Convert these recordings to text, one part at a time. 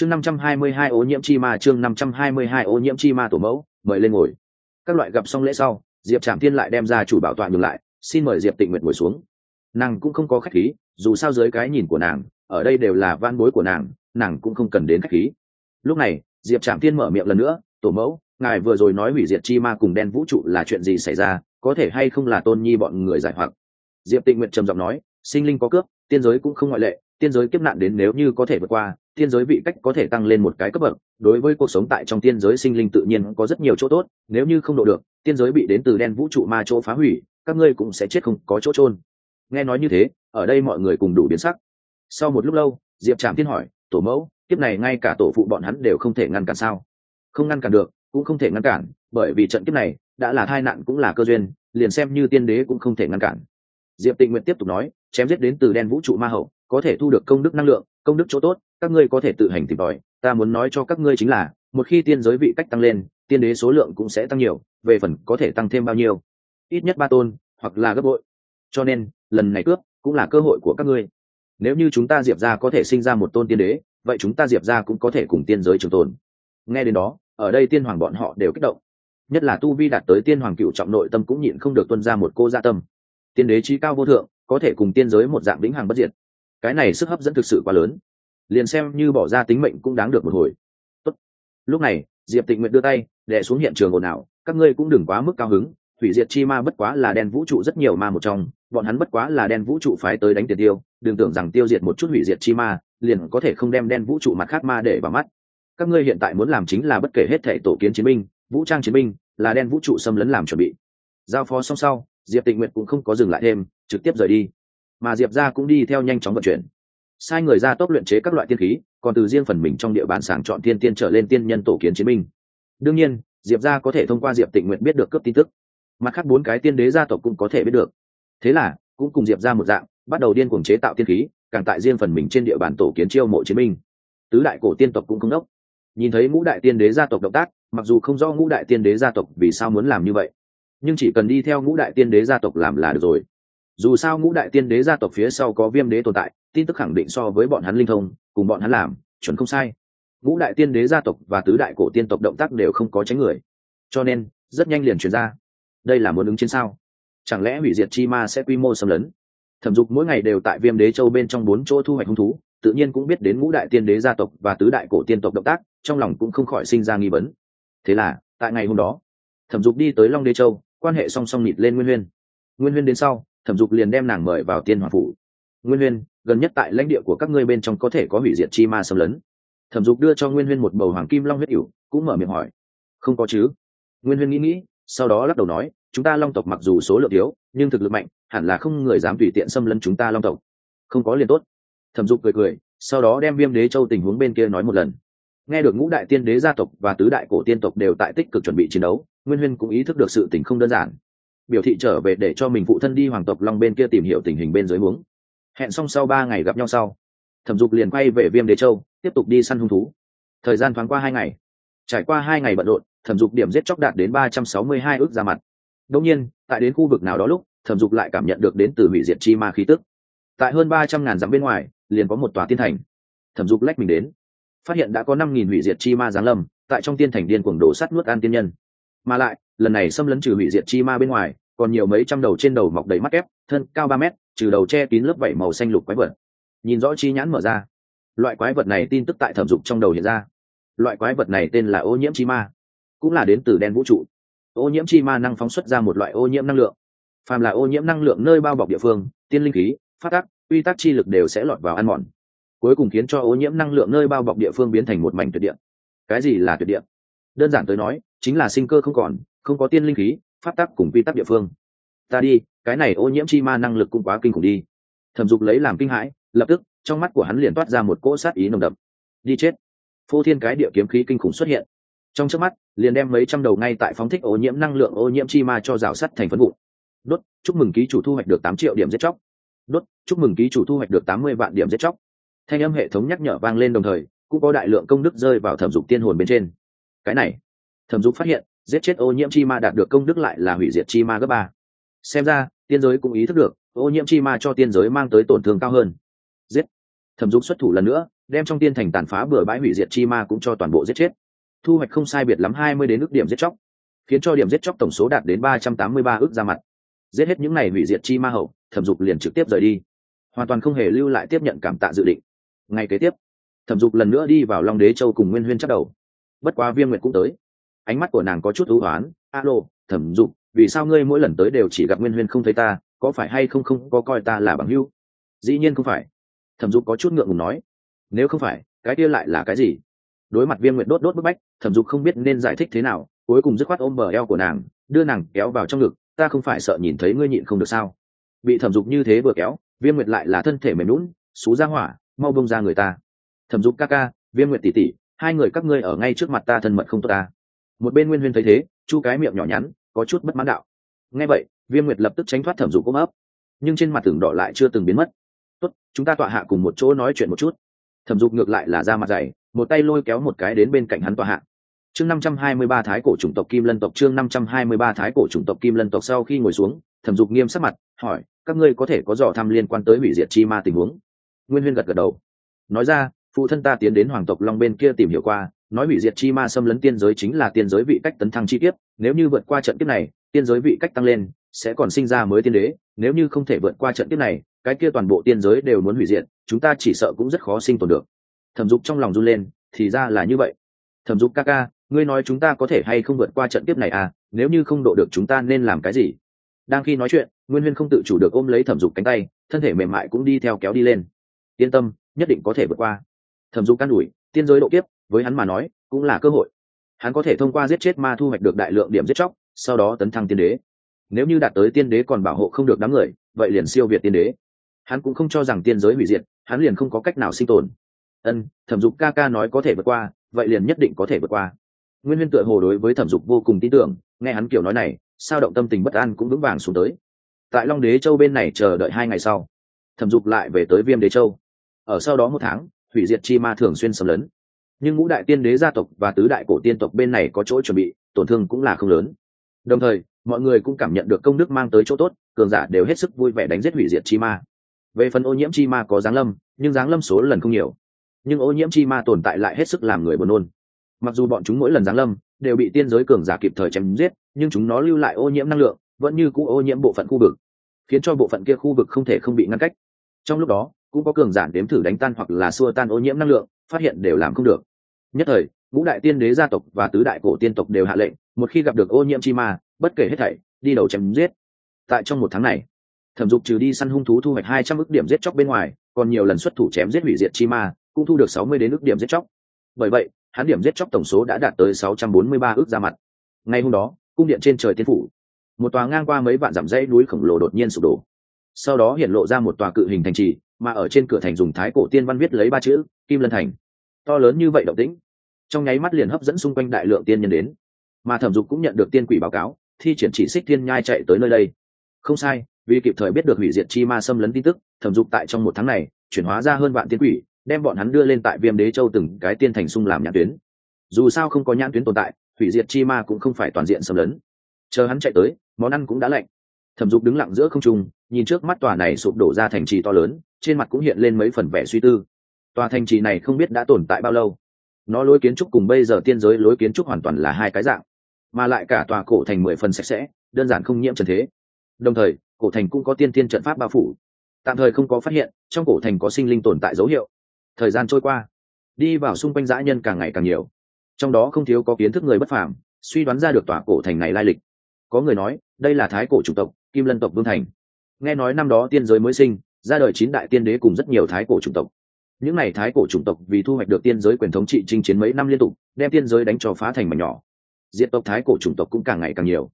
chương năm trăm hai mươi hai ô nhiễm chi ma, chương năm trăm hai mươi hai ô nhiễm chi ma tổ mẫu, mời lên ngồi. Các loại gặp xong lễ sau, diệp trạm tiên lại đem ra chủ bảo tọa nhường lại, xin mời diệp tịnh nguyệt ngồi xuống. Nàng cũng không có khách khí, dù sao dưới cái nhìn của nàng, ở đây đều là van bối của nàng nàng cũng không cần đến khách khí. Lúc này, diệp trạm tiên mở miệng lần nữa, tổ mẫu, ngài vừa rồi nói hủy diệt chi ma cùng đen vũ trụ là chuyện gì xảy ra, có thể hay không là tôn nhi bọn người giải hoặc? Diệp tịnh nguyện trầm giọng nói, sinh linh có cướp, tiên giới cũng không ngoại lệ, tiên giới kiếp nạn đến nếu như có thể vượt qua tiên giới vị cách có thể tăng lên một cái cấp bậc, đối với cuộc sống tại trong tiên giới sinh linh tự nhiên có rất nhiều chỗ tốt, nếu như không độ được, tiên giới bị đến từ đen vũ trụ ma chỗ phá hủy, các ngươi cũng sẽ chết không có chỗ trôn nghe nói như thế, ở đây mọi người cùng đủ biến sắc. Sau một lúc lâu, diệp trạm tiên hỏi, tổ mẫu, kiếp này ngay cả tổ phụ bọn hắn đều không thể ngăn cản sao? Không ngăn cản được, cũng không thể ngăn cản, bởi vì trận kiếp này đã là tai nạn cũng là cơ duyên, liền xem như tiên đế cũng không thể ngăn cản. Diệp tịnh nguyện tiếp tục nói, chém giết đến từ đen vũ trụ ma hậu, có thể thu được công đức năng lượng công đức chỗ tốt, các ngươi có thể tự hành tìm tòi, ta muốn nói cho các ngươi chính là, một khi tiên giới vị cách tăng lên, tiên đế số lượng cũng sẽ tăng nhiều, về phần có thể tăng thêm bao nhiêu. Ít nhất ba tôn, hoặc là gấp bội. Cho nên, lần này cướp cũng là cơ hội của các ngươi. Nếu như chúng ta diệp ra có thể sinh ra một tôn tiên đế, vậy chúng ta diệp ra cũng có thể cùng tiên giới trường tồn. Nghe đến đó, ở đây tiên hoàng bọn họ đều kích động. Nhất là tu vi đạt tới tiên hoàng cựu trọng nội tâm cũng nhịn không được tuân ra một cô gia tâm. Tiên đế trí cao vô thượng, có thể cùng tiên giới một dạng vĩnh hằng bất diệt cái này sức hấp dẫn thực sự quá lớn. Liền xem như bỏ ra tính mệnh cũng đáng được một hồi. Tốt. lúc này, diệp tịnh nguyện đưa tay đệ xuống hiện trường ồn ào. Các ngươi cũng đừng quá mức cao hứng. Hủy diệt chi ma bất quá là đen vũ trụ rất nhiều ma một trong. Bọn hắn bất quá là đen vũ trụ phái tới đánh tiền tiêu. Đừng tưởng rằng tiêu diệt một chút hủy diệt chi ma, liền có thể không đem đen vũ trụ mặt khác ma để vào mắt. Các ngươi hiện tại muốn làm chính là bất kể hết thể tổ kiến chiến binh, vũ trang chiến binh, là đen vũ trụ xâm lấn làm chuẩn bị. Giao phó xong sau, diệp tịnh nguyện cũng không có dừng lại thêm, trực tiếp rời đi mà diệp ra cũng đi theo nhanh chóng vận chuyển. Sai người ra tốc luyện chế các loại tiên khí, còn từ riêng phần mình trong địa bàn sàng chọn tiên tiên trở lên tiên nhân tổ kiến chiến binh. Đương nhiên, diệp ra có thể thông qua diệp tịnh nguyện biết được cấp tin tức. Mặt khác bốn cái tiên đế gia tộc cũng có thể biết được. Thế là, cũng cùng diệp ra một dạng, bắt đầu điên cuồng chế tạo tiên khí, càng tại riêng phần mình trên địa bàn tổ kiến chiêu mộ chiến binh. Tứ đại cổ tiên tộc cũng không đốc. Nhìn thấy ngũ đại tiên đế gia tộc động tác, mặc dù không rõ ngũ đại tiên đế gia tộc vì sao muốn làm như vậy, nhưng chỉ cần đi theo ngũ đại tiên đế gia tộc làm là được rồi dù sao ngũ đại tiên đế gia tộc phía sau có viêm đế tồn tại, tin tức khẳng định so với bọn hắn linh thông, cùng bọn hắn làm, chuẩn không sai. Ngũ đại tiên đế gia tộc và tứ đại cổ tiên tộc động tác đều không có tránh người. Cho nên, rất nhanh liền chuyển ra. Đây là muốn ứng chiến sao? Chẳng lẽ hủy diệt chi ma sẽ quy mô xâm lấn? Thẩm dục mỗi ngày đều tại viêm đế châu bên trong bốn chỗ thu hoạch hung thú, tự nhiên cũng biết đến ngũ đại tiên đế gia tộc và tứ đại cổ tiên tộc động tác, trong lòng cũng không khỏi sinh ra nghi vấn. Thế là, tại ngày hôm đó, thẩm dục đi tới long đế châu, quan hệ song song nịt lên nguyên huyên. Nguyên huyên đến sau thẩm dục liền đem nàng mời vào tiên hoàng phủ. Nguyên huyên, gần nhất tại lãnh địa của các ngươi bên trong có thể có hủy diệt chi ma xâm lấn. Thẩm dục đưa cho nguyên huyên một bầu hoàng kim long huyết cửu cũng mở miệng hỏi. Không có chứ. Nguyên huyên nghĩ nghĩ, sau đó lắc đầu nói, chúng ta long tộc mặc dù số lượng thiếu, nhưng thực lực mạnh, hẳn là không người dám tùy tiện xâm lấn chúng ta long tộc. Không có liền tốt. Thẩm dục cười cười, sau đó đem viêm đế châu tình huống bên kia nói một lần. Nghe được ngũ đại tiên đế gia tộc và tứ đại cổ tiên tộc đều tại tích cực chuẩn bị chiến đấu, nguyên huyên cũng ý thức được sự tình không đơn giản biểu thị trở về để cho mình phụ thân đi hoàng tộc long bên kia tìm hiểu tình hình bên dưới huống hẹn xong sau ba ngày gặp nhau sau, thẩm dục liền quay về viêm đế châu, tiếp tục đi săn hung thú. Thời gian thoáng qua hai ngày. Trải qua hai ngày bận rộn, thẩm dục điểm giết chóc đạt đến ba trăm sáu mươi hai ước ra mặt. Đông nhiên, tại đến khu vực nào đó lúc, thẩm dục lại cảm nhận được đến từ hủy diệt chi ma khí tức. Tại hơn ba trăm ngàn dặm bên ngoài, liền có một tòa tiên thành. Thẩm dục lách mình đến. Phát hiện đã có năm nghìn hủy diệt chi ma giáng lâm, tại trong tiên thành điên cuồng đổ sắt nuốt an tiên nhân mà lại, lần này xâm lấn trừ hủy diệt chi ma bên ngoài, còn nhiều mấy trăm đầu trên đầu mọc đầy mắt ép thân cao ba mét, trừ đầu che kín lớp vảy màu xanh lục quái vật. Nhìn rõ chi nhãn mở ra. Loại quái vật này tin tức tại thẩm dục trong đầu hiện ra. Loại quái vật này tên là ô nhiễm chi ma. Cũng là đến từ đen vũ trụ. Ô nhiễm chi ma năng phóng xuất ra một loại ô nhiễm năng lượng. Phàm là ô nhiễm năng lượng nơi bao bọc địa phương, tiên linh khí, phát tác, quy tắc chi lực đều sẽ lọt vào ăn mòn. Cuối cùng khiến cho ô nhiễm năng lượng nơi bao bọc địa phương biến thành một mảnh tuyệt địa. Cái gì là tuyệt địa? Đơn giản tới nói chính là sinh cơ không còn, không có tiên linh khí phát tắc cùng quy tắc địa phương. Ta đi, cái này ô nhiễm chi ma năng lực cũng quá kinh khủng đi. Thẩm dục lấy làm kinh hãi, lập tức, trong mắt của hắn liền toát ra một cỗ sát ý nồng đậm. Đi chết. Phô thiên cái địa kiếm khí kinh khủng xuất hiện. Trong trước mắt, liền đem mấy trăm đầu ngay tại phóng thích ô nhiễm năng lượng ô nhiễm chi ma cho rào sắt thành phân vụ đốt, chúc mừng ký chủ thu hoạch được tám triệu điểm giết chóc. Đốt, chúc mừng ký chủ thu hoạch được tám mươi vạn điểm giết chóc. Thanh âm hệ thống nhắc nhở vang lên đồng thời, cũng có đại lượng công đức rơi vào thẩm dục tiên hồn bên trên. Cái này thẩm dục phát hiện, giết chết ô nhiễm chi ma đạt được công đức lại là hủy diệt chi ma gấp ba. Xem ra, tiên giới cũng ý thức được, ô nhiễm chi ma cho tiên giới mang tới tổn thương cao hơn. Giết. Thẩm dục xuất thủ lần nữa, đem trong tiên thành tàn phá bừa bãi hủy diệt chi ma cũng cho toàn bộ giết chết. Thu hoạch không sai biệt lắm hai mươi đến ước điểm giết chóc, khiến cho điểm giết chóc tổng số đạt đến ba trăm tám mươi ba ước ra mặt. Giết hết những n à y hủy diệt chi ma hậu, thẩm dục liền trực tiếp rời đi, hoàn toàn không hề lưu lại tiếp nhận cảm tạ dự định. Ngay kế tiếp, thẩm dục lần nữa đi vào long đế châu cùng nguyên huyên chắc đầu. Bất quá viêm nguyệt cũng tới ánh mắt của nàng có chút ưu hoán. Alo, thẩm dục, vì sao ngươi mỗi lần tới đều chỉ gặp nguyên huyên không thấy ta, có phải hay không không có coi ta là bằng hưu dĩ nhiên không phải. Thẩm dục có chút ngượng ngùng nói. Nếu không phải, cái kia lại là cái gì? Đối mặt viêm nguyệt đốt đốt bức bách, thẩm dục không biết nên giải thích thế nào, cuối cùng dứt khoát ôm bờ eo của nàng, đưa nàng kéo vào trong ngực. Ta không phải sợ nhìn thấy ngươi nhịn không được sao? Bị thẩm dục như thế vừa kéo, viêm nguyệt lại là thân thể mềm lún xú ra hỏa, mau bông ra người ta. Thẩm dục ca ca, viêm nguyệt tỉ tỉ hai người các ngươi ở ngay trước mặt ta thân mật không tốt ta một bên nguyên huyên thấy thế, chu cái miệng nhỏ nhắn, có chút bất mãn đạo. Nghe vậy, viêm nguyệt lập tức tránh thoát thẩm dục ôm ấp, nhưng trên mặt tường đỏ lại chưa từng biến mất. Tốt, chúng ta tọa hạ cùng một chỗ nói chuyện một chút. Thẩm dục ngược lại là ra mặt dày, một tay lôi kéo một cái đến bên cạnh hắn tọa hạ. Chương năm trăm hai mươi ba thái cổ chủng tộc kim lân tộc, chương năm trăm hai mươi ba thái cổ chủng tộc kim lân tộc sau khi ngồi xuống, thẩm dục nghiêm sắc mặt, hỏi, các ngươi có thể có dò thăm liên quan tới hủy diệt chi ma tình huống? Nguyên huyên gật gật đầu. Nói ra, phụ thân ta tiến đến hoàng tộc long bên kia tìm hiểu qua nói hủy diệt chi ma xâm lấn tiên giới chính là tiên giới vị cách tấn thăng chi kiếp, nếu như vượt qua trận kiếp này, tiên giới vị cách tăng lên, sẽ còn sinh ra mới tiên đế. Nếu như không thể vượt qua trận kiếp này, cái kia toàn bộ tiên giới đều muốn hủy diệt, chúng ta chỉ sợ cũng rất khó sinh tồn được. Thẩm dục trong lòng run lên, thì ra là như vậy. Thẩm dục ca ca, ngươi nói chúng ta có thể hay không vượt qua trận kiếp này à? Nếu như không độ được chúng ta nên làm cái gì? Đang khi nói chuyện, nguyên huyên không tự chủ được ôm lấy thẩm dục cánh tay, thân thể mềm mại cũng đi theo kéo đi lên. Yên tâm, nhất định có thể vượt qua. Thẩm dục can đủi tiên giới độ kiếp với hắn mà nói, cũng là cơ hội. Hắn có thể thông qua giết chết ma thu hoạch được đại lượng điểm giết chóc, sau đó tấn thăng tiên đế. Nếu như đạt tới tiên đế còn bảo hộ không được đám người, vậy liền siêu việt tiên đế. Hắn cũng không cho rằng tiên giới hủy diệt, hắn liền không có cách nào sinh tồn. Ân, thẩm dục ca ca nói có thể vượt qua, vậy liền nhất định có thể vượt qua. Nguyên huyên tựa hồ đối với thẩm dục vô cùng tin tưởng, nghe hắn kiểu nói này, sao động tâm tình bất an cũng vững vàng xuống tới. Tại long đế châu bên này chờ đợi hai ngày sau, thẩm dục lại về tới viêm đế châu. Ở sau đó một tháng, hủy diệt chi ma thường xuyên xâm lấn nhưng ngũ đại tiên đế gia tộc và tứ đại cổ tiên tộc bên này có chỗ chuẩn bị, tổn thương cũng là không lớn. Đồng thời, mọi người cũng cảm nhận được công đức mang tới chỗ tốt, cường giả đều hết sức vui vẻ đánh giết hủy diệt chi ma. Về phần ô nhiễm chi ma có giáng lâm, nhưng giáng lâm số lần không nhiều. Nhưng ô nhiễm chi ma tồn tại lại hết sức làm người buồn nôn. Mặc dù bọn chúng mỗi lần giáng lâm đều bị tiên giới cường giả kịp thời chém giết, nhưng chúng nó lưu lại ô nhiễm năng lượng, vẫn như cũ ô nhiễm bộ phận khu vực, khiến cho bộ phận kia khu vực không thể không bị ngăn cách. Trong lúc đó, cũng có cường giả đếm thử đánh tan hoặc là xua tan ô nhiễm năng lượng phát hiện đều làm không được. Nhất thời, ngũ đại tiên đế gia tộc và tứ đại cổ tiên tộc đều hạ lệnh, một khi gặp được ô nhiễm chi ma, bất kể hết thảy, đi đầu chém giết. Tại trong một tháng này, thẩm dục trừ đi săn hung thú thu hoạch hai trăm ước điểm giết chóc bên ngoài, còn nhiều lần xuất thủ chém giết hủy diệt chi ma, cũng thu được sáu mươi đến ước điểm giết chóc. Bởi vậy, hắn điểm giết chóc tổng số đã đạt tới sáu trăm bốn mươi ba ước ra mặt. Ngay hôm đó, cung điện trên trời tiên phủ, một tòa ngang qua mấy vạn dặm dãy núi khổng lồ đột nhiên sụp đổ. Sau đó hiện lộ ra một tòa cự hình thành trì, mà ở trên cửa thành dùng thái cổ tiên văn viết lấy ba chữ kim lân thành. To lớn như vậy động tĩnh, trong nháy mắt liền hấp dẫn xung quanh đại lượng tiên nhân đến. Mà thẩm dục cũng nhận được tiên quỷ báo cáo, thi triển chỉ xích thiên nhai chạy tới nơi đây. Không sai, vì kịp thời biết được hủy diệt chi ma xâm lấn tin tức, thẩm dục tại trong một tháng này, chuyển hóa ra hơn vạn tiên quỷ, đem bọn hắn đưa lên tại viêm đế châu từng cái tiên thành sung làm nhãn tuyến. Dù sao không có nhãn tuyến tồn tại, hủy diệt chi ma cũng không phải toàn diện xâm lấn. Chờ hắn chạy tới, món ăn cũng đã lạnh. Thẩm dục đứng lặng giữa không trung, nhìn trước mắt tòa này sụp đổ ra thành trì to lớn, trên mặt cũng hiện lên mấy phần vẻ suy tư tòa thành trì này không biết đã tồn tại bao lâu. Nó lối kiến trúc cùng bây giờ tiên giới lối kiến trúc hoàn toàn là hai cái dạng, mà lại cả tòa cổ thành mười phần sạch sẽ, đơn giản không nhiễm trần thế. Đồng thời, cổ thành cũng có tiên tiên trận pháp bao phủ. Tạm thời không có phát hiện, trong cổ thành có sinh linh tồn tại dấu hiệu. Thời gian trôi qua, đi vào xung quanh dã nhân càng ngày càng nhiều. Trong đó không thiếu có kiến thức người bất phàm, suy đoán ra được tòa cổ thành này lai lịch. Có người nói, đây là thái cổ chủng tộc, kim lân tộc vương thành. Nghe nói năm đó tiên giới mới sinh, ra đời chín đại tiên đế cùng rất nhiều thái cổ chủng tộc những n à y thái cổ chủng tộc vì thu hoạch được tiên giới quyền thống trị chinh chiến mấy năm liên tục, đem tiên giới đánh cho phá thành mảnh nhỏ. Diện tộc thái cổ chủng tộc cũng càng ngày càng nhiều.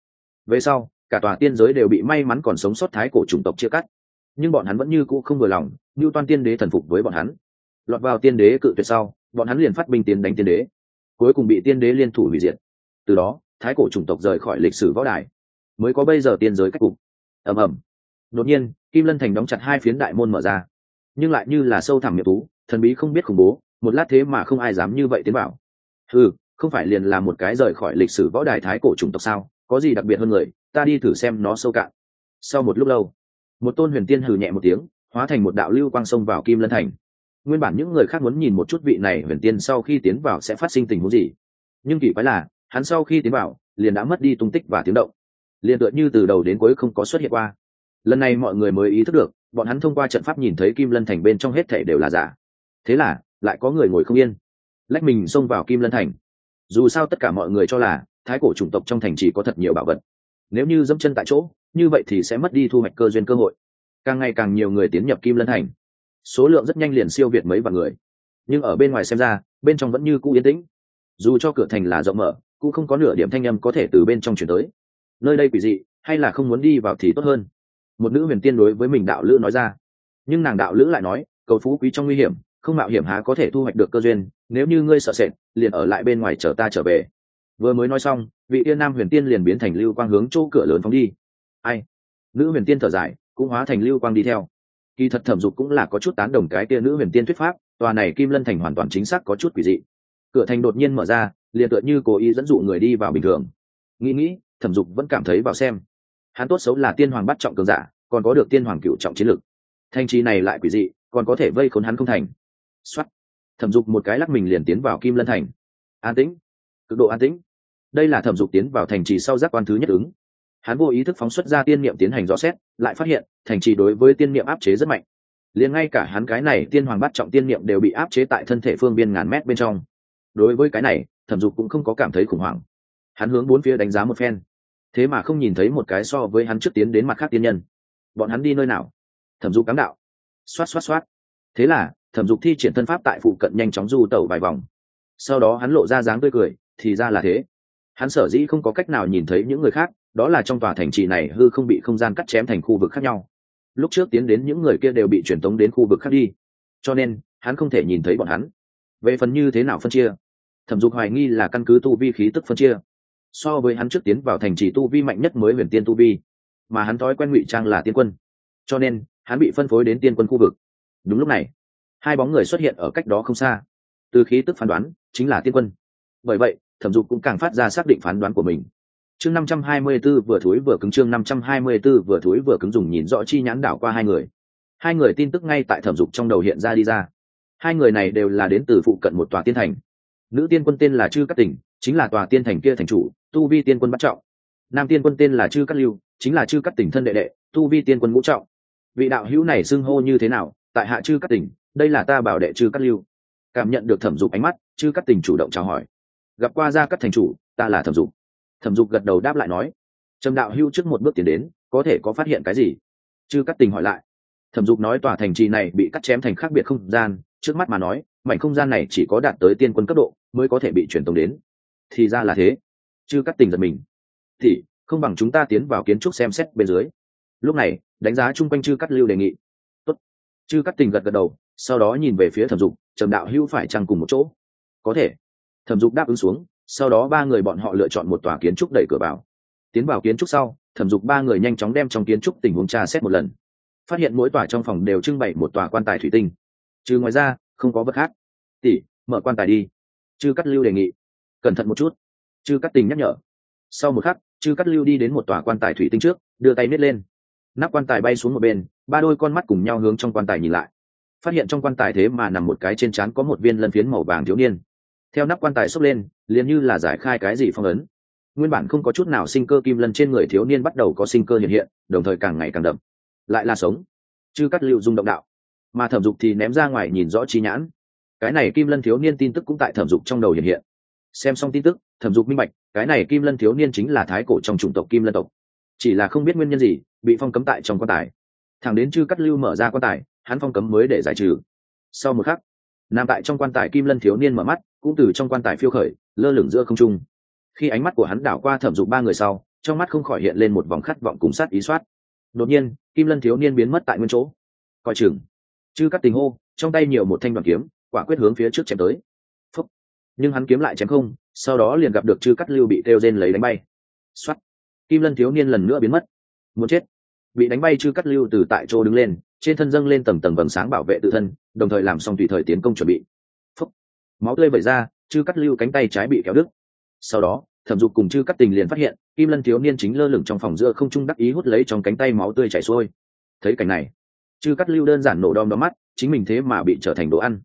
Về sau, cả tòa tiên giới đều bị may mắn còn sống sót thái cổ chủng tộc chia cắt. Nhưng bọn hắn vẫn như cũ không vừa lòng như toan tiên đế thần phục với bọn hắn. Lọt vào tiên đế cự tuyệt sau, bọn hắn liền phát binh tiến đánh tiên đế. Cuối cùng bị tiên đế liên thủ hủy diệt. Từ đó, thái cổ chủng tộc rời khỏi lịch sử võ đài. Mới có bây giờ tiên giới cách cục. Ầm ầm. Đột nhiên, kim lân thành đóng chặt hai phiến đại môn mở ra. Nhưng lại như là sâu thẳm miệng tú thần bí không biết khủng bố, một lát thế mà không ai dám như vậy tiến bảo ừ không phải liền là một cái rời khỏi lịch sử võ đài thái cổ chủng tộc sao, có gì đặc biệt hơn người, ta đi thử xem nó sâu cạn. Sau một lúc lâu, một tôn huyền tiên hừ nhẹ một tiếng, hóa thành một đạo lưu quang sông vào kim lân thành. Nguyên bản những người khác muốn nhìn một chút vị này huyền tiên sau khi tiến vào sẽ phát sinh tình huống gì. Nhưng kỳ quái là, hắn sau khi tiến vào, liền đã mất đi tung tích và tiếng động. Liền tựa như từ đầu đến cuối không có xuất hiện qua. Lần này mọi người mới ý thức được, bọn hắn thông qua trận pháp nhìn thấy kim lân thành bên trong hết thể đều là giả thế là, lại có người ngồi không yên. Lách mình xông vào kim lân thành. Dù sao tất cả mọi người cho là, thái cổ chủng tộc trong thành chỉ có thật nhiều bảo vật. Nếu như dẫm chân tại chỗ, như vậy thì sẽ mất đi thu hoạch cơ duyên cơ hội. Càng ngày càng nhiều người tiến nhập kim lân thành. Số lượng rất nhanh liền siêu việt mấy vạn người. Nhưng ở bên ngoài xem ra, bên trong vẫn như cũ yên tĩnh. Dù cho cửa thành là rộng mở, cũng không có nửa điểm thanh âm có thể từ bên trong chuyển tới. Nơi đây quỷ dị, hay là không muốn đi vào thì tốt hơn. Một nữ huyền tiên đối với mình đạo lữ nói ra. Nhưng nàng đạo lữ lại nói, cầu phú quý trong nguy hiểm không mạo hiểm há có thể thu hoạch được cơ duyên, nếu như ngươi sợ sệt, liền ở lại bên ngoài chờ ta trở về. Vừa mới nói xong, vị yên nam huyền tiên liền biến thành lưu quang hướng chỗ cửa lớn phóng đi. Ai? Nữ huyền tiên thở dài, cũng hóa thành lưu quang đi theo. Kỳ thật thẩm dục cũng là có chút tán đồng cái tia nữ huyền tiên thuyết pháp, tòa này kim lân thành hoàn toàn chính xác có chút quỷ dị. Cửa thành đột nhiên mở ra, liền tựa như cố ý dẫn dụ người đi vào bình thường. Nghĩ nghĩ, thẩm dục vẫn cảm thấy vào xem. Hắn tốt xấu là tiên hoàng bắt trọng cường giả, còn có được tiên hoàng cựu trọng chiến lực. Thanh trí này lại quỷ dị, còn có thể vây khốn hắn không thành xuất thẩm dục một cái lắc mình liền tiến vào kim lân thành. An tĩnh. Cực độ an tĩnh. Đây là thẩm dục tiến vào thành trì sau giác quan thứ nhất ứng. Hắn vô ý thức phóng xuất ra tiên niệm tiến hành rõ xét, lại phát hiện, thành trì đối với tiên niệm áp chế rất mạnh. Liền ngay cả hắn cái này tiên hoàng bắt trọng tiên niệm đều bị áp chế tại thân thể phương biên ngàn mét bên trong. Đối với cái này, thẩm dục cũng không có cảm thấy khủng hoảng. Hắn hướng bốn phía đánh giá một phen. Thế mà không nhìn thấy một cái so với hắn trước tiến đến mặt khác tiên nhân. Bọn hắn đi nơi nào? Thẩm dục cám đạo. Xoát xoát xoát. Thế là thẩm dục thi triển thân pháp tại phụ cận nhanh chóng du tẩu vài vòng. Sau đó hắn lộ ra dáng tươi cười, thì ra là thế. Hắn sở dĩ không có cách nào nhìn thấy những người khác, đó là trong tòa thành trì này hư không bị không gian cắt chém thành khu vực khác nhau. Lúc trước tiến đến những người kia đều bị truyền tống đến khu vực khác đi, cho nên hắn không thể nhìn thấy bọn hắn. Về phần như thế nào phân chia, thẩm dục hoài nghi là căn cứ tu vi khí tức phân chia. So với hắn trước tiến vào thành trì tu vi mạnh nhất mới huyền tiên tu vi, mà hắn thói quen ngụy trang là tiên quân. Cho nên, hắn bị phân phối đến tiên quân khu vực. Đúng lúc này hai bóng người xuất hiện ở cách đó không xa. Từ khí tức phán đoán, chính là tiên quân. Bởi vậy, thẩm dục cũng càng phát ra xác định phán đoán của mình. Chương năm trăm hai mươi b ố vừa thối vừa cứng, chương năm trăm hai mươi b ố vừa thối vừa cứng dùng nhìn rõ chi nhãn đảo qua hai người. Hai người tin tức ngay tại thẩm dục trong đầu hiện ra đi ra. Hai người này đều là đến từ phụ cận một tòa tiên thành. Nữ tiên quân tên là chư cát tỉnh, chính là tòa tiên thành kia thành chủ, tu vi tiên quân bắt trọng. Nam tiên quân tên là chư cát lưu, chính là chư cát tỉnh thân đệ đệ, tu vi tiên quân ngũ trọng. Vị đạo hữu này xưng hô như thế nào? Tại hạ chư cát tỉnh đây là ta bảo đệ chư cắt lưu. Cảm nhận được thẩm dục ánh mắt, chư cắt tình chủ động chào hỏi. Gặp qua ra các thành chủ, ta là thẩm dục. Thẩm dục gật đầu đáp lại nói, trầm đạo hưu trước một bước tiến đến, có thể có phát hiện cái gì? Chư cắt tình hỏi lại. Thẩm dục nói tòa thành trì này bị cắt chém thành khác biệt không gian, trước mắt mà nói, mảnh không gian này chỉ có đạt tới tiên quân cấp độ, mới có thể bị truyền tống đến. Thì ra là thế. Chư cắt tình giật mình. Thì, không bằng chúng ta tiến vào kiến trúc xem xét bên dưới. Lúc này, đánh giá chung quanh chư cắt lưu đề nghị. Tốt. chư cắt tình gật gật đầu sau đó nhìn về phía thẩm dục, trầm đạo hữu phải chăng cùng một chỗ? Có thể. Thẩm dục đáp ứng xuống, sau đó ba người bọn họ lựa chọn một tòa kiến trúc đẩy cửa vào. Tiến vào kiến trúc sau, thẩm dục ba người nhanh chóng đem trong kiến trúc tình huống tra xét một lần. Phát hiện mỗi tòa trong phòng đều trưng bày một tòa quan tài thủy tinh. Trừ ngoài ra, không có vật khác. Tỷ, mở quan tài đi. Chư cắt lưu đề nghị. Cẩn thận một chút. Chư cắt tình nhắc nhở. Sau một khắc, chư cắt lưu đi đến một tòa quan tài thủy tinh trước, đưa tay nết lên. Nắp quan tài bay xuống một bên, ba đôi con mắt cùng nhau hướng trong quan tài nhìn lại phát hiện trong quan tài thế mà nằm một cái trên trán có một viên lân phiến màu vàng thiếu niên. Theo nắp quan tài xốc lên, liền như là giải khai cái gì phong ấn. Nguyên bản không có chút nào sinh cơ kim lân trên người thiếu niên bắt đầu có sinh cơ hiện hiện, đồng thời càng ngày càng đậm. Lại là sống. Chứ cắt liệu dung động đạo. Mà thẩm dục thì ném ra ngoài nhìn rõ chi nhãn. Cái này kim lân thiếu niên tin tức cũng tại thẩm dục trong đầu hiện hiện. Xem xong tin tức, thẩm dục minh bạch, cái này kim lân thiếu niên chính là thái cổ trong chủng tộc kim lân tộc. Chỉ là không biết nguyên nhân gì, bị phong cấm tại trong quan tài. Thẳng đến chư cắt lưu mở ra quan tài hắn phong cấm mới để giải trừ. Sau một khắc nằm tại trong quan tài kim lân thiếu niên mở mắt, cũng từ trong quan tài phiêu khởi, lơ lửng giữa không trung. Khi ánh mắt của hắn đảo qua thẩm dục ba người sau, trong mắt không khỏi hiện lên một vòng khát vọng cùng sát ý soát. Đột nhiên, kim lân thiếu niên biến mất tại nguyên chỗ. Coi chừng. Chư cắt tình hô, trong tay nhiều một thanh đoàn kiếm, quả quyết hướng phía trước chém tới. Phúc. nhưng hắn kiếm lại chém không, sau đó liền gặp được chư cắt lưu bị kêu rên lấy đánh bay. Xuất kim lân thiếu niên lần nữa biến mất. Muốn chết. Bị đánh bay chư cắt lưu từ tại chỗ đứng lên trên thân dâng lên tầng tầng vầng sáng bảo vệ tự thân, đồng thời làm xong tùy thời tiến công chuẩn bị. Phúc. máu tươi vẩy ra, chư cắt lưu cánh tay trái bị kéo đứt. Sau đó, thẩm dục cùng chư cắt tình liền phát hiện, kim lân thiếu niên chính lơ lửng trong phòng giữa không trung đắc ý hút lấy trong cánh tay máu tươi chảy xuôi. Thấy cảnh này, chư cắt lưu đơn giản nổ đom đóm mắt, chính mình thế mà bị trở thành đồ ăn.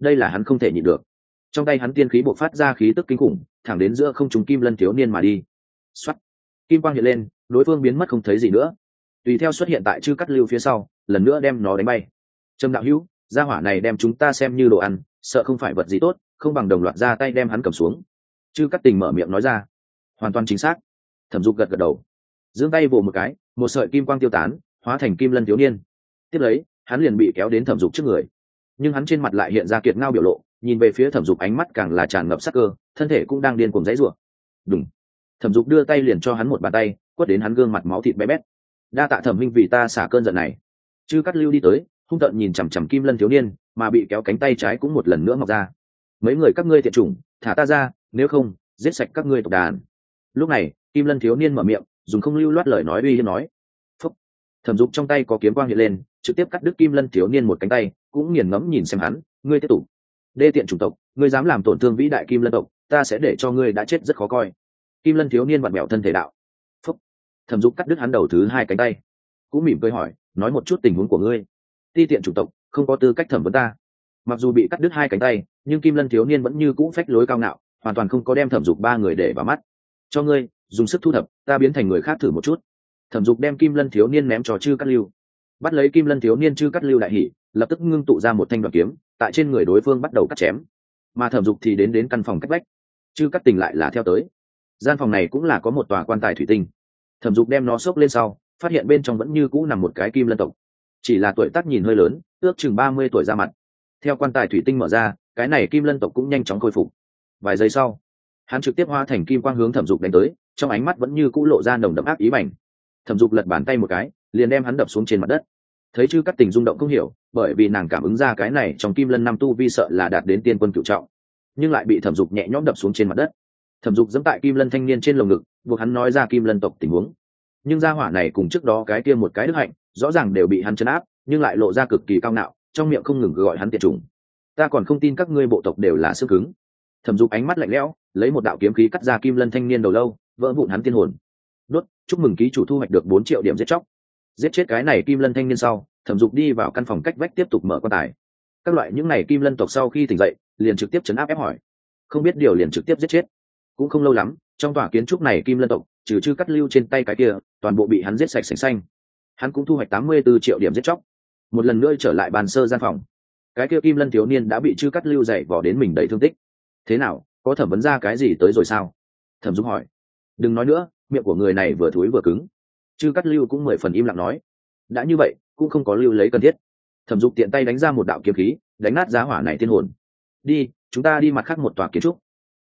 Đây là hắn không thể nhịn được. Trong tay hắn tiên khí bộc phát ra khí tức kinh khủng, thẳng đến giữa không trung kim lân thiếu niên mà đi. Xuất kim quang hiện lên, đối phương biến mất không thấy gì nữa tùy theo xuất hiện tại chư cắt lưu phía sau, lần nữa đem nó đánh bay. Trâm đạo hữu, gia hỏa này đem chúng ta xem như đồ ăn, sợ không phải vật gì tốt, không bằng đồng loạt ra tay đem hắn cầm xuống. Chư cắt tình mở miệng nói ra. Hoàn toàn chính xác. Thẩm dục gật gật đầu. Giương tay vồ một cái, một sợi kim quang tiêu tán, hóa thành kim lân thiếu niên. Tiếp lấy, hắn liền bị kéo đến thẩm dục trước người. Nhưng hắn trên mặt lại hiện ra kiệt ngao biểu lộ, nhìn về phía thẩm dục ánh mắt càng là tràn ngập sắc cơ, thân thể cũng đang điên cuồng dãy rủa. Đúng thẩm dục đưa tay liền cho hắn một bàn tay, quất đến hắn gương mặt máu thịt bé bét đa tạ thẩm minh vì ta xả cơn giận này. Chư cắt lưu đi tới, hung tợn nhìn chằm chằm kim lân thiếu niên, mà bị kéo cánh tay trái cũng một lần nữa mọc ra. Mấy người các ngươi thiệt chủng, thả ta ra, nếu không, giết sạch các ngươi tộc đàn. Lúc này, kim lân thiếu niên mở miệng, dùng không lưu loát lời nói uy hiếp nói. Phúc. Thẩm dục trong tay có kiếm quang hiện lên, trực tiếp cắt đứt kim lân thiếu niên một cánh tay, cũng nghiền ngẫm nhìn xem hắn, ngươi tiếp tục. Đê tiện chủng tộc, ngươi dám làm tổn thương vĩ đại kim lân tộc, ta sẽ để cho ngươi đã chết rất khó coi. Kim lân thiếu niên vặn mẹo thân thể đạo thẩm dục cắt đứt hắn đầu thứ hai cánh tay. Cũng mỉm cười hỏi, nói một chút tình huống của ngươi. Ti tiện chủng tộc, không có tư cách thẩm vấn ta. Mặc dù bị cắt đứt hai cánh tay, nhưng kim lân thiếu niên vẫn như cũ phách lối cao ngạo, hoàn toàn không có đem thẩm dục ba người để vào mắt. Cho ngươi, dùng sức thu thập, ta biến thành người khác thử một chút. Thẩm dục đem kim lân thiếu niên ném cho chư cắt lưu. Bắt lấy kim lân thiếu niên chư cắt lưu đại hỷ lập tức ngưng tụ ra một thanh đoàn kiếm, tại trên người đối phương bắt đầu cắt chém. Mà thẩm dục thì đến đến căn phòng cách vách. Chư cắt tình lại là theo tới. Gian phòng này cũng là có một tòa quan tài thủy tinh thẩm dục đem nó xốc lên sau, phát hiện bên trong vẫn như cũ nằm một cái kim lân tộc. Chỉ là tuổi tác nhìn hơi lớn, ước chừng ba mươi tuổi ra mặt. Theo quan tài thủy tinh mở ra, cái này kim lân tộc cũng nhanh chóng khôi phục. Vài giây sau, hắn trực tiếp hoa thành kim quang hướng thẩm dục đánh tới, trong ánh mắt vẫn như cũ lộ ra nồng đậm ác ý mảnh. Thẩm dục lật bàn tay một cái, liền đem hắn đập xuống trên mặt đất. Thấy chư các tình rung động không hiểu, bởi vì nàng cảm ứng ra cái này trong kim lân năm tu vi sợ là đạt đến tiên quân cựu trọng, nhưng lại bị thẩm dục nhẹ nhõm đập xuống trên mặt đất. Thẩm dục dẫm tại kim lân thanh niên trên lồng ngực buộc hắn nói ra kim lân tộc tình huống. Nhưng gia hỏa này cùng trước đó cái kia một cái đức hạnh, rõ ràng đều bị hắn chấn áp, nhưng lại lộ ra cực kỳ cao ngạo, trong miệng không ngừng gọi hắn tiệt trùng ta còn không tin các ngươi bộ tộc đều là xương cứng. Thẩm dục ánh mắt lạnh lẽo, lấy một đạo kiếm khí cắt ra kim lân thanh niên đầu lâu, vỡ vụn hắn tiên hồn. Đốt, chúc mừng ký chủ thu hoạch được bốn triệu điểm giết chóc. Giết chết cái này kim lân thanh niên sau, thẩm dục đi vào căn phòng cách vách tiếp tục mở quan tài. Các loại những này kim lân tộc sau khi tỉnh dậy, liền trực tiếp chấn áp ép hỏi. Không biết điều liền trực tiếp giết chết. Cũng không lâu lắm trong tòa kiến trúc này kim lân tộc, trừ chư cắt lưu trên tay cái kia, toàn bộ bị hắn giết sạch sành xanh. Hắn cũng thu hoạch tám mươi b ố triệu điểm giết chóc. Một lần nữa trở lại bàn sơ gian phòng. Cái kia kim lân thiếu niên đã bị chư cắt lưu dậy vỏ đến mình đầy thương tích. Thế nào, có thẩm vấn ra cái gì tới rồi sao? Thẩm dung hỏi. Đừng nói nữa, miệng của người này vừa thúi vừa cứng. Chư cắt lưu cũng mười phần im lặng nói. Đã như vậy, cũng không có lưu lấy cần thiết. Thẩm dục tiện tay đánh ra một đạo kiếm khí, đánh nát giá hỏa này thiên hồn. Đi, chúng ta đi mặt khác một tòa kiến trúc.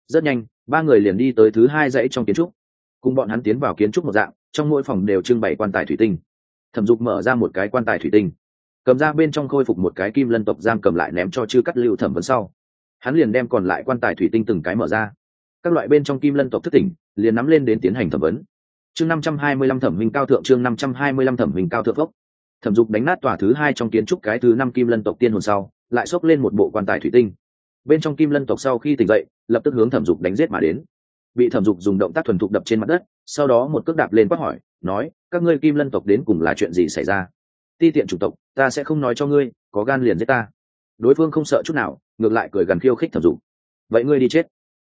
Rất nhanh ba người liền đi tới thứ hai dãy trong kiến trúc. Cùng bọn hắn tiến vào kiến trúc một dạng, trong mỗi phòng đều trưng bày quan tài thủy tinh. Thẩm dục mở ra một cái quan tài thủy tinh, cầm ra bên trong khôi phục một cái kim lân tộc giam cầm lại ném cho chư cắt lưu thẩm vấn sau. Hắn liền đem còn lại quan tài thủy tinh từng cái mở ra. Các loại bên trong kim lân tộc thất tỉnh, liền nắm lên đến tiến hành thẩm vấn. Chương năm trăm hai mươi lăm thẩm hình cao thượng, chương năm trăm hai mươi lăm thẩm hình cao thượng phốc. Thẩm dục đánh nát tòa thứ hai trong kiến trúc cái thứ năm kim lân tộc tiên hồn sau, lại xốc lên một bộ quan tài thủy tinh bên trong kim lân tộc sau khi tỉnh dậy, lập tức hướng thẩm dục đánh giết mà đến. Bị thẩm dục dùng động tác thuần thục đập trên mặt đất, sau đó một cước đạp lên quát hỏi, nói, các ngươi kim lân tộc đến cùng là chuyện gì xảy ra? Ti tiện chủ tộc, ta sẽ không nói cho ngươi, có gan liền giết ta. Đối phương không sợ chút nào, ngược lại cười gần khiêu khích thẩm dục. Vậy ngươi đi chết.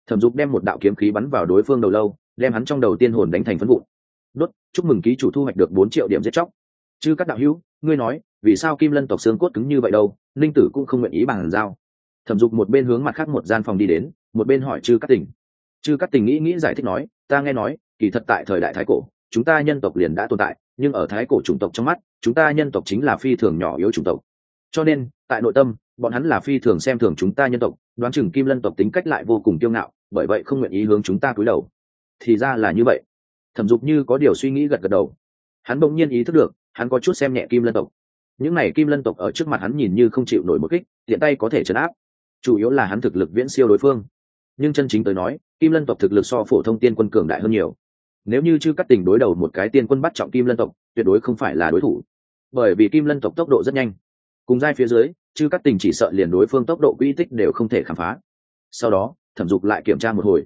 Thẩm dục đem một đạo kiếm khí bắn vào đối phương đầu lâu, đem hắn trong đầu tiên hồn đánh thành phân vụn. Đốt, chúc mừng ký chủ thu hoạch được bốn triệu điểm giết chóc. Chứ các đạo hữu, ngươi nói, vì sao kim lân tộc xương cốt cứng như vậy đâu, ninh tử cũng không nguyện ý bằng giao thẩm dục một bên hướng mặt khác một gian phòng đi đến, một bên hỏi chư các tình. Chư các tình nghĩ nghĩ giải thích nói, ta nghe nói, kỳ thật tại thời đại thái cổ, chúng ta nhân tộc liền đã tồn tại, nhưng ở thái cổ chủng tộc trong mắt, chúng ta nhân tộc chính là phi thường nhỏ yếu chủng tộc. Cho nên, tại nội tâm, bọn hắn là phi thường xem thường chúng ta nhân tộc, đoán chừng kim lân tộc tính cách lại vô cùng kiêu ngạo, bởi vậy không nguyện ý hướng chúng ta cúi đầu. Thì ra là như vậy. Thẩm dục như có điều suy nghĩ gật gật đầu. Hắn bỗng nhiên ý thức được, hắn có chút xem nhẹ kim lân tộc. Những n à y kim lân tộc ở trước mặt hắn nhìn như không chịu nổi một kích, tiện tay có thể chấn áp chủ yếu là hắn thực lực viễn siêu đối phương. Nhưng chân chính tới nói, kim lân tộc thực lực so phổ thông tiên quân cường đại hơn nhiều. Nếu như chưa cắt tình đối đầu một cái tiên quân bắt trọng kim lân tộc, tuyệt đối không phải là đối thủ. Bởi vì kim lân tộc tốc độ rất nhanh. Cùng giai phía dưới, chư cắt tình chỉ sợ liền đối phương tốc độ quỹ tích đều không thể khám phá. Sau đó, thẩm dục lại kiểm tra một hồi.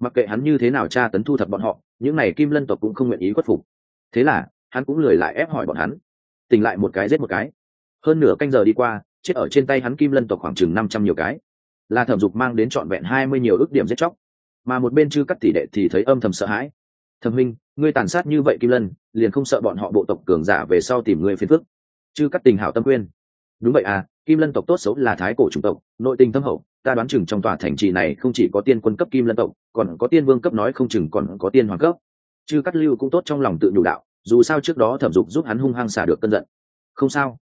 Mặc kệ hắn như thế nào tra tấn thu thập bọn họ, những n à y kim lân tộc cũng không nguyện ý khuất phục. Thế là, hắn cũng lười lại ép hỏi bọn hắn. Tình lại một cái giết một cái. Hơn nửa canh giờ đi qua chết ở trên tay hắn kim lân tộc khoảng chừng năm trăm nhiều cái. Là thẩm dục mang đến trọn vẹn hai mươi nhiều ước điểm giết chóc. Mà một bên chư cắt tỷ đệ thì thấy âm thầm sợ hãi. Thẩm minh ngươi tàn sát như vậy kim lân, liền không sợ bọn họ bộ tộc cường giả về sau tìm ngươi phiền phức. Chư cắt tình hảo tâm quyên đúng vậy à kim lân tộc tốt xấu là thái cổ chủng tộc, nội tình thâm hậu, ta đoán chừng trong tòa thành trì này không chỉ có tiên quân cấp kim lân tộc, còn có tiên vương cấp nói không chừng còn có tiên hoàng cấp. Chư cắt lưu cũng tốt trong lòng tự nhủ đạo, dù sao trước đó thẩm dục giúp hắn hung hăng xả được cơn giận. Không sao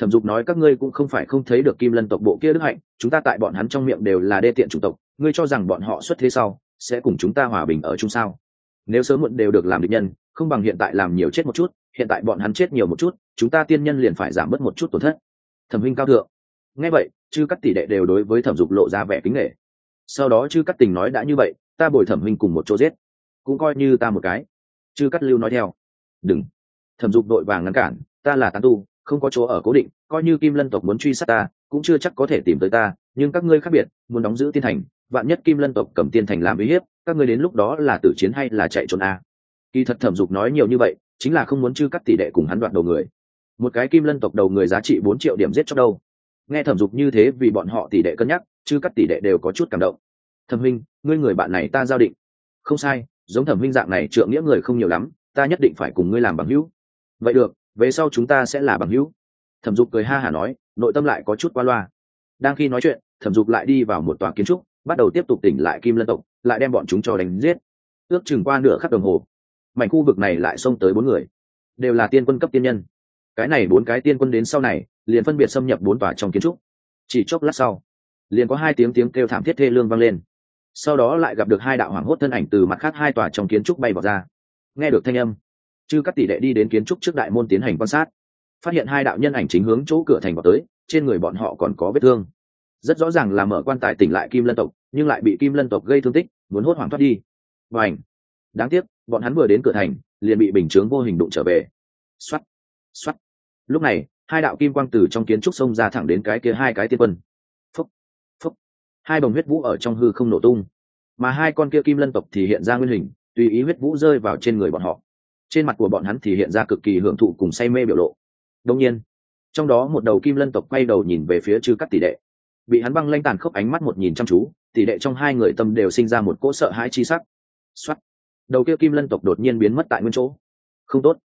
thẩm dục nói, các ngươi cũng không phải không thấy được kim lân tộc bộ kia đức hạnh, chúng ta tại bọn hắn trong miệng đều là đê tiện chủng tộc, ngươi cho rằng bọn họ xuất thế sau, sẽ cùng chúng ta hòa bình ở chung sao? Nếu sớm muộn đều được làm định nhân, không bằng hiện tại làm nhiều chết một chút, hiện tại bọn hắn chết nhiều một chút, chúng ta tiên nhân liền phải giảm bớt một chút tổn thất. Thẩm huynh cao thượng. Nghe vậy, chư các tỷ đệ đều đối với thẩm dục lộ ra vẻ kính nghệ sau đó chư các tình nói đã như vậy, ta bồi thẩm huynh cùng một chỗ giết, cũng coi như ta một cái. Chư cắt lưu nói theo. Đừng. Thẩm dục đội vàng ngăn cản, ta là tán tu không có chỗ ở cố định, coi như kim lân tộc muốn truy sát ta, cũng chưa chắc có thể tìm tới ta, nhưng các ngươi khác biệt, muốn đóng giữ tiên thành, vạn nhất kim lân tộc cầm tiên thành làm uy hiếp, các ngươi đến lúc đó là tử chiến hay là chạy trốn a? Kỳ thật thẩm dục nói nhiều như vậy, chính là không muốn chư cắt tỷ đệ cùng hắn đoạt đầu người. Một cái kim lân tộc đầu người giá trị bốn triệu điểm giết cho đâu. Nghe thẩm dục như thế vì bọn họ tỷ đệ cân nhắc, chư cắt tỷ đệ đều có chút cảm động. Thẩm huynh ngươi người bạn này ta giao định. Không sai, giống thẩm huynh dạng này trượng nghĩa người không nhiều lắm, ta nhất định phải cùng ngươi làm bằng hữu. Vậy được về sau chúng ta sẽ là bằng hữu. Thẩm dục cười ha hả nói, nội tâm lại có chút qua loa. Đang khi nói chuyện, thẩm dục lại đi vào một tòa kiến trúc, bắt đầu tiếp tục tỉnh lại kim lân tộc, lại đem bọn chúng cho đánh giết. Ước chừng qua nửa khắp đồng hồ, mảnh khu vực này lại xông tới bốn người, đều là tiên quân cấp tiên nhân. Cái này bốn cái tiên quân đến sau này, liền phân biệt xâm nhập bốn tòa trong kiến trúc. Chỉ chốc lát sau, liền có hai tiếng tiếng kêu thảm thiết thê lương vang lên. Sau đó lại gặp được hai đạo hoàng hốt thân ảnh từ mặt khác hai tòa trong kiến trúc bay vào ra. Nghe được thanh âm chư các tỷ đệ đi đến kiến trúc trước đại môn tiến hành quan sát. Phát hiện hai đạo nhân ảnh chính hướng chỗ cửa thành vào tới, trên người bọn họ còn có vết thương. Rất rõ ràng là mở quan tài tỉnh lại kim lân tộc, nhưng lại bị kim lân tộc gây thương tích, muốn hốt hoảng thoát đi. Và ảnh đáng tiếc, bọn hắn vừa đến cửa thành, liền bị bình chướng vô hình đụng trở về. Xoắt xoắt lúc này, hai đạo kim quang từ trong kiến trúc sông ra thẳng đến cái kia hai cái tiên quân. Phúc! Phúc! Hai bồng huyết vũ ở trong hư không nổ tung. Mà hai con kia kim lân tộc thì hiện ra nguyên hình, tùy ý huyết vũ rơi vào trên người bọn họ trên mặt của bọn hắn thì hiện ra cực kỳ hưởng thụ cùng say mê biểu lộ. Đông nhiên, trong đó một đầu kim lân tộc quay đầu nhìn về phía chư các tỷ đệ. Bị hắn băng lanh tàn khốc ánh mắt một nhìn chăm chú, tỷ đệ trong hai người tâm đều sinh ra một cỗ sợ hãi chi sắc. Xuất đầu kia kim lân tộc đột nhiên biến mất tại nguyên chỗ. Không tốt.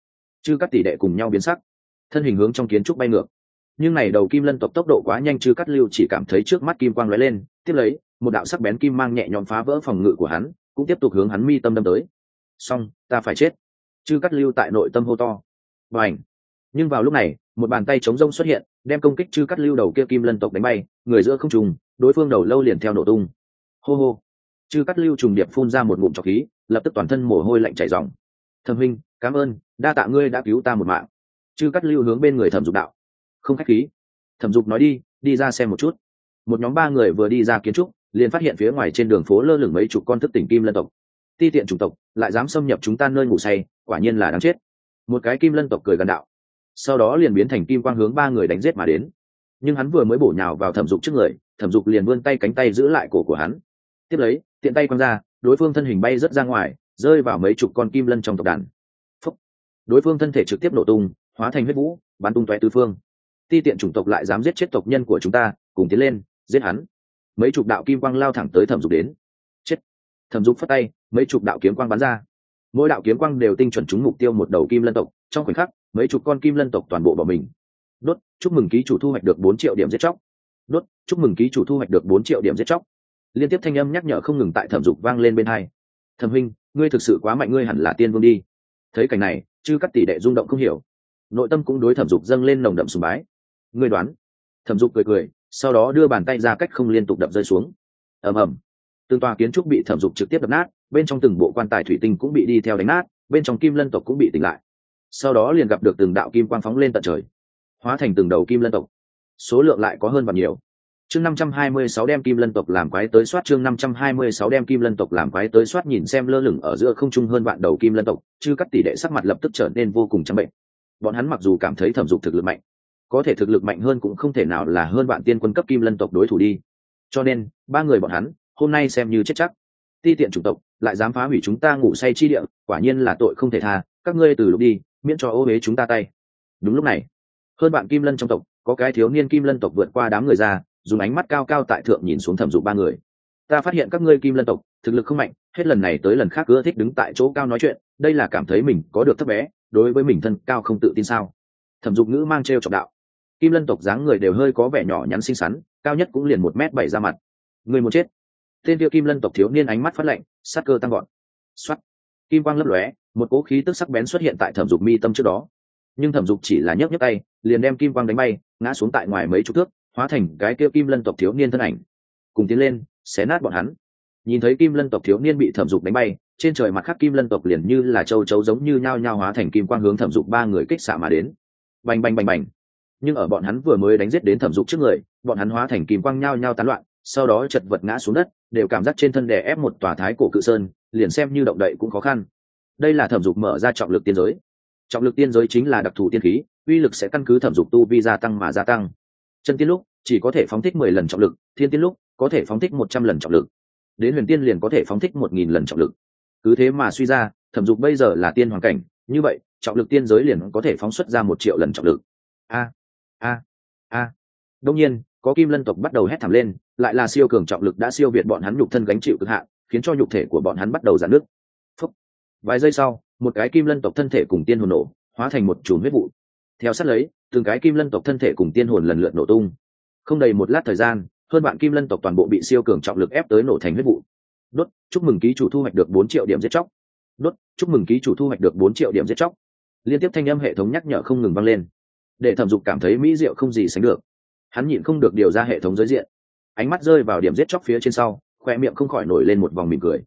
Chư các tỷ đệ cùng nhau biến sắc. Thân hình hướng trong kiến trúc bay ngược. Nhưng này đầu kim lân tộc tốc độ quá nhanh chư cắt lưu chỉ cảm thấy trước mắt kim quang lóe lên, tiếp lấy, một đạo sắc bén kim mang nhẹ nhõm phá vỡ phòng ngự của hắn, cũng tiếp tục hướng hắn mi tâm đâm tới. Xong, ta phải chết chư cắt lưu tại nội tâm hô to. Và ảnh nhưng vào lúc này, một bàn tay chống rông xuất hiện, đem công kích chư cắt lưu đầu kia kim lân tộc đánh bay, người giữa không trùng, đối phương đầu lâu liền theo nổ tung. Hô hô! Chư cắt lưu trùng điệp phun ra một ngụm trọc khí, lập tức toàn thân mồ hôi lạnh chảy dòng thẩm huynh, cảm ơn, đa tạ ngươi đã cứu ta một mạng. Chư cắt lưu hướng bên người thẩm dục đạo. Không khách khí. Thẩm dục nói đi đi ra xem một chút. Một nhóm ba người vừa đi ra kiến trúc, liền phát hiện phía ngoài trên đường phố lơ lửng mấy chục con thức tỉnh kim lân tộc. Ti tiện chủng tộc, lại dám xâm nhập chúng ta nơi ngủ say quả nhiên là đáng chết. Một cái kim lân tộc cười gần đạo. Sau đó liền biến thành kim quang hướng ba người đánh giết mà đến. Nhưng hắn vừa mới bổ nhào vào thẩm dục trước người, thẩm dục liền vươn tay cánh tay giữ lại cổ của hắn. Tiếp lấy, tiện tay quăng ra, đối phương thân hình bay rớt ra ngoài, rơi vào mấy chục con kim lân trong tộc đàn. Phúc. đối phương thân thể trực tiếp nổ tung, hóa thành huyết vũ, bắn tung tóe tứ phương. Ti tiện chủng tộc lại dám giết chết tộc nhân của chúng ta, cùng tiến lên, giết hắn. Mấy chục đạo kim quang lao thẳng tới thẩm dục đến. Chết. Thẩm dục phất tay, mấy chục đạo kiếm quang bắn ra mỗi đạo kiếm quang đều tinh chuẩn trúng mục tiêu một đầu kim lân tộc, trong khoảnh khắc, mấy chục con kim lân tộc toàn bộ bỏ mình. Đốt, chúc mừng ký chủ thu hoạch được bốn triệu điểm giết chóc. Đốt, chúc mừng ký chủ thu hoạch được bốn triệu điểm giết chóc. Liên tiếp thanh âm nhắc nhở không ngừng tại thẩm dục vang lên bên hai. Thẩm huynh, ngươi thực sự quá mạnh, ngươi hẳn là tiên vương đi. Thấy cảnh này, chư các tỷ đệ rung động không hiểu. Nội tâm cũng đối thẩm dục dâng lên nồng đậm sùng bái. Ngươi đoán. Thẩm dục cười cười, sau đó đưa bàn tay ra cách không liên tục đập rơi xuống. Ầm ầm từng tòa kiến trúc bị thẩm dục trực tiếp đập nát, bên trong từng bộ quan tài thủy tinh cũng bị đi theo đánh nát, bên trong kim lân tộc cũng bị tỉnh lại. Sau đó liền gặp được từng đạo kim quang phóng lên tận trời, hóa thành từng đầu kim lân tộc. Số lượng lại có hơn và nhiều. Chương năm trăm hai mươi sáu đem kim lân tộc làm quái tới soát, chương năm trăm hai mươi sáu đem kim lân tộc làm quái tới soát nhìn xem lơ lửng ở giữa không trung hơn vạn đầu kim lân tộc chứ các tỷ đệ sắc mặt lập tức trở nên vô cùng trắng bệnh. Bọn hắn mặc dù cảm thấy thẩm dục thực lực mạnh, có thể thực lực mạnh hơn cũng không thể nào là hơn bạn tiên quân cấp kim lân tộc đối thủ đi. Cho nên, ba người bọn hắn hôm nay xem như chết chắc. Ti tiện chủng tộc, lại dám phá hủy chúng ta ngủ say chi địa, quả nhiên là tội không thể tha, các ngươi từ lúc đi, miễn cho ô huế chúng ta tay. Đúng lúc này, hơn bạn kim lân trong tộc, có cái thiếu niên kim lân tộc vượt qua đám người ra, dùng ánh mắt cao cao tại thượng nhìn xuống thẩm dục ba người. Ta phát hiện các ngươi kim lân tộc, thực lực không mạnh, hết lần này tới lần khác ưa thích đứng tại chỗ cao nói chuyện, đây là cảm thấy mình có được thấp bé, đối với mình thân cao không tự tin sao? Thẩm dục ngữ mang t r e o trọng đạo. Kim lân tộc dáng người đều hơi có vẻ nhỏ nhắn xinh xắn, cao nhất cũng liền một m bảy ra mặt. Người muốn chết tên tiêu kim lân tộc thiếu niên ánh mắt phát lạnh, sát cơ tăng gọn xuất kim quang lấp lóe, một cỗ khí tức sắc bén xuất hiện tại thẩm dục mi tâm trước đó. Nhưng thẩm dục chỉ là nhấc nhấc tay, liền đem kim quang đánh bay, ngã xuống tại ngoài mấy chục thước, hóa thành cái kia kim lân tộc thiếu niên thân ảnh. Cùng tiến lên, xé nát bọn hắn. Nhìn thấy kim lân tộc thiếu niên bị thẩm dục đánh bay, trên trời mặt khác kim lân tộc liền như là châu chấu giống như nhao nhao hóa thành kim quang hướng thẩm dục ba người kích xạ mà đến. Bành bành bành bành. Nhưng ở bọn hắn vừa mới đánh giết đến thẩm dục trước người, bọn hắn hóa thành kim quang nhao nhao tán loạn, sau đó chật vật ngã xuống đất đều cảm giác trên thân đè ép một tòa thái cổ cự sơn, liền xem như động đậy cũng khó khăn. Đây là thẩm dục mở ra trọng lực tiên giới. Trọng lực tiên giới chính là đặc thù tiên khí, uy lực sẽ căn cứ thẩm dục tu vi gia tăng mà gia tăng. Chân tiên lúc, chỉ có thể phóng thích mười lần trọng lực, thiên tiên lúc, có thể phóng thích một trăm lần trọng lực. Đến huyền tiên liền có thể phóng thích một nghìn lần trọng lực. Cứ thế mà suy ra, thẩm dục bây giờ là tiên hoàn cảnh, như vậy, trọng lực tiên giới liền có thể phóng xuất ra một triệu lần trọng lực. A a a. Đông nhiên có kim lân tộc bắt đầu hét thảm lên, lại là siêu cường trọng lực đã siêu việt bọn hắn nhục thân gánh chịu cực hạn, khiến cho nhục thể của bọn hắn bắt đầu giãn nước Phúc. vài giây sau, một cái kim lân tộc thân thể cùng tiên hồn nổ, hóa thành một chùm huyết vụ. Theo sát lấy, từng cái kim lân tộc thân thể cùng tiên hồn lần lượt nổ tung. Không đầy một lát thời gian, hơn bạn kim lân tộc toàn bộ bị siêu cường trọng lực ép tới nổ thành huyết vụ. Đốt, chúc mừng ký chủ thu hoạch được bốn triệu điểm giết chóc. Đốt, chúc mừng ký chủ thu hoạch được bốn triệu điểm giết chóc. Liên tiếp thanh âm hệ thống nhắc nhở không ngừng vang lên. Để thẩm dục cảm thấy mỹ diệu không gì sánh được hắn nhịn không được điều ra hệ thống giới diện. Ánh mắt rơi vào điểm giết chóc phía trên sau, khoe miệng không khỏi nổi lên một vòng mỉm cười.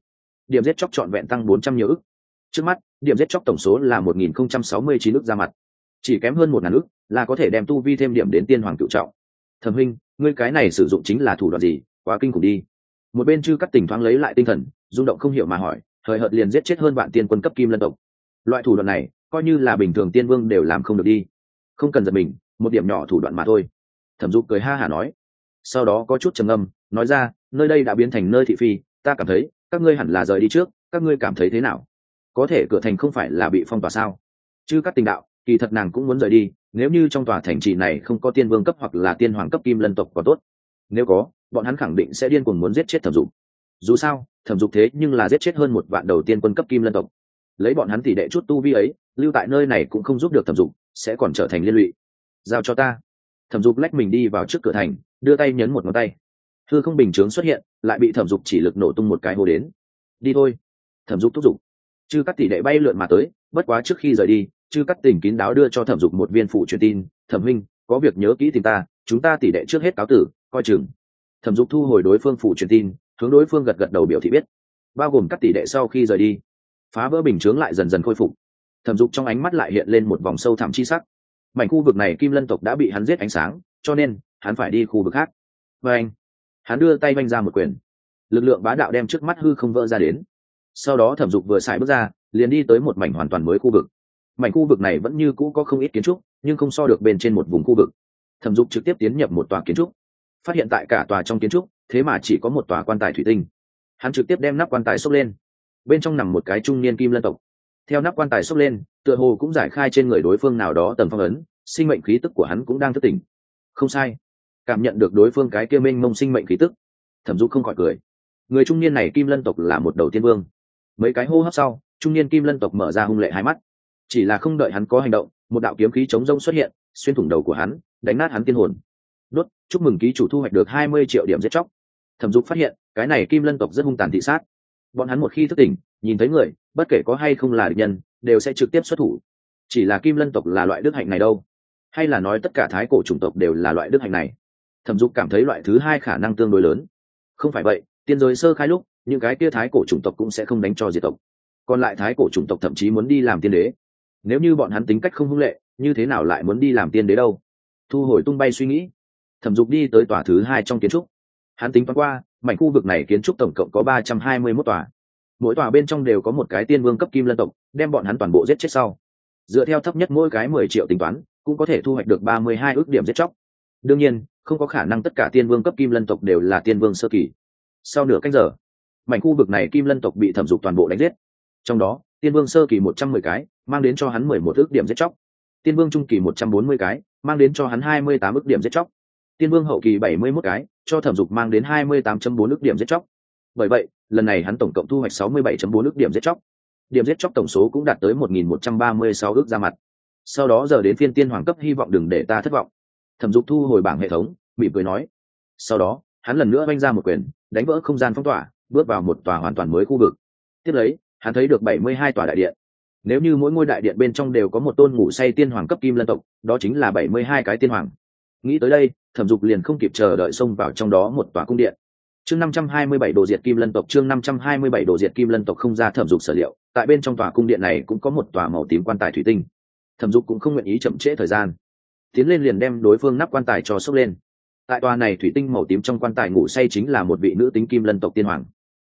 Điểm giết chóc trọn vẹn tăng bốn trăm nhiều ức. Trước mắt, điểm giết chóc tổng số là một nghìn không trăm sáu mươi chín ức ra mặt. Chỉ kém hơn một ngàn ức là có thể đem tu vi thêm điểm đến tiên hoàng cựu trọng. Thẩm huynh ngươi cái này sử dụng chính là thủ đoạn gì? Quá kinh khủng đi. Một bên chư cắt tỉnh thoáng lấy lại tinh thần, rung động không hiểu mà hỏi, thời hợt liền giết chết hơn bạn tiên quân cấp kim lân tộc. Loại thủ đoạn này, coi như là bình thường tiên vương đều làm không được đi. Không cần giật mình, một điểm nhỏ thủ đoạn mà thôi thẩm dục cười ha hả nói. Sau đó có chút trầm âm nói ra, nơi đây đã biến thành nơi thị phi, ta cảm thấy, các ngươi hẳn là rời đi trước, các ngươi cảm thấy thế nào? Có thể cửa thành không phải là bị phong tỏa sao? Chứ các tình đạo, kỳ thật nàng cũng muốn rời đi, nếu như trong tòa thành trì này không có tiên vương cấp hoặc là tiên hoàng cấp kim lân tộc có tốt. Nếu có, bọn hắn khẳng định sẽ điên cuồng muốn giết chết thẩm dục. Dù sao, thẩm dục thế nhưng là giết chết hơn một vạn đầu tiên quân cấp kim lân tộc. Lấy bọn hắn tỷ đệ chút tu vi ấy, lưu tại nơi này cũng không giúp được thẩm dục, sẽ còn trở thành liên lụy. Giao cho ta thẩm dục lách mình đi vào trước cửa thành, đưa tay nhấn một ngón tay. Thư không bình chướng xuất hiện, lại bị thẩm dục chỉ lực nổ tung một cái hô đến. Đi thôi. Thẩm dục thúc giục. Chư các tỷ đệ bay lượn mà tới, bất quá trước khi rời đi, chư các tỉnh kín đáo đưa cho thẩm dục một viên phụ truyền tin. Thẩm minh có việc nhớ kỹ tìm ta, chúng ta tỷ đệ trước hết cáo tử, coi chừng. Thẩm dục thu hồi đối phương phụ truyền tin, hướng đối phương gật gật đầu biểu thị biết. Bao gồm các tỷ đệ sau khi rời đi, phá vỡ bình chướng lại dần dần khôi phục. Thẩm dục trong ánh mắt lại hiện lên một vòng sâu thẳm chi sắc mảnh khu vực này kim lân tộc đã bị hắn giết ánh sáng, cho nên hắn phải đi khu vực khác. Và anh, hắn đưa tay vanh ra một quyền. Lực lượng bá đạo đem trước mắt hư không vỡ ra đến. Sau đó thẩm dục vừa xài bước ra, liền đi tới một mảnh hoàn toàn mới khu vực. Mảnh khu vực này vẫn như cũ có không ít kiến trúc, nhưng không so được bên trên một vùng khu vực. Thẩm dục trực tiếp tiến nhập một tòa kiến trúc. Phát hiện tại cả tòa trong kiến trúc, thế mà chỉ có một tòa quan tài thủy tinh. Hắn trực tiếp đem nắp quan tài xốc lên. Bên trong nằm một cái trung niên kim lân tộc theo nắp quan tài xốc lên, tựa hồ cũng giải khai trên người đối phương nào đó tầng phong ấn, sinh mệnh khí tức của hắn cũng đang thất tỉnh. Không sai. Cảm nhận được đối phương cái kia minh mông sinh mệnh khí tức, thẩm du không khỏi cười. Người trung niên này kim lân tộc là một đầu tiên vương. Mấy cái hô hấp sau, trung niên kim lân tộc mở ra hung lệ hai mắt. Chỉ là không đợi hắn có hành động, một đạo kiếm khí chống rông xuất hiện, xuyên thủng đầu của hắn, đánh nát hắn tiên hồn. Đốt, chúc mừng ký chủ thu hoạch được hai mươi triệu điểm giết chóc. Thẩm dục phát hiện, cái này kim lân tộc rất hung tàn thị sát. Bọn hắn một khi thức tỉnh nhìn thấy người, bất kể có hay không là địch nhân, đều sẽ trực tiếp xuất thủ. Chỉ là kim lân tộc là loại đức hạnh này đâu? Hay là nói tất cả thái cổ chủng tộc đều là loại đức hạnh này? Thẩm dục cảm thấy loại thứ hai khả năng tương đối lớn. Không phải vậy, tiên giới sơ khai lúc, những cái kia thái cổ chủng tộc cũng sẽ không đánh cho diệt tộc. Còn lại thái cổ chủng tộc thậm chí muốn đi làm tiên đế. Nếu như bọn hắn tính cách không hung lệ, như thế nào lại muốn đi làm tiên đế đâu? Thu hồi tung bay suy nghĩ. Thẩm dục đi tới tòa thứ hai trong kiến trúc. Hắn tính toán qua, mảnh khu vực này kiến trúc tổng cộng có ba trăm hai mươi mốt tòa mỗi tòa bên trong đều có một cái tiên vương cấp kim lân tộc, đem bọn hắn toàn bộ giết chết sau. Dựa theo thấp nhất mỗi cái mười triệu tính toán, cũng có thể thu hoạch được ba mươi hai ước điểm giết chóc. Đương nhiên, không có khả năng tất cả tiên vương cấp kim lân tộc đều là tiên vương sơ kỳ. Sau nửa canh giờ, mảnh khu vực này kim lân tộc bị thẩm dục toàn bộ đánh giết. Trong đó, tiên vương sơ kỳ một trăm mười cái, mang đến cho hắn mười một ước điểm giết chóc. Tiên vương trung kỳ một trăm bốn mươi cái, mang đến cho hắn hai mươi tám ước điểm giết chóc. Tiên vương hậu kỳ bảy mươi mốt cái, cho thẩm dục mang đến hai mươi tám bốn ước điểm giết chóc. Bởi vậy lần này hắn tổng cộng thu hoạch 67.4 ước điểm giết chóc. Điểm giết chóc tổng số cũng đạt tới một nghìn một trăm ba mươi sáu ước ra mặt. Sau đó giờ đến phiên tiên hoàng cấp, hy vọng đừng để ta thất vọng. Thẩm dục thu hồi bảng hệ thống bị cười nói. Sau đó, hắn lần nữa vung ra một quyền, đánh vỡ không gian phong tỏa, bước vào một tòa hoàn toàn mới khu vực. Tiếp lấy, hắn thấy được bảy mươi hai tòa đại điện. Nếu như mỗi ngôi đại điện bên trong đều có một tôn ngủ say tiên hoàng cấp kim lân tộc, đó chính là bảy mươi hai cái tiên hoàng. Nghĩ tới đây, thẩm dục liền không kịp chờ đợi xông vào trong đó một tòa cung điện chương năm trăm hai mươi bảy đồ diệt kim lân tộc, chương năm trăm hai mươi bảy đồ diệt kim lân tộc không ra thẩm dục sở liệu. Tại bên trong tòa cung điện này cũng có một tòa màu tím quan tài thủy tinh. Thẩm dục cũng không nguyện ý chậm trễ thời gian. Tiến lên liền đem đối phương nắp quan tài cho sốc lên. Tại tòa này thủy tinh màu tím trong quan tài ngủ say chính là một vị nữ tính kim lân tộc tiên hoàng.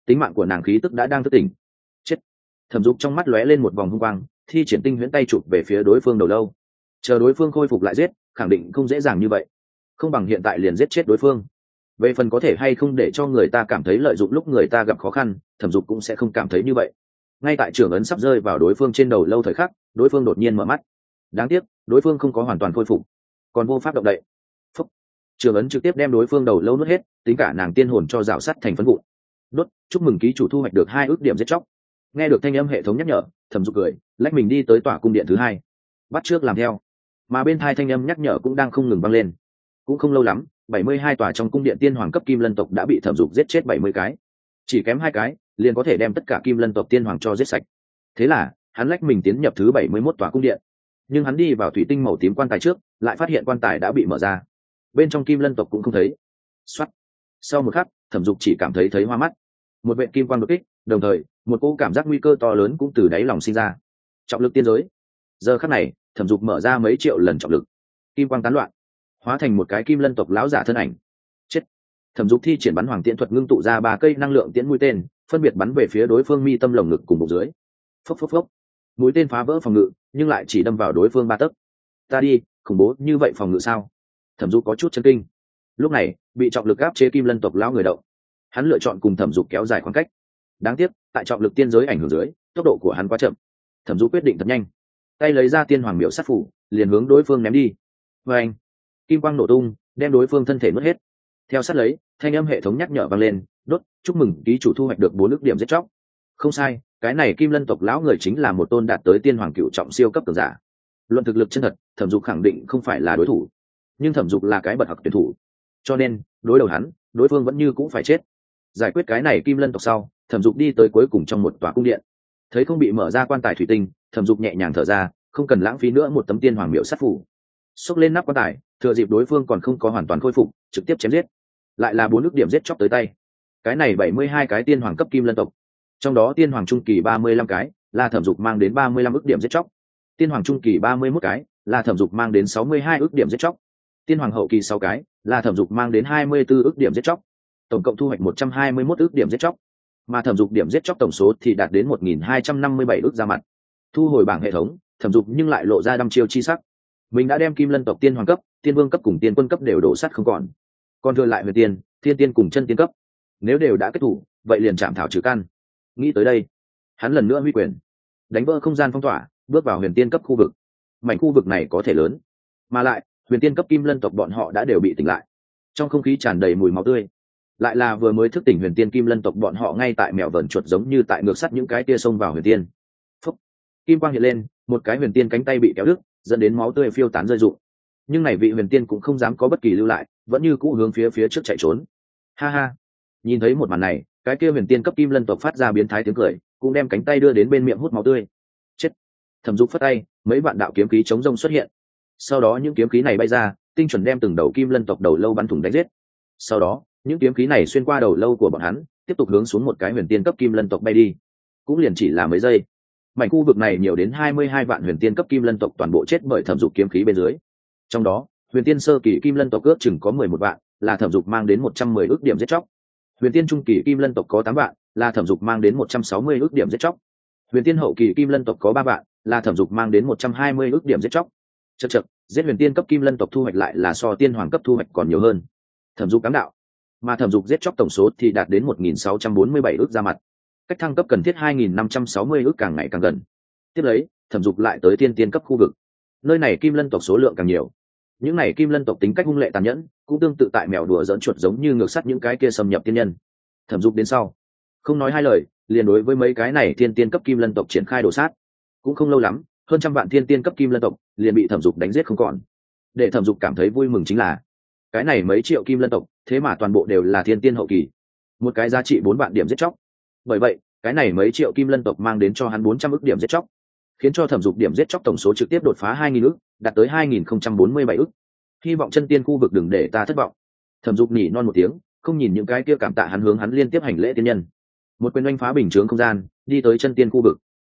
Tính mạng của nàng khí tức đã đang thức tỉnh. Chết. Thẩm dục trong mắt lóe lên một vòng hung quang, thi triển tinh huyễn tay chụp về phía đối phương đầu lâu. Chờ đối phương khôi phục lại giết, khẳng định không dễ dàng như vậy. Không bằng hiện tại liền giết chết đối phương về phần có thể hay không để cho người ta cảm thấy lợi dụng lúc người ta gặp khó khăn, thẩm dục cũng sẽ không cảm thấy như vậy. Ngay tại trường ấn sắp rơi vào đối phương trên đầu lâu thời khắc, đối phương đột nhiên mở mắt. Đáng tiếc, đối phương không có hoàn toàn khôi phục, còn vô pháp động đậy. Phúc. trường ấn trực tiếp đem đối phương đầu lâu nuốt hết, tính cả nàng tiên hồn cho rào sắt thành phân vụn. Đốt, chúc mừng ký chủ thu hoạch được hai ước điểm giết chóc. Nghe được thanh âm hệ thống nhắc nhở, thẩm dục cười, lách mình đi tới tòa cung điện thứ hai. Bắt trước làm theo. Mà bên thai thanh âm nhắc nhở cũng đang không ngừng vang lên. Cũng không lâu lắm bảy mươi hai tòa trong cung điện tiên hoàng cấp kim lân tộc đã bị thẩm dục giết chết bảy mươi cái. Chỉ kém hai cái, liền có thể đem tất cả kim lân tộc tiên hoàng cho giết sạch. Thế là, hắn lách mình tiến nhập thứ bảy mươi mốt tòa cung điện. Nhưng hắn đi vào thủy tinh màu tím quan tài trước, lại phát hiện quan tài đã bị mở ra. Bên trong kim lân tộc cũng không thấy. X sau một khắc, thẩm dục chỉ cảm thấy thấy hoa mắt. Một vệ kim quan đột kích, đồng thời, một cô cảm giác nguy cơ to lớn cũng từ đáy lòng sinh ra. Trọng lực tiên giới. Giờ khắc này, thẩm dục mở ra mấy triệu lần trọng lực. Kim quang tán loạn hóa thành một cái kim lân tộc lão giả thân ảnh. Chết. Thẩm dục thi triển bắn hoàng tiễn thuật ngưng tụ ra ba cây năng lượng tiễn mũi tên, phân biệt bắn về phía đối phương mi tâm lồng ngực cùng bụng dưới. Phốc phốc phốc. Mũi tên phá vỡ phòng ngự, nhưng lại chỉ đâm vào đối phương ba tấc. Ta đi, khủng bố như vậy phòng ngự sao? Thẩm dục có chút chân kinh. Lúc này, bị trọng lực áp chế kim lân tộc lão người động. Hắn lựa chọn cùng thẩm dục kéo dài khoảng cách. Đáng tiếc, tại trọng lực tiên giới ảnh hưởng dưới, tốc độ của hắn quá chậm. Thẩm dục quyết định thật nhanh. Tay lấy ra tiên hoàng miệu sát phủ, liền hướng đối phương ném đi. Vê anh kim quang nổ tung, đem đối phương thân thể mất hết. Theo sát lấy, thanh âm hệ thống nhắc nhở vang lên, đốt, chúc mừng, ký chủ thu hoạch được bốn ước điểm giết chóc. Không sai, cái này kim lân tộc lão người chính là một tôn đạt tới tiên hoàng cựu trọng siêu cấp cường giả. Luận thực lực chân thật, thẩm dục khẳng định không phải là đối thủ. Nhưng thẩm dục là cái bậc học tuyển thủ. Cho nên, đối đầu hắn, đối phương vẫn như cũng phải chết. Giải quyết cái này kim lân tộc sau, thẩm dục đi tới cuối cùng trong một tòa cung điện. Thấy không bị mở ra quan tài thủy tinh, thẩm dục nhẹ nhàng thở ra, không cần lãng phí nữa một tấm tiên hoàng miệu sát phủ xốc lên nắp quan tài, thừa dịp đối phương còn không có hoàn toàn khôi phục, trực tiếp chém giết. Lại là bốn nước điểm giết chóc tới tay. Cái này bảy mươi hai cái tiên hoàng cấp kim lân tộc. Trong đó tiên hoàng trung kỳ ba mươi lăm cái là thẩm dục mang đến ba mươi lăm ước điểm giết chóc. Tiên hoàng trung kỳ ba mươi mốt cái là thẩm dục mang đến sáu mươi hai ước điểm giết chóc. Tiên hoàng hậu kỳ sáu cái là thẩm dục mang đến hai mươi bốn ước điểm giết chóc. Tổng cộng thu hoạch một trăm hai mươi mốt ước điểm giết chóc. Mà thẩm dục điểm giết chóc tổng số thì đạt đến một nghìn hai trăm năm mươi bảy ước ra mặt. Thu hồi bảng hệ thống, thẩm dục nhưng lại lộ ra đăm chiêu chi sắc mình đã đem kim lân tộc tiên hoàng cấp, tiên vương cấp cùng tiên quân cấp đều đổ sắt không còn. Còn thừa lại huyền tiên, thiên tiên cùng chân tiên cấp. Nếu đều đã kết thủ, vậy liền chạm thảo trừ căn. Nghĩ tới đây, hắn lần nữa huy quyền, đánh vỡ không gian phong tỏa, bước vào huyền tiên cấp khu vực. Mảnh khu vực này có thể lớn, mà lại, huyền tiên cấp kim lân tộc bọn họ đã đều bị tỉnh lại. Trong không khí tràn đầy mùi máu tươi. Lại là vừa mới thức tỉnh huyền tiên kim lân tộc bọn họ ngay tại mèo vờn chuột giống như tại ngược sắt những cái tia xông vào huyền tiên. Phúc. kim quang hiện lên, một cái huyền tiên cánh tay bị kéo đứt dẫn đến máu tươi phiêu tán rơi rụng. Nhưng này vị huyền tiên cũng không dám có bất kỳ lưu lại, vẫn như cũ hướng phía phía trước chạy trốn. Ha ha. Nhìn thấy một màn này, cái kia huyền tiên cấp kim lân tộc phát ra biến thái tiếng cười, cũng đem cánh tay đưa đến bên miệng hút máu tươi. Chết. Thẩm dục phất tay, mấy vạn đạo kiếm khí chống rông xuất hiện. Sau đó những kiếm khí này bay ra, tinh chuẩn đem từng đầu kim lân tộc đầu lâu bắn thủng đánh giết. Sau đó, những kiếm khí này xuyên qua đầu lâu của bọn hắn, tiếp tục hướng xuống một cái huyền tiên cấp kim lân tộc bay đi. Cũng liền chỉ là mấy giây mảnh khu vực này nhiều đến hai mươi hai vạn huyền tiên cấp kim lân tộc toàn bộ chết bởi thẩm dục kiếm khí bên dưới. Trong đó, huyền tiên sơ kỳ kim lân tộc ước chừng có mười một vạn, là thẩm dục mang đến một trăm mười ước điểm giết chóc. Huyền tiên trung kỳ kim lân tộc có tám vạn, là thẩm dục mang đến một trăm sáu mươi ước điểm giết chóc. Huyền tiên hậu kỳ kim lân tộc có ba vạn, là thẩm dục mang đến một trăm hai mươi ước điểm giết chóc. Chật chật giết huyền tiên cấp kim lân tộc thu hoạch lại là so tiên hoàng cấp thu hoạch còn nhiều hơn. Thẩm dục cám đạo. Mà thẩm dục giết chóc tổng số thì đạt đến một nghìn sáu trăm bốn mươi bảy ước ra mặt cách thăng cấp cần thiết hai nghìn năm trăm sáu mươi ước càng ngày càng gần. Tiếp lấy, thẩm dục lại tới tiên tiên cấp khu vực. Nơi này kim lân tộc số lượng càng nhiều. Những này kim lân tộc tính cách hung lệ tàn nhẫn, cũng tương tự tại mèo đùa giỡn chuột giống như ngược sắt những cái kia xâm nhập tiên nhân. Thẩm dục đến sau. Không nói hai lời, liền đối với mấy cái này tiên tiên cấp kim lân tộc triển khai đổ sát. Cũng không lâu lắm, hơn trăm vạn tiên tiên cấp kim lân tộc liền bị thẩm dục đánh giết không còn. Để thẩm dục cảm thấy vui mừng chính là, cái này mấy triệu kim lân tộc, thế mà toàn bộ đều là thiên tiên hậu kỳ. Một cái giá trị bốn vạn điểm giết chóc bởi vậy, cái này mấy triệu kim lân tộc mang đến cho hắn bốn trăm ước điểm giết chóc, khiến cho thẩm dục điểm giết chóc tổng số trực tiếp đột phá hai nghìn ước đạt tới hai nghìn không trăm bốn mươi bảy ước hy vọng chân tiên khu vực đừng để ta thất vọng. Thẩm dục nhỉ non một tiếng, không nhìn những cái kia cảm tạ hắn hướng hắn liên tiếp hành lễ tiên nhân. Một quyền oanh phá bình chướng không gian, đi tới chân tiên khu vực.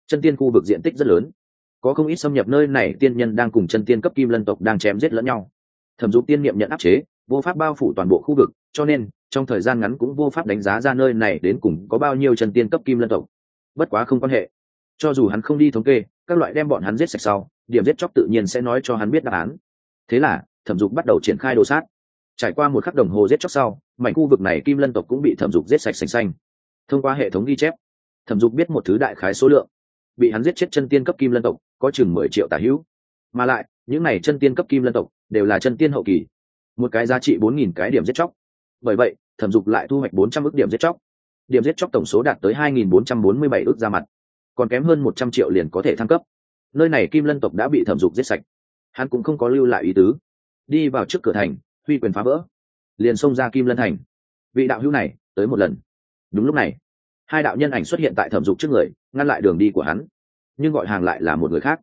Chân tiên khu vực diện tích rất lớn. Có không ít xâm nhập nơi này tiên nhân đang cùng chân tiên cấp kim lân tộc đang chém giết lẫn nhau. Thẩm dục tiên niệm nhận áp chế, vô pháp bao phủ toàn bộ khu vực, cho nên trong thời gian ngắn cũng vô pháp đánh giá ra nơi này đến cùng có bao nhiêu chân tiên cấp kim lân tộc. Bất quá không quan hệ. Cho dù hắn không đi thống kê, các loại đem bọn hắn giết sạch sau, điểm giết chóc tự nhiên sẽ nói cho hắn biết đáp án. Thế là, thẩm dục bắt đầu triển khai đồ sát. Trải qua một khắc đồng hồ giết chóc sau, mảnh khu vực này kim lân tộc cũng bị thẩm dục giết sạch sành xanh. Thông qua hệ thống ghi chép, thẩm dục biết một thứ đại khái số lượng. Bị hắn giết chết chân tiên cấp kim lân tộc, có chừng mười triệu tả hữu. Mà lại, những này chân tiên cấp kim lân tộc, đều là chân tiên hậu kỳ. Một cái giá trị bốn nghìn cái điểm giết chóc bởi vậy, thẩm dục lại thu hoạch bốn trăm ước điểm giết chóc. Điểm giết chóc tổng số đạt tới hai nghìn bốn trăm bốn mươi bảy ước ra mặt. Còn kém hơn một trăm triệu liền có thể thăng cấp. Nơi này kim lân tộc đã bị thẩm dục giết sạch. Hắn cũng không có lưu lại ý tứ. Đi vào trước cửa thành, huy quyền phá vỡ. Liền xông ra kim lân thành. Vị đạo hữu này, tới một lần. Đúng lúc này, hai đạo nhân ảnh xuất hiện tại thẩm dục trước người, ngăn lại đường đi của hắn. Nhưng gọi hàng lại là một người khác.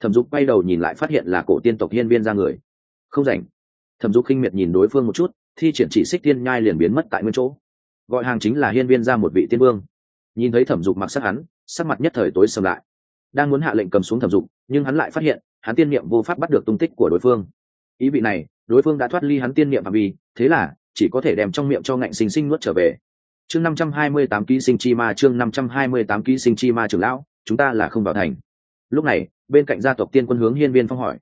Thẩm dục quay đầu nhìn lại phát hiện là cổ tiên tộc hiên viên ra người. Không rảnh. Thẩm dục khinh miệt nhìn đối phương một chút thi triển chỉ xích tiên nhai liền biến mất tại nguyên chỗ. Gọi hàng chính là hiên viên ra một vị tiên vương. Nhìn thấy thẩm dục mặc sắc hắn, sắc mặt nhất thời tối sầm lại. Đang muốn hạ lệnh cầm xuống thẩm dục, nhưng hắn lại phát hiện, hắn tiên niệm vô pháp bắt được tung tích của đối phương. Ý vị này, đối phương đã thoát ly hắn tiên niệm phạm vi, thế là, chỉ có thể đem trong miệng cho ngạnh sinh sinh nuốt trở về. Chương năm trăm hai mươi tám ký sinh chi ma, chương năm trăm hai mươi tám ký sinh chi ma trưởng lão, chúng ta là không vào thành. Lúc này, bên cạnh gia tộc tiên quân hướng hiên viên phong hỏi.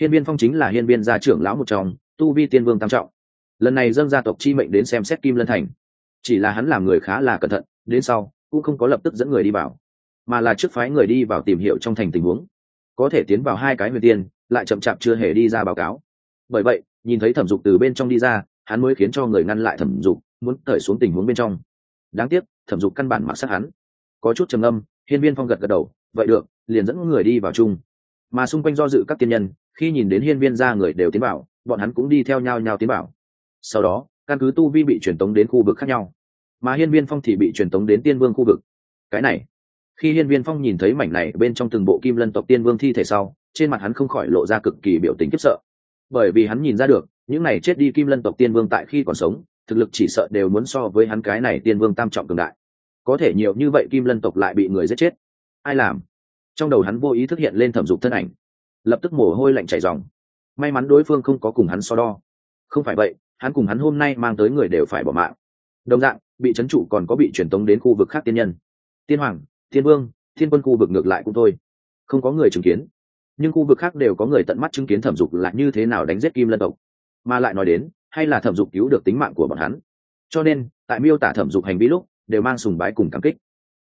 Hiên viên phong chính là hiên viên gia trưởng lão một trong, tu vi tiên vương tam trọng lần này dân gia tộc chi mệnh đến xem xét kim lân thành. Chỉ là hắn làm người khá là cẩn thận, đến sau, cũng không có lập tức dẫn người đi vào, mà là trước phái người đi vào tìm hiểu trong thành tình huống. Có thể tiến vào hai cái huyền tiên, lại chậm chạp chưa hề đi ra báo cáo. Bởi vậy, nhìn thấy thẩm dục từ bên trong đi ra, hắn mới khiến cho người ngăn lại thẩm dục, muốn cởi xuống tình huống bên trong. Đáng tiếc, thẩm dục căn bản mặc sát hắn. Có chút trầm âm hiên viên phong gật gật đầu, vậy được, liền dẫn người đi vào chung. Mà xung quanh do dự các tiên nhân, khi nhìn đến hiên viên ra người đều tiến bảo bọn hắn cũng đi theo nhau nhau tiến bảo sau đó, căn cứ tu vi bị truyền tống đến khu vực khác nhau. Mà hiên viên phong thì bị truyền tống đến tiên vương khu vực. Cái này, khi hiên viên phong nhìn thấy mảnh này bên trong từng bộ kim lân tộc tiên vương thi thể sau, trên mặt hắn không khỏi lộ ra cực kỳ biểu tình kiếp sợ. Bởi vì hắn nhìn ra được, những này chết đi kim lân tộc tiên vương tại khi còn sống, thực lực chỉ sợ đều muốn so với hắn cái này tiên vương tam trọng cường đại. Có thể nhiều như vậy kim lân tộc lại bị người giết chết. Ai làm? Trong đầu hắn vô ý thức hiện lên thẩm dục thân ảnh. Lập tức mồ hôi lạnh chảy dòng may mắn đối phương không có cùng hắn so đo. Không phải vậy hắn cùng hắn hôm nay mang tới người đều phải bỏ mạng. Đồng dạng, bị trấn trụ còn có bị truyền tống đến khu vực khác tiên nhân. Tiên hoàng thiên vương thiên quân khu vực ngược lại cũng thôi. Không có người chứng kiến. Nhưng khu vực khác đều có người tận mắt chứng kiến thẩm dục là như thế nào đánh giết kim lân tộc. Mà lại nói đến, hay là thẩm dục cứu được tính mạng của bọn hắn. Cho nên, tại miêu tả thẩm dục hành vi lúc, đều mang sùng bái cùng cảm kích.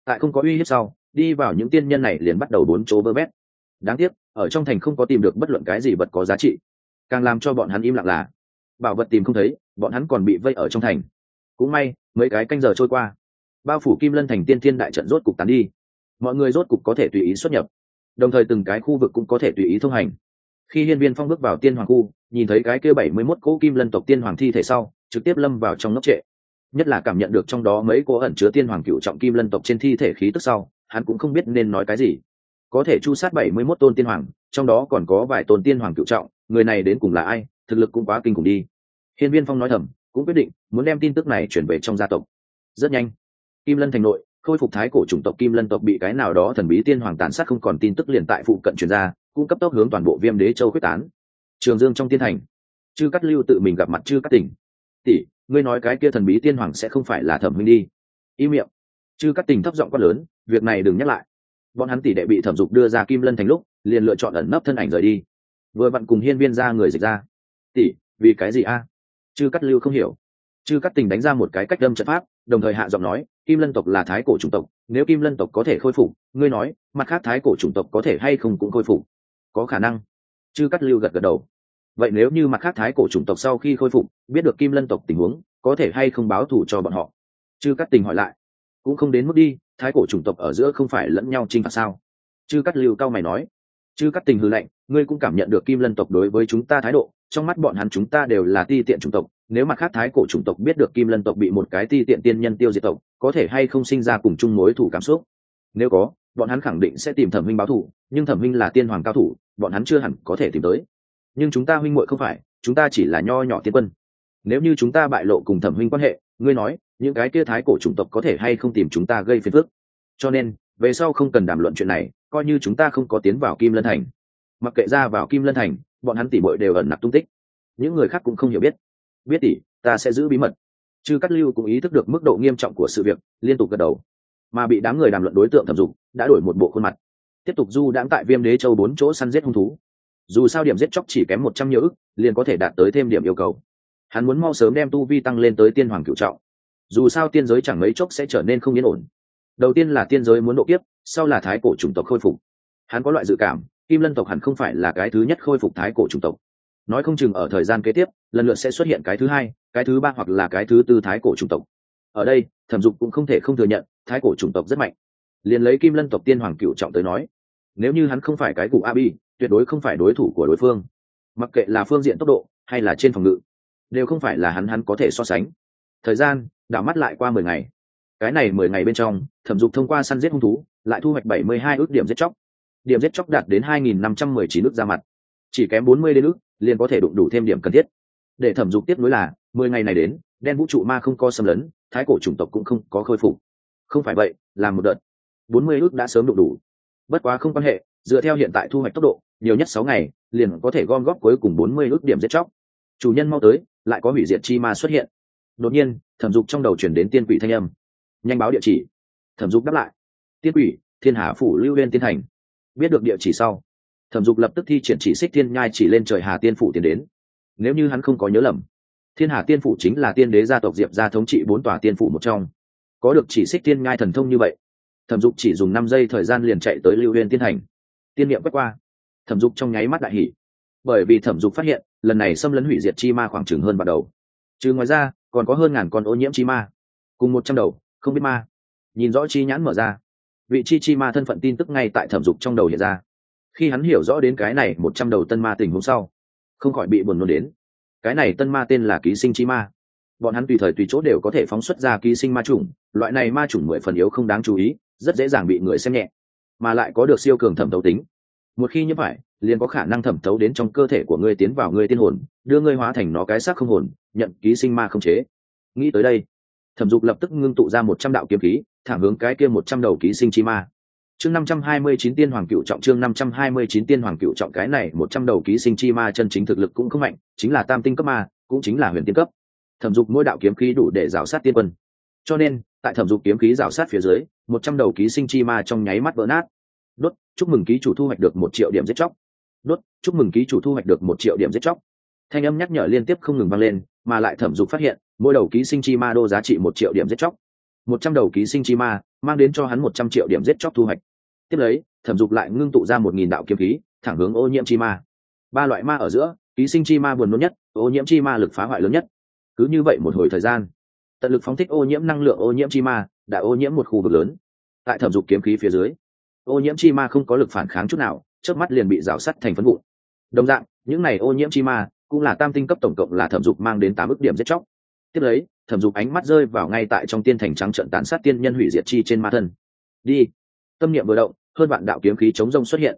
Tại không có uy hiếp sau, đi vào những tiên nhân này liền bắt đầu bốn chỗ vơ vét. Đáng tiếc, ở trong thành không có tìm được bất luận cái gì vật có giá trị. Càng làm cho bọn hắn im lặng là bảo vật tìm không thấy, bọn hắn còn bị vây ở trong thành. Cũng may, mấy cái canh giờ trôi qua, bao phủ kim lân thành tiên thiên đại trận rốt cục tán đi. Mọi người rốt cục có thể tùy ý xuất nhập, đồng thời từng cái khu vực cũng có thể tùy ý thông hành. Khi hiên viên phong bước vào tiên hoàng khu, nhìn thấy cái kia bảy mươi mốt cỗ kim lân tộc tiên hoàng thi thể sau, trực tiếp lâm vào trong ngốc trệ. Nhất là cảm nhận được trong đó mấy cỗ ẩn chứa tiên hoàng cựu trọng kim lân tộc trên thi thể khí tức sau, hắn cũng không biết nên nói cái gì. Có thể chu sát bảy mươi mốt tôn tiên hoàng, trong đó còn có vài tôn tiên hoàng cựu trọng, người này đến cùng là ai? Thực lực cũng quá kinh khủng đi. Hiên viên phong nói thầm, cũng quyết định muốn đem tin tức này chuyển về trong gia tộc. Rất nhanh, kim lân thành nội, khôi phục thái cổ chủng tộc kim lân tộc bị cái nào đó thần bí tiên hoàng tàn sát không còn tin tức liền tại phụ cận truyền ra cũng cấp tốc hướng toàn bộ viêm đế châu quyết tán. Trường dương trong tiên thành, chư cắt lưu tự mình gặp mặt chư cắt tỉnh. Tỷ, ngươi nói cái kia thần bí tiên hoàng sẽ không phải là thẩm minh đi? Y miệng. Chư cắt Tỉnh thấp giọng quát lớn, việc này đừng nhắc lại. Bọn hắn tỷ đệ bị thẩm dục đưa ra kim lân thành lúc, liền lựa chọn ẩn nấp thân ảnh rời đi. Vừa vặn cùng hiên viên ra người dịch ra tỷ, vì cái gì a? Chư cắt lưu không hiểu. Chư cắt tình đánh ra một cái cách đâm trận pháp, đồng thời hạ giọng nói, kim lân tộc là thái cổ chủng tộc, nếu kim lân tộc có thể khôi phục, ngươi nói, mặt khác thái cổ chủng tộc có thể hay không cũng khôi phục? Có khả năng. Chư cắt lưu gật gật đầu. Vậy nếu như mặt khác thái cổ chủng tộc sau khi khôi phục, biết được kim lân tộc tình huống, có thể hay không báo thù cho bọn họ? Chư cắt tình hỏi lại. Cũng không đến mức đi, thái cổ chủng tộc ở giữa không phải lẫn nhau chinh phạt sao? Chư cắt lưu cao mày nói. Chư cắt tình hư lệnh ngươi cũng cảm nhận được kim lân tộc đối với chúng ta thái độ trong mắt bọn hắn chúng ta đều là ti tiện chủng tộc, nếu mặt khác thái cổ chủng tộc biết được kim lân tộc bị một cái ti tiện tiên nhân tiêu diệt tộc, có thể hay không sinh ra cùng chung mối thủ cảm xúc? Nếu có, bọn hắn khẳng định sẽ tìm thẩm minh báo thủ, nhưng thẩm minh là tiên hoàng cao thủ, bọn hắn chưa hẳn có thể tìm tới. Nhưng chúng ta huynh muội không phải, chúng ta chỉ là nho nhỏ tiên quân. Nếu như chúng ta bại lộ cùng thẩm huynh quan hệ, ngươi nói, những cái kia thái cổ chủng tộc có thể hay không tìm chúng ta gây phiền phức? Cho nên, về sau không cần đàm luận chuyện này, coi như chúng ta không có tiến vào kim lân thành mặc kệ ra vào kim lân thành, bọn hắn tỉ bội đều ẩn nặc tung tích. Những người khác cũng không hiểu biết. Biết tỉ, ta sẽ giữ bí mật. Chư cắt lưu cũng ý thức được mức độ nghiêm trọng của sự việc, liên tục gật đầu. Mà bị đám người đàm luận đối tượng thẩm dục, đã đổi một bộ khuôn mặt. Tiếp tục du đãng tại viêm đế châu bốn chỗ săn giết hung thú. Dù sao điểm giết chóc chỉ kém một trăm nhớ ức, liền có thể đạt tới thêm điểm yêu cầu. Hắn muốn mau sớm đem tu vi tăng lên tới tiên hoàng cựu trọng. Dù sao tiên giới chẳng mấy chốc sẽ trở nên không yên ổn. Đầu tiên là tiên giới muốn độ kiếp, sau là thái cổ chủng tộc khôi phục. Hắn có loại dự cảm kim lân tộc hẳn không phải là cái thứ nhất khôi phục thái cổ chủng tộc. Nói không chừng ở thời gian kế tiếp, lần lượt sẽ xuất hiện cái thứ hai, cái thứ ba hoặc là cái thứ tư thái cổ chủng tộc. Ở đây, thẩm dục cũng không thể không thừa nhận, thái cổ chủng tộc rất mạnh. Liền lấy kim lân tộc tiên hoàng cựu trọng tới nói, nếu như hắn không phải cái cụ abi, tuyệt đối không phải đối thủ của đối phương. Mặc kệ là phương diện tốc độ, hay là trên phòng ngự, đều không phải là hắn hắn có thể so sánh. Thời gian, đảo mắt lại qua mười ngày. Cái này mười ngày bên trong, thẩm dục thông qua săn giết hung thú, lại thu hoạch bảy mươi hai ước điểm giết chóc điểm giết chóc đạt đến 2519 nước ra mặt. Chỉ kém bốn mươi đến nước, liền có thể đụng đủ thêm điểm cần thiết. Để thẩm dục tiếp nối là mười ngày này đến đen vũ trụ ma không có xâm lấn thái cổ chủng tộc cũng không có khôi phục. Không phải vậy làm một đợt. 40 nước đã sớm đụng đủ. Bất quá không quan hệ dựa theo hiện tại thu hoạch tốc độ nhiều nhất sáu ngày liền có thể gom góp cuối cùng 40 nước điểm giết chóc. Chủ nhân mau tới lại có hủy diệt chi ma xuất hiện. Đột nhiên thẩm dục trong đầu chuyển đến tiên quỷ thanh âm. Nhanh báo địa chỉ. Thẩm dục đáp lại. Tiên quỷ thiên hà phủ lưu lên tiên thành biết được địa chỉ sau. Thẩm dục lập tức thi triển chỉ xích thiên nhai chỉ lên trời hà tiên phủ tiến đến. Nếu như hắn không có nhớ lầm thiên hà tiên phủ chính là tiên đế gia tộc diệp gia thống trị bốn tòa tiên phủ một trong. Có được chỉ xích thiên nhai thần thông như vậy thẩm dục chỉ dùng năm giây thời gian liền chạy tới lưu huyên tiên thành. Tiên niệm quét qua thẩm dục trong nháy mắt đại hỉ, bởi vì thẩm dục phát hiện lần này xâm lấn hủy diệt chi ma khoảng chừng hơn bắt đầu. Trừ ngoài ra còn có hơn ngàn con ô nhiễm chi ma cùng một trăm đầu không biết ma. Nhìn rõ chi nhãn mở ra vị chi chi ma thân phận tin tức ngay tại thẩm dục trong đầu hiện ra. Khi hắn hiểu rõ đến cái này một trăm đầu tân ma tình huống sau, không khỏi bị buồn nôn đến. Cái này tân ma tên là ký sinh chi ma. Bọn hắn tùy thời tùy chỗ đều có thể phóng xuất ra ký sinh ma chủng, loại này ma chủng mười phần yếu không đáng chú ý, rất dễ dàng bị người xem nhẹ, mà lại có được siêu cường thẩm thấu tính. Một khi như vậy, liền có khả năng thẩm thấu đến trong cơ thể của ngươi tiến vào ngươi tiên hồn, đưa ngươi hóa thành nó cái xác không hồn, nhận ký sinh ma không chế. Nghĩ tới đây, thẩm dục lập tức ngưng tụ ra một trăm đạo kiếm khí thẳng hướng cái kia một trăm đầu ký sinh chi ma. Chương năm trăm hai mươi chín tiên hoàng cựu trọng, chương năm trăm hai mươi chín tiên hoàng cựu trọng, cái này một trăm đầu ký sinh chi ma chân chính thực lực cũng không mạnh, chính là tam tinh cấp ma, cũng chính là huyền tiên cấp. Thẩm dục mỗi đạo kiếm khí đủ để rào sát tiên quân. Cho nên, tại thẩm dục kiếm khí rào sát phía dưới, một trăm đầu ký sinh chi ma trong nháy mắt vỡ nát. Đốt, chúc mừng ký chủ thu hoạch được một triệu điểm giết chóc. Đốt, chúc mừng ký chủ thu hoạch được một triệu điểm giết chóc. Thanh âm nhắc nhở liên tiếp không ngừng vang lên, mà lại thẩm dục phát hiện, mỗi đầu ký sinh chi ma đô giá trị một triệu điểm giết chóc một trăm đầu ký sinh chi ma, mang đến cho hắn một trăm triệu điểm giết chóc thu hoạch. Tiếp lấy, thẩm dục lại ngưng tụ ra một nghìn đạo kiếm khí, thẳng hướng ô nhiễm chi ma. Ba loại ma ở giữa, ký sinh chi ma buồn nôn nhất, ô nhiễm chi ma lực phá hoại lớn nhất. Cứ như vậy một hồi thời gian, tận lực phóng thích ô nhiễm năng lượng ô nhiễm chi ma, đã ô nhiễm một khu vực lớn. Tại thẩm dục kiếm khí phía dưới, ô nhiễm chi ma không có lực phản kháng chút nào trước mắt liền bị rào sắt thành phân vụ. đồng dạng, những này ô nhiễm chi ma cũng là tam tinh cấp tổng cộng là thẩm dục mang đến tám ước điểm giết chóc tiếp lấy, thẩm dục ánh mắt rơi vào ngay tại trong tiên thành trắng trận tàn sát tiên nhân hủy diệt chi trên ma thân. Đi. Tâm niệm vừa động, hơn bạn đạo kiếm khí chống rông xuất hiện.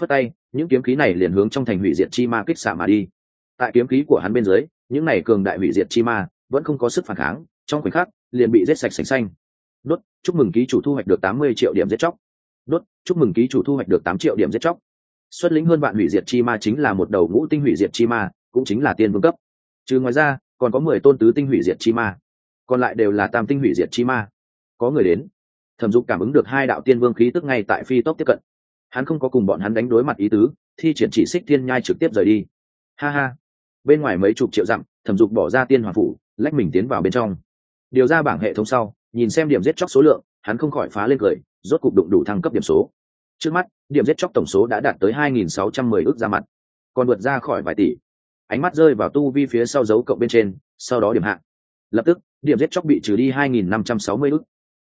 Phất tay, những kiếm khí này liền hướng trong thành hủy diệt chi ma kích xạ mà đi. Tại kiếm khí của hắn bên dưới, những này cường đại hủy diệt chi ma vẫn không có sức phản kháng, trong khoảnh khắc, liền bị rết sạch sành xanh. Đốt, chúc mừng ký chủ thu hoạch được tám mươi triệu điểm giết chóc. Đốt, chúc mừng ký chủ thu hoạch được tám triệu điểm giết chóc. Xuất lĩnh hơn bạn hủy diệt chi ma chính là một đầu ngũ tinh hủy diệt chi ma, cũng chính là tiên vương cấp. Trừ ngoài ra còn có mười tôn tứ tinh hủy diệt chi ma, còn lại đều là tam tinh hủy diệt chi ma. Có người đến, thẩm dục cảm ứng được hai đạo tiên vương khí tức ngay tại phi tốc tiếp cận. Hắn không có cùng bọn hắn đánh đối mặt ý tứ, thi triển chỉ xích thiên nhai trực tiếp rời đi. Ha ha. Bên ngoài mấy chục triệu dặm, thẩm dục bỏ ra tiên hoàng phủ, lách mình tiến vào bên trong. Điều ra bảng hệ thống sau, nhìn xem điểm giết chóc số lượng, hắn không khỏi phá lên cười, rốt cục đụng đủ thăng cấp điểm số. Trước mắt, điểm giết chóc tổng số đã đạt tới 2.610 ước ra mặt, còn vượt ra khỏi vài tỷ ánh mắt rơi vào tu vi phía sau dấu cộng bên trên, sau đó điểm hạ. Lập tức, điểm giết chóc bị trừ đi 2.560 ức.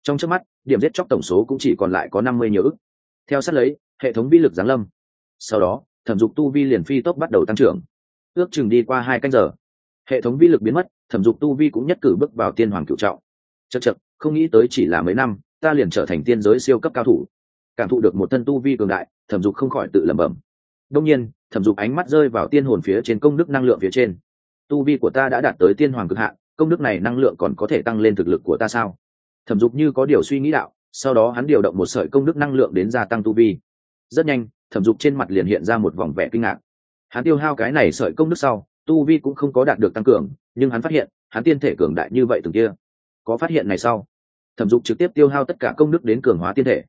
Trong trước mắt, điểm giết chóc tổng số cũng chỉ còn lại có 50 nhiều ức. Theo sát lấy, hệ thống vi lực giáng lâm. Sau đó, thẩm dục tu vi liền phi tốc bắt đầu tăng trưởng. Ước chừng đi qua hai canh giờ, hệ thống vi lực biến mất, thẩm dục tu vi cũng nhất cử bước vào tiên hoàng cựu trọng. Chật chật không nghĩ tới chỉ là mấy năm, ta liền trở thành tiên giới siêu cấp cao thủ. Cảm thụ được một thân tu vi cường đại, thẩm dục không khỏi tự lẩm bẩm đông nhiên, thẩm dục ánh mắt rơi vào tiên hồn phía trên công đức năng lượng phía trên. Tu vi của ta đã đạt tới tiên hoàng cực hạn, công đức này năng lượng còn có thể tăng lên thực lực của ta sao? Thẩm dục như có điều suy nghĩ đạo, sau đó hắn điều động một sợi công đức năng lượng đến gia tăng tu vi. Rất nhanh, thẩm dục trên mặt liền hiện ra một vòng vẻ kinh ngạc. Hắn tiêu hao cái này sợi công đức sau, tu vi cũng không có đạt được tăng cường, nhưng hắn phát hiện, hắn tiên thể cường đại như vậy từng kia. Có phát hiện này sau, thẩm dục trực tiếp tiêu hao tất cả công đức đến cường hóa tiên thể.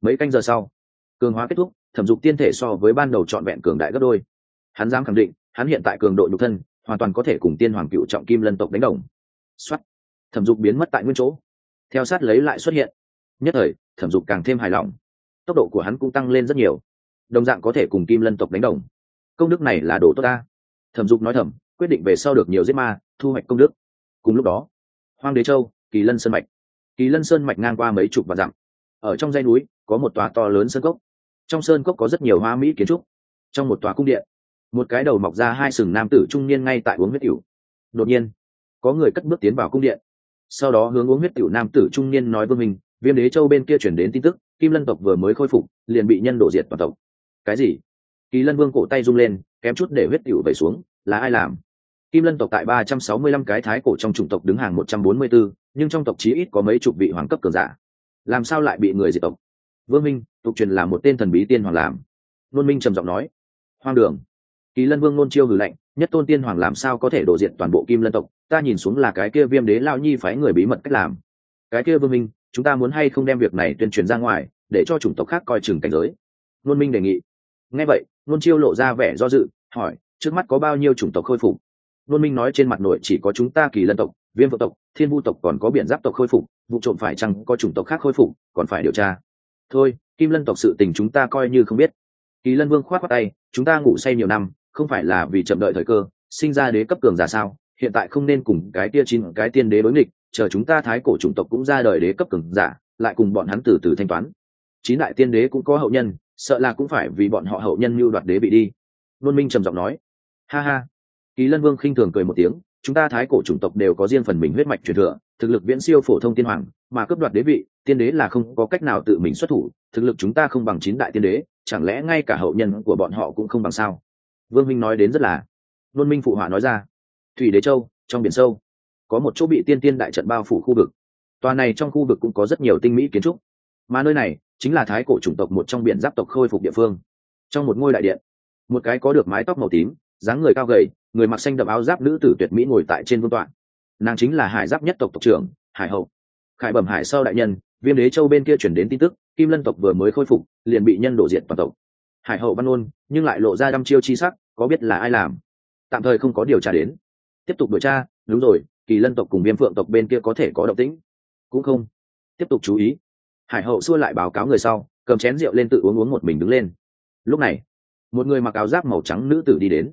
Mấy canh giờ sau, cường hóa kết thúc thẩm dục tiên thể so với ban đầu trọn vẹn cường đại gấp đôi. Hắn dám khẳng định, hắn hiện tại cường độ nhục thân, hoàn toàn có thể cùng tiên hoàng cựu trọng kim lân tộc đánh đồng. Xuất thẩm dục biến mất tại nguyên chỗ. Theo sát lấy lại xuất hiện. Nhất thời, thẩm dục càng thêm hài lòng. Tốc độ của hắn cũng tăng lên rất nhiều. Đồng dạng có thể cùng kim lân tộc đánh đồng. Công đức này là đồ tốt ta. Thẩm dục nói thầm, quyết định về sau được nhiều giết ma, thu hoạch công đức. Cùng lúc đó, hoang đế châu, kỳ lân sơn mạch. Kỳ lân sơn mạch ngang qua mấy chục và dặm. Ở trong dãy núi, có một tòa to lớn sơn cốc trong sơn cốc có rất nhiều hoa mỹ kiến trúc. Trong một tòa cung điện, một cái đầu mọc ra hai sừng nam tử trung niên ngay tại uống huyết tiểu đột nhiên, có người cất bước tiến vào cung điện. Sau đó hướng uống huyết tiểu nam tử trung niên nói với mình, viêm đế châu bên kia chuyển đến tin tức, kim lân tộc vừa mới khôi phục, liền bị nhân đổ diệt toàn tộc. Cái gì? Kỳ lân vương cổ tay rung lên, kém chút để huyết tiểu vẩy xuống, là ai làm? Kim lân tộc tại ba trăm sáu mươi lăm cái thái cổ trong chủng tộc đứng hàng một trăm bốn mươi b nhưng trong tộc chí ít có mấy chục vị hoàng cấp cường giả. Làm sao lại bị người diệt tộc? Vương minh, tục truyền là một tên thần bí tiên hoàng làm. Nôn minh trầm giọng nói, hoang đường. Kỳ lân vương nôn chiêu hử lạnh, nhất tôn tiên hoàng làm sao có thể đổ diện toàn bộ kim lân tộc? Ta nhìn xuống là cái kia viêm đế lao nhi phái người bí mật cách làm. Cái kia vương minh, chúng ta muốn hay không đem việc này tuyên truyền ra ngoài, để cho chủng tộc khác coi chừng cảnh giới? Nôn minh đề nghị. Nghe vậy, nôn chiêu lộ ra vẻ do dự, hỏi, trước mắt có bao nhiêu chủng tộc khôi phục? Nôn minh nói trên mặt nội chỉ có chúng ta kỳ lân tộc, viêm vợ tộc, thiên vu tộc còn có biển giáp tộc khôi phục, vụ trộm phải chăng có chủng tộc khác khôi phục, còn phải điều tra thôi, kim lân tộc sự tình chúng ta coi như không biết. Kỳ lân vương khoát khoát tay, chúng ta ngủ say nhiều năm, không phải là vì chậm đợi thời cơ, sinh ra đế cấp cường giả sao? Hiện tại không nên cùng cái tia chín, cái tiên đế đối nghịch, chờ chúng ta thái cổ chủng tộc cũng ra đời đế cấp cường giả, lại cùng bọn hắn từ từ thanh toán. Chín đại tiên đế cũng có hậu nhân, sợ là cũng phải vì bọn họ hậu nhân mưu đoạt đế bị đi. Luân minh trầm giọng nói. Ha ha. Kỳ lân vương khinh thường cười một tiếng, chúng ta thái cổ chủng tộc đều có riêng phần mình huyết mạch truyền thừa, thực lực viễn siêu phổ thông tiên hoàng, mà cướp đoạt đế vị tiên đế là không có cách nào tự mình xuất thủ, thực lực chúng ta không bằng chín đại tiên đế, chẳng lẽ ngay cả hậu nhân của bọn họ cũng không bằng sao? Vương minh nói đến rất là. Luân minh phụ họa nói ra. Thủy đế châu, trong biển sâu, có một chỗ bị tiên tiên đại trận bao phủ khu vực. Tòa này trong khu vực cũng có rất nhiều tinh mỹ kiến trúc. Mà nơi này chính là thái cổ chủng tộc một trong biển giáp tộc khôi phục địa phương. Trong một ngôi đại điện, một cái có được mái tóc màu tím, dáng người cao gầy, người mặc xanh đậm áo giáp nữ tử tuyệt mỹ ngồi tại trên vương tọa. Nàng chính là hải giáp nhất tộc tộc trưởng, hải hậu. Khải bẩm hải Sơ đại nhân viêm đế châu bên kia chuyển đến tin tức, kim lân tộc vừa mới khôi phục, liền bị nhân đổ diện toàn tộc. Hải hậu văn ôn nhưng lại lộ ra đăm chiêu chi sắc, có biết là ai làm? Tạm thời không có điều tra đến. Tiếp tục điều tra, đúng rồi, kỳ lân tộc cùng viêm phượng tộc bên kia có thể có động tĩnh. Cũng không. Tiếp tục chú ý. Hải hậu xua lại báo cáo người sau, cầm chén rượu lên tự uống uống một mình đứng lên. Lúc này, một người mặc áo giáp màu trắng nữ tử đi đến.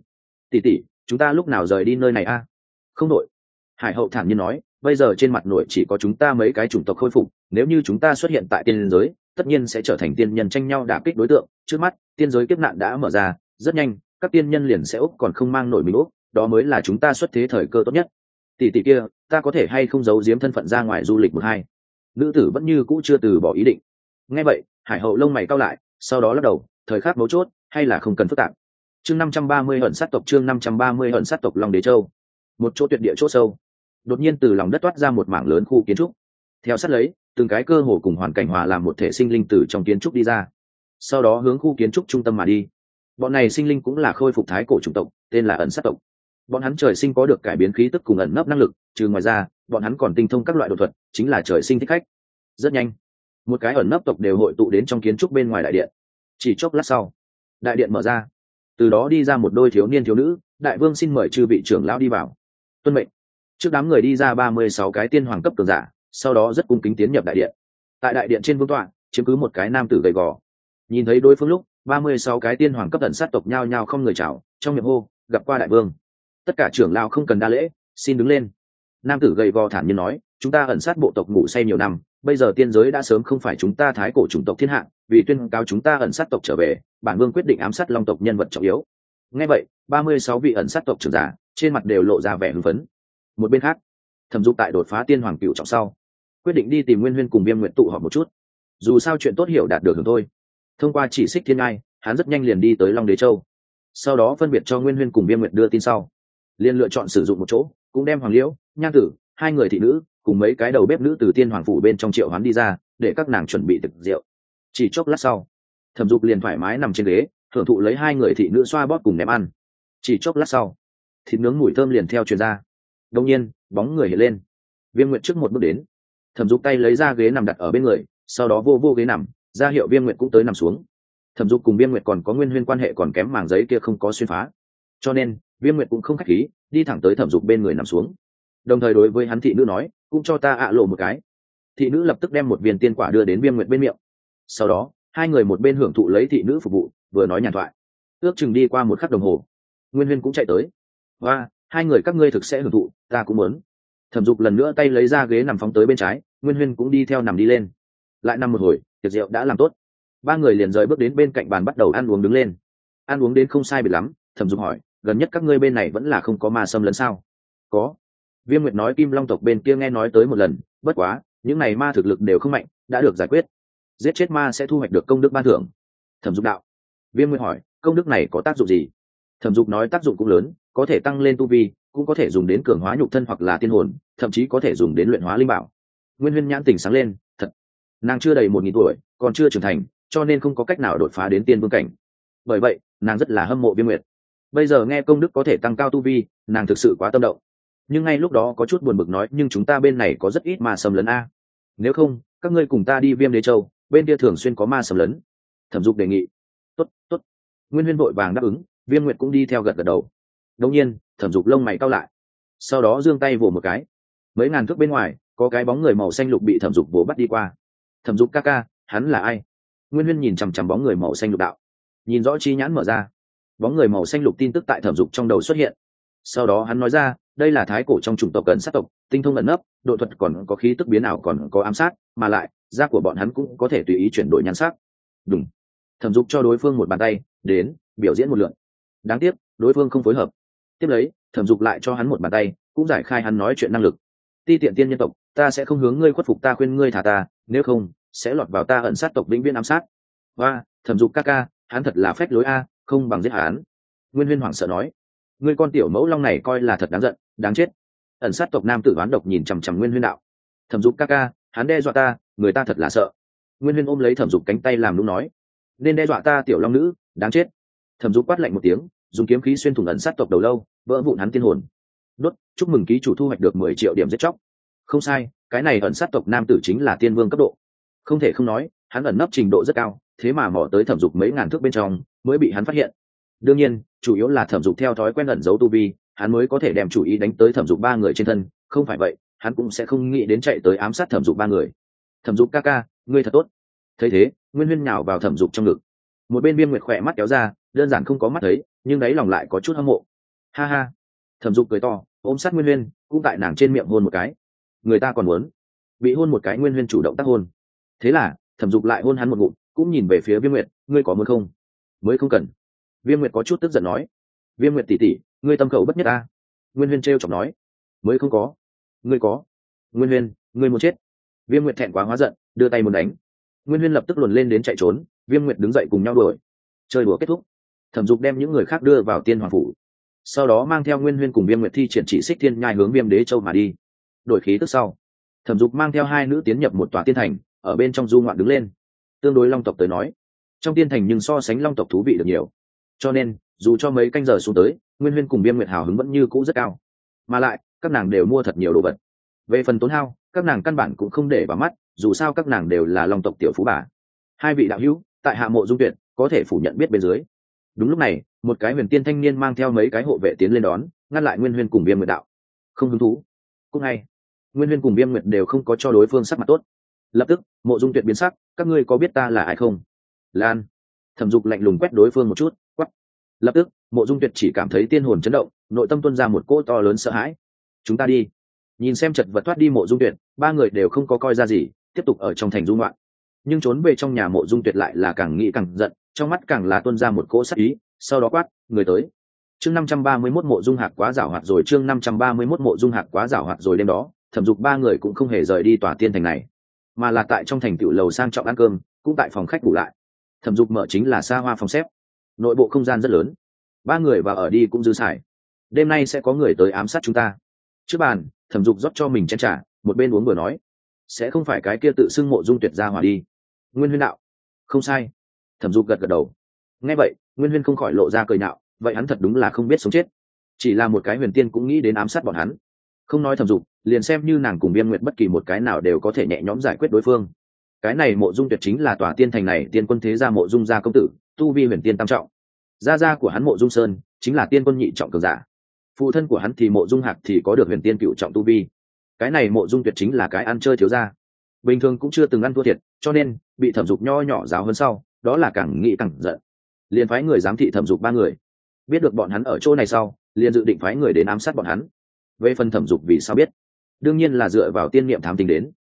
Tỉ tỉ chúng ta lúc nào rời đi nơi này a? Không đội. Hải hậu thản nhiên nói bây giờ trên mặt nội chỉ có chúng ta mấy cái chủng tộc khôi phục, nếu như chúng ta xuất hiện tại tiên giới, tất nhiên sẽ trở thành tiên nhân tranh nhau đả kích đối tượng. Trước mắt, tiên giới kiếp nạn đã mở ra, rất nhanh, các tiên nhân liền sẽ úc còn không mang nổi mình úc, đó mới là chúng ta xuất thế thời cơ tốt nhất. Tỷ tỷ kia, ta có thể hay không giấu giếm thân phận ra ngoài du lịch một hai? Nữ tử vẫn như cũ chưa từ bỏ ý định. Nghe vậy, hải hậu lông mày cao lại, sau đó lắc đầu, thời khắc mấu chốt, hay là không cần phức tạp. Chương năm trăm ba mươi hận sát tộc, chương năm trăm ba mươi hận sát tộc long đế châu. Một chỗ tuyệt địa chỗ sâu đột nhiên từ lòng đất toát ra một mảng lớn khu kiến trúc. Theo sát lấy, từng cái cơ hồ cùng hoàn cảnh hòa làm một thể sinh linh từ trong kiến trúc đi ra. Sau đó hướng khu kiến trúc trung tâm mà đi. Bọn này sinh linh cũng là khôi phục thái cổ chủng tộc, tên là ẩn sát tộc. Bọn hắn trời sinh có được cải biến khí tức cùng ẩn nấp năng lực, trừ ngoài ra, bọn hắn còn tinh thông các loại đột thuật, chính là trời sinh thích khách. Rất nhanh, một cái ẩn nấp tộc đều hội tụ đến trong kiến trúc bên ngoài đại điện. Chỉ chốc lát sau, đại điện mở ra. Từ đó đi ra một đôi thiếu niên thiếu nữ, đại vương xin mời chư vị trưởng lão đi vào. Tuân mệnh trước đám người đi ra ba mươi sáu cái tiên hoàng cấp cường giả, sau đó rất cung kính tiến nhập đại điện. Tại đại điện trên vương tọa, chiếm cứ một cái nam tử gầy gò. Nhìn thấy đối phương lúc, ba mươi sáu cái tiên hoàng cấp tận sát tộc nhao nhao không người chào, trong miệng hô, gặp qua đại vương. Tất cả trưởng lao không cần đa lễ, xin đứng lên. Nam tử gầy gò thản nhiên nói, chúng ta ẩn sát bộ tộc ngủ say nhiều năm, bây giờ tiên giới đã sớm không phải chúng ta thái cổ chủng tộc thiên hạ, vì tuyên cáo chúng ta ẩn sát tộc trở về, bản vương quyết định ám sát long tộc nhân vật trọng yếu. Ngay vậy, ba mươi sáu vị ẩn sát tộc trưởng giả, trên mặt đều lộ ra vẻ hưng phấn một bên khác thẩm dục tại đột phá tiên hoàng cựu trọng sau quyết định đi tìm nguyên huyên cùng viêm nguyện tụ họp một chút. Dù sao chuyện tốt hiểu đạt được hưởng thôi. Thông qua chỉ xích thiên ai, hắn rất nhanh liền đi tới long đế châu. Sau đó phân biệt cho nguyên huyên cùng viêm nguyện đưa tin sau. Liền lựa chọn sử dụng một chỗ cũng đem hoàng liễu nhan tử hai người thị nữ cùng mấy cái đầu bếp nữ từ tiên hoàng phủ bên trong triệu hắn đi ra để các nàng chuẩn bị thực rượu. Chỉ chốc lát sau thẩm dục liền thoải mái nằm trên ghế thưởng thụ lấy hai người thị nữ xoa bóp cùng ném ăn. Chỉ chốc lát sau thịt nướng mùi thơm liền theo truyền ra đông nhiên, bóng người hiện lên. Viêm Nguyệt trước một bước đến. Thẩm dục tay lấy ra ghế nằm đặt ở bên người, sau đó vô vô ghế nằm, ra hiệu viêm Nguyệt cũng tới nằm xuống. Thẩm dục cùng viêm Nguyệt còn có nguyên huyên quan hệ còn kém màng giấy kia không có xuyên phá. Cho nên, viêm Nguyệt cũng không k h á c h khí, đi thẳng tới thẩm dục bên người nằm xuống. Đồng thời đối với hắn thị nữ nói, cũng cho ta ạ lộ một cái. Thị nữ lập tức đem một viên tiên quả đưa đến viêm Nguyệt bên miệng. Sau đó, hai người một bên hưởng thụ lấy thị nữ phục vụ, vừa nói nhàn thoại. Ước chừng đi qua một khắc đồng hồ, nguyên huyên cũng chạy tới. Và hai người các ngươi thực sẽ hưởng thụ, ta cũng muốn. Thẩm dục lần nữa tay lấy ra ghế nằm phóng tới bên trái, nguyên huyên cũng đi theo nằm đi lên. Lại nằm một hồi, tiệc rượu đã làm tốt. Ba người liền rời bước đến bên cạnh bàn bắt đầu ăn uống đứng lên. Ăn uống đến không sai biệt lắm, thẩm dục hỏi, gần nhất các ngươi bên này vẫn là không có ma xâm lấn sao? Có. Viêm nguyệt nói kim long tộc bên kia nghe nói tới một lần, bất quá, những này ma thực lực đều không mạnh, đã được giải quyết. Giết chết ma sẽ thu hoạch được công đức ban thưởng. Thẩm dục đạo. Viêm nguyệt hỏi, công đức này có tác dụng gì? Thẩm dục nói tác dụng cũng lớn có thể tăng lên tu vi, cũng có thể dùng đến cường hóa nhục thân hoặc là tiên hồn, thậm chí có thể dùng đến luyện hóa linh bảo. Nguyên huyên nhãn tỉnh sáng lên, thật. Nàng chưa đầy một nghìn tuổi, còn chưa trưởng thành, cho nên không có cách nào đột phá đến tiên vương cảnh. Bởi vậy, nàng rất là hâm mộ viêm nguyệt. Bây giờ nghe công đức có thể tăng cao tu vi, nàng thực sự quá tâm động. Nhưng ngay lúc đó có chút buồn bực nói, nhưng chúng ta bên này có rất ít ma sầm lấn a. Nếu không, các ngươi cùng ta đi viêm đế châu, bên kia thường xuyên có ma sầm lấn. Thẩm dục đề nghị. T ố t t ố t nguyên huyên vội vàng đáp ứng, viêm nguyệt cũng đi theo gật gật đầu đột nhiên, thẩm dục lông mày cao lại. Sau đó giương tay vỗ một cái. Mấy ngàn thước bên ngoài, có cái bóng người màu xanh lục bị thẩm dục vỗ bắt đi qua. Thẩm dục ca ca, hắn là ai? Nguyên huyên nhìn chằm chằm bóng người màu xanh lục đạo. Nhìn rõ chi nhãn mở ra. Bóng người màu xanh lục tin tức tại thẩm dục trong đầu xuất hiện. Sau đó hắn nói ra, đây là thái cổ trong chủng tộc cần sát tộc, tinh thông ẩn nấp, độ thuật còn có khí tức biến ảo còn có ám sát, mà lại, da của bọn hắn cũng có thể tùy ý chuyển đổi nhan sắc. Đúng thẩm dục cho đối phương một bàn tay, đến, biểu diễn một lượn đáng tiếc, đối phương không phối hợp tiếp lấy, thẩm dục lại cho hắn một bàn tay, cũng giải khai hắn nói chuyện năng lực. Ti tiện tiên nhân tộc, ta sẽ không hướng ngươi khuất phục, ta khuyên ngươi thả ta, nếu không, sẽ lọt vào ta ẩn sát tộc vĩnh viễn ám sát. Và thẩm dục ca ca, hắn thật là phách lối a, không bằng giết hắn. Nguyên huyên hoảng sợ nói, ngươi con tiểu mẫu long này coi là thật đáng giận, đáng chết. Ẩn sát tộc nam tử đoán độc nhìn chằm chằm nguyên huyên đạo. Thẩm dục ca ca, hắn đe dọa ta, người ta thật là sợ. Nguyên huyên ôm lấy thẩm dục cánh tay làm đúng nói, nên đe dọa ta tiểu long nữ, đáng chết. Thẩm dục quát lạnh một tiếng dùng kiếm khí xuyên thủng ẩn sát tộc đầu lâu, vỡ vụn hắn tiên hồn. Đốt, chúc mừng ký chủ thu hoạch được mười triệu điểm giết chóc. Không sai, cái này ẩn sát tộc nam tử chính là tiên vương cấp độ. Không thể không nói, hắn ẩn nấp trình độ rất cao, thế mà mỏ tới thẩm dục mấy ngàn thước bên trong, mới bị hắn phát hiện. Đương nhiên, chủ yếu là thẩm dục theo thói quen ẩn giấu tu vi, hắn mới có thể đem chủ ý đánh tới thẩm dục ba người trên thân, không phải vậy, hắn cũng sẽ không nghĩ đến chạy tới ám sát thẩm dục ba người. Thẩm dục ca ca, ngươi thật tốt. Thấy thế, nguyên huyên nhào vào thẩm dục trong ngực. Một bên viêm nguyệt khỏe mắt kéo ra, đơn giản không có mắt thấy nhưng đáy lòng lại có chút hâm mộ. Ha ha. Thẩm dục cười to, ôm sát nguyên huyên, cũng tại nàng trên miệng hôn một cái. Người ta còn muốn bị hôn một cái nguyên huyên chủ động tác hôn. Thế là, thẩm dục lại hôn hắn một ngụm, cũng nhìn về phía viêm nguyệt, ngươi có muốn không? Mới không cần. Viêm nguyệt có chút tức giận nói. Viêm nguyệt tỉ tỉ ngươi tâm khẩu bất nhất ta. Nguyên huyên t r e o chọc nói. Mới không có. Ngươi có. Nguyên huyên, ngươi muốn chết. Viêm nguyệt thẹn quá hóa giận, đưa tay muốn đánh. Nguyên huyên lập tức luồn lên đến chạy trốn, viêm nguyệt đứng dậy cùng nhau đuổi. Chơi đùa kết thúc thẩm dục đem những người khác đưa vào tiên hoàng phủ. Sau đó mang theo nguyên huyên cùng viêm nguyệt thi triển chỉ xích thiên nhai hướng viêm đế châu mà đi. Đổi khí tức sau, thẩm dục mang theo hai nữ tiến nhập một tòa tiên thành, ở bên trong du ngoạn đứng lên. Tương đối long tộc tới nói, trong tiên thành nhưng so sánh long tộc thú vị được nhiều. Cho nên, dù cho mấy canh giờ xuống tới, nguyên huyên cùng viêm nguyệt hào hứng vẫn như cũ rất cao. Mà lại, các nàng đều mua thật nhiều đồ vật. Về phần tốn hao, các nàng căn bản cũng không để vào mắt, dù sao các nàng đều là long tộc tiểu phú bà. Hai vị đạo hữu, tại hạ mộ dung tuyệt, có thể phủ nhận biết bên dưới đúng lúc này, một cái huyền tiên thanh niên mang theo mấy cái hộ vệ tiến lên đón, ngăn lại nguyên huyên cùng viêm nguyệt đạo. Không hứng thú. Cũng ngay. Nguyên huyên cùng viêm nguyệt đều không có cho đối phương sắc mặt tốt. Lập tức, mộ dung tuyệt biến sắc, các ngươi có biết ta là ai không? Lan. Thẩm dục lạnh lùng quét đối phương một chút quắp lập tức, mộ dung tuyệt chỉ cảm thấy tiên hồn chấn động, nội tâm tuân ra một cỗ to lớn sợ hãi. Chúng ta đi. Nhìn xem chật vật thoát đi mộ dung tuyệt, ba người đều không có coi ra gì, tiếp tục ở trong thành dung loạn nhưng trốn về trong nhà mộ dung tuyệt lại là càng nghĩ càng giận trong mắt càng là tuân ra một cỗ sắc ý sau đó quát người tới. Chương năm trăm ba mươi mốt mộ dung hạc quá giảo hoạt rồi chương năm trăm ba mươi mốt mộ dung hạc quá giảo hoạt rồi đêm đó thẩm dục ba người cũng không hề rời đi tòa tiên thành này mà là tại trong thành tựu lầu sang trọng ăn cơm cũng tại phòng khách ngủ lại. Thẩm dục mở chính là xa hoa phòng xếp. Nội bộ không gian rất lớn. Ba người và ở đi cũng dư xài. Đêm nay sẽ có người tới ám sát chúng ta. Trước bàn thẩm dục rót cho mình chen trà, một bên uống vừa nói sẽ không phải cái kia tự xưng mộ dung tuyệt ra hòa đi. Nguyên huyên đạo. Không sai thẩm dục gật gật đầu. Nghe vậy, nguyên huyên không khỏi lộ ra cười nạo vậy hắn thật đúng là không biết sống chết. Chỉ là một cái huyền tiên cũng nghĩ đến ám sát bọn hắn. Không nói thẩm dục, liền xem như nàng cùng viên nguyện bất kỳ một cái nào đều có thể nhẹ nhõm giải quyết đối phương. Cái này mộ dung tuyệt chính là tòa tiên thành này tiên quân thế gia mộ dung gia công tử, tu vi huyền tiên tam trọng. Gia gia của hắn mộ dung sơn, chính là tiên quân nhị trọng cường giả. Phụ thân của hắn thì mộ dung hạc thì có được huyền tiên cựu trọng tu vi. Cái này mộ dung tuyệt chính là cái ăn chơi thiếu gia. Bình thường cũng chưa từng ăn thua thiệt, cho nên bị thẩm dục nho nhỏ giáo hơn sau đó là càng nghĩ càng giận. Liền phái người giám thị thẩm dục ba người. Biết được bọn hắn ở chỗ này sau, liền dự định phái người đến ám sát bọn hắn. Về phần thẩm dục vì sao biết? Đương nhiên là dựa vào tiên niệm thám tính đến.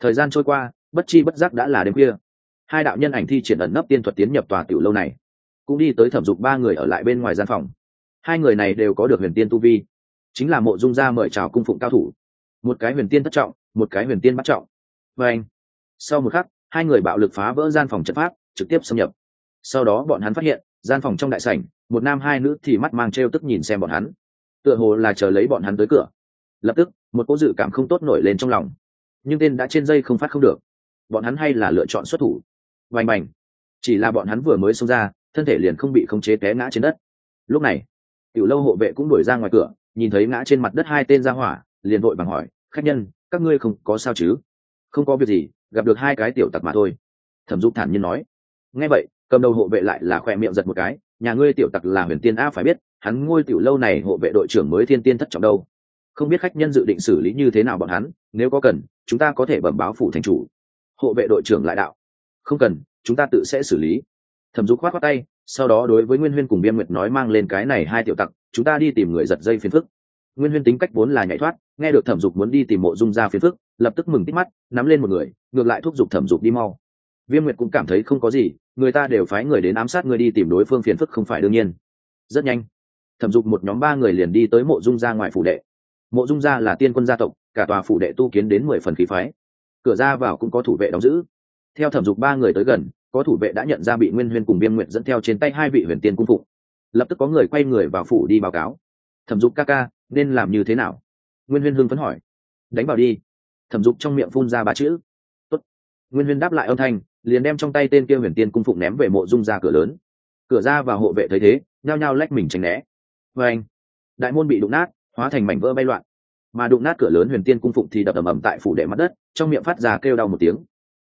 Thời gian trôi qua, bất chi bất giác đã là đêm khuya. Hai đạo nhân ảnh thi triển ẩn nấp tiên thuật tiến nhập tòa tiểu lâu này. Cũng đi tới thẩm dục ba người ở lại bên ngoài gian phòng. Hai người này đều có được huyền tiên tu vi. Chính là mộ dung gia mời chào cung phụng cao thủ. Một cái huyền tiên thất trọng, một cái huyền tiên bắt trọng. Và anh, sau một khắc, hai người bạo lực phá vỡ gian phòng trận pháp trực tiếp xâm nhập. Sau đó bọn hắn phát hiện, gian phòng trong đại sảnh, một nam hai nữ thì mắt mang t r e o tức nhìn xem bọn hắn. Tựa hồ là chờ lấy bọn hắn tới cửa. Lập tức, một cô dự cảm không tốt nổi lên trong lòng. Nhưng tên đã trên dây không phát không được. Bọn hắn hay là lựa chọn xuất thủ. Vành bành. Chỉ là bọn hắn vừa mới xông ra, thân thể liền không bị khống chế té ngã trên đất. Lúc này, tiểu lâu hộ vệ cũng đuổi ra ngoài cửa, nhìn thấy ngã trên mặt đất hai tên ra hỏa, liền vội bằng hỏi, khách nhân, các ngươi không có sao chứ? Không có việc gì, gặp được hai cái tiểu tặc mà thôi. Thẩm dục thản nhiên nói nghe vậy, cầm đầu hộ vệ lại là khỏe miệng giật một cái, nhà ngươi tiểu tặc là huyền tiên a phải biết, hắn ngôi tiểu lâu này hộ vệ đội trưởng mới thiên tiên thất trọng đâu. Không biết khách nhân dự định xử lý như thế nào bọn hắn, nếu có cần, chúng ta có thể bẩm báo phủ thành chủ. Hộ vệ đội trưởng lại đạo. Không cần, chúng ta tự sẽ xử lý. Thẩm dục khoát khoát tay, sau đó đối với nguyên huyên cùng biên nguyệt nói mang lên cái này hai tiểu tặc, chúng ta đi tìm người giật dây phiền phức. Nguyên huyên tính cách vốn là nhảy thoát, nghe được thẩm dục muốn đi tìm mộ dung ra phiền phức, lập tức mừng tít mắt, nắm lên một người, ngược lại thúc giục thẩm dục đi mau viêm nguyệt cũng cảm thấy không có gì, người ta đều phái người đến ám sát người đi tìm đối phương phiền phức không phải đương nhiên. Rất nhanh, thẩm dục một nhóm ba người liền đi tới mộ dung ra ngoài phủ đệ. Mộ dung gia là tiên quân gia tộc, cả tòa phủ đệ tu kiến đến mười phần khí phái. Cửa ra vào cũng có thủ vệ đóng giữ. Theo thẩm dục ba người tới gần, có thủ vệ đã nhận ra bị nguyên huyên cùng viêm nguyện dẫn theo trên tay hai vị huyền tiên cung phụng. Lập tức có người quay người vào phủ đi báo cáo. Thẩm dục ca ca, nên làm như thế nào? Nguyên huyên hưng phấn hỏi. Đánh vào đi. Thẩm dục trong miệng phun ra ba chữ. Tốt. nguyên huyên đáp lại âm thanh liền đem trong tay tên kia huyền tiên cung phụng ném về mộ dung ra cửa lớn. Cửa ra và hộ vệ thấy thế, nhao nhao lách mình tránh né. Vê anh, đại môn bị đụng nát, hóa thành mảnh vỡ bay loạn. Mà đụng nát cửa lớn huyền tiên cung phụng thì đập ầm ầm tại phủ đệ mặt đất, trong miệng phát ra kêu đau một tiếng.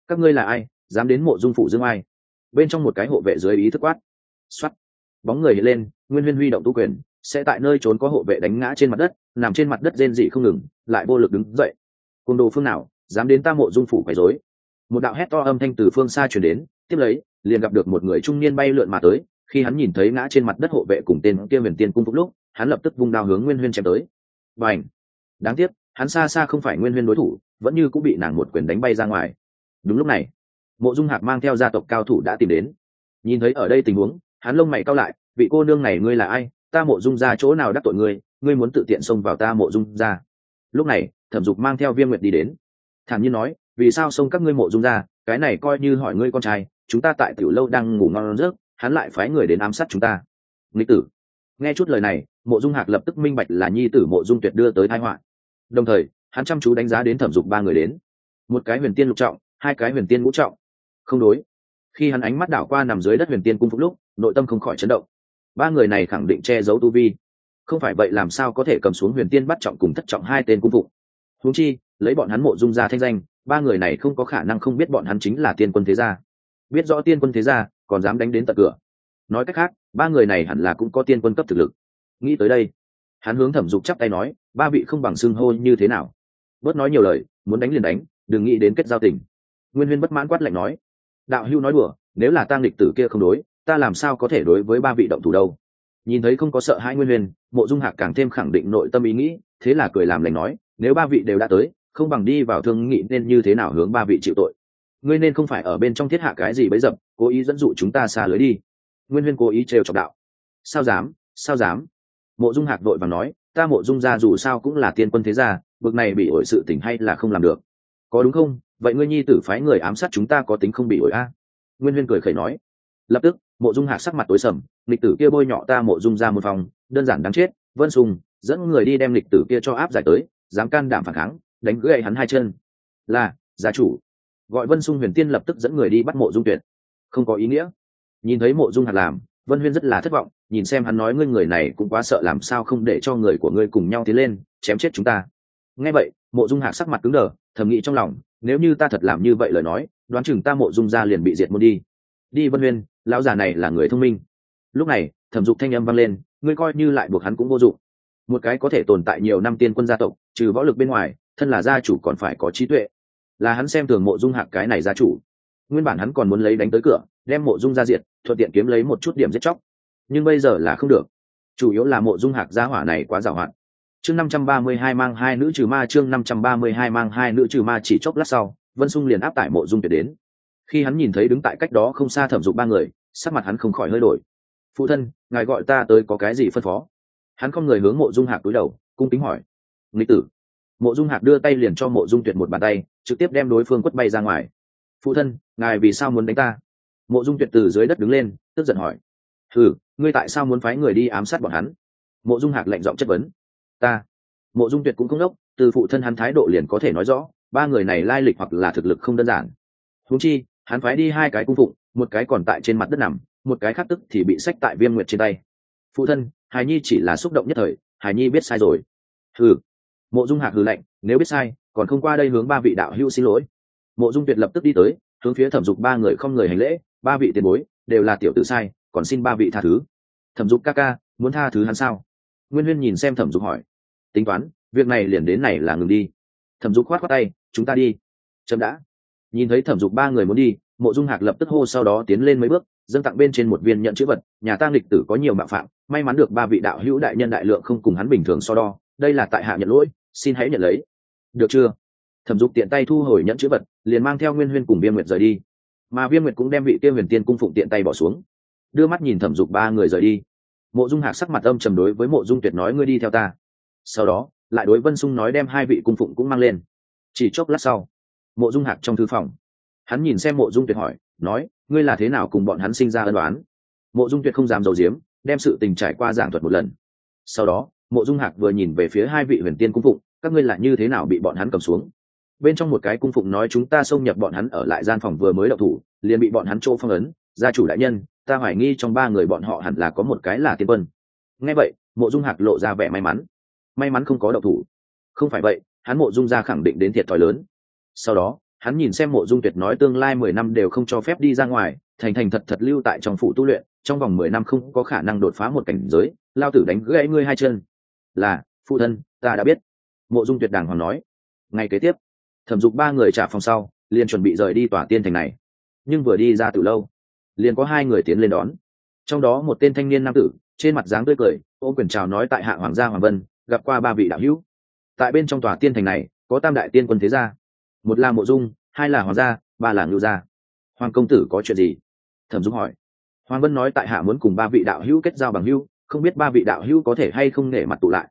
Các ngươi là ai, dám đến mộ dung phủ dương ai? Bên trong một cái hộ vệ dưới ý thức quát. Xoắt bóng người hiện lên, nguyên huyên huy động tu quyền, sẽ tại nơi trốn có hộ vệ đánh ngã trên mặt đất, nằm trên mặt đất rên dị không ngừng, lại vô lực đứng dậy. Côn đồ phương nào, dám đến ta mộ dung phủ quấy rối? Một đạo hét to âm thanh từ phương xa chuyển đến, tiếp lấy, liền gặp được một người trung niên bay lượn mà tới, khi hắn nhìn thấy ngã trên mặt đất hộ vệ cùng tên kia huyền tiên cung phúc lúc, hắn lập tức vung đao hướng nguyên huyên chém tới. Và ảnh đáng tiếc, hắn xa xa không phải nguyên huyên đối thủ, vẫn như cũng bị nàng một quyền đánh bay ra ngoài. Đúng lúc này, mộ dung hạc mang theo gia tộc cao thủ đã tìm đến. Nhìn thấy ở đây tình huống, hắn lông mày cao lại, vị cô nương này ngươi là ai? Ta mộ dung ra chỗ nào đắc tội ngươi? Ngươi muốn tự tiện xông vào ta mộ dung ra. Lúc này, thẩm dục mang theo viêm nguyệt đi đến. Thản nhiên nói vì sao xông các ngươi mộ dung ra, cái này coi như hỏi ngươi con trai, chúng ta tại tiểu lâu đang ngủ ngon rớt hắn lại phái người đến ám sát chúng ta. Nghịch tử. Nghe chút lời này, mộ dung hạc lập tức minh bạch là nhi tử mộ dung tuyệt đưa tới thái họa. Đồng thời, hắn chăm chú đánh giá đến thẩm dục ba người đến. Một cái huyền tiên lục trọng, hai cái huyền tiên ngũ trọng. Không đối. Khi hắn ánh mắt đảo qua nằm dưới đất huyền tiên cung phục lúc, nội tâm không khỏi chấn động. Ba người này khẳng định che giấu tu vi. Không phải vậy làm sao có thể cầm xuống huyền tiên bắt trọng cùng thất trọng hai tên cung phục? Húng chi, lấy bọn hắn mộ dung ra thanh danh ba người này không có khả năng không biết bọn hắn chính là tiên quân thế gia. Biết rõ tiên quân thế gia còn dám đánh đến tận cửa. Nói cách khác ba người này hẳn là cũng có tiên quân cấp thực lực. Nghĩ tới đây hắn hướng thẩm dục chắp tay nói ba vị không bằng xưng hô như thế nào. Bớt nói nhiều lời muốn đánh liền đánh đừng nghĩ đến kết giao tình. Nguyên huyên bất mãn quát lạnh nói đạo hưu nói đùa nếu là tang lịch tử kia không đối ta làm sao có thể đối với ba vị động thủ đâu? Nhìn thấy không có sợ hãi nguyên Huyên, mộ dung hạc càng thêm khẳng định nội tâm ý nghĩ thế là cười làm lành nói nếu ba vị đều đã tới không bằng đi vào thương nghị nên như thế nào hướng ba vị chịu tội. Ngươi nên không phải ở bên trong thiết hạ cái gì bấy dập, cố ý dẫn dụ chúng ta xa lưới đi. Nguyên huyên cố ý trêu chọc đạo. Sao dám sao dám? Mộ dung hạc vội và nói, ta mộ dung ra dù sao cũng là tiên quân thế gia, bực này bị ổi sự tình hay là không làm được. Có đúng không? Vậy ngươi nhi tử phái người ám sát chúng ta có tính không bị ổi a? Nguyên huyên cười khẩy nói. Lập tức, mộ dung hạc sắc mặt tối sầm lịch tử kia bôi nhọ ta mộ dung ra một phòng đơn giản đáng chết, vân sùng, dẫn người đi đem lịch tử kia cho áp giải tới, dám can đảm phản kháng đánh gãy hắn hai chân. Là, gia chủ. Gọi vân sung huyền tiên lập tức dẫn người đi bắt mộ dung tuyệt. Không có ý nghĩa. Nhìn thấy mộ dung hạt làm, vân huyên rất là thất vọng, nhìn xem hắn nói ngươi người này cũng quá sợ làm sao không để cho người của ngươi cùng nhau tiến lên, chém chết chúng ta. Nghe vậy, mộ dung hạc sắc mặt cứng đờ, thầm nghĩ trong lòng, nếu như ta thật làm như vậy lời nói, đoán chừng ta mộ dung ra liền bị diệt môn đi. Đi vân huyên, lão già này là người thông minh. Lúc này, thẩm dục thanh âm vang lên, ngươi coi như lại buộc hắn cũng vô dụng. Một cái có thể tồn tại nhiều năm tiên quân gia tộc, trừ võ lực bên ngoài thân là gia chủ còn phải có trí tuệ. Là hắn xem thường mộ dung hạc cái này gia chủ. Nguyên bản hắn còn muốn lấy đánh tới cửa, đem mộ dung ra diệt, thuận tiện kiếm lấy một chút điểm giết chóc. Nhưng bây giờ là không được. Chủ yếu là mộ dung hạc gia hỏa này quá giàu hạn. Chương năm trăm ba mươi hai mang hai nữ trừ ma, chương năm trăm ba mươi hai mang hai nữ trừ ma chỉ chốc lát sau, vân sung liền áp tải mộ dung tuyệt đến. Khi hắn nhìn thấy đứng tại cách đó không xa thẩm dục ba người, sắc mặt hắn không khỏi hơi đổi. Phụ thân, ngài gọi ta tới có cái gì phân phó? Hắn không người hướng mộ dung hạc túi đầu, cung kính hỏi. Nghịch tử mộ dung hạc đưa tay liền cho mộ dung tuyệt một bàn tay, trực tiếp đem đối phương quất bay ra ngoài. Phụ thân, ngài vì sao muốn đánh ta? Mộ dung tuyệt từ dưới đất đứng lên, tức giận hỏi. Ừ ngươi tại sao muốn phái người đi ám sát bọn hắn? Mộ dung hạc lệnh giọng chất vấn. Ta? Mộ dung tuyệt cũng không đốc, từ phụ thân hắn thái độ liền có thể nói rõ, ba người này lai lịch hoặc là thực lực không đơn giản. Húng chi, hắn phái đi hai cái cung phụng, một cái còn tại trên mặt đất nằm, một cái khác tức thì bị sách tại viêm nguyệt trên tay. Phụ thân hài nhi chỉ là xúc động nhất thời hài nhi biết sai rồi. Hừ mộ dung hạc hừ lạnh, nếu biết sai, còn không qua đây hướng ba vị đạo hữu xin lỗi. Mộ dung tuyệt lập tức đi tới, hướng phía thẩm dục ba người không người hành lễ, ba vị tiền bối, đều là tiểu tử sai, còn xin ba vị tha thứ. Thẩm dục ca ca, muốn tha thứ hắn sao? Nguyên huyên nhìn xem thẩm dục hỏi. Tính toán, việc này liền đến này là ngừng đi. Thẩm dục khoát khoát tay, chúng ta đi. Chậm đã. Nhìn thấy thẩm dục ba người muốn đi, mộ dung hạc lập tức hô sau đó tiến lên mấy bước, dâng tặng bên trên một viên nhận chữ vật, nhà tang lịch tử có nhiều mạo phạm, may mắn được ba vị đạo hữu đại nhân đại lượng không cùng hắn bình thường so đo, đây là tại hạ nhận lỗi xin hãy nhận lấy. Được chưa? Thẩm dục tiện tay thu hồi nhận chữ vật, liền mang theo nguyên huyên cùng viêm nguyệt rời đi. Mà viêm nguyệt cũng đem vị tiêu huyền tiên cung phụng tiện tay bỏ xuống. Đưa mắt nhìn thẩm dục ba người rời đi. Mộ dung hạc sắc mặt âm trầm đối với mộ dung tuyệt nói, ngươi đi theo ta. Sau đó, lại đối vân sung nói đem hai vị cung phụng cũng mang lên. Chỉ chốc lát sau, mộ dung hạc trong thư phòng, hắn nhìn xem mộ dung tuyệt hỏi, nói, ngươi là thế nào cùng bọn hắn sinh ra ân đoán mộ dung tuyệt không dám dầu diếm đem sự tình trải qua giảng thuật một lần. Sau đó mộ dung hạc vừa nhìn về phía hai vị huyền tiên cung phụng, các ngươi là như thế nào bị bọn hắn cầm xuống? Bên trong một cái cung phụng nói chúng ta xông nhập bọn hắn ở lại gian phòng vừa mới đậu thủ, liền bị bọn hắn chỗ phong ấn. Gia chủ đại nhân, ta hoài nghi trong ba người bọn họ hẳn là có một cái là tiên quân. Nghe vậy, mộ dung hạc lộ ra vẻ may mắn. May mắn không có đậu thủ. Không phải vậy, hắn mộ dung ra khẳng định đến thiệt thòi lớn. Sau đó, hắn nhìn xem mộ dung tuyệt nói tương lai mười năm đều không cho phép đi ra ngoài, thành thành thật thật lưu tại trong phủ tu luyện, trong vòng mười năm không có khả năng đột phá một cảnh giới, lao tử đánh gãy ngươi hai chân là, phụ thân, ta đã biết. Mộ dung tuyệt đàng hoàng nói. Ngay kế tiếp, thẩm dục ba người trả phòng sau, liền chuẩn bị rời đi tỏa tiên thành này. Nhưng vừa đi ra từ lâu, liền có hai người tiến lên đón. Trong đó một tên thanh niên nam tử, trên mặt dáng tươi cười ô quyền chào nói tại hạ hoàng gia hoàng vân, gặp qua ba vị đạo hữu. Tại bên trong tòa tiên thành này, có tam đại tiên quân thế gia. Một là mộ dung, hai là hoàng gia, ba là ngưu gia. Hoàng công tử có chuyện gì? Thẩm dung hỏi. Hoàng vân nói tại hạ muốn cùng ba vị đạo hữu kết giao bằng hữu không biết ba vị đạo hữu có thể hay không nể mặt tụ lại.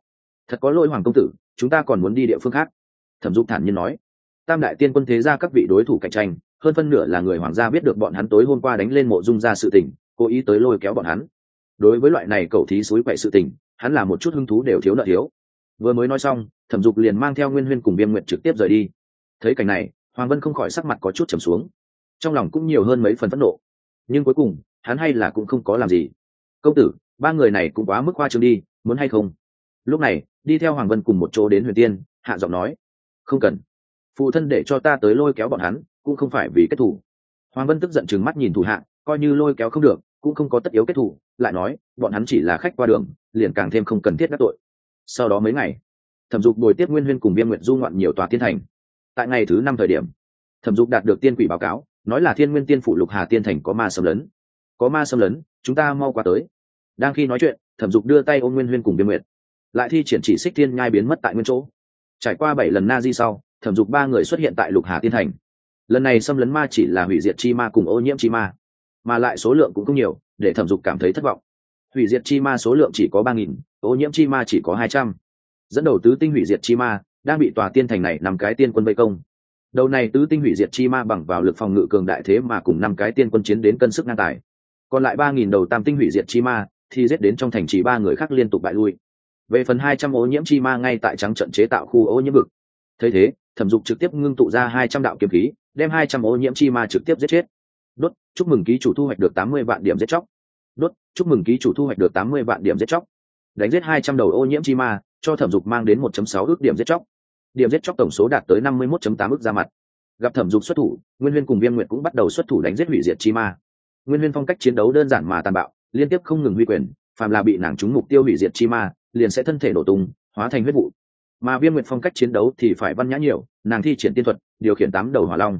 Thật có lỗi hoàng công tử, chúng ta còn muốn đi địa phương khác. Thẩm dục thản nhiên nói. Tam đại tiên quân thế ra các vị đối thủ cạnh tranh, hơn phân nửa là người hoàng gia biết được bọn hắn tối hôm qua đánh lên mộ dung ra sự tình, cố ý tới lôi kéo bọn hắn. Đối với loại này cầu thí suối quậy sự tình, hắn là một chút hứng thú đều thiếu nợ thiếu. Vừa mới nói xong, thẩm dục liền mang theo nguyên huyên cùng viêm nguyện trực tiếp rời đi. Thấy cảnh này, hoàng vân không khỏi sắc mặt có chút trầm xuống. Trong lòng cũng nhiều hơn mấy phần phẫn nộ. Nhưng cuối cùng, hắn hay là cũng không có làm gì. Công tử ba người này cũng quá mức khoa trương đi, muốn hay không? Lúc này, đi theo hoàng vân cùng một chỗ đến huyền tiên, hạ giọng nói, không cần. Phụ thân để cho ta tới lôi kéo bọn hắn, cũng không phải vì kết thủ hoàng vân tức giận chừng mắt nhìn thủ hạ, coi như lôi kéo không được, cũng không có tất yếu kết thủ lại nói, bọn hắn chỉ là khách qua đường, liền càng thêm không cần thiết các tội. Sau đó mấy ngày, thẩm dục bồi tiếp nguyên huyên cùng viêm nguyện du ngoạn nhiều tòa tiên thành. Tại ngày thứ năm thời điểm, thẩm dục đạt được tiên quỷ báo cáo, nói là thiên nguyên tiên phủ lục hà tiên thành có ma xâm lấn. Có ma xâm lấn, chúng ta mau qua tới đang khi nói chuyện, thẩm dục đưa tay ôm nguyên huyên cùng viêm nguyệt. Lại thi triển chỉ xích thiên nhai biến mất tại nguyên chỗ. Trải qua bảy lần na di sau, thẩm dục ba người xuất hiện tại lục hà tiên thành. Lần này xâm lấn ma chỉ là hủy diệt chi ma cùng ô nhiễm chi ma, mà lại số lượng cũng không nhiều, để thẩm dục cảm thấy thất vọng. Hủy diệt chi ma số lượng chỉ có ba nghìn, ô nhiễm chi ma chỉ có hai trăm. Dẫn đầu tứ tinh hủy diệt chi ma đang bị tòa tiên thành này nằm cái tiên quân vây công. Đầu này tứ tinh hủy diệt chi ma bằng vào lực phòng ngự cường đại thế mà cùng năm cái tiên quân chiến đến cân sức ngang tài. Còn lại ba nghìn đầu tam tinh hủy diệt chi ma thì giết đến trong thành trì ba người khác liên tục bại lui. Về phần hai trăm ô nhiễm chi ma ngay tại trắng trận chế tạo khu ô nhiễm vực. Thấy thế, thẩm dục trực tiếp ngưng tụ ra hai trăm đạo kiếm khí, đem hai trăm ô nhiễm chi ma trực tiếp giết chết. Đốt, chúc mừng ký chủ thu hoạch được tám mươi vạn điểm giết chóc. Đốt, chúc mừng ký chủ thu hoạch được tám mươi vạn điểm giết chóc. Đánh giết hai trăm đầu ô nhiễm chi ma, cho thẩm dục mang đến một sáu ước điểm giết chóc. Điểm giết chóc tổng số đạt tới năm mươi 51 tám ước ra mặt. Gặp thẩm dục xuất thủ, nguyên huyên cùng viêm nguyệt cũng bắt đầu xuất thủ đánh giết hủy diệt chi ma. Nguyên huyên phong cách chiến đấu đơn giản mà tàn bạo liên tiếp không ngừng huy quyền, phàm là bị nàng trúng mục tiêu hủy diệt chi ma, liền sẽ thân thể nổ tung, hóa thành huyết vụ. Mà viêm nguyệt phong cách chiến đấu thì phải văn nhã nhiều, nàng thi triển tiên thuật, điều khiển tám đầu hỏa long.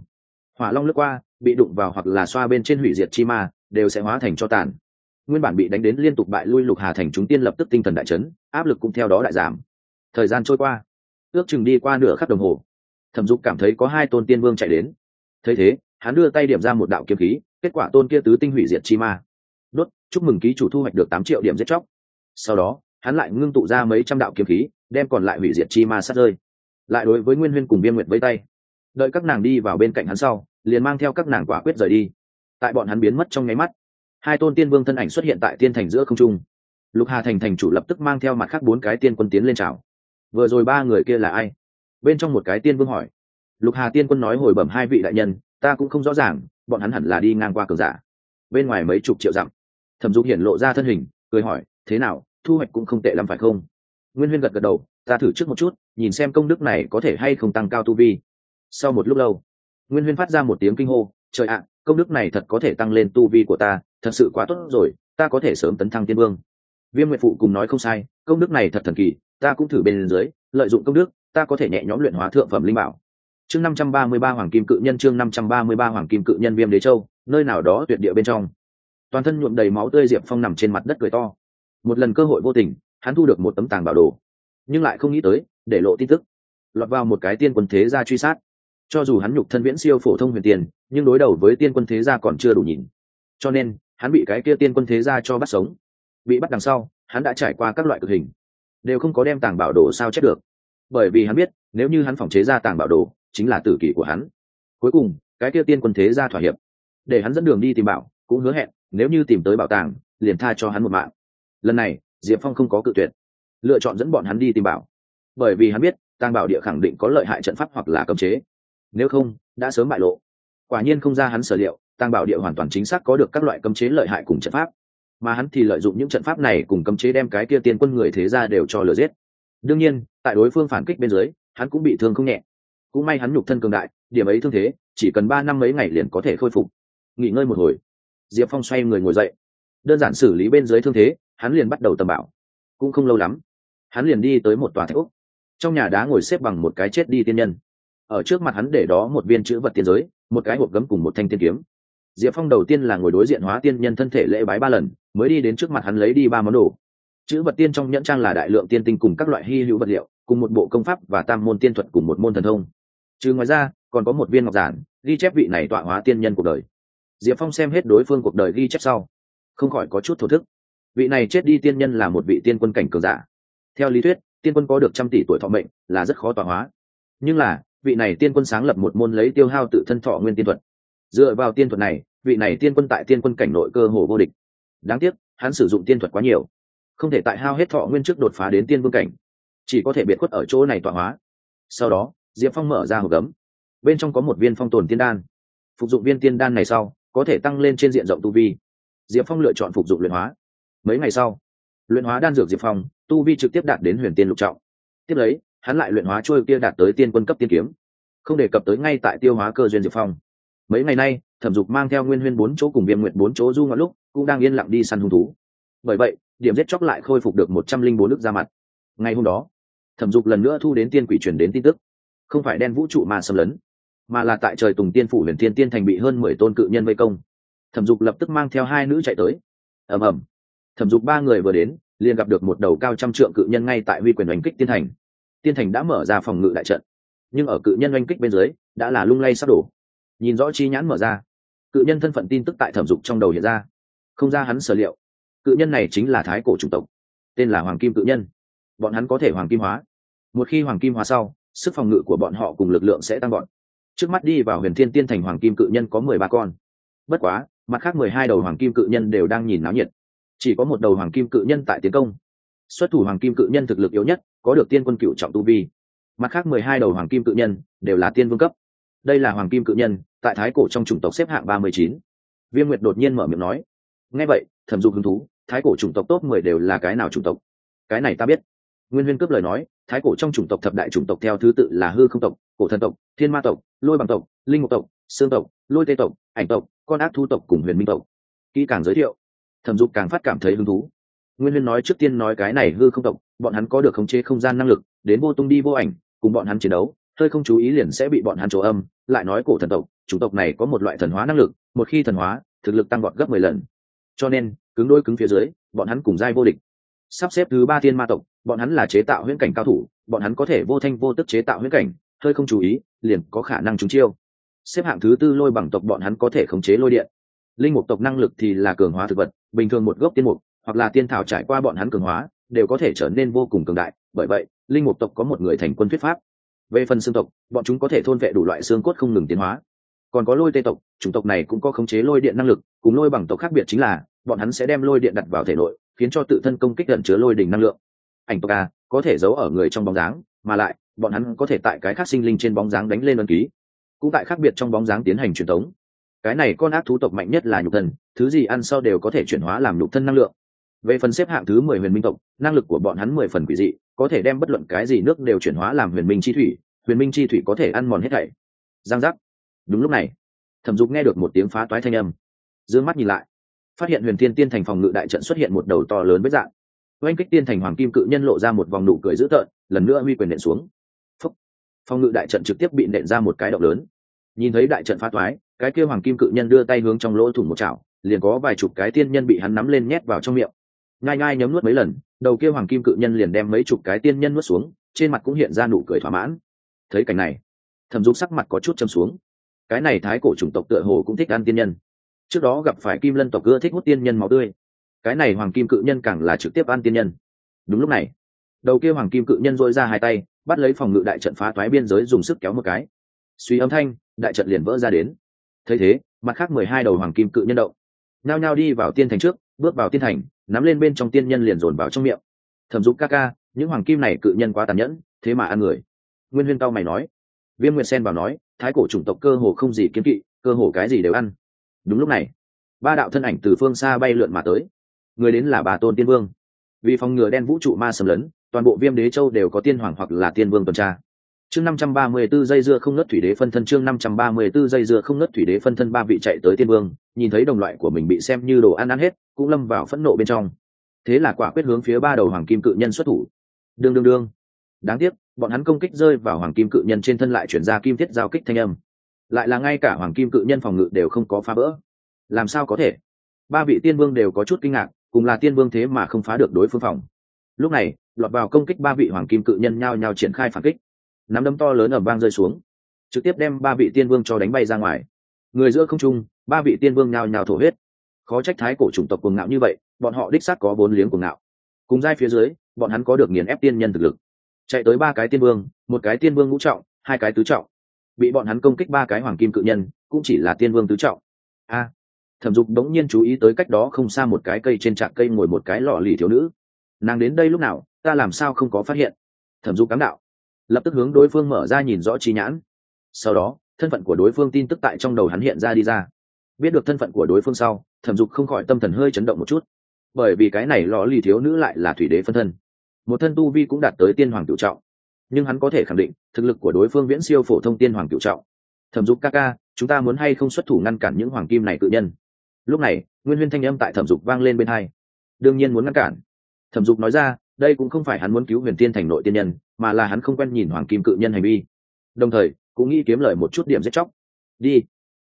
Hỏa long lướt qua, bị đụng vào hoặc là xoa bên trên hủy diệt chi ma, đều sẽ hóa thành cho tàn. Nguyên bản bị đánh đến liên tục bại lui lục hà thành chúng tiên lập tức tinh thần đại chấn, áp lực cũng theo đó đại giảm. Thời gian trôi qua, ước chừng đi qua nửa khắc đồng hồ, thẩm dục cảm thấy có hai tôn tiên vương chạy đến. Thấy thế, hắn đưa tay điểm ra một đạo kiếm khí, kết quả tôn kia tứ tinh hủy diệt chi ma chúc mừng ký chủ thu hoạch được tám triệu điểm giết chóc. Sau đó, hắn lại ngưng tụ ra mấy trăm đạo kiếm khí, đem còn lại hủy diệt chi ma sát rơi. Lại đối với nguyên huyên cùng viêm nguyệt với tay. Đợi các nàng đi vào bên cạnh hắn sau, liền mang theo các nàng quả quyết rời đi. Tại bọn hắn biến mất trong nháy mắt, hai tôn tiên vương thân ảnh xuất hiện tại tiên thành giữa không trung. Lục hà thành thành chủ lập tức mang theo mặt khác bốn cái tiên quân tiến lên trào vừa rồi ba người kia là ai? Bên trong một cái tiên vương hỏi. Lục hà tiên quân nói hồi bẩm hai vị đại nhân, ta cũng không rõ ràng, bọn hắn hẳn là đi ngang qua cường giả. Bên ngoài mấy chục triệu dặm thẩm dục hiện lộ ra thân hình, cười hỏi, thế nào, thu hoạch cũng không tệ lắm phải không? Nguyên huyên gật gật đầu, ta thử trước một chút, nhìn xem công đức này có thể hay không tăng cao tu vi. Sau một lúc lâu, nguyên huyên phát ra một tiếng kinh hô, trời ạ, công đức này thật có thể tăng lên tu vi của ta, thật sự quá tốt rồi, ta có thể sớm tấn thăng tiên vương. Viêm nguyện phụ cùng nói không sai, công đức này thật thần kỳ, ta cũng thử bên dưới, lợi dụng công đức, ta có thể nhẹ nhõm luyện hóa thượng phẩm linh bảo. Chương năm trăm ba mươi ba hoàng kim cự nhân, chương năm trăm ba mươi ba hoàng kim cự nhân viêm đế châu, nơi nào đó tuyệt địa bên trong toàn thân nhuộm đầy máu tươi diệp phong nằm trên mặt đất cười to. Một lần cơ hội vô tình, hắn thu được một tấm tàng bảo đồ. Nhưng lại không nghĩ tới, để lộ tin tức. Lọt vào một cái tiên quân thế gia truy sát. Cho dù hắn nhục thân viễn siêu phổ thông huyền tiền, nhưng đối đầu với tiên quân thế gia còn chưa đủ nhìn. Cho nên, hắn bị cái kia tiên quân thế gia cho bắt sống. Bị bắt đằng sau, hắn đã trải qua các loại cực hình. Đều không có đem tàng bảo đồ sao chép được. Bởi vì hắn biết, nếu như hắn phòng chế ra tàng bảo đồ, chính là tử kỷ của hắn. Cuối cùng, cái kia tiên quân thế gia thỏa hiệp. Để hắn dẫn đường đi tìm bảo, cũng hứa hẹn nếu như tìm tới bảo tàng, liền tha cho hắn một mạng. Lần này, diệp phong không có cự tuyệt. Lựa chọn dẫn bọn hắn đi tìm bảo. Bởi vì hắn biết, tàng bảo địa khẳng định có lợi hại trận pháp hoặc là cấm chế. Nếu không, đã sớm bại lộ. Quả nhiên không ra hắn sở liệu, tàng bảo địa hoàn toàn chính xác có được các loại cấm chế lợi hại cùng trận pháp. Mà hắn thì lợi dụng những trận pháp này cùng cấm chế đem cái kia tiên quân người thế ra đều cho lừa giết. Đương nhiên, tại đối phương phản kích bên dưới, hắn cũng bị thương không nhẹ. Cũng may hắn nhục thân cường đại, điểm ấy thương thế, chỉ cần ba năm mấy ngày liền có thể khôi phục. Nghỉ ngơi một hồi diệp phong xoay người ngồi dậy. Đơn giản xử lý bên dưới thương thế, hắn liền bắt đầu tầm bảo. Cũng không lâu lắm, hắn liền đi tới một tòa thạch úc trong nhà đá ngồi xếp bằng một cái chết đi tiên nhân. Ở trước mặt hắn để đó một viên chữ vật tiên giới, một cái hộp gấm cùng một thanh tiên kiếm. Diệp phong đầu tiên là ngồi đối diện hóa tiên nhân thân thể lễ bái ba lần, mới đi đến trước mặt hắn lấy đi ba món đồ. Chữ vật tiên trong nhẫn trang là đại lượng tiên tinh cùng các loại hy hữu vật liệu, cùng một bộ công pháp và tam môn tiên thuật cùng một môn thần thông. Trừ ngoài ra, còn có một viên ngọc giản, ghi chép vị này tọa hóa tiên nhân cuộc đời diệp phong xem hết đối phương cuộc đời ghi chép sau, không khỏi có chút thổ thức. Vị này chết đi tiên nhân là một vị tiên quân cảnh cường giả. Theo lý thuyết, tiên quân có được trăm tỷ tuổi thọ mệnh là rất khó tọa hóa. Nhưng là, vị này tiên quân sáng lập một môn lấy tiêu hao tự thân thọ nguyên tiên thuật. Dựa vào tiên thuật này, vị này tiên quân tại tiên quân cảnh nội cơ hồ vô địch. Đáng tiếc, hắn sử dụng tiên thuật quá nhiều. Không thể tại hao hết thọ nguyên trước đột phá đến tiên vương cảnh. Chỉ có thể biệt khuất ở chỗ này tọa hóa. Sau đó, diệp phong mở ra hộp gấm. Bên trong có một viên phong tồn tiên đan. Phục dụng viên tiên đan này sau có thể tăng lên trên diện rộng tu vi. Diệp phong lựa chọn phục dụng luyện hóa. Mấy ngày sau, luyện hóa đan dược diệp phong, tu vi trực tiếp đạt đến huyền tiên lục trọng. Tiếp lấy, hắn lại luyện hóa trôi kia đạt tới tiên quân cấp tiên kiếm, không đề cập tới ngay tại tiêu hóa cơ duyên diệp phong. Mấy ngày nay, thẩm dục mang theo nguyên huyên bốn chỗ cùng viêm nguyện bốn chỗ du ngoạn lúc, cũng đang yên lặng đi săn hung thú. Bởi vậy, điểm giết chóc lại khôi phục được một trăm linh bốn nước ra mặt. Ngày hôm đó, thẩm dục lần nữa thu đến tiên quỷ truyền đến tin tức. Không phải đen vũ trụ mà xâm lấn mà là tại trời tùng tiên phủ huyền thiên tiên thành bị hơn mười tôn cự nhân vây công. Thẩm dục lập tức mang theo hai nữ chạy tới. Ầm ầm. Thẩm dục ba người vừa đến, liền gặp được một đầu cao trăm trượng cự nhân ngay tại huy quyền oanh kích tiên thành. Tiên thành đã mở ra phòng ngự đại trận, nhưng ở cự nhân oanh kích bên dưới, đã là lung lay sắp đổ. Nhìn rõ chi nhãn mở ra, cự nhân thân phận tin tức tại thẩm dục trong đầu hiện ra. Không ra hắn sở liệu. Cự nhân này chính là thái cổ chủng tộc, tên là hoàng kim cự nhân. Bọn hắn có thể hoàng kim hóa. Một khi hoàng kim hóa sau, sức phòng ngự của bọn họ cùng lực lượng sẽ tăng gọn trước mắt đi vào huyền thiên tiên thành hoàng kim cự nhân có mười ba con. Bất quá, mặt khác mười hai đầu hoàng kim cự nhân đều đang nhìn náo nhiệt. Chỉ có một đầu hoàng kim cự nhân tại tiến công. Xuất thủ hoàng kim cự nhân thực lực yếu nhất, có được tiên quân cựu trọng tu vi. Mặt khác mười hai đầu hoàng kim cự nhân đều là tiên vương cấp. Đây là hoàng kim cự nhân, tại thái cổ trong chủng tộc xếp hạng ba mươi chín. Viêm nguyệt đột nhiên mở miệng nói. Nghe vậy, thẩm dục hứng thú, thái cổ chủng tộc top mười đều là cái nào chủng tộc? Cái này ta biết. Nguyên huyên cướp lời nói, thái cổ trong chủng tộc thập đại chủng tộc theo thứ tự là hư không tộc cổ thần tộc, thiên ma tộc, lôi bằng tộc, linh mục tộc, xương tộc, lôi tê tộc, ảnh tộc, con ác thu tộc cùng huyền minh tộc. Kỹ càng giới thiệu, thẩm dục càng phát cảm thấy hứng thú. Nguyên huyên nói trước tiên nói cái này hư không tộc, bọn hắn có được khống chế không gian năng lực, đến vô tung đi vô ảnh, cùng bọn hắn chiến đấu, hơi không chú ý liền sẽ bị bọn hắn trổ âm. Lại nói cổ thần tộc chủng tộc này có một loại thần hóa năng lực, một khi thần hóa, thực lực tăng gọn gấp mười lần. Cho nên, cứng đôi cứng phía dưới, bọn hắn cùng giai vô địch. Sắp xếp thứ ba thiên ma tộc, bọn hắn là chế tạo huyễn cảnh cao thủ, bọn hắn có thể vô thanh vô tức chế tạo huyễn cảnh hơi không chú ý, liền có khả năng trúng chiêu. Xếp hạng thứ tư lôi bằng tộc bọn hắn có thể khống chế lôi điện. Linh mục tộc năng lực thì là cường hóa thực vật, bình thường một gốc tiên mục, hoặc là tiên thảo trải qua bọn hắn cường hóa, đều có thể trở nên vô cùng cường đại. Bởi vậy, linh mục tộc có một người thành quân thuyết pháp. Về phần xương tộc, bọn chúng có thể thôn vệ đủ loại xương cốt không ngừng tiến hóa. Còn có lôi tê tộc, chủng tộc này cũng có khống chế lôi điện năng lực, cùng lôi bằng tộc khác biệt chính là, bọn hắn sẽ đem lôi điện đặt vào thể nội, khiến cho tự thân công kích gần chứa lôi đỉnh năng lượng. Ảnh tộc a, có thể giấu ở người trong bóng dáng, mà lại bọn hắn có thể tại cái khác sinh linh trên bóng dáng đánh lên ân ký, cũng tại khác biệt trong bóng dáng tiến hành truyền thống cái này con ác thú tộc mạnh nhất là nhục thân, thứ gì ăn sau đều có thể chuyển hóa làm nhục thân năng lượng. Về phần xếp hạng thứ mười huyền minh tộc, năng lực của bọn hắn mười phần quỷ dị, có thể đem bất luận cái gì nước đều chuyển hóa làm huyền minh chi thủy, huyền minh chi thủy có thể ăn mòn hết thảy. Giang giác. Đúng lúc này, thẩm dục nghe được một tiếng phá toái thanh âm. D ư ơ n g mắt nhìn lại, phát hiện huyền thiên tiên thành phòng ngự đại trận xuất hiện một đầu to lớn với dạng. Oanh kích tiên thành hoàng kim cự nhân lộ ra một vòng nụ cười dữ tợn, lần nữa huy quyền nện xuống phòng ngự đại trận trực tiếp bị nện ra một cái động lớn. Nhìn thấy đại trận phá toái cái kêu hoàng kim cự nhân đưa tay hướng trong lỗ thủng một chảo, liền có vài chục cái tiên nhân bị hắn nắm lên nhét vào trong miệng. Ngai ngai nhấm nuốt mấy lần, đầu kia hoàng kim cự nhân liền đem mấy chục cái tiên nhân nuốt xuống, trên mặt cũng hiện ra nụ cười thỏa mãn. Thấy cảnh này, thẩm dục sắc mặt có chút châm xuống. Cái này thái cổ chủng tộc tựa hồ cũng thích ăn tiên nhân. Trước đó gặp phải kim lân tộc ưa thích hút tiên nhân máu tươi. Cái này hoàng kim cự nhân càng là trực tiếp ăn tiên nhân. Đúng lúc này đầu kia hoàng kim cự nhân dội ra hai tay, bắt lấy phòng ngự đại trận phá toái biên giới dùng sức kéo một cái. Suy âm thanh, đại trận liền vỡ ra đến. Thấy thế, mặt khác mười hai đầu hoàng kim cự nhân động, nhao nhao đi vào tiên thành trước, bước vào tiên thành, nắm lên bên trong tiên nhân liền dồn vào trong miệng. Thẩm dục ca ca, những hoàng kim này cự nhân quá tàn nhẫn, thế mà ăn người. Nguyên huyên tao mày nói. Viêm nguyệt sen vào nói, thái cổ chủng tộc cơ hồ không gì kiếm kỵ, cơ hồ cái gì đều ăn. Đúng lúc này, ba đạo thân ảnh từ phương xa bay lượn mà tới. Người đến là bà tôn tiên vương. Vì phòng ngừa đen vũ trụ ma sầm lấn toàn bộ viêm đế châu đều có tiên hoàng hoặc là tiên vương tuần tra. Chương năm trăm ba mươi 534 dây dưa không ngất thủy đế phân thân, chương năm trăm ba mươi 534 dây dưa không ngất thủy đế phân thân ba vị chạy tới tiên vương, nhìn thấy đồng loại của mình bị xem như đồ ăn ăn hết, cũng lâm vào phẫn nộ bên trong. Thế là quả quyết hướng phía ba đầu hoàng kim cự nhân xuất thủ. Đương đương đương. Đáng tiếc, bọn hắn công kích rơi vào hoàng kim cự nhân trên thân lại chuyển ra kim thiết giao kích thanh âm. Lại là ngay cả hoàng kim cự nhân phòng ngự đều không có phá vỡ. Làm sao có thể? Ba vị tiên vương đều có chút kinh ngạc, cùng là tiên vương thế mà không phá được đối phương phòng. Lúc này lọt vào công kích ba vị hoàng kim cự nhân nhao nhao triển khai phản kích. Nắm đấm to lớn ở vang rơi xuống, trực tiếp đem ba vị tiên vương cho đánh bay ra ngoài. Người giữa không trung, ba vị tiên vương nhao nhao thổ huyết. Khó trách thái cổ chủng tộc cuồng ngạo như vậy, bọn họ đích xác có bốn liếng cuồng ngạo. Cùng giai phía dưới, bọn hắn có được nghiền ép tiên nhân thực lực. Chạy tới ba cái tiên vương, một cái tiên vương ngũ trọng, hai cái tứ trọng. Bị bọn hắn công kích ba cái hoàng kim cự nhân, cũng chỉ là tiên vương tứ trọng. A. Thẩm dục đống nhiên chú ý tới cách đó không xa một cái cây trên trạc cây ngồi một cái lọ lì thiếu nữ nàng đến đây lúc nào, ta làm sao không có phát hiện? Thẩm dục cám đạo. Lập tức hướng đối phương mở ra nhìn rõ trí nhãn. Sau đó, thân phận của đối phương tin tức tại trong đầu hắn hiện ra đi ra. Biết được thân phận của đối phương sau, thẩm dục không khỏi tâm thần hơi chấn động một chút. Bởi vì cái này lò lì thiếu nữ lại là thủy đế phân thân. Một thân tu vi cũng đạt tới tiên hoàng cựu trọng. Nhưng hắn có thể khẳng định, thực lực của đối phương viễn siêu phổ thông tiên hoàng cựu trọng. Thẩm dục ca ca, chúng ta muốn hay không xuất thủ ngăn cản những hoàng kim này tự nhân? Lúc này, nguyên huyên thanh âm tại thẩm dục vang lên bên hai. Đương nhiên muốn ngăn cản thẩm dục nói ra, đây cũng không phải hắn muốn cứu huyền tiên thành nội tiên nhân, mà là hắn không quen nhìn hoàng kim cự nhân hành vi. Đồng thời, cũng nghĩ kiếm lời một chút điểm giết chóc. Đi.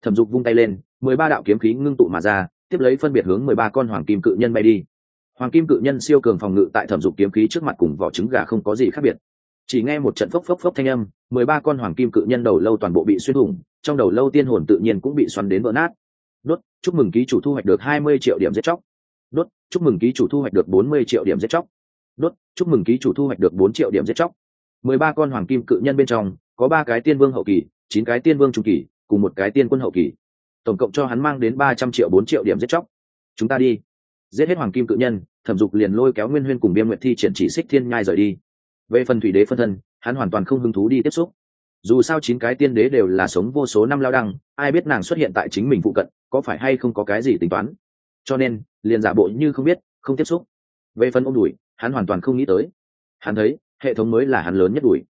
Thẩm dục vung tay lên, mười ba đạo kiếm khí ngưng tụ mà ra, tiếp lấy phân biệt hướng mười ba con hoàng kim cự nhân bay đi. Hoàng kim cự nhân siêu cường phòng ngự tại thẩm dục kiếm khí trước mặt cùng vỏ trứng gà không có gì khác biệt. Chỉ nghe một trận phốc phốc phốc thanh âm, mười ba con hoàng kim cự nhân đầu lâu toàn bộ bị xuyên thủng, trong đầu lâu tiên hồn tự nhiên cũng bị xoắn đến vỡ nát. Đốt, chúc mừng ký chủ thu hoạch được hai mươi triệu điểm giết chóc chúc mừng ký chủ thu hoạch được bốn mươi triệu điểm giết chóc. Đốt, chúc mừng ký chủ thu hoạch được bốn triệu điểm giết chóc. Mười ba con hoàng kim cự nhân bên trong, có ba cái tiên vương hậu kỳ, chín cái tiên vương trung kỳ, cùng một cái tiên quân hậu kỳ. Tổng cộng cho hắn mang đến ba trăm triệu bốn triệu điểm giết chóc. Chúng ta đi. Giết hết hoàng kim cự nhân, thẩm dục liền lôi kéo nguyên huyên cùng biêm nguyện thi triển chỉ xích thiên nhai rời đi. Về phần thủy đế phân thân, hắn hoàn toàn không hứng thú đi tiếp xúc. Dù sao chín cái tiên đế đều là sống vô số năm lao đăng, ai biết nàng xuất hiện tại chính mình phụ cận, có phải hay không có cái gì tính toán? Cho nên, liền giả bộ như không biết, không tiếp xúc. Về phần ôm đùi, hắn hoàn toàn không nghĩ tới. Hắn thấy, hệ thống mới là hắn lớn nhất đùi.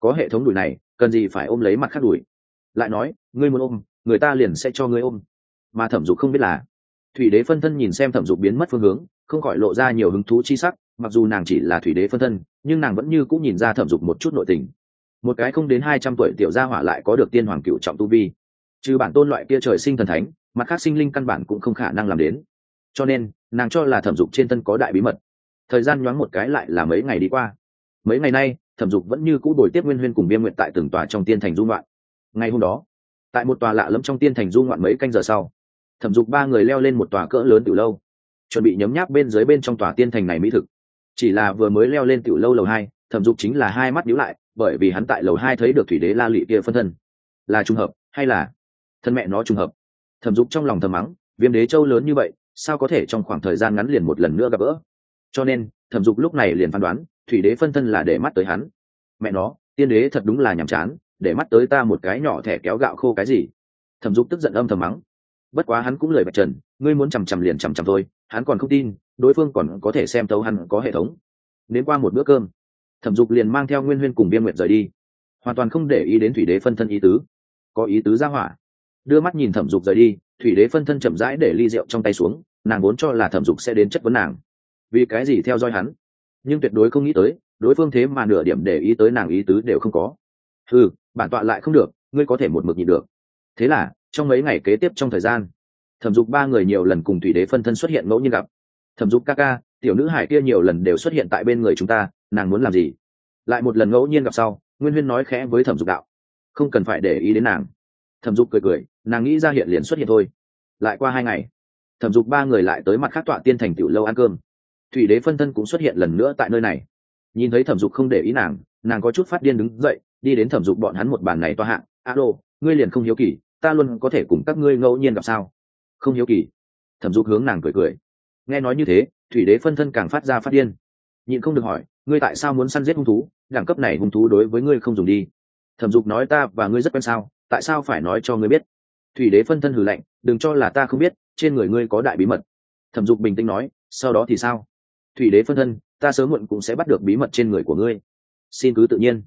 Có hệ thống đùi này, cần gì phải ôm lấy mặt khác đùi? Lại nói, ngươi muốn ôm, người ta liền sẽ cho ngươi ôm. Mà thẩm dục không biết là, thủy đế phân thân nhìn xem thẩm dục biến mất phương hướng, không khỏi lộ ra nhiều hứng thú chi sắc, mặc dù nàng chỉ là thủy đế phân thân, nhưng nàng vẫn như cũng nhìn ra thẩm dục một chút nội tình. Một cái không đến hai trăm tuổi tiểu gia hỏa lại có được tiên hoàng cựu trọng tu vi. Trừ bản tôn loại kia trời sinh thần thánh, mặt khác sinh linh căn bản cũng không khả năng làm đến cho nên, nàng cho là thẩm dục trên thân có đại bí mật. Thời gian nhoáng một cái lại là mấy ngày đi qua. Mấy ngày nay, thẩm dục vẫn như cũ đổi tiếp nguyên huyên cùng viêm nguyện tại từng tòa trong tiên thành du ngoạn. Ngày hôm đó, tại một tòa lạ lẫm trong tiên thành du ngoạn mấy canh giờ sau, thẩm dục ba người leo lên một tòa cỡ lớn từ lâu, chuẩn bị nhấm nháp bên dưới bên trong tòa tiên thành này mỹ thực. Chỉ là vừa mới leo lên tiểu lâu lầu hai, thẩm dục chính là hai mắt nhíu lại, bởi vì hắn tại lầu hai thấy được thủy đế la lụy kia phân thân. Là trùng hợp hay là thân mẹ nó trùng hợp? Thẩm dục trong lòng thầm mắng, viêm đế châu lớn như vậy sao có thể trong khoảng thời gian ngắn liền một lần nữa gặp gỡ? Cho nên, thẩm dục lúc này liền phán đoán, thủy đế phân thân là để mắt tới hắn. Mẹ nó, tiên đế thật đúng là nhàm chán, để mắt tới ta một cái nhỏ thẻ kéo gạo khô cái gì? Thẩm dục tức giận âm thầm mắng. Bất quá hắn cũng lời bạch trần, ngươi muốn chằm chằm liền chằm chằm thôi, hắn còn không tin, đối phương còn có thể xem tấu hắn có hệ thống. Đến qua một bữa cơm, thẩm dục liền mang theo nguyên huyên cùng biên nguyệt rời đi. Hoàn toàn không để ý đến thủy đế phân thân ý tứ. Có ý tứ ra hỏa. Đưa mắt nhìn thẩm dục rời đi, thủy đế phân thân chậm rãi để ly rượu trong tay xuống nàng vốn cho là thẩm dục sẽ đến chất vấn nàng. Vì cái gì theo dõi hắn? Nhưng tuyệt đối không nghĩ tới, đối phương thế mà nửa điểm để ý tới nàng ý tứ đều không có. Ừ bản tọa lại không được, ngươi có thể một mực nhịn được. Thế là, trong mấy ngày kế tiếp trong thời gian, thẩm dục ba người nhiều lần cùng thủy đế phân thân xuất hiện ngẫu nhiên gặp. Thẩm dục ca ca, tiểu nữ hải kia nhiều lần đều xuất hiện tại bên người chúng ta, nàng muốn làm gì? Lại một lần ngẫu nhiên gặp sau, nguyên huyên nói khẽ với thẩm dục đạo. Không cần phải để ý đến nàng. Thẩm dục cười cười, nàng nghĩ ra hiện liền xuất hiện thôi. Lại qua hai ngày thẩm dục ba người lại tới mặt khác tọa tiên thành tiểu lâu ăn cơm. Thủy đế phân thân cũng xuất hiện lần nữa tại nơi này. Nhìn thấy thẩm dục không để ý nàng nàng có chút phát điên đứng dậy, đi đến thẩm dục bọn hắn một bàn này toa hạng. Alo, ngươi liền không hiếu kỳ, ta luôn có thể cùng các ngươi ngẫu nhiên gặp sao? Không hiếu kỳ. Thẩm dục hướng nàng cười cười. Nghe nói như thế, thủy đế phân thân càng phát ra phát điên. Nhịn không được hỏi, ngươi tại sao muốn săn giết hung thú? Đẳng cấp này hung thú đối với ngươi không dùng đi. Thẩm dục nói, ta và ngươi rất quen sao, tại sao phải nói cho ngươi biết? Thủy đế phân thân hừ lạnh, đừng cho là ta không biết trên người ngươi có đại bí mật. Thẩm dục bình tĩnh nói, sau đó thì sao? Thủy đế phân thân, ta sớm muộn cũng sẽ bắt được bí mật trên người của ngươi. Xin cứ tự nhiên.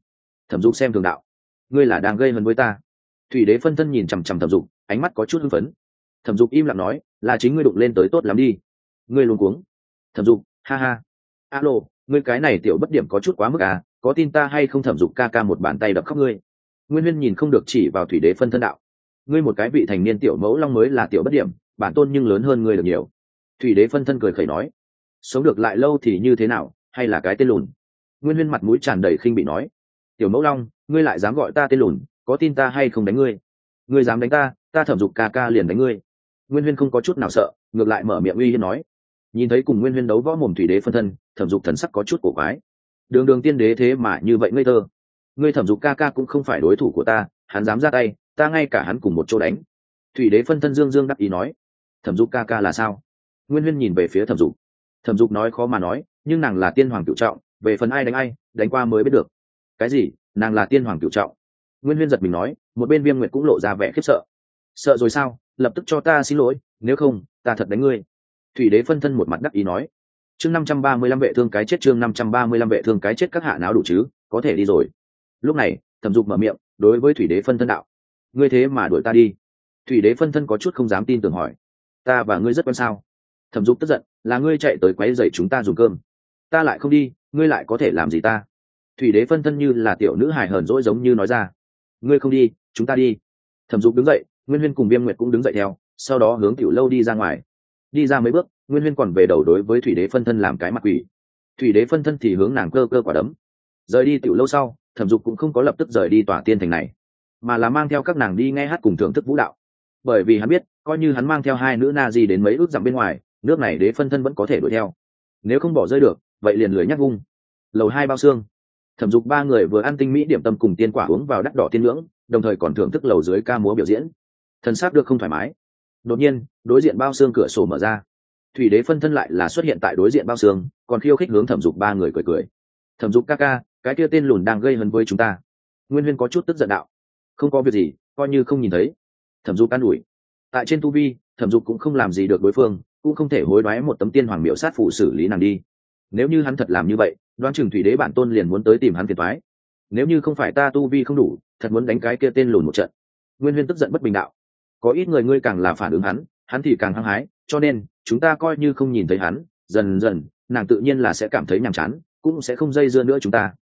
Thẩm dục xem thường đạo. Ngươi là đang gây hấn với ta. Thủy đế phân thân nhìn chằm chằm thẩm dục, ánh mắt có chút hưng phấn. Thẩm dục im lặng nói, là chính ngươi đụng lên tới tốt lắm đi. Ngươi luôn cuống. Thẩm dục, ha ha. Alo, ngươi cái này tiểu bất điểm có chút quá mức à có tin ta hay không thẩm dục ca ca một bàn tay đập khóc ngươi? Nguyên huyên nhìn không được chỉ vào thủy đế phân thân đạo. Ngươi một cái vị thành niên tiểu mẫu long mới là tiểu bất điểm bản tôn nhưng lớn hơn ngươi được nhiều. Thủy đế phân thân cười khẩy nói, sống được lại lâu thì như thế nào, hay là cái tên lùn? Nguyên huyên mặt mũi tràn đầy khinh bị nói, tiểu mẫu long, ngươi lại dám gọi ta tên lùn, có tin ta hay không đánh ngươi? Ngươi dám đánh ta ta thẩm dục ca ca liền đánh ngươi. Nguyên huyên không có chút nào sợ, ngược lại mở miệng uy hiên nói, nhìn thấy cùng nguyên huyên đấu võ mồm thủy đế phân thân, thẩm dục thần sắc có chút cổ quái. Đường đường tiên đế thế mà như vậy ngây thơ. Ngươi thẩm dục ca ca cũng không phải đối thủ của ta, hắn dám ra tay, ta ngay cả hắn cùng một chỗ đánh. Thủy đế phân thân dương dương đắc ý nói thẩm dục ca ca là sao? Nguyên huyên nhìn về phía thẩm dục. Thẩm dục nói khó mà nói, nhưng nàng là tiên hoàng cựu trọng, về phần ai đánh ai, đánh qua mới biết được. Cái gì? Nàng là tiên hoàng cựu trọng. Nguyên huyên giật mình nói, một bên viêm nguyệt cũng lộ ra vẻ khiếp sợ. Sợ rồi sao? Lập tức cho ta xin lỗi, nếu không, ta thật đánh ngươi. Thủy đế phân thân một mặt đắc ý nói. Chương năm trăm ba mươi lăm vệ thương cái chết, chương năm trăm ba mươi lăm vệ thương cái chết, các hạ não đủ chứ, có thể đi rồi. Lúc này, thẩm dục mở miệng, đối với thủy đế phân thân đạo. Ngươi thế mà đuổi ta đi. Thủy đế phân thân có chút không dám tin tưởng hỏi ta và ngươi rất quan sao? Thẩm dục tức giận, là ngươi chạy tới quấy dậy chúng ta dùng cơm. Ta lại không đi, ngươi lại có thể làm gì ta? Thủy đế phân thân như là tiểu nữ hài hờn dỗi giống như nói ra. Ngươi không đi, chúng ta đi. Thẩm dục đứng dậy, nguyên huyên cùng viêm nguyệt cũng đứng dậy theo, sau đó hướng tiểu lâu đi ra ngoài. Đi ra mấy bước, nguyên huyên còn về đầu đối với thủy đế phân thân làm cái mặt quỷ. Thủy đế phân thân thì hướng nàng cơ cơ quả đấm. Rời đi tiểu lâu sau, thẩm dục cũng không có lập tức rời đi tòa tiên thành này, mà là mang theo các nàng đi nghe hát cùng thưởng thức vũ đạo. Bởi vì hắn biết coi như hắn mang theo hai nữ na di đến mấy ước dặm bên ngoài, nước này đế phân thân vẫn có thể đuổi theo. Nếu không bỏ rơi được, vậy liền lười nhắc vung. Lầu hai bao xương. Thẩm dục ba người vừa ăn tinh mỹ điểm tâm cùng tiên quả uống vào đắt đỏ tiên ngưỡng, đồng thời còn thưởng thức lầu dưới ca múa biểu diễn. Thần sắc được không thoải mái. Đột nhiên, đối diện bao xương cửa sổ mở ra. Thủy đế phân thân lại là xuất hiện tại đối diện bao xương, còn khiêu khích hướng thẩm dục ba người cười cười. Thẩm dục ca ca, cái kia tên lùn đang gây hấn với chúng ta. Nguyên huyên có chút tức giận đạo. Không có việc gì, coi như không nhìn thấy. Thẩm dục an ủi tại trên tu vi, thẩm dục cũng không làm gì được đối phương, cũng không thể hối đoái một tấm tiên hoàng miệu sát phụ xử lý nàng đi. Nếu như hắn thật làm như vậy đoan chừng thủy đế bản tôn liền muốn tới tìm hắn phiền thoái nếu như không phải ta tu vi không đủ, thật muốn đánh cái kia tên lùn một trận. Nguyên huyên tức giận bất bình đạo. Có ít người ngươi càng là phản ứng hắn hắn thì càng hăng hái, cho nên, chúng ta coi như không nhìn thấy hắn, dần dần, nàng tự nhiên là sẽ cảm thấy nhàm chán, cũng sẽ không dây dưa nữa chúng ta.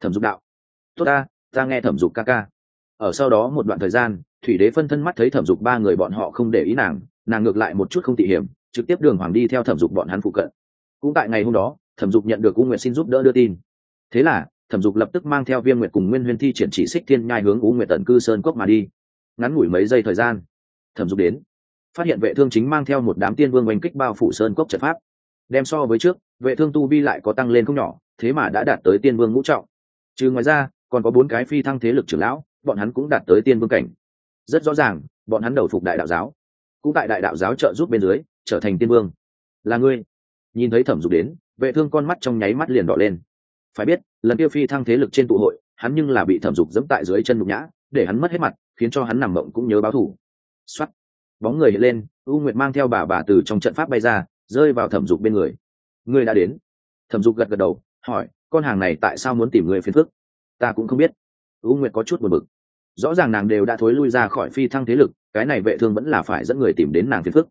Thẩm dục đạo. Tốt ta ta nghe thẩm dục ca ca ở sau đó một đoạn thời gian, thủy đế phân thân mắt thấy thẩm dục ba người bọn họ không để ý nàng nàng ngược lại một chút không tỉ hiểm, trực tiếp đường hoàng đi theo thẩm dục bọn hắn phụ cận. Cũng tại ngày hôm đó, thẩm dục nhận được u nguyệt xin giúp đỡ đưa tin. Thế là, thẩm dục lập tức mang theo viêm nguyệt cùng nguyên huyên thi triển chỉ xích thiên nhai hướng u nguyệt tận cư sơn cốc mà đi. Ngắn ngủi mấy giây thời gian, thẩm dục đến. Phát hiện vệ thương chính mang theo một đám tiên vương oanh kích bao phủ sơn cốc trận pháp. Đem so với trước, vệ thương tu vi lại có tăng lên không nhỏ, thế mà đã đạt tới tiên vương ngũ trọng. Trừ ngoài ra, còn có bốn cái phi thăng thế lực trưởng lão bọn hắn cũng đạt tới tiên vương cảnh. Rất rõ ràng, bọn hắn đầu phục đại đạo giáo, cũng tại đại đạo giáo trợ giúp bên dưới, trở thành tiên vương. Là ngươi? Nhìn thấy thẩm dục đến, vệ thương con mắt trong nháy mắt liền đỏ lên. Phải biết, lần tiêu phi thăng thế lực trên tụ hội, hắn nhưng là bị thẩm dục dẫm tại dưới chân nhục nhã, để hắn mất hết mặt, khiến cho hắn nằm mộng cũng nhớ báo thủ xuất bóng người hiện lên, u nguyệt mang theo bà bà từ trong trận pháp bay ra, rơi vào thẩm dục bên người. Ngươi đã đến. Thẩm dục gật gật đầu, hỏi, con hàng này tại sao muốn tìm người phiền phức? Ta cũng không biết. U nguyệt có chút buồn bực rõ ràng nàng đều đã thối lui ra khỏi phi thăng thế lực, cái này vệ thương vẫn là phải dẫn người tìm đến nàng phiền phức.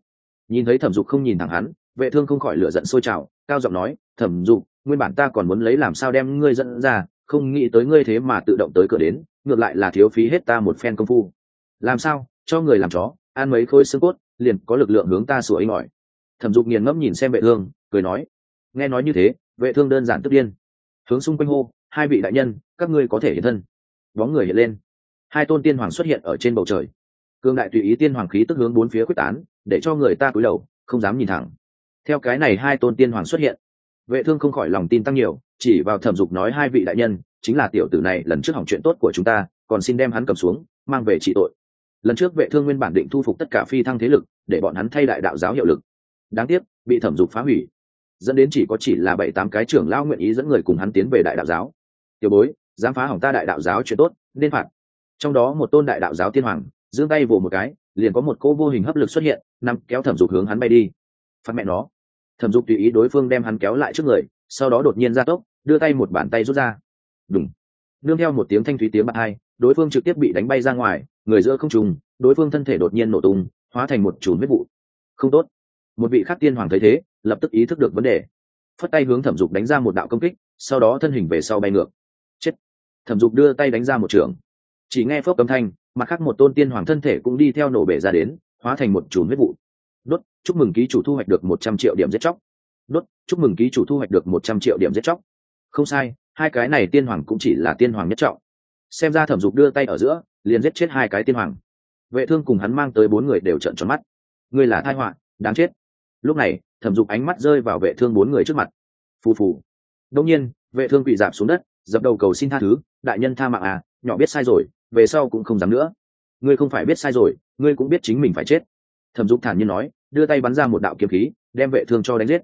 Nhìn thấy thẩm dục không nhìn thẳng hắn, vệ thương không khỏi lửa giận sôi trào, cao giọng nói, thẩm dục, nguyên bản ta còn muốn lấy làm sao đem ngươi dẫn ra, không nghĩ tới ngươi thế mà tự động tới cửa đến, ngược lại là thiếu phí hết ta một phen công phu. Làm sao? Cho người làm chó, ăn mấy khối xương cốt, liền có lực lượng hướng ta sủa ấy ngỏi thẩm dục nghiền ngẫm nhìn xem vệ thương, cười nói, nghe nói như thế, vệ thương đơn giản tức điên. Hướng xung quanh hô, hai vị đại nhân, các ngươi có thể hiện thân. Bóng người hiện lên hai tôn tiên hoàng xuất hiện ở trên bầu trời. Cương đại tùy ý tiên hoàng khí tức hướng bốn phía quyết tán, để cho người ta cúi đầu, không dám nhìn thẳng. Theo cái này hai tôn tiên hoàng xuất hiện, vệ thương không khỏi lòng tin tăng nhiều, chỉ vào thẩm dục nói hai vị đại nhân, chính là tiểu tử này lần trước hỏng chuyện tốt của chúng ta, còn xin đem hắn cầm xuống, mang về trị tội. Lần trước vệ thương nguyên bản định thu phục tất cả phi thăng thế lực, để bọn hắn thay đại đạo giáo hiệu lực. Đáng tiếc, bị thẩm dục phá hủy. Dẫn đến chỉ có chỉ là bảy tám cái trưởng lao nguyện ý dẫn người cùng hắn tiến về đại đạo giáo. Tiểu bối, dám phá hỏng ta đại đạo giáo chuyện tốt, nên phạt trong đó một tôn đại đạo giáo tiên hoàng, giương tay vỗ một cái, liền có một cô vô hình hấp lực xuất hiện nằm kéo thẩm dục hướng hắn bay đi. Phát mẹ nó. Thẩm dục tùy ý đối phương đem hắn kéo lại trước người, sau đó đột nhiên ra tốc, đưa tay một bàn tay rút ra. Đúng nương theo một tiếng thanh thúy tiếng bạc hai, đối phương trực tiếp bị đánh bay ra ngoài, người giữa không trùng đối phương thân thể đột nhiên nổ tung, hóa thành một chùm huyết vụ. Không tốt. Một vị khắc tiên hoàng thấy thế, lập tức ý thức được vấn đề. Phất tay hướng thẩm dục đánh ra một đạo công kích, sau đó thân hình về sau bay ngược. Chết. Thẩm dục đưa tay đánh ra một trường chỉ nghe phớp âm thanh, mặt khác một tôn tiên hoàng thân thể cũng đi theo nổ bể ra đến, hóa thành một chùm huyết vụ. Đốt, chúc mừng ký chủ thu hoạch được một trăm triệu điểm giết chóc. Đốt, chúc mừng ký chủ thu hoạch được một trăm triệu điểm giết chóc. Không sai, hai cái này tiên hoàng cũng chỉ là tiên hoàng nhất trọng. Xem ra thẩm dục đưa tay ở giữa, liền giết chết hai cái tiên hoàng. Vệ thương cùng hắn mang tới bốn người đều trận tròn mắt. Ngươi là thai họa, đáng chết. Lúc này, thẩm dục ánh mắt rơi vào vệ thương bốn người trước mặt. Phù phù. Đông nhiên, vệ thương quỵ dạp xuống đất, dập đầu cầu xin tha thứ, đại nhân tha mạng à nhỏ biết sai rồi về sau cũng không dám nữa. Ngươi không phải biết sai rồi, ngươi cũng biết chính mình phải chết. Thẩm dục thản nhiên nói, đưa tay bắn ra một đạo kiếm khí, đem vệ thương cho đánh giết.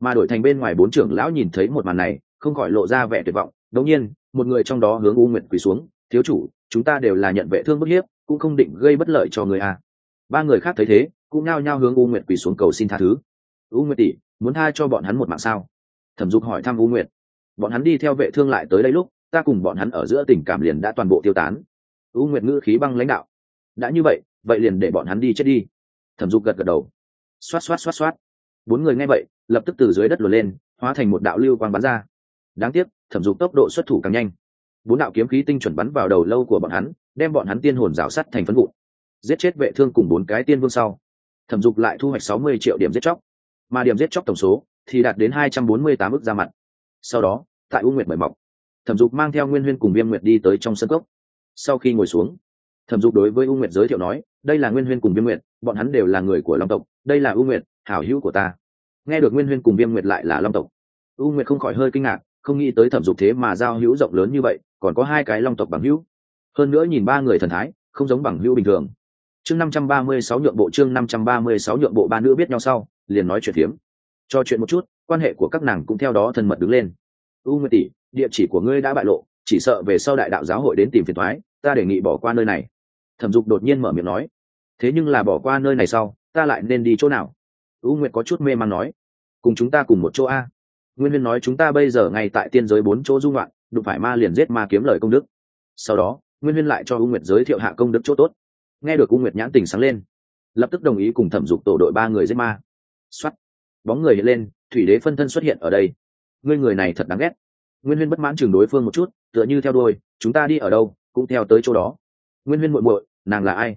Mà đổi thành bên ngoài bốn trưởng lão nhìn thấy một màn này, không khỏi lộ ra vẻ tuyệt vọng. Đống nhiên, một người trong đó hướng u nguyệt quỳ xuống, thiếu chủ, chúng ta đều là nhận vệ thương bất hiếp, cũng không định gây bất lợi cho người à. ba người khác thấy thế, cũng nao nhao hướng u nguyệt quỳ xuống cầu xin tha thứ. U nguyệt tỷ, muốn tha cho bọn hắn một mạng sao? Thẩm dục hỏi thăm u nguyệt. Bọn hắn đi theo vệ thương lại tới đây lúc, ta cùng bọn hắn ở giữa tình cảm liền đã toàn bộ tiêu tán u nguyệt ngữ khí băng lãnh đạo. Đã như vậy vậy liền để bọn hắn đi chết đi. Thẩm dục gật gật đầu. Xoát xoát xoát xoát. Bốn người nghe vậy, lập tức từ dưới đất luồn lên, hóa thành một đạo lưu quang bắn ra. Đáng tiếc, thẩm dục tốc độ xuất thủ càng nhanh. Bốn đạo kiếm khí tinh chuẩn bắn vào đầu lâu của bọn hắn, đem bọn hắn tiên hồn rào sắt thành phân vụn. Giết chết vệ thương cùng bốn cái tiên vương sau, thẩm dục lại thu hoạch sáu mươi triệu điểm giết chóc. Mà điểm giết chóc tổng số thì đạt đến hai trăm bốn mươi tám ước ra mặt. Sau đó, tại u nguyệt mời mọc, thẩm dục mang theo nguyên huyên cùng viêm nguyệt đi tới trong sân cốc sau khi ngồi xuống, thẩm dục đối với u nguyệt giới thiệu nói, đây là nguyên huyên cùng viêm nguyệt, bọn hắn đều là người của long tộc, đây là u nguyệt, hảo hữu của ta. Nghe được nguyên huyên cùng viêm nguyệt lại là long tộc, u nguyệt không khỏi hơi kinh ngạc, không nghĩ tới thẩm dục thế mà giao hữu rộng lớn như vậy, còn có hai cái long tộc bằng hữu. Hơn nữa nhìn ba người thần thái, không giống bằng hữu bình thường. Chương năm trăm ba mươi sáu nhượng bộ, chương năm trăm ba mươi sáu nhượng bộ ba nữ biết nhau sau, liền nói chuyện phiếm. Cho chuyện một chút, quan hệ của các nàng cũng theo đó thân mật đứng lên. U nguyệt tỷ, địa chỉ của ngươi đã bại lộ chỉ sợ về sau đại đạo giáo hội đến tìm phiền thoái, ta đề nghị bỏ qua nơi này. Thẩm dục đột nhiên mở miệng nói, thế nhưng là bỏ qua nơi này sau, ta lại nên đi chỗ nào? U nguyệt có chút mê man nói, cùng chúng ta cùng một chỗ a. Nguyên viên nói chúng ta bây giờ ngay tại tiên giới bốn chỗ dung loạn đụng phải ma liền giết ma kiếm lời công đức. Sau đó, nguyên viên lại cho u nguyệt giới thiệu hạ công đức chỗ tốt. Nghe được u nguyệt nhãn tình sáng lên, lập tức đồng ý cùng thẩm dục tổ đội ba người giết ma. Xuất bóng người hiện lên, thủy đế phân thân xuất hiện ở đây. Ngươi người này thật đáng ghét. Nguyên huyên bất mãn chừng đối phương một chút tựa như theo đuôi, chúng ta đi ở đâu, cũng theo tới chỗ đó. Nguyên huyên muội muội, nàng là ai?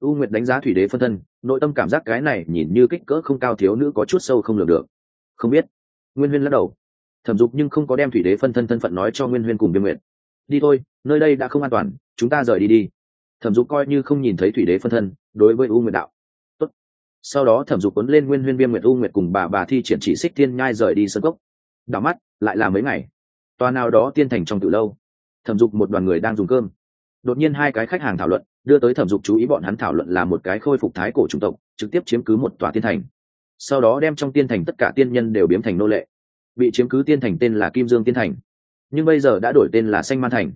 U nguyệt đánh giá thủy đế phân thân, nội tâm cảm giác cái này nhìn như kích cỡ không cao thiếu nữ có chút sâu không lường được. Không biết. Nguyên huyên lắc đầu. Thẩm dục nhưng không có đem thủy đế phân thân thân phận nói cho nguyên huyên cùng biên nguyện đi thôi, nơi đây đã không an toàn, chúng ta rời đi đi. Thẩm dục coi như không nhìn thấy thủy đế phân thân, đối với u nguyệt đạo. Tốt. sau đó thẩm dục quấn lên nguyên huyên biên nguyệt u nguyệt cùng bà bà thi triển chỉ xích thiên nhai rời đi sân cốc. Đảo mắt, lại là mấy ngày tòa nào đó tiên thành trong từ lâu. Thẩm dục một đoàn người đang dùng cơm. Đột nhiên hai cái khách hàng thảo luận, đưa tới thẩm dục chú ý bọn hắn thảo luận là một cái khôi phục thái cổ trung tộc, trực tiếp chiếm cứ một tòa tiên thành. Sau đó đem trong tiên thành tất cả tiên nhân đều biến thành nô lệ. Bị chiếm cứ tiên thành tên là kim dương tiên thành. Nhưng bây giờ đã đổi tên là xanh man thành.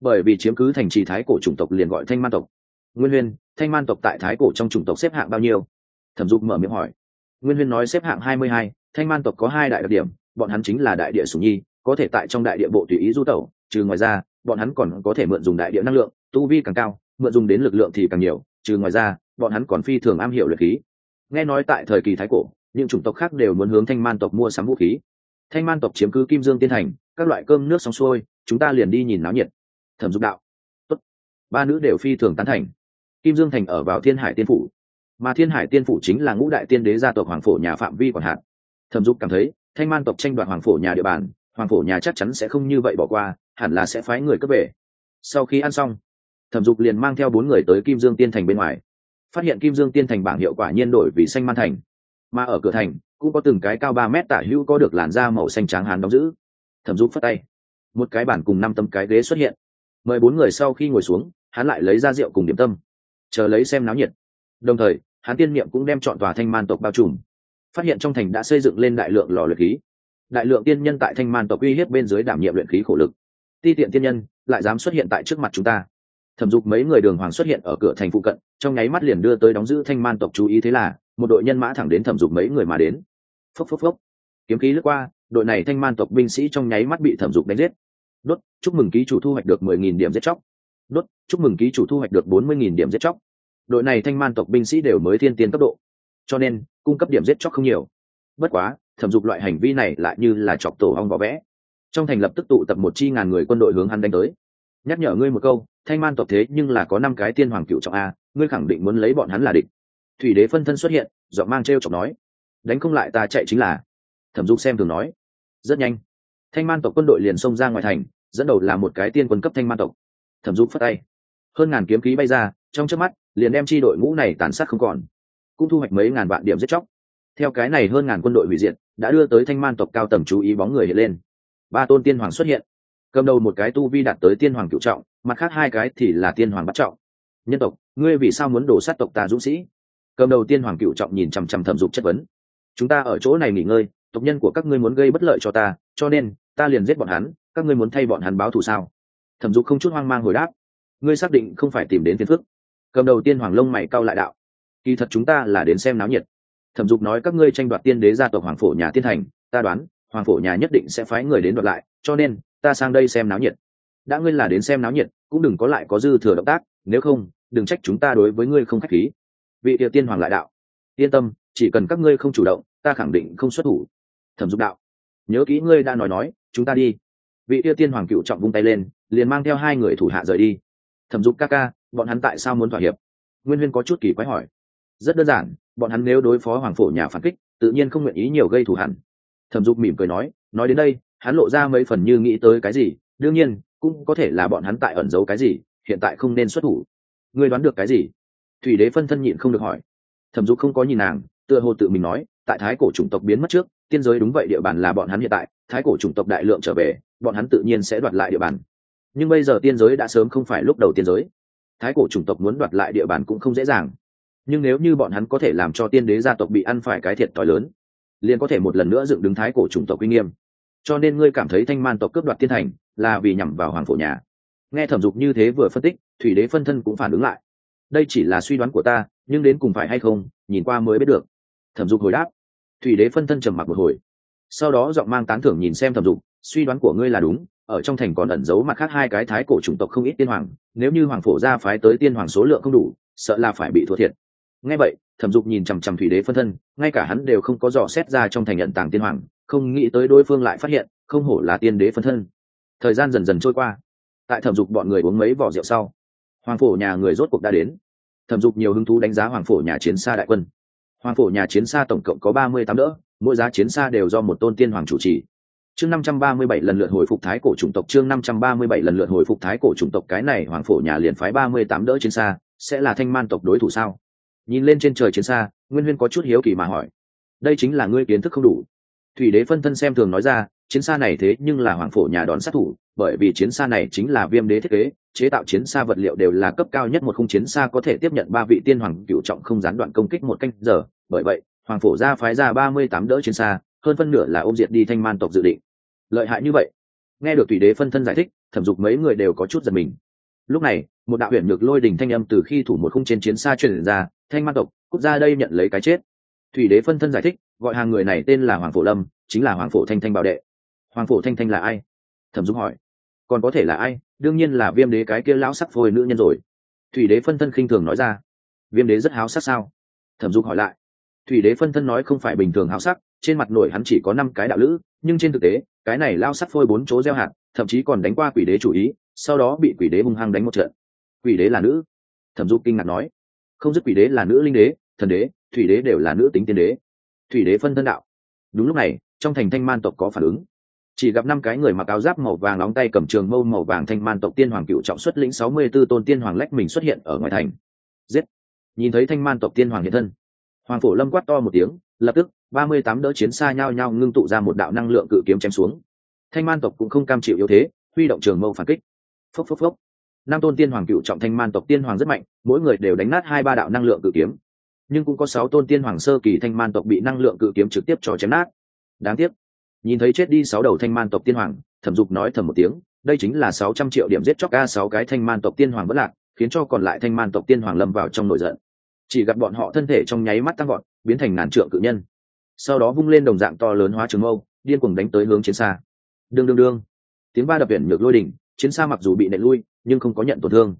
Bởi vì chiếm cứ thành trì thái cổ chủng tộc liền gọi thanh man tộc. Nguyên huyên, thanh man tộc tại thái cổ trong chủng tộc xếp hạng bao nhiêu? Thẩm dục mở miệng hỏi. Nguyên huyên nói xếp hạng hai mươi hai, thanh man tộc có hai đại đặc điểm, bọn hắn chính là đại địa sùng nhi có thể tại trong đại địa bộ tùy ý du tẩu, trừ ngoài ra, bọn hắn còn có thể mượn dùng đại địa năng lượng, tu vi càng cao, mượn dùng đến lực lượng thì càng nhiều, trừ ngoài ra, bọn hắn còn phi thường am hiểu luyện khí. Nghe nói tại thời kỳ thái cổ, những chủng tộc khác đều muốn hướng thanh man tộc mua sắm vũ khí. Thanh man tộc chiếm cứ kim dương tiên thành, các loại cơm nước xong xuôi, chúng ta liền đi nhìn náo nhiệt. Thẩm dục đạo. Tốt. ba nữ đều phi thường tán thành. Kim dương thành ở vào thiên hải tiên phủ, mà thiên hải tiên phủ chính là ngũ đại tiên đế gia tộc hoàng phổ nhà phạm vi quản hạt thẩm dục cảm thấy, thanh man tộc tranh đoạt hoàng phổ nhà địa bàn hoàng phổ nhà chắc chắn sẽ không như vậy bỏ qua, hẳn là sẽ phái người cấp về. Sau khi ăn xong, thẩm dục liền mang theo bốn người tới kim dương tiên thành bên ngoài. Phát hiện kim dương tiên thành bảng hiệu quả nhiên đổi vì xanh man thành, mà ở cửa thành cũng có từng cái cao ba mét tả hữu có được làn da màu xanh trắng hán đóng giữ. Thẩm dục phất tay, một cái bản cùng năm tấm cái ghế xuất hiện. Mời bốn người sau khi ngồi xuống, hắn lại lấy ra rượu cùng điểm tâm, chờ lấy xem náo nhiệt. Đồng thời, hắn tiên niệm cũng đem chọn tòa thanh man tộc bao trùm. Phát hiện trong thành đã xây dựng lên đại lượng lò luyện khí đại lượng tiên nhân tại thanh man tộc uy hiếp bên dưới đảm nhiệm luyện khí khổ lực. Ti tiện tiên nhân lại dám xuất hiện tại trước mặt chúng ta. Thẩm dục mấy người đường hoàng xuất hiện ở cửa thành phụ cận, trong nháy mắt liền đưa tới đóng giữ thanh man tộc chú ý thế là, một đội nhân mã thẳng đến thẩm dục mấy người mà đến. Phốc phốc phốc. Kiếm khí lướt qua, đội này thanh man tộc binh sĩ trong nháy mắt bị thẩm dục đánh giết. Đốt, chúc mừng ký chủ thu hoạch được mười nghìn điểm giết chóc. Đốt, chúc mừng ký chủ thu hoạch được bốn mươi nghìn điểm giết chóc. Đội này thanh man tộc binh sĩ đều mới thiên tiên cấp độ. Cho nên, cung cấp điểm giết chóc không nhiều. Bất quá thẩm dục loại hành vi này lại như là chọc tổ ong vỏ vẽ. Trong thành lập tức tụ tập một chi ngàn người quân đội hướng hắn đánh tới. Nhắc nhở ngươi một câu, thanh man tộc thế nhưng là có năm cái tiên hoàng cựu trọng a, ngươi khẳng định muốn lấy bọn hắn là địch. Thủy đế phân thân xuất hiện, giọng mang t r e o chọc nói, đánh không lại ta chạy chính là. Thẩm dục xem thường nói, rất nhanh. Thanh man tộc quân đội liền xông ra ngoài thành, dẫn đầu là một cái tiên quân cấp thanh man tộc. Thẩm dục phất tay, hơn ngàn kiếm khí bay ra, trong trước mắt, liền đem chi đội ngũ này tàn sát không còn. Cũng thu hoạch mấy ngàn vạn điểm giết chóc theo cái này hơn ngàn quân đội hủy diệt, đã đưa tới thanh man tộc cao tầm chú ý bóng người hiện lên. Ba tôn tiên hoàng xuất hiện. Cầm đầu một cái tu vi đạt tới tiên hoàng cựu trọng, mặt khác hai cái thì là tiên hoàng bắt trọng. Nhân tộc, ngươi vì sao muốn đổ sát tộc ta dũng sĩ? Cầm đầu tiên hoàng cựu trọng nhìn chằm chằm thẩm dục chất vấn. Chúng ta ở chỗ này nghỉ ngơi, tộc nhân của các ngươi muốn gây bất lợi cho ta, cho nên, ta liền giết bọn hắn, các ngươi muốn thay bọn hắn báo thù sao? Thẩm dục không chút hoang mang hồi đáp. Ngươi xác định không phải tìm đến phiền phức. Cầm đầu tiên hoàng lông mày cao lại đạo. Kỳ thật chúng ta là đến xem náo nhiệt thẩm dục nói, các ngươi tranh đoạt tiên đế gia tộc hoàng phổ nhà tiên thành, ta đoán, hoàng phổ nhà nhất định sẽ phái người đến đoạt lại, cho nên, ta sang đây xem náo nhiệt. Đã ngươi là đến xem náo nhiệt, cũng đừng có lại có dư thừa động tác, nếu không, đừng trách chúng ta đối với ngươi không k h á c h khí. Vị địa tiên hoàng lại đạo, yên tâm, chỉ cần các ngươi không chủ động, ta khẳng định không xuất thủ. Thẩm dục đạo, nhớ kỹ ngươi đã nói nói, chúng ta đi. Vị địa tiên hoàng cựu trọng vung tay lên, liền mang theo hai người thủ hạ rời đi. Thẩm dục ca ca, bọn hắn tại sao muốn thỏa hiệp? Nguyên huyên có chút kỳ quái hỏi rất đơn giản, bọn hắn nếu đối phó hoàng phổ nhà phản kích, tự nhiên không nguyện ý nhiều gây thù hẳn thẩm dục mỉm cười nói nói đến đây, hắn lộ ra mấy phần như nghĩ tới cái gì, đương nhiên, cũng có thể là bọn hắn tại ẩn giấu cái gì, hiện tại không nên xuất thủ. Ngươi đoán được cái gì? Thủy đế phân thân nhịn không được hỏi. Thẩm dục không có nhìn nàng, tựa hồ tự mình nói, tại thái cổ chủng tộc biến mất trước, tiên giới đúng vậy địa bàn là bọn hắn hiện tại, thái cổ chủng tộc đại lượng trở về, bọn hắn tự nhiên sẽ đoạt lại địa bàn. Nhưng bây giờ tiên giới đã sớm không phải lúc đầu tiên giới. Thái cổ chủng tộc muốn đoạt lại địa bàn cũng không dễ dàng nhưng nếu như bọn hắn có thể làm cho tiên đế gia tộc bị ăn phải cái thiệt thòi lớn, liền có thể một lần nữa dựng đứng thái cổ chủng tộc uy nghiêm. Cho nên ngươi cảm thấy thanh man tộc cướp đoạt tiên thành là vì nhằm vào hoàng phổ nhà. Nghe thẩm dục như thế vừa phân tích, thủy đế phân thân cũng phản ứng lại. Đây chỉ là suy đoán của ta, nhưng đến cùng phải hay không, nhìn qua mới biết được. Thẩm dục hồi đáp. Thủy đế phân thân trầm mặc một hồi. Sau đó giọng mang tán thưởng nhìn xem thẩm dục, suy đoán của ngươi là đúng, ở trong thành còn ẩn giấu mặt khác hai cái thái cổ chủng tộc không ít tiên hoàng, nếu như hoàng phổ gia phái tới tiên hoàng số lượng không đủ, sợ là phải bị thua thiệt ngay vậy, thẩm dục nhìn chằm chằm thủy đế phân thân, ngay cả hắn đều không có dò xét ra trong thành nhận tàng tiên hoàng, không nghĩ tới đối phương lại phát hiện, không hổ là tiên đế phân thân. Thời gian dần dần trôi qua. Tại thẩm dục bọn người uống mấy vỏ rượu sau, hoàng phổ nhà người rốt cuộc đã đến. Thẩm dục nhiều hứng thú đánh giá hoàng phổ nhà chiến xa đại quân. Hoàng phổ nhà chiến xa tổng cộng có ba mươi tám đỡ, mỗi giá chiến xa đều do một tôn tiên hoàng chủ trì. Chương năm trăm ba mươi bảy lần lượt hồi phục thái cổ chủng tộc, chương năm trăm ba mươi bảy lần lượt hồi phục thái cổ chủng tộc, cái này hoàng phổ nhà liền phái ba mươi tám đỡ chiến xa, sẽ là thanh man tộc đối thủ sao? Nhìn lên trên trời chiến xa, nguyên huyên có chút hiếu kỳ mà hỏi, đây chính là ngươi kiến thức không đủ? Thủy đế phân thân xem thường nói ra, chiến xa này thế nhưng là hoàng phổ nhà đón sát thủ, bởi vì chiến xa này chính là viêm đế thiết kế, chế tạo chiến xa vật liệu đều là cấp cao nhất một khung chiến xa có thể tiếp nhận ba vị tiên hoàng cựu trọng không gián đoạn công kích một canh giờ. Bởi vậy, hoàng phổ ra phái ra ba mươi tám đỡ chiến xa, hơn phân nửa là ôm diệt đi thanh man tộc dự định. Lợi hại như vậy. Nghe được thủy đế phân thân giải thích, thẩm dục mấy người đều có chút giật mình lúc này, một đạo huyền nhược lôi đình thanh âm từ khi thủ một khung trên chiến xa truyền ra, thanh man tộc, quốc gia đây nhận lấy cái chết. Thủy đế phân thân giải thích, gọi hàng người này tên là hoàng phổ lâm, chính là hoàng phổ thanh thanh bảo đệ. Hoàng phổ thanh thanh là ai? Thẩm dung hỏi. Còn có thể là ai? Đương nhiên là viêm đế cái kia lão sắc phôi nữ nhân rồi. Thủy đế phân thân khinh thường nói ra. Viêm đế rất háo sắc sao? Thẩm dung hỏi lại. Thủy đế phân thân nói không phải bình thường háo sắc, trên mặt nổi hắn chỉ có năm cái đạo lữ, nhưng trên thực tế, cái này lao sắc phôi bốn chỗ gieo hạt, thậm chí còn đánh qua quỷ đế chủ ý sau đó bị quỷ đế hung hăng đánh một trận. Quỷ đế là nữ. Thẩm dục kinh ngạc nói, không dứt quỷ đế là nữ linh đế, thần đế, thủy đế đều là nữ tính tiên đế. Thủy đế phân thân đạo. Đúng lúc này, trong thành thanh man tộc có phản ứng. Chỉ gặp năm cái người mặc áo giáp màu vàng nóng tay cầm trường mâu màu vàng thanh man tộc tiên hoàng cựu trọng xuất lĩnh sáu mươi b ố tôn tiên hoàng lách mình xuất hiện ở ngoài thành. Giết. Nhìn thấy thanh man tộc tiên hoàng hiện thân, hoàng phổ lâm quát to một tiếng, lập tức, ba mươi tám đỡ chiến xa nhao nhau ngưng tụ ra một đạo năng lượng cự kiếm chém xuống. Thanh man tộc cũng không cam chịu yếu thế, huy động trường mâu phản kích phốc phốc phốc. Năm tôn tiên hoàng cựu trọng thanh man tộc tiên hoàng rất mạnh, mỗi người đều đánh nát hai ba đạo năng lượng cự kiếm. Nhưng cũng có sáu tôn tiên hoàng sơ kỳ thanh man tộc bị năng lượng cự kiếm trực tiếp cho chém nát. Đáng tiếc. Nhìn thấy chết đi sáu đầu thanh man tộc tiên hoàng, thẩm dục nói thầm một tiếng, đây chính là sáu trăm triệu điểm giết chóc ca sáu cái thanh man tộc tiên hoàng vẫn lạc, khiến cho còn lại thanh man tộc tiên hoàng lâm vào trong nổi giận. Chỉ gặp bọn họ thân thể trong nháy mắt tăng gọn biến thành ngàn trượng cự nhân. Sau đó vung lên đồng dạng to lớn hóa trường mâu, điên cuồng đánh tới hướng chiến xa. Đương đương đương. Tiếng ba đập biển nhược lôi đỉnh chiến xa mặc dù bị nện lui, nhưng không có nhận tổn thương.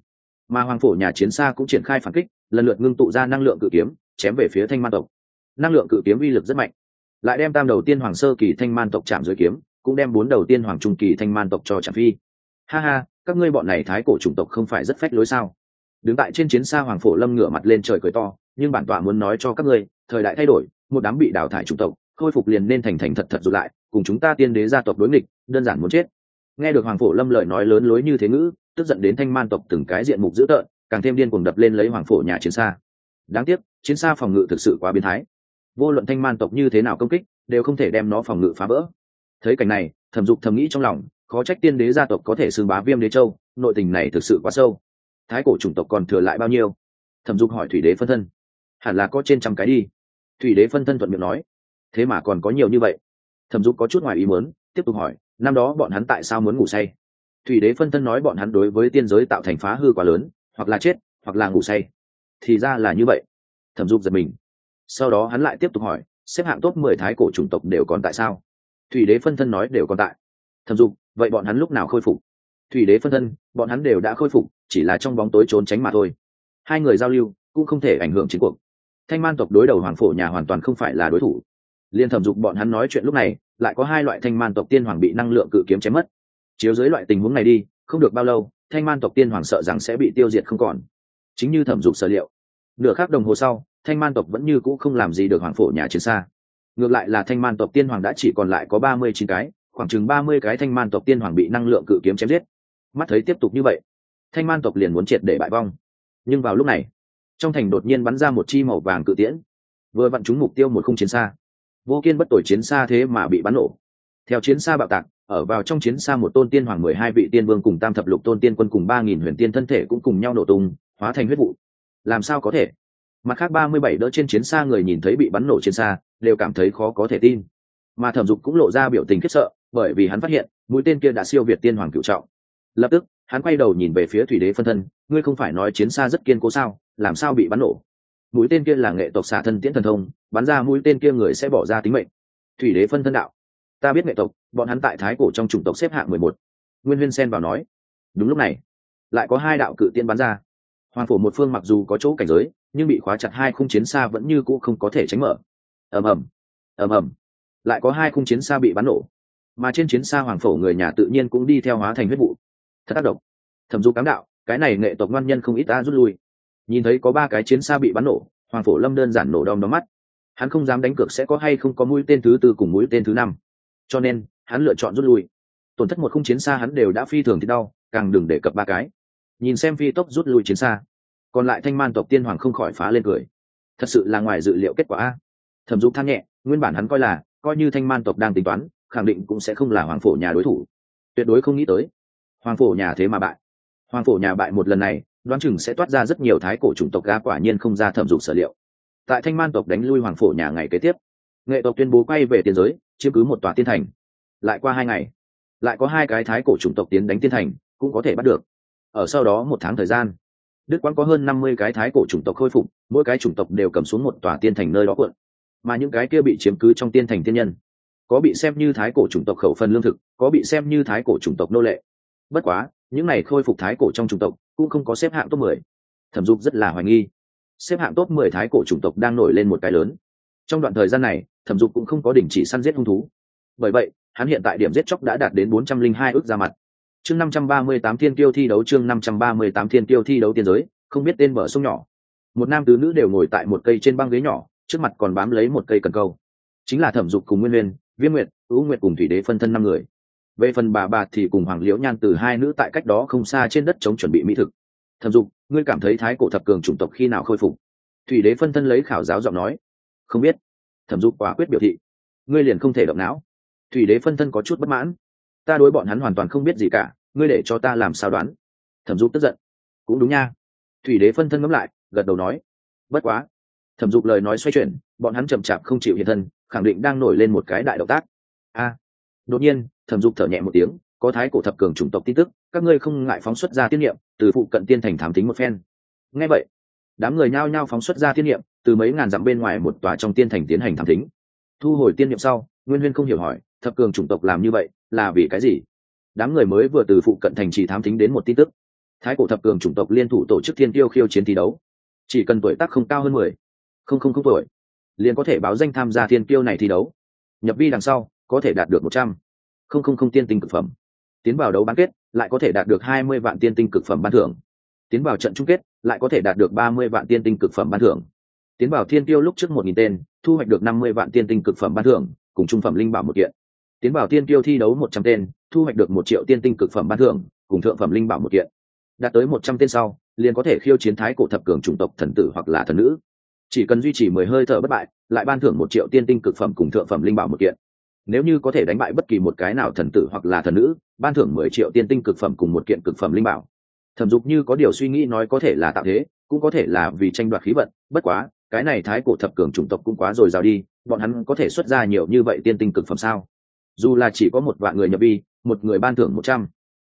Mà hoàng phổ nhà chiến xa cũng triển khai phản kích, lần lượt ngưng tụ ra năng lượng cự kiếm, chém về phía thanh man tộc. Năng lượng cự kiếm uy lực rất mạnh. Lại đem tam đầu tiên hoàng sơ kỳ thanh man tộc chạm dưới kiếm, cũng đem bốn đầu tiên hoàng trung kỳ thanh man tộc cho chạm phi. Ha ha, các ngươi bọn này thái cổ chủng tộc không phải rất phách lối sao? Đứng tại trên chiến xa hoàng phổ lâm ngửa mặt lên trời cười to, nhưng bản tọa muốn nói cho các ngươi, thời đại thay đổi, một đám bị đào thải chủng tộc, khôi phục liền nên thành thành thật thật dù lại, cùng chúng ta tiên đế gia tộc đối nghịch, đơn giản muốn chết nghe được hoàng phổ lâm lời nói lớn lối như thế ngữ, tức giận đến thanh man tộc từng cái diện mục dữ tợn, càng thêm điên cuồng đập lên lấy hoàng phổ nhà chiến xa. Đáng tiếc, chiến xa phòng ngự thực sự quá biến thái. Vô luận thanh man tộc như thế nào công kích, đều không thể đem nó phòng ngự phá vỡ. Thấy cảnh này, thẩm dục thầm nghĩ trong lòng, khó trách tiên đế gia tộc có thể xưng bá viêm đế châu, nội tình này thực sự quá sâu. Thái cổ chủng tộc còn thừa lại bao nhiêu? Thẩm dục hỏi thủy đế phân thân. Hẳn là có trên trăm cái đi. Thủy đế phân thân thuận miệng nói. Thế mà còn có nhiều như vậy. Thẩm dục có chút ngoài ý muốn, tiếp tục hỏi năm đó bọn hắn tại sao muốn ngủ say? Thủy đế phân thân nói bọn hắn đối với tiên giới tạo thành phá hư quá lớn, hoặc là chết, hoặc là ngủ say. Thì ra là như vậy. Thẩm dục giật mình. Sau đó hắn lại tiếp tục hỏi, xếp hạng top mười thái cổ chủng tộc đều còn tại sao? Thủy đế phân thân nói đều còn tại. Thẩm dục, vậy bọn hắn lúc nào khôi phục? Thủy đế phân thân, bọn hắn đều đã khôi phục, chỉ là trong bóng tối trốn tránh mà thôi. Hai người giao lưu cũng không thể ảnh hưởng chiến cuộc. Thanh man tộc đối đầu hoàng phổ nhà hoàn toàn không phải là đối thủ. Liên thẩm dục bọn hắn nói chuyện lúc này lại có hai loại thanh man tộc tiên hoàng bị năng lượng cự kiếm chém mất. Chiếu dưới loại tình huống này đi, không được bao lâu, thanh man tộc tiên hoàng sợ rằng sẽ bị tiêu diệt không còn. Chính như thẩm dục sở liệu. Nửa khác đồng hồ sau, thanh man tộc vẫn như cũ không làm gì được hoàng phổ nhà chiến xa. Ngược lại là thanh man tộc tiên hoàng đã chỉ còn lại có ba mươi chín cái, khoảng chừng ba mươi cái thanh man tộc tiên hoàng bị năng lượng cự kiếm chém giết. Mắt thấy tiếp tục như vậy, thanh man tộc liền muốn triệt để bại vong. Nhưng vào lúc này, trong thành đột nhiên bắn ra một chi màu vàng cự tiễn. Vừa vặn trúng mục tiêu một khung chiến xa vô kiên bất tội chiến xa thế mà bị bắn nổ. Theo chiến xa bạo tạc, ở vào trong chiến xa một tôn tiên hoàng mười hai vị tiên vương cùng tam thập lục tôn tiên quân cùng ba nghìn huyền tiên thân thể cũng cùng nhau nổ tung, hóa thành huyết vụ. Làm sao có thể? Mặt khác ba mươi bảy đỡ trên chiến xa người nhìn thấy bị bắn nổ chiến xa, đều cảm thấy khó có thể tin. Mà thẩm dục cũng lộ ra biểu tình khiếp sợ, bởi vì hắn phát hiện, mũi tên kia đã siêu việt tiên hoàng cựu trọng. Lập tức, hắn quay đầu nhìn về phía thủy đế phân thân, ngươi không phải nói chiến xa rất kiên cố sao, làm sao bị bắn nổ? Mũi tên kia là nghệ tộc xả thân tiễn thần thông bắn ra mũi tên kia người sẽ bỏ ra tính mệnh. Thủy đế phân thân đạo. Ta biết nghệ tộc, bọn hắn tại thái cổ trong chủng tộc xếp hạng mười một. Nguyên huyên sen vào nói. Đúng lúc này, lại có hai đạo cự tiên bắn ra. Hoàng phổ một phương mặc dù có chỗ cảnh giới, nhưng bị khóa chặt hai khung chiến xa vẫn như cũ không có thể tránh mở. Ầm ầm ầm ầm, lại có hai khung chiến xa bị bắn nổ. Mà trên chiến xa hoàng phổ người nhà tự nhiên cũng đi theo hóa thành huyết vụ. Thật tác động thẩm du cám đạo, cái này nghệ tộc ngoan nhân không ít ta rút lui. Nhìn thấy có ba cái chiến xa bị bắn nổ hoàng phổ lâm đơn giản nổ đom đóm mắt hắn không dám đánh cược sẽ có hay không có mũi tên thứ tư cùng mũi tên thứ năm. Cho nên, hắn lựa chọn rút lui. Tổn thất một khung chiến xa hắn đều đã phi thường thì đau, càng đừng để cập ba cái. Nhìn xem phi tốc rút lui chiến xa. Còn lại thanh man tộc tiên hoàng không khỏi phá lên cười. Thật sự là ngoài dự liệu kết quả a. Thẩm dục than nhẹ, nguyên bản hắn coi là, coi như thanh man tộc đang tính toán, khẳng định cũng sẽ không là hoàng phổ nhà đối thủ. Tuyệt đối không nghĩ tới. Hoàng phổ nhà thế mà bại. Hoàng phổ nhà bại một lần này, đoán chừng sẽ toát ra rất nhiều thái cổ chủng tộc ga quả nhiên không ra thẩm dục sở liệu tại thanh man tộc đánh lui hoàng phổ nhà ngày kế tiếp. Nghệ tộc tuyên bố quay về tiền giới, chiếm cứ một tòa tiên thành. Lại qua hai ngày, lại có hai cái thái cổ chủng tộc tiến đánh tiên thành, cũng có thể bắt được. Ở sau đó một tháng thời gian, đức quán có hơn năm mươi cái thái cổ chủng tộc khôi phục, mỗi cái chủng tộc đều cầm xuống một tòa tiên thành nơi đó quận. Mà những cái kia bị chiếm cứ trong tiên thành tiên nhân, có bị xem như thái cổ chủng tộc khẩu phần lương thực, có bị xem như thái cổ chủng tộc nô lệ. Bất quá, những này khôi phục thái cổ trong chủng tộc cũng không có xếp hạng top mười. Thẩm dục rất là hoài nghi xếp hạng top mười thái cổ chủng tộc đang nổi lên một cái lớn. Trong đoạn thời gian này, thẩm dục cũng không có đình chỉ săn giết hung thú. Bởi vậy, hắn hiện tại điểm giết chóc đã đạt đến bốn trăm linh hai ước ra mặt. Chương năm trăm ba mươi tám thiên tiêu thi đấu, chương năm trăm ba mươi tám thiên tiêu thi đấu tiên giới, không biết tên bờ sông nhỏ. Một nam tứ nữ đều ngồi tại một cây trên băng ghế nhỏ, trước mặt còn bám lấy một cây cần câu. Chính là thẩm dục cùng nguyên nguyên, viêm nguyệt ưu nguyệt cùng thủy đế phân thân năm người. Về phần bà bà thì cùng hoàng liễu nhan từ hai nữ tại cách đó không xa trên đất chống chuẩn bị mỹ thực. Thẩm dục ngươi cảm thấy thái cổ thập cường chủng tộc khi nào khôi phục? Thủy đế phân thân lấy khảo giáo giọng nói. Không biết. Thẩm dục quả quyết biểu thị. Ngươi liền không thể động não. Thủy đế phân thân có chút bất mãn. Ta đối bọn hắn hoàn toàn không biết gì cả, ngươi để cho ta làm sao đoán? Thẩm dục tức giận. Cũng đúng nha. Thủy đế phân thân ngẫm lại, gật đầu nói. Bất quá. Thẩm dục lời nói xoay chuyển, bọn hắn chậm chạp không chịu hiện thân, khẳng định đang nổi lên một cái đại động tác. A. Đột nhiên, thẩm dục thở nhẹ một tiếng có thái cổ thập cường chủng tộc tin tức, các ngươi không ngại phóng xuất ra tiên niệm, từ phụ cận tiên thành thám tính một phen. Ngay vậy, đám người nhao nhao phóng xuất ra tiên niệm, từ mấy ngàn dặm bên ngoài một tòa trong tiên thành tiến hành thám tính. Thu hồi tiên niệm sau, nguyên huyên không hiểu hỏi, thập cường chủng tộc làm như vậy, là vì cái gì? Đám người mới vừa từ phụ cận thành chỉ thám tính đến một tin tức. Thái cổ thập cường chủng tộc liên thủ tổ chức thiên tiêu khiêu chiến thi đấu. Chỉ cần tuổi tác không cao hơn mười, không không không tuổi, liền có thể báo danh tham gia thiên tiêu này thi đấu. Nhập vi đằng sau, có thể đạt được một trăm. Không không không tiên tinh cực phẩm tiến vào đấu bán kết, lại có thể đạt được hai mươi vạn tiên tinh cực phẩm ban thưởng. Tiến vào trận chung kết, lại có thể đạt được ba mươi vạn tiên tinh cực phẩm ban thưởng. Tiến vào thiên tiêu lúc trước một nghìn tên, thu hoạch được năm mươi vạn tiên tinh cực phẩm ban thưởng, cùng trung phẩm linh bảo một kiện. Tiến vào tiên tiêu thi đấu một trăm tên, thu hoạch được một triệu tiên tinh cực phẩm ban thưởng, cùng thượng phẩm linh bảo một kiện. Đạt tới một trăm tên sau, liền có thể khiêu chiến thái cổ thập cường chủng tộc thần tử hoặc là thần nữ. Chỉ cần duy trì mười hơi thở bất bại, lại ban thưởng một triệu tiên tinh cực phẩm cùng thượng phẩm linh bảo một kiện nếu như có thể đánh bại bất kỳ một cái nào thần tử hoặc là thần nữ, ban thưởng mười triệu tiên tinh cực phẩm cùng một kiện cực phẩm linh bảo. Thẩm dục như có điều suy nghĩ nói có thể là tạo thế, cũng có thể là vì tranh đoạt khí vận, bất quá, cái này thái cổ thập cường chủng tộc cũng quá rồi rào đi, bọn hắn có thể xuất ra nhiều như vậy tiên tinh cực phẩm sao? Dù là chỉ có một vạn người nhập vi, một người ban thưởng một trăm.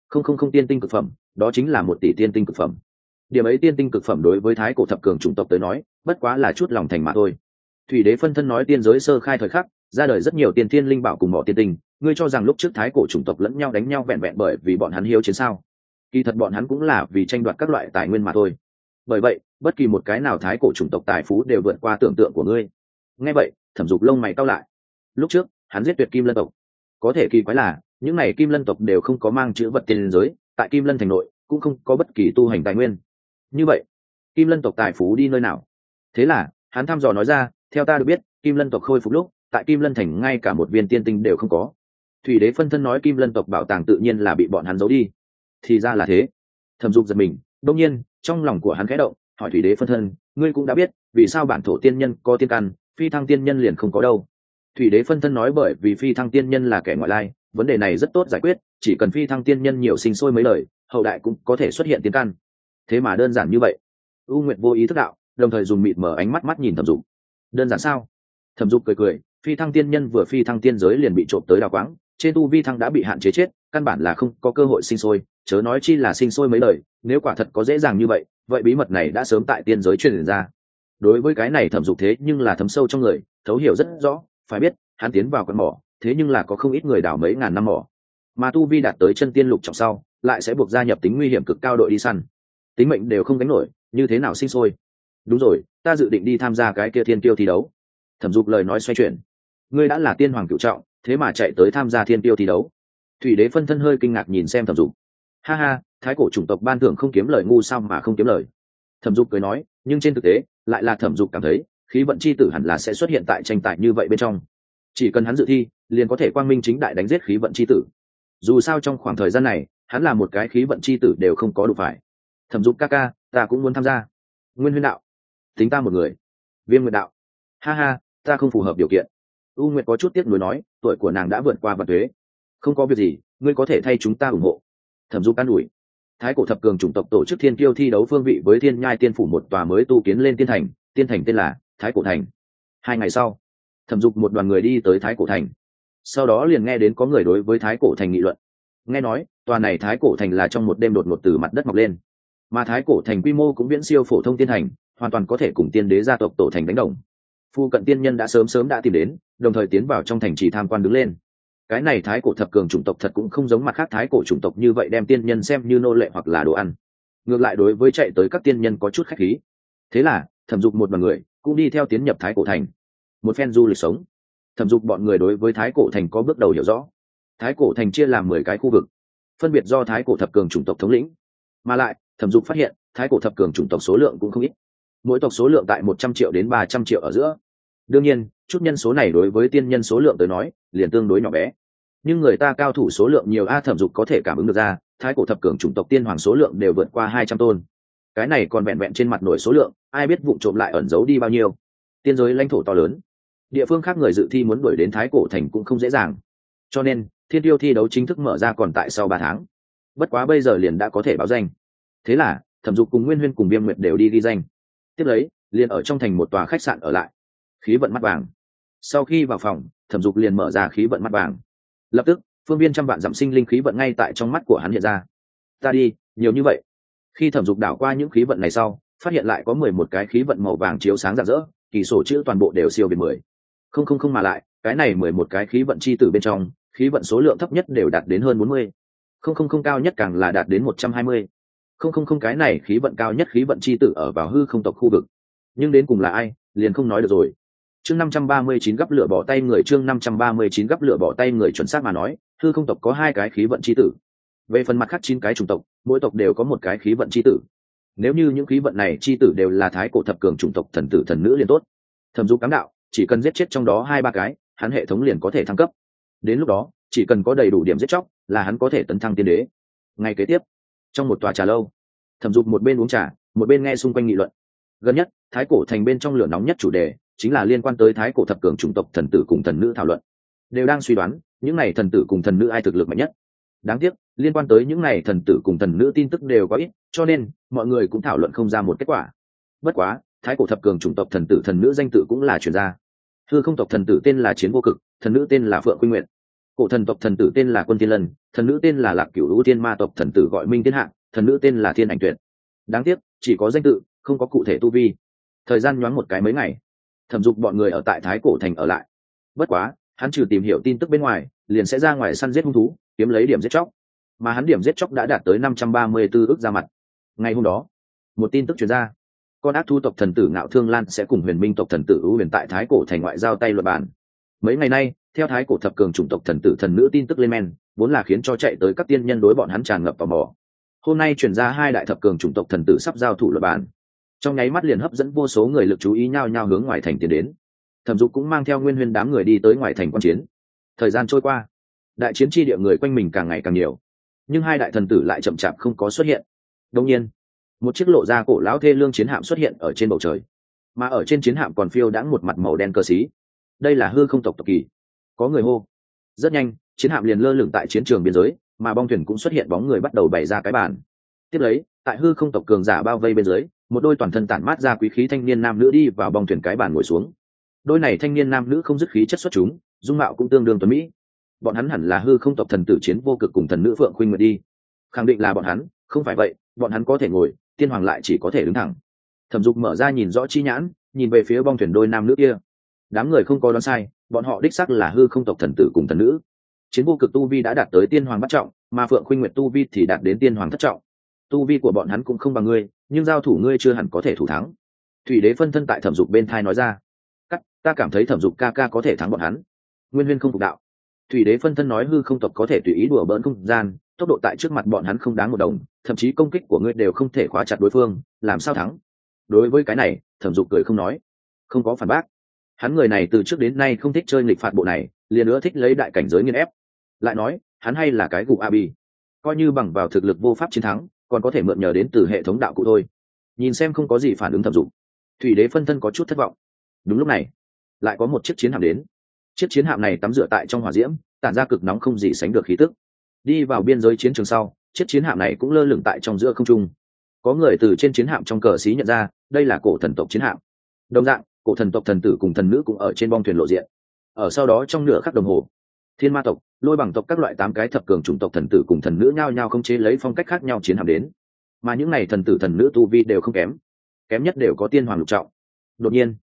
Không không không, tiên tinh cực phẩm, đó chính là một tỷ tiên tinh cực phẩm. Điểm ấy tiên tinh cực phẩm đối với thái cổ thập cường chủng tộc tới nói, bất quá là chút lòng thành mà thôi. Thủy đế phân thân nói tiên giới sơ khai thời khắc ra đời rất nhiều tiên thiên linh bảo cùng mỏ tiên tinh, ngươi cho rằng lúc trước thái cổ chủng tộc lẫn nhau đánh nhau vẹn vẹn bởi vì bọn hắn hiếu chiến sao? Kỳ thật bọn hắn cũng là vì tranh đoạt các loại tài nguyên mà thôi. Bởi vậy, bất kỳ một cái nào thái cổ chủng tộc tài phú đều vượt qua tưởng tượng của ngươi. Nghe vậy, thẩm dục lông mày cao lại. Lúc trước, hắn giết tuyệt kim lân tộc. Có thể kỳ quái là, những n à y kim lân tộc đều không có mang chữ vật tiền giới, tại kim lân thành nội, cũng không có bất kỳ tu hành tài nguyên. Như vậy, kim lân tộc tài phú đi nơi nào? Thế là, hắn thăm dò nói ra, theo ta được biết, kim lân tộc khôi phục lúc tại kim lân thành ngay cả một viên tiên tinh đều không có. Thủy đế phân thân nói kim lân tộc bảo tàng tự nhiên là bị bọn hắn giấu đi. Thì ra là thế. Thẩm dục giật mình đông nhiên, trong lòng của hắn khẽ động, hỏi thủy đế phân thân, ngươi cũng đã biết, vì sao bản thổ tiên nhân có tiên căn, phi thăng tiên nhân liền không có đâu? Thủy đế phân thân nói bởi vì phi thăng tiên nhân là kẻ ngoại lai, vấn đề này rất tốt giải quyết, chỉ cần phi thăng tiên nhân nhiều sinh sôi mấy lời hậu đại cũng có thể xuất hiện tiên căn. Thế mà đơn giản như vậy. U nguyệt vô ý thức đạo, đồng thời dùng mịt mở ánh mắt mắt nhìn thẩm dục. Đơn giản sao? Thẩm dục cười cười phi thăng tiên nhân vừa phi thăng tiên giới liền bị trộm tới đào quáng, trên tu vi thăng đã bị hạn chế chết, căn bản là không có cơ hội sinh sôi, chớ nói chi là sinh sôi mấy lời nếu quả thật có dễ dàng như vậy vậy bí mật này đã sớm tại tiên giới truyền ra. Đối với cái này thẩm dục thế nhưng là thấm sâu trong người, thấu hiểu rất rõ, phải biết, hắn tiến vào con mỏ, thế nhưng là có không ít người đào mấy ngàn năm mỏ. Mà tu vi đạt tới chân tiên lục trọng sau, lại sẽ buộc gia nhập tính nguy hiểm cực cao đội đi săn. Tính mệnh đều không gánh nổi, như thế nào sinh sôi? Đúng rồi, ta dự định đi tham gia cái kia thiên tiêu thi đấu. Thẩm dục lời nói xoay chuyển ngươi đã là tiên hoàng cựu trọng, thế mà chạy tới tham gia thiên tiêu thi đấu. Thủy đế phân thân hơi kinh ngạc nhìn xem thẩm dục. Ha ha, thái cổ chủng tộc ban thưởng không kiếm lời ngu sao mà không kiếm lời. Thẩm dục cười nói, nhưng trên thực tế, lại là thẩm dục cảm thấy, khí vận c h i tử hẳn là sẽ xuất hiện tại tranh tài như vậy bên trong. Chỉ cần hắn dự thi, liền có thể quang minh chính đại đánh giết khí vận c h i tử. Dù sao trong khoảng thời gian này, hắn là một cái khí vận c h i tử đều không có đủ phải. Thẩm dục ca ca, ta cũng muốn tham gia. Nguyên huyên đạo. Tính ta một người. Viêm nguyện đạo. Ha ha, ta không phù hợp điều kiện u nguyệt có chút tiếc nuối nói, tuổi của nàng đã vượt qua vạn thuế không có việc gì, ngươi có thể thay chúng ta ủng hộ. Thẩm dục an ủi. Thái cổ thập cường chủng tộc tổ chức thiên tiêu thi đấu phương vị với thiên nhai tiên phủ một tòa mới tu kiến lên tiên thành tiên thành tên là thái cổ thành. Hai ngày sau, thẩm dục một đoàn người đi tới thái cổ thành. Sau đó liền nghe đến có người đối với thái cổ thành nghị luận. Nghe nói, tòa này thái cổ thành là trong một đêm đột ngột từ mặt đất mọc lên. Mà thái cổ thành quy mô cũng viễn siêu phổ thông tiên thành, hoàn toàn có thể cùng tiên đế gia tộc tổ thành đánh đồng. Phu cận tiên nhân đã sớm sớm đã tìm đến đồng thời tiến vào trong thành trì tham quan đứng lên. Cái này thái cổ thập cường chủng tộc thật cũng không giống mặt khác thái cổ chủng tộc như vậy đem tiên nhân xem như nô lệ hoặc là đồ ăn. Ngược lại đối với chạy tới các tiên nhân có chút khách khí. Thế là, thẩm dục một bằng người cũng đi theo tiến nhập thái cổ thành. Một phen du lịch sống. Thẩm dục bọn người đối với thái cổ thành có bước đầu hiểu rõ. Thái cổ thành chia làm mười cái khu vực, phân biệt do thái cổ thập cường chủng tộc thống lĩnh. Mà lại, thẩm dục phát hiện, thái cổ thập cường chủng tộc số lượng cũng không ít. Mỗi tộc số lượng tại một trăm triệu đến ba trăm triệu ở giữa đương nhiên, chút nhân số này đối với tiên nhân số lượng tới nói, liền tương đối nhỏ bé. Nhưng người ta cao thủ số lượng nhiều a thẩm dục có thể cảm ứng được ra, thái cổ thập cường chủng tộc tiên hoàng số lượng đều vượt qua hai trăm tôn. Cái này còn vẹn vẹn trên mặt nổi số lượng, ai biết vụ trộm lại ẩn giấu đi bao nhiêu. Tiên giới lãnh thổ to lớn. Địa phương khác người dự thi muốn đuổi đến thái cổ thành cũng không dễ dàng. Cho nên, thiên tiêu thi đấu chính thức mở ra còn tại sau ba tháng. Bất quá bây giờ liền đã có thể báo danh. Thế là, thẩm dục cùng nguyên huyên cùng viêm nguyệt đều đi ghi danh. Tiếp lấy, liền ở trong thành một tòa khách sạn ở lại khí vận mắt vàng. Sau khi vào phòng, thẩm dục liền mở ra khí vận mắt vàng. Lập tức, phương viên trăm vạn giảm sinh linh khí vận ngay tại trong mắt của hắn hiện ra. Ta đi, nhiều như vậy. Khi thẩm dục đảo qua những khí vận này sau, phát hiện lại có mười một cái khí vận màu vàng chiếu sáng rạng rỡ, kỳ sổ chữ toàn bộ đều siêu việt mười. Không không không mà lại, cái này mười một cái khí vận chi từ bên trong, khí vận số lượng thấp nhất đều đạt đến hơn bốn mươi. Không không không cao nhất càng là đạt đến một trăm hai mươi. Không không không, cái này khí vận cao nhất khí vận chi tử ở vào hư không tộc khu vực. Nhưng đến cùng là ai, liền không nói được rồi chương năm trăm ba mươi chín gấp lửa bỏ tay người, chương năm trăm ba mươi chín gấp lửa bỏ tay người chuẩn xác mà nói hư không tộc có hai cái khí vận chi tử. Về phần mặt khác chín cái chủng tộc, mỗi tộc đều có một cái khí vận chi tử. Nếu như những khí vận này chi tử đều là thái cổ thập cường chủng tộc thần tử thần nữ liền tốt. Thẩm dục cám đạo, chỉ cần giết chết trong đó hai ba cái, hắn hệ thống liền có thể thăng cấp. Đến lúc đó, chỉ cần có đầy đủ điểm giết chóc, là hắn có thể tấn thăng tiên đế. Ngay kế tiếp, trong một tòa trà lâu, thẩm dục một bên uống trà, một bên nghe xung quanh nghị luận. Gần nhất, thái cổ thành bên trong lửa nóng nhất chủ đề chính là liên quan tới thái cổ thập cường chủng tộc thần tử cùng thần nữ thảo luận. Đều đang suy đoán, những n à y thần tử cùng thần nữ ai thực lực mạnh nhất. Đáng tiếc, liên quan tới những n à y thần tử cùng thần nữ tin tức đều có ít, cho nên, mọi người cũng thảo luận không ra một kết quả. Bất quá, thái cổ thập cường chủng tộc thần tử, thần nữ danh tự cũng là chuyển gia thư không tộc thần tử tên là chiến vô cực, thần nữ tên là phượng quy nguyện cổ thần tộc thần tử tên là quân thiên lân, thần nữ tên là lạc cửu lũ thiên ma tộc thần tử gọi minh thiên hạ, thần nữ tên là thiên ảnh tuyệt. Đáng tiếc, chỉ có danh tự, không có cụ thể tu vi. Thời gian nhoáng một cái mấy ngày thẩm dục bọn người ở tại thái cổ thành ở lại. Bất quá, hắn trừ tìm hiểu tin tức bên ngoài, liền sẽ ra ngoài săn giết hung thú, kiếm lấy điểm giết chóc. Mà hắn điểm giết chóc đã đạt tới năm trăm ba mươi 534 ước ra mặt. Ngày hôm đó, một tin tức chuyển ra. Con ác thu tộc thần tử ngạo thương lan sẽ cùng huyền minh tộc thần tử ưu huyền tại thái cổ thành ngoại giao tay luật bản mấy ngày nay, theo thái cổ thập cường chủng tộc thần tử thần nữ tin tức lên men, vốn là khiến cho chạy tới các tiên nhân đối bọn hắn tràn ngập tò mò. Hôm nay chuyển ra hai đại thập cường chủng tộc thần tử sắp giao thủ luật bản trong nháy mắt liền hấp dẫn vô số người lực chú ý nhau nhau hướng ngoài thành tiến đến. Thẩm dục cũng mang theo nguyên huyên đám người đi tới ngoài thành quan chiến. Thời gian trôi qua, đại chiến tri địa người quanh mình càng ngày càng nhiều, nhưng hai đại thần tử lại chậm chạp không có xuất hiện. Đông nhiên, một chiếc lộ ra cổ lão thê lương chiến hạm xuất hiện ở trên bầu trời, mà ở trên chiến hạm còn phiêu đã một mặt màu đen cờ xí. Đây là hư không tộc tộc kỳ. Có người hô. Rất nhanh, chiến hạm liền lơ lửng tại chiến trường biên giới, mà bong thuyền cũng xuất hiện bóng người bắt đầu bày ra cái bàn. Tiếp lấy, tại hư không tộc cường giả bao vây bên dưới một đôi toàn thân tản mát ra quý khí thanh niên nam nữ đi vào bong thuyền cái bàn ngồi xuống. Đôi này thanh niên nam nữ không dứt khí chất xuất chúng, dung mạo cũng tương đương tuấn mỹ. Bọn hắn hẳn là hư không tộc thần tử chiến vô cực cùng thần nữ phượng khuynh nguyệt đi. Khẳng định là bọn hắn, không phải vậy, bọn hắn có thể ngồi, tiên hoàng lại chỉ có thể đứng thẳng. Thẩm dục mở ra nhìn rõ chi nhãn, nhìn về phía bong thuyền đôi nam nữ kia. Đám người không có đoán sai, bọn họ đích sắc là hư không tộc thần tử cùng thần nữ. Chiến vô cực tu vi đã đạt tới tiên hoàng bắt trọng, mà phượng khuynh nguyệt tu vi thì đạt đến tiên hoàng thất trọng tu vi của bọn hắn cũng không bằng ngươi, nhưng giao thủ ngươi chưa hẳn có thể thủ thắng. Thủy đế phân thân tại thẩm dục bên thai nói ra. Cắt ta cảm thấy thẩm dục ca ca có thể thắng bọn hắn. Nguyên huyên không phục đạo. Thủy đế phân thân nói hư không tộc có thể tùy ý đùa bỡn không gian, tốc độ tại trước mặt bọn hắn không đáng một đồng, thậm chí công kích của ngươi đều không thể khóa chặt đối phương, làm sao thắng? Đối với cái này, thẩm dục cười không nói. Không có phản bác. Hắn người này từ trước đến nay không thích chơi nghịch phạt bộ này, liền nữa thích lấy đại cảnh giới nghiên ép. Lại nói, hắn hay là cái gục abi coi như bằng vào thực lực vô pháp chiến thắng còn có thể mượn nhờ đến từ hệ thống đạo cụ thôi. Nhìn xem không có gì phản ứng thẩm dụng. Thủy đế phân thân có chút thất vọng. Đúng lúc này, lại có một chiếc chiến hạm đến. Chiếc chiến hạm này tắm rửa tại trong hỏa diễm, tản ra cực nóng không gì sánh được khí tức. Đi vào biên giới chiến trường sau, chiếc chiến hạm này cũng lơ lửng tại trong giữa không trung. Có người từ trên chiến hạm trong cờ xí nhận ra, đây là cổ thần tộc chiến hạm. Đồng dạng, cổ thần tộc thần tử cùng thần nữ cũng ở trên bong thuyền lộ diện. Ở sau đó trong nửa khắc đồng hồ, thiên ma tộc lôi bằng tộc các loại tám cái thập cường chủng tộc thần tử cùng thần nữ nhao nhao không chế lấy phong cách khác nhau chiến hạm đến. Mà những n à y thần tử thần nữ tu vi đều không kém kém nhất đều có tiên hoàng lục trọng. Đột nhiên,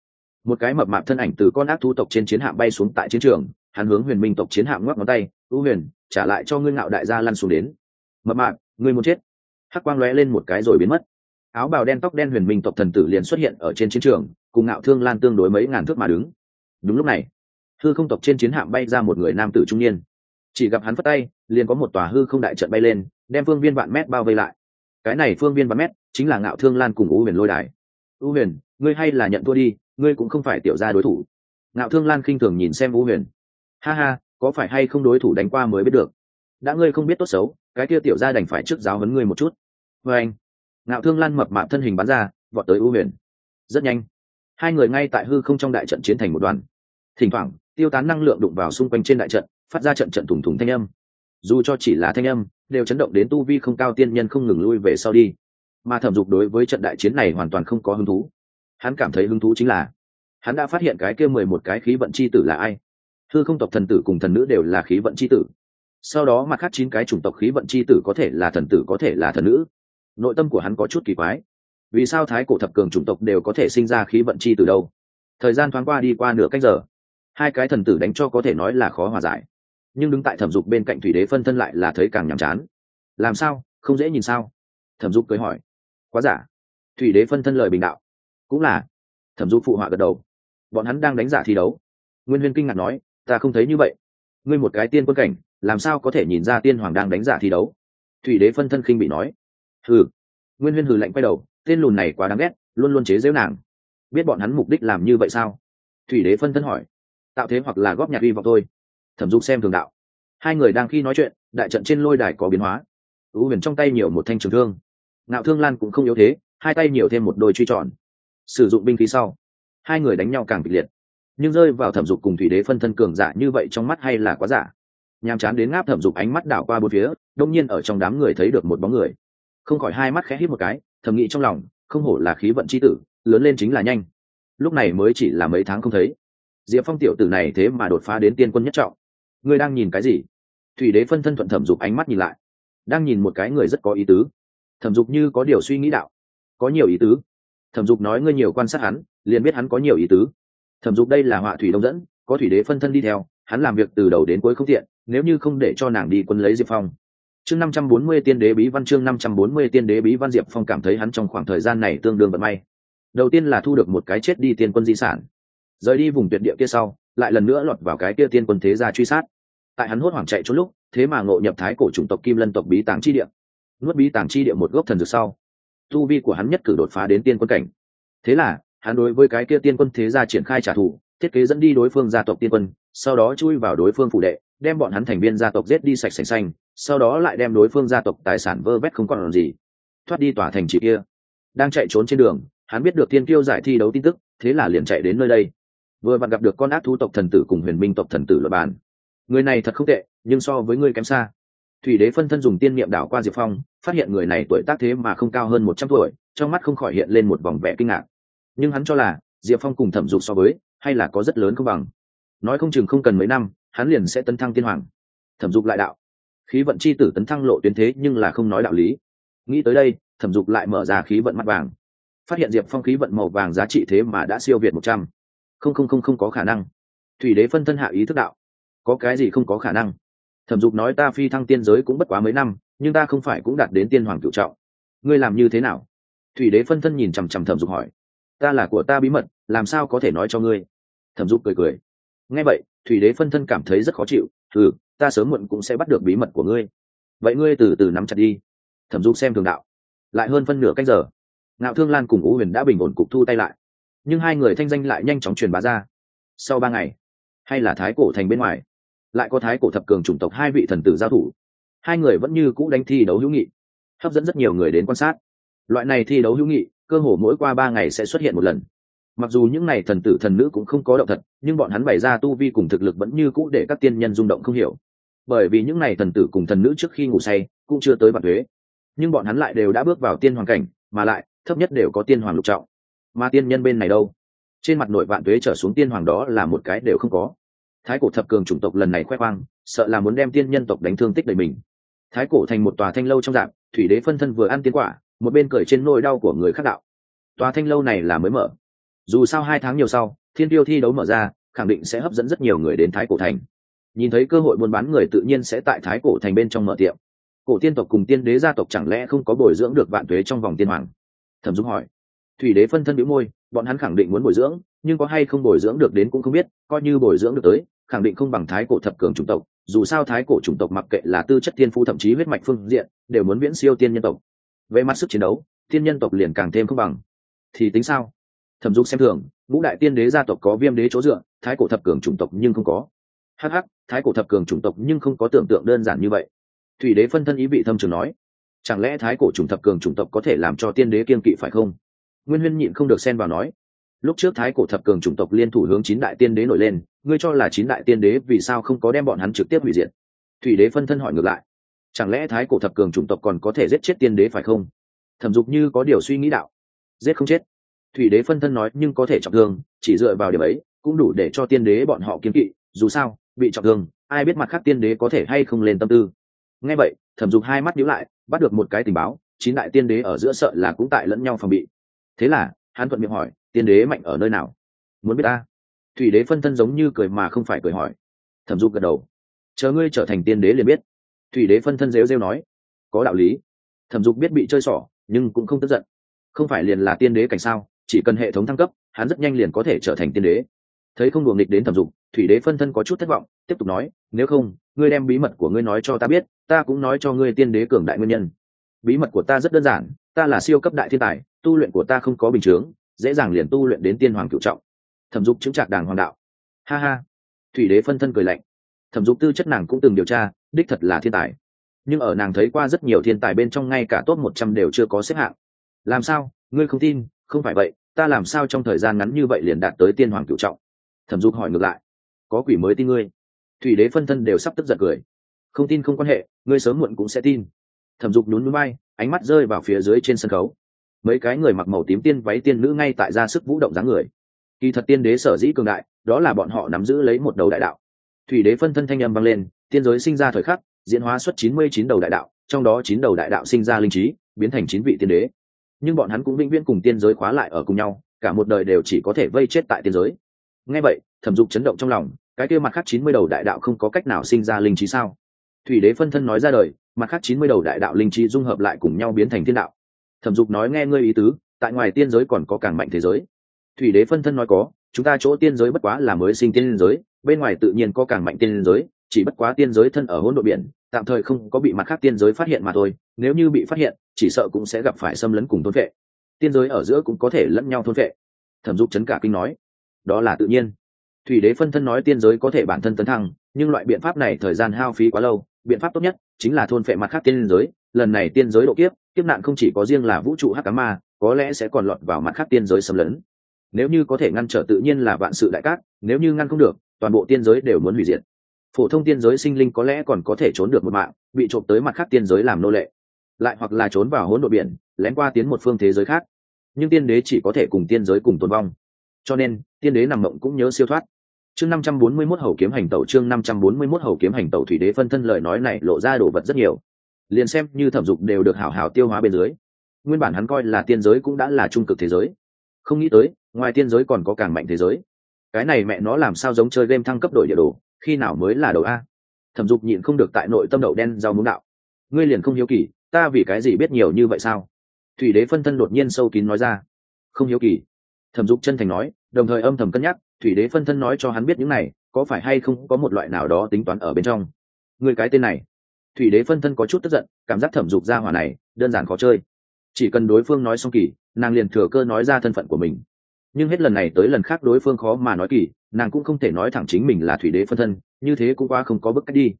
một cái mập mạp thân ảnh từ con ác thu tộc trên chiến hạm bay xuống tại chiến trường, hắn hướng huyền minh tộc chiến hạm ngoắc ngón tay ưu huyền, trả lại cho ngươi ngạo đại gia lăn xuống đến. Mập mạp, ngươi muốn chết? Hắc quang lóe lên một cái rồi biến mất. Áo bào đen tóc đen huyền minh tộc thần tử liền xuất hiện ở trên chiến trường, cùng ngạo thương lan tương đối mấy ngàn thước mà đứng. Đúng lúc này thư không tộc trên chiến hạm bay ra một người nam tử trung niên chỉ gặp hắn phất tay, liền có một tòa hư không đại trận bay lên, đem phương viên vạn mét bao vây lại. Cái này phương viên vạn mét chính là ngạo thương lan cùng u huyền lôi đài. U huyền, ngươi hay là nhận thua đi, ngươi cũng không phải tiểu gia đối thủ. Ngạo thương lan khinh thường nhìn xem u huyền. Ha ha, có phải hay không đối thủ đánh qua mới biết được? Đã ngươi không biết tốt xấu, cái kia tiểu gia đành phải trước giáo huấn ngươi một chút. Vê anh, ngạo thương lan mập mạp thân hình bắn ra, vọt tới u huyền. Rất nhanh, hai người ngay tại hư không trong đại trận chiến thành một đoàn. Thỉnh thoảng tiêu tán năng lượng đụng vào xung quanh trên đại trận, phát ra trận trận thủng thủng thanh âm. Dù cho chỉ là thanh âm, đều chấn động đến tu vi không cao tiên nhân không ngừng lui về sau đi. Mà thẩm dục đối với trận đại chiến này hoàn toàn không có hứng thú. Hắn cảm thấy hứng thú chính là, hắn đã phát hiện cái kia mười một cái khí vận c h i tử là ai. Thư không tộc thần tử cùng thần nữ đều là khí vận c h i tử. Sau đó mặt khác chín cái chủng tộc khí vận c h i tử có thể là thần tử có thể là thần nữ. Nội tâm của hắn có chút kỳ quái. Vì sao thái cổ thập cường chủng tộc đều có thể sinh ra khí vận chi tử đâu? Thời gian thoáng qua đi qua nửa cách giờ hai cái thần tử đánh cho có thể nói là khó hòa giải. Nhưng đứng tại thẩm dục bên cạnh thủy đế phân thân lại là thấy càng nhàm chán. Làm sao? Không dễ nhìn sao? Thẩm dục cười hỏi. Quá giả. Thủy đế phân thân lời bình đạo. Cũng là. Thẩm dục phụ họa gật đầu. Bọn hắn đang đánh giả thi đấu. Nguyên huyên kinh ngạc nói, ta không thấy như vậy. Ngươi một cái tiên quân cảnh, làm sao có thể nhìn ra tiên hoàng đang đánh giả thi đấu? Thủy đế phân thân khinh bị nói. Hừ. Nguyên huyên hừ lạnh quay đầu, tên lùn này quá đáng ghét, luôn luôn chế giễu nàng. Biết bọn hắn mục đích làm như vậy sao? Thủy đế phân thân hỏi tạo thế hoặc là góp nhặt hy vọng thôi. Thẩm dục xem thường đạo. Hai người đang khi nói chuyện, đại trận trên lôi đài có biến hóa. U huyền trong tay nhiều một thanh trường thương. Ngạo thương lan cũng không yếu thế, hai tay nhiều thêm một đôi truy tròn. Sử dụng binh khí sau, hai người đánh nhau càng kịch liệt. Nhưng rơi vào thẩm dục cùng thủy đế phân thân cường giả như vậy trong mắt hay là quá giả. Nhàm chán đến ngáp thẩm dục ánh mắt đảo qua bốn phía, đông nhiên ở trong đám người thấy được một bóng người. Không khỏi hai mắt khẽ hít một cái, thầm nghĩ trong lòng, không hổ là khí vận c h i tử, lớn lên chính là nhanh. Lúc này mới chỉ là mấy tháng không thấy diệp phong tiểu tử này thế mà đột phá đến tiên quân nhất trọng. Ngươi đang nhìn cái gì? Thủy đế phân thân thuận thẩm dục ánh mắt nhìn lại. Đang nhìn một cái người rất có ý tứ. Thẩm dục như có điều suy nghĩ đạo. Có nhiều ý tứ. Thẩm dục nói ngươi nhiều quan sát hắn, liền biết hắn có nhiều ý tứ. Thẩm dục đây là họa thủy đông dẫn, có thủy đế phân thân đi theo, hắn làm việc từ đầu đến cuối không tiện, nếu như không để cho nàng đi quân lấy diệp phong. Chương năm trăm bốn mươi tiên đế bí văn chương năm trăm bốn mươi tiên đế bí văn diệp phong cảm thấy hắn trong khoảng thời gian này tương đương vận may. Đầu tiên là thu được một cái chết đi tiên quân di sản rời đi vùng tuyệt địa kia sau, lại lần nữa lọt vào cái kia tiên quân thế gia truy sát. Tại hắn hốt hoảng chạy trốn lúc, thế mà ngộ nhập thái cổ chủng tộc kim lân tộc bí tàng chi địa. Nuốt bí tàng chi địa một gốc thần dược sau, tu vi của hắn nhất cử đột phá đến tiên quân cảnh. Thế là, hắn đối với cái kia tiên quân thế gia triển khai trả thù, thiết kế dẫn đi đối phương gia tộc tiên quân, sau đó chui vào đối phương phủ đệ, đem bọn hắn thành viên gia tộc giết đi sạch sành xanh, sau đó lại đem đối phương gia tộc tài sản vơ vét không còn làm gì, thoát đi tòa thành chị kia. Đang chạy trốn trên đường, hắn biết được tiên kiêu giải thi đấu tin tức, thế là liền chạy đến nơi đây vừa vặn gặp được con ác thú tộc thần tử cùng huyền minh tộc thần tử luật bàn. Người này thật không tệ, nhưng so với ngươi kém xa. Thủy đế phân thân dùng tiên niệm đảo qua diệp phong, phát hiện người này tuổi tác thế mà không cao hơn một trăm tuổi, trong mắt không khỏi hiện lên một vòng vẻ kinh ngạc. Nhưng hắn cho là, diệp phong cùng thẩm dục so với, hay là có rất lớn không bằng. Nói không chừng không cần mấy năm, hắn liền sẽ tấn thăng tiên hoàng. Thẩm dục lại đạo. Khí vận c h i tử tấn thăng lộ tuyến thế nhưng là không nói đạo lý. Nghĩ tới đây, thẩm dục lại mở ra khí vận mắt vàng. Phát hiện diệp phong khí vận màu vàng giá trị thế mà đã siêu việt một trăm không không không không có khả năng. Thủy đế phân thân hạ ý thức đạo. Có cái gì không có khả năng? Thẩm dục nói ta phi thăng tiên giới cũng bất quá mấy năm, nhưng ta không phải cũng đạt đến tiên hoàng cựu trọng. Ngươi làm như thế nào? Thủy đế phân thân nhìn chằm chằm thẩm dục hỏi. Ta là của ta bí mật, làm sao có thể nói cho ngươi? Thẩm dục cười cười. Nghe vậy, thủy đế phân thân cảm thấy rất khó chịu. Ừ ta sớm muộn cũng sẽ bắt được bí mật của ngươi. Vậy ngươi từ từ nắm chặt đi. Thẩm dục xem thường đạo. Lại hơn phân nửa cách giờ, ngạo thương lan cùng u huyền đã bình ổn cục thu tay lại nhưng hai người thanh danh lại nhanh chóng truyền bá ra. Sau ba ngày, hay là thái cổ thành bên ngoài, lại có thái cổ thập cường chủng tộc hai vị thần tử giao thủ. Hai người vẫn như cũ đánh thi đấu hữu nghị, hấp dẫn rất nhiều người đến quan sát. Loại này thi đấu hữu nghị, cơ hồ mỗi qua ba ngày sẽ xuất hiện một lần. Mặc dù những n à y thần tử thần nữ cũng không có động thật, nhưng bọn hắn bày ra tu vi cùng thực lực vẫn như cũ để các tiên nhân rung động không hiểu. Bởi vì những n à y thần tử cùng thần nữ trước khi ngủ say cũng chưa tới vạn thuế nhưng bọn hắn lại đều đã bước vào tiên hoàng cảnh, mà lại, thấp nhất đều có tiên hoàng lục trọng mà tiên nhân bên này đâu? Trên mặt nội vạn tuế trở xuống tiên hoàng đó là một cái đều không có. Thái cổ thập cường chủng tộc lần này khoe khoang, sợ là muốn đem tiên nhân tộc đánh thương tích đầy mình. Thái cổ thành một tòa thanh lâu trong dạng, thủy đế phân thân vừa ăn tiến quả, một bên cởi trên nôi đau của người khác đạo. Tòa thanh lâu này là mới mở. Dù sao hai tháng nhiều sau, thiên tiêu thi đấu mở ra, khẳng định sẽ hấp dẫn rất nhiều người đến thái cổ thành. Nhìn thấy cơ hội buôn bán người tự nhiên sẽ tại thái cổ thành bên trong mở tiệm. Cổ tiên tộc cùng tiên đế gia tộc chẳng lẽ không có bồi dưỡng được vạn tuế trong vòng tiên hoàng? Thẩm dung hỏi thủy đế phân thân biểu môi, bọn hắn khẳng định muốn bồi dưỡng, nhưng có hay không bồi dưỡng được đến cũng không biết, coi như bồi dưỡng được tới, khẳng định không bằng thái cổ thập cường chủng tộc, dù sao thái cổ chủng tộc mặc kệ là tư chất tiên phu thậm chí huyết mạch phương diện, đều muốn viễn siêu tiên nhân tộc. Về mặt sức chiến đấu, tiên nhân tộc liền càng thêm không bằng. Thì tính sao? Thẩm dục xem thường, ngũ đại tiên đế gia tộc có viêm đế chỗ dựa, thái cổ thập cường chủng tộc nhưng không có. Hh thái cổ thập cường chủng tộc nhưng không có tưởng tượng đơn giản như vậy. Thủy đế phân thân ý vị thâm trường nói, chẳng lẽ thái cổ chủng thập cường chủng tộc có thể làm cho tiên đế kiên kỵ phải không? Nguyên huyên nhịn không được xen vào nói, lúc trước thái cổ thập cường chủng tộc liên thủ hướng chín đại tiên đế nổi lên, ngươi cho là chín đại tiên đế vì sao không có đem bọn hắn trực tiếp hủy diệt? Thủy đế phân thân hỏi ngược lại, chẳng lẽ thái cổ thập cường chủng tộc còn có thể giết chết tiên đế phải không? Thẩm dục như có điều suy nghĩ đạo, giết không chết. Thủy đế phân thân nói, nhưng có thể trọng thương, chỉ dựa vào điểm ấy, cũng đủ để cho tiên đế bọn họ kiếm kỵ, dù sao, bị trọng thương, ai biết mặt khác tiên đế có thể hay không lên tâm tư. Nghe vậy, thẩm dục hai mắt nhíu lại, bắt được một cái tình báo, chín đại tiên đế ở giữa sợ là cũng tại lẫn nhau phòng bị thế là, hắn thuận miệng hỏi, tiên đế mạnh ở nơi nào? Muốn biết ta? Thủy đế phân thân giống như cười mà không phải cười hỏi. Thẩm du gật đầu. Chờ ngươi trở thành tiên đế liền biết. Thủy đế phân thân rêu rêu nói. Có đạo lý. Thẩm dục biết bị chơi xỏ, nhưng cũng không tức giận. Không phải liền là tiên đế cảnh sao, chỉ cần hệ thống thăng cấp, hắn rất nhanh liền có thể trở thành tiên đế. Thấy không đùa nghịch đến thẩm dục, thủy đế phân thân có chút thất vọng, tiếp tục nói, nếu không, ngươi đem bí mật của ngươi nói cho ta biết, ta cũng nói cho ngươi tiên đế cường đại nguyên nhân. Bí mật của ta rất đơn giản, ta là siêu cấp đại thiên tài tu luyện của ta không có bình chướng, dễ dàng liền tu luyện đến tiên hoàng cựu trọng. Thẩm dục chứng trạc đàng hoàng đạo. Ha ha. Thủy đế phân thân cười lạnh. Thẩm dục tư chất nàng cũng từng điều tra, đích thật là thiên tài. Nhưng ở nàng thấy qua rất nhiều thiên tài bên trong ngay cả top một trăm đều chưa có xếp hạng. Làm sao? Ngươi không tin? Không phải vậy, ta làm sao trong thời gian ngắn như vậy liền đạt tới tiên hoàng cựu trọng? Thẩm dục hỏi ngược lại. Có quỷ mới tin ngươi. Thủy đế phân thân đều sắp tức giận cười. Không tin không quan hệ, ngươi sớm muộn cũng sẽ tin. Thẩm dục nhún núi bay, ánh mắt rơi vào phía dưới trên sân khấu mấy cái người mặc màu tím tiên váy tiên nữ ngay tại ra sức vũ động dáng người. Kỳ thật tiên đế sở dĩ cường đại, đó là bọn họ nắm giữ lấy một đầu đại đạo. Thủy đế phân thân thanh âm vang lên, tiên giới sinh ra thời khắc, diễn hóa xuất chín mươi chín đầu đại đạo, trong đó chín đầu đại đạo sinh ra linh trí, biến thành chín vị tiên đế. Nhưng bọn hắn cũng vĩnh viễn cùng tiên giới khóa lại ở cùng nhau, cả một đời đều chỉ có thể vây chết tại tiên giới. Ngay vậy, thẩm dục chấn động trong lòng, cái kia mặt khác chín mươi đầu đại đạo không có cách nào sinh ra linh trí sao? Thủy đế phân thân nói ra đời, mặt khác chín mươi đầu đại đạo linh trí dung hợp lại cùng nhau biến thành thiên đạo thẩm dục nói nghe ngươi ý tứ, tại ngoài tiên giới còn có càng mạnh thế giới. Thủy đế phân thân nói có, chúng ta chỗ tiên giới bất quá là mới sinh tiên giới, bên ngoài tự nhiên có càng mạnh tiên giới, chỉ bất quá tiên giới thân ở hỗn độ biển, tạm thời không có bị mặt khác tiên giới phát hiện mà thôi, nếu như bị phát hiện, chỉ sợ cũng sẽ gặp phải xâm lấn cùng thôn vệ. Tiên giới ở giữa cũng có thể lẫn nhau thôn vệ. Thẩm dục chấn cả kinh nói, đó là tự nhiên. Thủy đế phân thân nói tiên giới có thể bản thân tấn thăng, nhưng loại biện pháp này thời gian hao phí quá lâu, biện pháp tốt nhất chính là thôn phệ mặt khác tiên giới lần này tiên giới độ kiếp kiếp nạn không chỉ có riêng là vũ trụ hắc cá ma, có lẽ sẽ còn lọt vào mặt khác tiên giới xâm lấn. Nếu như có thể ngăn trở tự nhiên là vạn sự đại cát, nếu như ngăn không được, toàn bộ tiên giới đều muốn hủy diệt. Phổ thông tiên giới sinh linh có lẽ còn có thể trốn được một mạng, bị trộm tới mặt khác tiên giới làm nô lệ. Lại hoặc là trốn vào hỗn độ biển, lén qua tiến một phương thế giới khác. Nhưng tiên đế chỉ có thể cùng tiên giới cùng tồn vong. Cho nên, tiên đế nằm mộng cũng nhớ siêu thoát. Chương năm trăm bốn mươi 541 hầu kiếm hành tẩu, chương năm trăm bốn mươi 541 hầu kiếm hành tẩu thủy đế phân thân lời nói này lộ ra đồ vật rất nhiều liền xem như thẩm dục đều được hảo hảo tiêu hóa bên dưới. Nguyên bản hắn coi là tiên giới cũng đã là trung cực thế giới. Không nghĩ tới, ngoài tiên giới còn có càng mạnh thế giới. Cái này mẹ nó làm sao giống chơi game thăng cấp đổi địa đồ, khi nào mới là đầu a? Thẩm dục nhịn không được tại nội tâm đậu đen rau muống đạo. Ngươi liền không hiếu kỳ, ta vì cái gì biết nhiều như vậy sao? Thủy đế phân thân đột nhiên sâu kín nói ra. Không hiếu kỳ. Thẩm dục chân thành nói, đồng thời âm thầm cân nhắc, thủy đế phân thân nói cho hắn biết những này, có phải hay không có một loại nào đó tính toán ở bên trong. Người cái tên này thủy đế phân thân có chút tức giận, cảm giác thẩm dục ra hỏa này, đơn giản khó chơi. Chỉ cần đối phương nói xong kỳ, nàng liền thừa cơ nói ra thân phận của mình. Nhưng hết lần này tới lần khác đối phương khó mà nói kỳ, nàng cũng không thể nói thẳng chính mình là thủy đế phân thân, như thế cũng quá không có bức cách đi.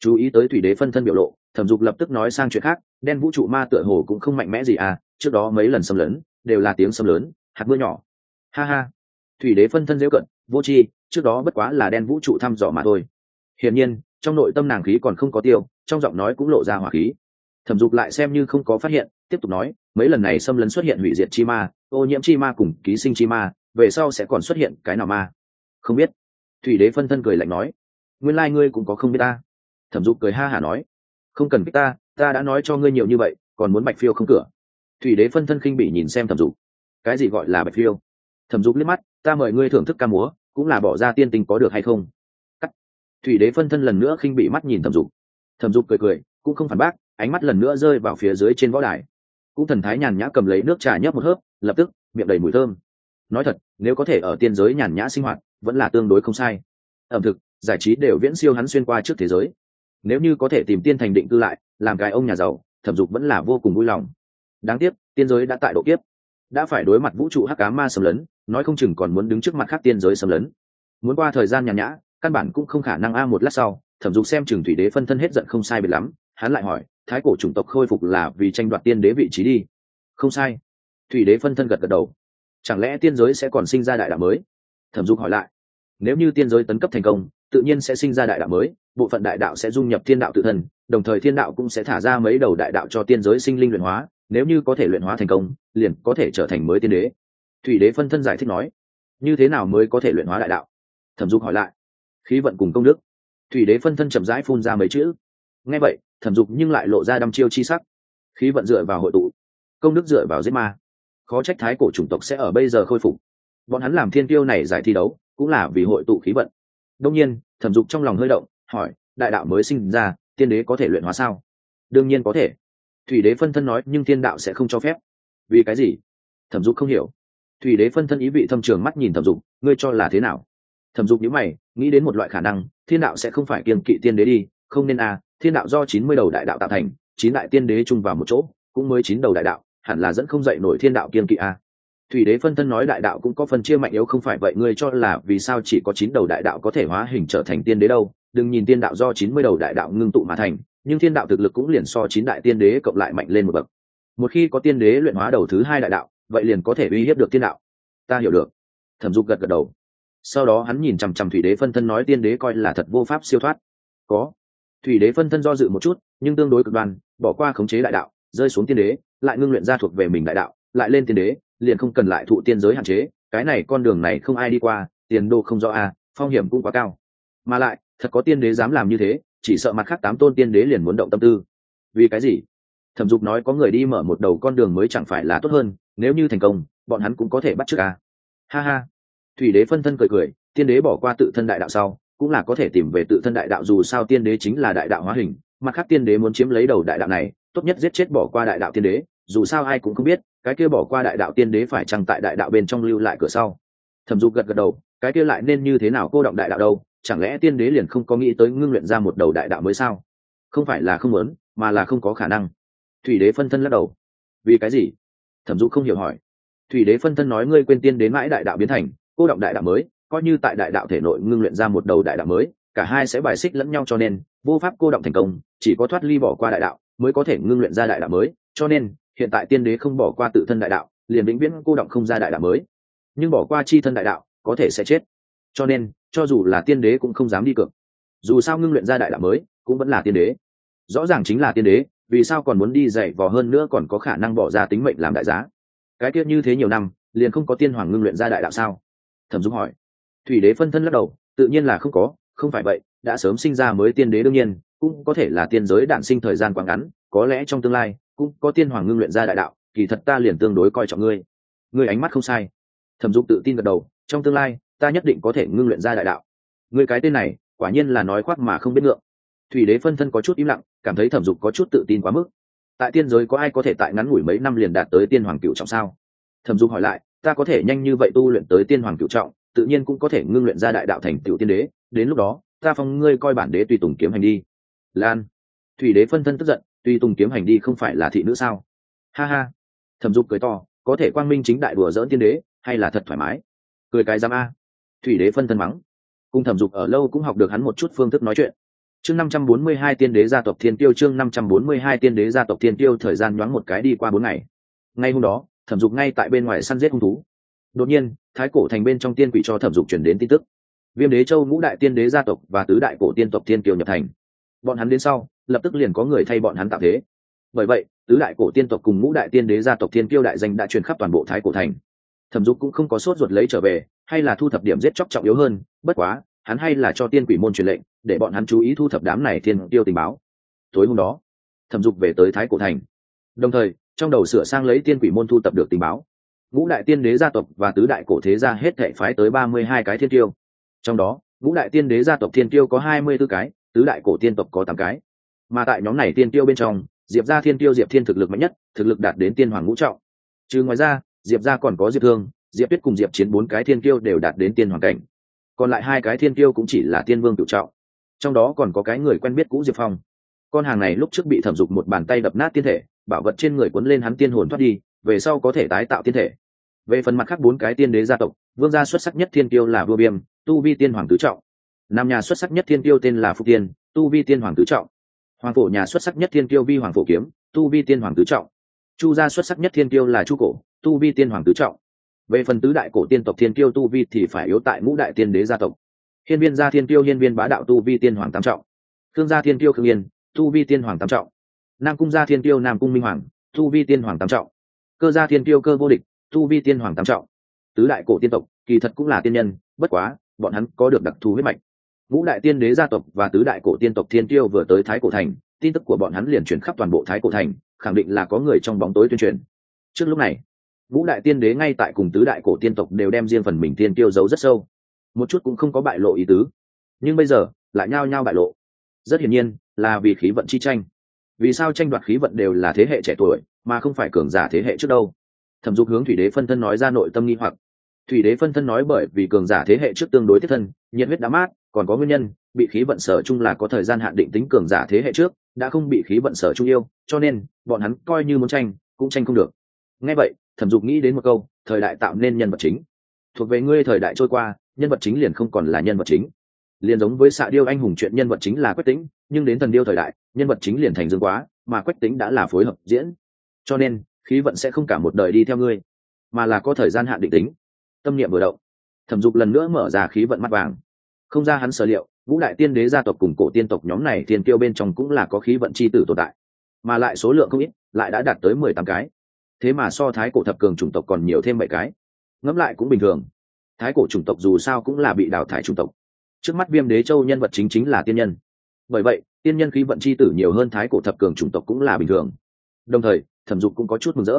Chú ý tới thủy đế phân thân biểu lộ, thẩm dục lập tức nói sang chuyện khác, đen vũ trụ ma tựa hồ cũng không mạnh mẽ gì à trước đó mấy lần xâm lấn, đều là tiếng xâm lớn hạt mưa nhỏ. Ha ha. Thủy đế phân thân dễu cận, vô tri, trước đó bất quá là đen vũ trụ thăm dò mà thôi. Hiển nhiên trong nội tâm nàng khí còn không có tiêu, trong giọng nói cũng lộ ra hỏa khí. Thẩm dục lại xem như không có phát hiện, tiếp tục nói, mấy lần này xâm lấn xuất hiện hủy diệt chi ma, ô nhiễm chi ma cùng ký sinh chi ma, về sau sẽ còn xuất hiện cái nào ma? Không biết. Thủy đế phân thân cười lạnh nói, nguyên lai、like、ngươi cũng có không biết ta. Thẩm dục cười ha hả nói, không cần biết ta ta đã nói cho ngươi nhiều như vậy, còn muốn bạch phiêu không cửa. Thủy đế phân thân khinh bị nhìn xem thẩm dục, cái gì gọi là bạch phiêu? Thẩm dục liếc mắt, ta mời ngươi thưởng thức ca múa, cũng là bỏ ra tiên tình có được hay không? Thủy đế phân thân lần nữa khinh bị mắt nhìn thẩm dục. Thẩm dục cười cười, cũng không phản bác, ánh mắt lần nữa rơi vào phía dưới trên võ đài. Cũng thần thái nhàn nhã cầm lấy nước trà nhấp một hớp, lập tức, miệng đầy mùi thơm. Nói thật, nếu có thể ở tiên giới nhàn nhã sinh hoạt, vẫn là tương đối không sai. Ẩm thực, giải trí đều viễn siêu hắn xuyên qua trước thế giới. Nếu như có thể tìm tiên thành định cư lại, làm cái ông nhà giàu, thẩm dục vẫn là vô cùng vui lòng. Đáng tiếc, tiên giới đã tại độ kiếp. Đã phải đối mặt vũ trụ hắc cá ma xâm lấn, nói không chừng còn muốn đứng trước mặt khác tiên giới xâm lấn. Muốn qua thời gian nhàn nhã căn bản cũng không khả năng a một lát sau, thẩm dục xem trường thủy đế phân thân hết giận không sai biệt lắm, hắn lại hỏi, thái cổ chủng tộc khôi phục là vì tranh đoạt tiên đế vị trí đi? Không sai. Thủy đế phân thân gật gật đầu. Chẳng lẽ tiên giới sẽ còn sinh ra đại đạo mới? Thẩm dục hỏi lại. Nếu như tiên giới tấn cấp thành công, tự nhiên sẽ sinh ra đại đạo mới, bộ phận đại đạo sẽ dung nhập thiên đạo tự thân, đồng thời thiên đạo cũng sẽ thả ra mấy đầu đại đạo cho tiên giới sinh linh luyện hóa, nếu như có thể luyện hóa thành công, liền có thể trở thành mới tiên đế. Thủy đế phân thân giải thích nói, như thế nào mới có thể luyện hóa đại đạo? Thẩm dục hỏi lại khí vận cùng công đức. Thủy đế phân thân chậm rãi phun ra mấy chữ. Nghe vậy, thẩm dục nhưng lại lộ ra đăm chiêu chi sắc. Khí vận dựa vào hội tụ, công đức dựa vào giết ma. Khó trách thái cổ chủng tộc sẽ ở bây giờ khôi phục. Bọn hắn làm thiên tiêu này giải thi đấu, cũng là vì hội tụ khí vận. Đông nhiên, thẩm dục trong lòng hơi động, hỏi, đại đạo mới sinh ra, tiên đế có thể luyện hóa sao? Đương nhiên có thể. Thủy đế phân thân nói, nhưng thiên đạo sẽ không cho phép. Vì cái gì? Thẩm dục không hiểu. Thủy đế phân thân ý vị thâm trường mắt nhìn thẩm dục, ngươi cho là thế nào? Thẩm dục nhữ mày nghĩ đến một loại khả năng, thiên đạo sẽ không phải kiên kỵ tiên đế đi, không nên à thiên đạo do chín mươi đầu đại đạo tạo thành, chín đại tiên đế chung vào một chỗ, cũng mới chín đầu đại đạo, hẳn là dẫn không dậy nổi thiên đạo kiên kỵ à. thủy đế phân thân nói đại đạo cũng có phần chia mạnh yếu không phải vậy, ngươi cho là vì sao chỉ có chín đầu đại đạo có thể hóa hình trở thành tiên đế đâu? Đừng nhìn tiên đạo do chín mươi đầu đại đạo ngưng tụ mà thành, nhưng thiên đạo thực lực cũng liền so chín đại tiên đế cộng lại mạnh lên một bậc. Một khi có tiên đế luyện hóa đầu thứ hai đại đạo, vậy liền có thể uy hiếp được tiên đạo. Ta hiểu được. Thẩm dục gật gật đầu sau đó hắn nhìn chằm chằm thủy đế phân thân nói tiên đế coi là thật vô pháp siêu thoát. Có. Thủy đế phân thân do dự một chút, nhưng tương đối cực đoan, bỏ qua khống chế đại đạo, rơi xuống tiên đế, lại ngưng luyện ra thuộc về mình đại đạo, lại lên tiên đế, liền không cần lại thụ tiên giới hạn chế. Cái này con đường này không ai đi qua, tiền đô không rõ a phong hiểm cũng quá cao. Mà lại, thật có tiên đế dám làm như thế, chỉ sợ mặt khác tám tôn tiên đế liền muốn động tâm tư. Vì cái gì? Thẩm dục nói có người đi mở một đầu con đường mới chẳng phải là tốt hơn, nếu như thành công, bọn hắn cũng có thể bắt trước a ha ha thủy đế phân thân cười cười tiên đế bỏ qua tự thân đại đạo sau cũng là có thể tìm về tự thân đại đạo dù sao tiên đế chính là đại đạo hóa hình mặt khác tiên đế muốn chiếm lấy đầu đại đạo này tốt nhất giết chết bỏ qua đại đạo tiên đế dù sao ai cũng không biết cái kia bỏ qua đại đạo tiên đế phải chăng tại đại đạo bên trong lưu lại cửa sau thẩm dục gật gật đầu cái kia lại nên như thế nào cô động đại đạo đâu chẳng lẽ tiên đế liền không có nghĩ tới ngưng luyện ra một đầu đại đạo mới sao không phải là không muốn mà là không có khả năng thủy đế phân thân lắc đầu vì cái gì thẩm dục không hiểu hỏi thủy đế phân thân nói ngươi quên tiên đến mãi đại đạo biến thành cô động đại đạo mới, coi như tại đại đạo thể nội ngưng luyện ra một đầu đại đạo mới, cả hai sẽ bài xích lẫn nhau cho nên, vô pháp cô động thành công, chỉ có thoát ly bỏ qua đại đạo mới có thể ngưng luyện ra đại đạo mới, cho nên, hiện tại tiên đế không bỏ qua tự thân đại đạo, liền vĩnh viễn cô động không ra đại đạo mới. Nhưng bỏ qua chi thân đại đạo, có thể sẽ chết. Cho nên, cho dù là tiên đế cũng không dám đi cược. Dù sao ngưng luyện ra đại đạo mới, cũng vẫn là tiên đế. Rõ ràng chính là tiên đế, vì sao còn muốn đi dạy vò hơn nữa còn có khả năng bỏ ra tính mệnh làm đại giá? Cái tiết như thế nhiều năm, liền không có tiên hoàng ngưng luyện ra đại đạo sao? Thẩm dung hỏi. Thủy đế phân thân lắc đầu, tự nhiên là không có, không phải vậy, đã sớm sinh ra mới tiên đế đương nhiên, cũng có thể là tiên giới đản sinh thời gian quá ngắn, có lẽ trong tương lai, cũng có tiên hoàng ngưng luyện ra đại đạo, kỳ thật ta liền tương đối coi trọng ngươi. Ngươi ánh mắt không sai. Thẩm dục tự tin gật đầu, trong tương lai, ta nhất định có thể ngưng luyện ra đại đạo. Ngươi cái tên này, quả nhiên là nói khoác mà không biết ngượng. Thủy đế phân thân có chút im lặng, cảm thấy thẩm dục có chút tự tin quá mức. Tại tiên giới có ai có thể tại ngắn ngủi mấy năm liền đạt tới tiên hoàng cựu trọng sao? Thẩm dục hỏi lại ta có thể nhanh như vậy tu luyện tới tiên hoàng cựu trọng, tự nhiên cũng có thể ngưng luyện ra đại đạo thành cựu tiên đế, đến lúc đó, ta phong ngươi coi bản đế tùy tùng kiếm hành đi. Lan. Thủy đế phân thân tức giận, tùy tùng kiếm hành đi không phải là thị nữ sao? Ha ha. Thẩm dục cười to, có thể quang minh chính đại đùa dỡn tiên đế, hay là thật thoải mái? Cười cái giam a. Thủy đế phân thân mắng. Cùng thẩm dục ở lâu cũng học được hắn một chút phương thức nói chuyện. Chương năm trăm bốn mươi hai tiên đế gia tộc thiên tiêu chương năm trăm bốn mươi hai tiên đế gia tộc thiên tiêu thời gian nhoáng một cái đi qua bốn ngày. Ngay hôm đó thẩm dục ngay tại bên ngoài săn giết hung thú. Đột nhiên, thái cổ thành bên trong tiên quỷ cho thẩm dục chuyển đến tin tức. Viêm đế châu ngũ đại tiên đế gia tộc và tứ đại cổ tiên tộc tiên kiều nhập thành. Bọn hắn đến sau, lập tức liền có người thay bọn hắn tạo thế. Bởi vậy, tứ đại cổ tiên tộc cùng ngũ đại tiên đế gia tộc thiên kiêu đại danh đã truyền khắp toàn bộ thái cổ thành. Thẩm dục cũng không có sốt ruột lấy trở về, hay là thu thập điểm giết chóc trọng yếu hơn, bất quá, hắn hay là cho tiên quỷ môn truyền lệnh, để bọn hắn chú ý thu thập đám này thiên tiêu tình báo. Tối hôm đó, thẩm dục về tới thái cổ thành. Đồng thời trong đầu sửa sang lấy tiên quỷ môn thu tập được tình báo. Ngũ đại tiên đế gia tộc và tứ đại cổ thế gia hết thể phái tới ba mươi hai cái thiên tiêu. Trong đó, ngũ đại tiên đế gia tộc thiên tiêu có hai mươi b ố cái, tứ đại cổ tiên tộc có tám cái. Mà tại nhóm này tiên tiêu bên trong, diệp gia thiên tiêu diệp thiên thực lực mạnh nhất, thực lực đạt đến tiên hoàng ngũ trọng. Trừ ngoài ra, diệp gia còn có diệp thương, diệp tuyết cùng diệp chiến bốn cái thiên tiêu đều đạt đến tiên hoàng cảnh. Còn lại hai cái thiên tiêu cũng chỉ là tiên vương tự trọng. Trong đó còn có cái người quen biết cũ diệp phong. Con hàng này lúc trước bị thẩm dục một bàn tay đập nát tiên thể bảo vật trên người cuốn lên hắn tiên hồn thoát đi, về sau có thể tái tạo tiên thể. Về phần mặt khác bốn cái tiên đế gia tộc, vương gia xuất sắc nhất thiên tiêu là vua biêm, tu vi tiên hoàng tứ trọng. Nam nhà xuất sắc nhất thiên tiêu tên là phúc tiên, tu vi tiên hoàng tứ trọng. Hoàng phổ nhà xuất sắc nhất thiên tiêu vi hoàng phổ kiếm, tu vi tiên hoàng tứ trọng. Chu gia xuất sắc nhất thiên tiêu là chu cổ, tu vi tiên hoàng tứ trọng. Về phần tứ đại cổ tiên tộc thiên tiêu tu vi thì phải yếu tại ngũ đại tiên đế gia tộc. Hiên viên gia thiên tiêu hiên viên bá đạo tu vi tiên hoàng tam trọng. Thương gia thiên tiêu khương yên, tu vi tiên hoàng tam trọng nam cung gia thiên tiêu nam cung minh hoàng, thu vi tiên hoàng tam trọng. Cơ gia thiên tiêu cơ vô địch, thu vi tiên hoàng tam trọng. Tứ đại cổ tiên tộc, kỳ thật cũng là tiên nhân, bất quá, bọn hắn có được đặc thù huyết mạch. Ngũ đại tiên đế gia tộc và tứ đại cổ tiên tộc thiên tiêu vừa tới thái cổ thành, tin tức của bọn hắn liền chuyển khắp toàn bộ thái cổ thành, khẳng định là có người trong bóng tối tuyên truyền. Trước lúc này, ngũ đại tiên đế ngay tại cùng tứ đại cổ tiên tộc đều đem riêng phần mình tiên tiêu giấu rất sâu. Một chút cũng không có bại lộ ý tứ. Nhưng bây giờ, lại nhao nhao bại lộ. Rất hiển nhiên, là vì khí vận chi tranh vì sao tranh đoạt khí vận đều là thế hệ trẻ tuổi, mà không phải cường giả thế hệ trước đâu? Thẩm dục hướng thủy đế phân thân nói ra nội tâm nghi hoặc. Thủy đế phân thân nói bởi vì cường giả thế hệ trước tương đối thiết thân, nhiệt huyết đã mát, còn có nguyên nhân, bị khí vận sở chung là có thời gian hạn định tính cường giả thế hệ trước, đã không bị khí vận sở chung yêu, cho nên, bọn hắn coi như muốn tranh, cũng tranh không được. Ngay vậy, thẩm dục nghĩ đến một câu, thời đại tạo nên nhân vật chính. Thuộc về ngươi thời đại trôi qua, nhân vật chính liền không còn là nhân vật chính. Liền giống với xạ điêu anh hùng chuyện nhân vật chính là quyết tính nhưng đến thần điêu thời đại, nhân vật chính liền thành dương quá, mà quách tính đã là phối hợp diễn. Cho nên, khí vận sẽ không cả một đời đi theo ngươi, mà là có thời gian hạn định tính. Tâm niệm vừa động, thẩm dục lần nữa mở ra khí vận mắt vàng. Không ra hắn sở liệu ngũ đại tiên đế gia tộc cùng cổ tiên tộc nhóm này tiên tiêu bên trong cũng là có khí vận c h i tử tồn tại, mà lại số lượng không ít, lại đã đạt tới mười tám cái. Thế mà so thái cổ thập cường chủng tộc còn nhiều thêm bảy cái. Ngẫm lại cũng bình thường. Thái cổ chủng tộc dù sao cũng là bị đào thải chủng tộc. Trước mắt viêm đế châu nhân vật chính chính là tiên nhân bởi vậy, tiên nhân khí vận c h i tử nhiều hơn thái cổ thập cường chủng tộc cũng là bình thường. Đồng thời, thẩm dục cũng có chút mừng rỡ.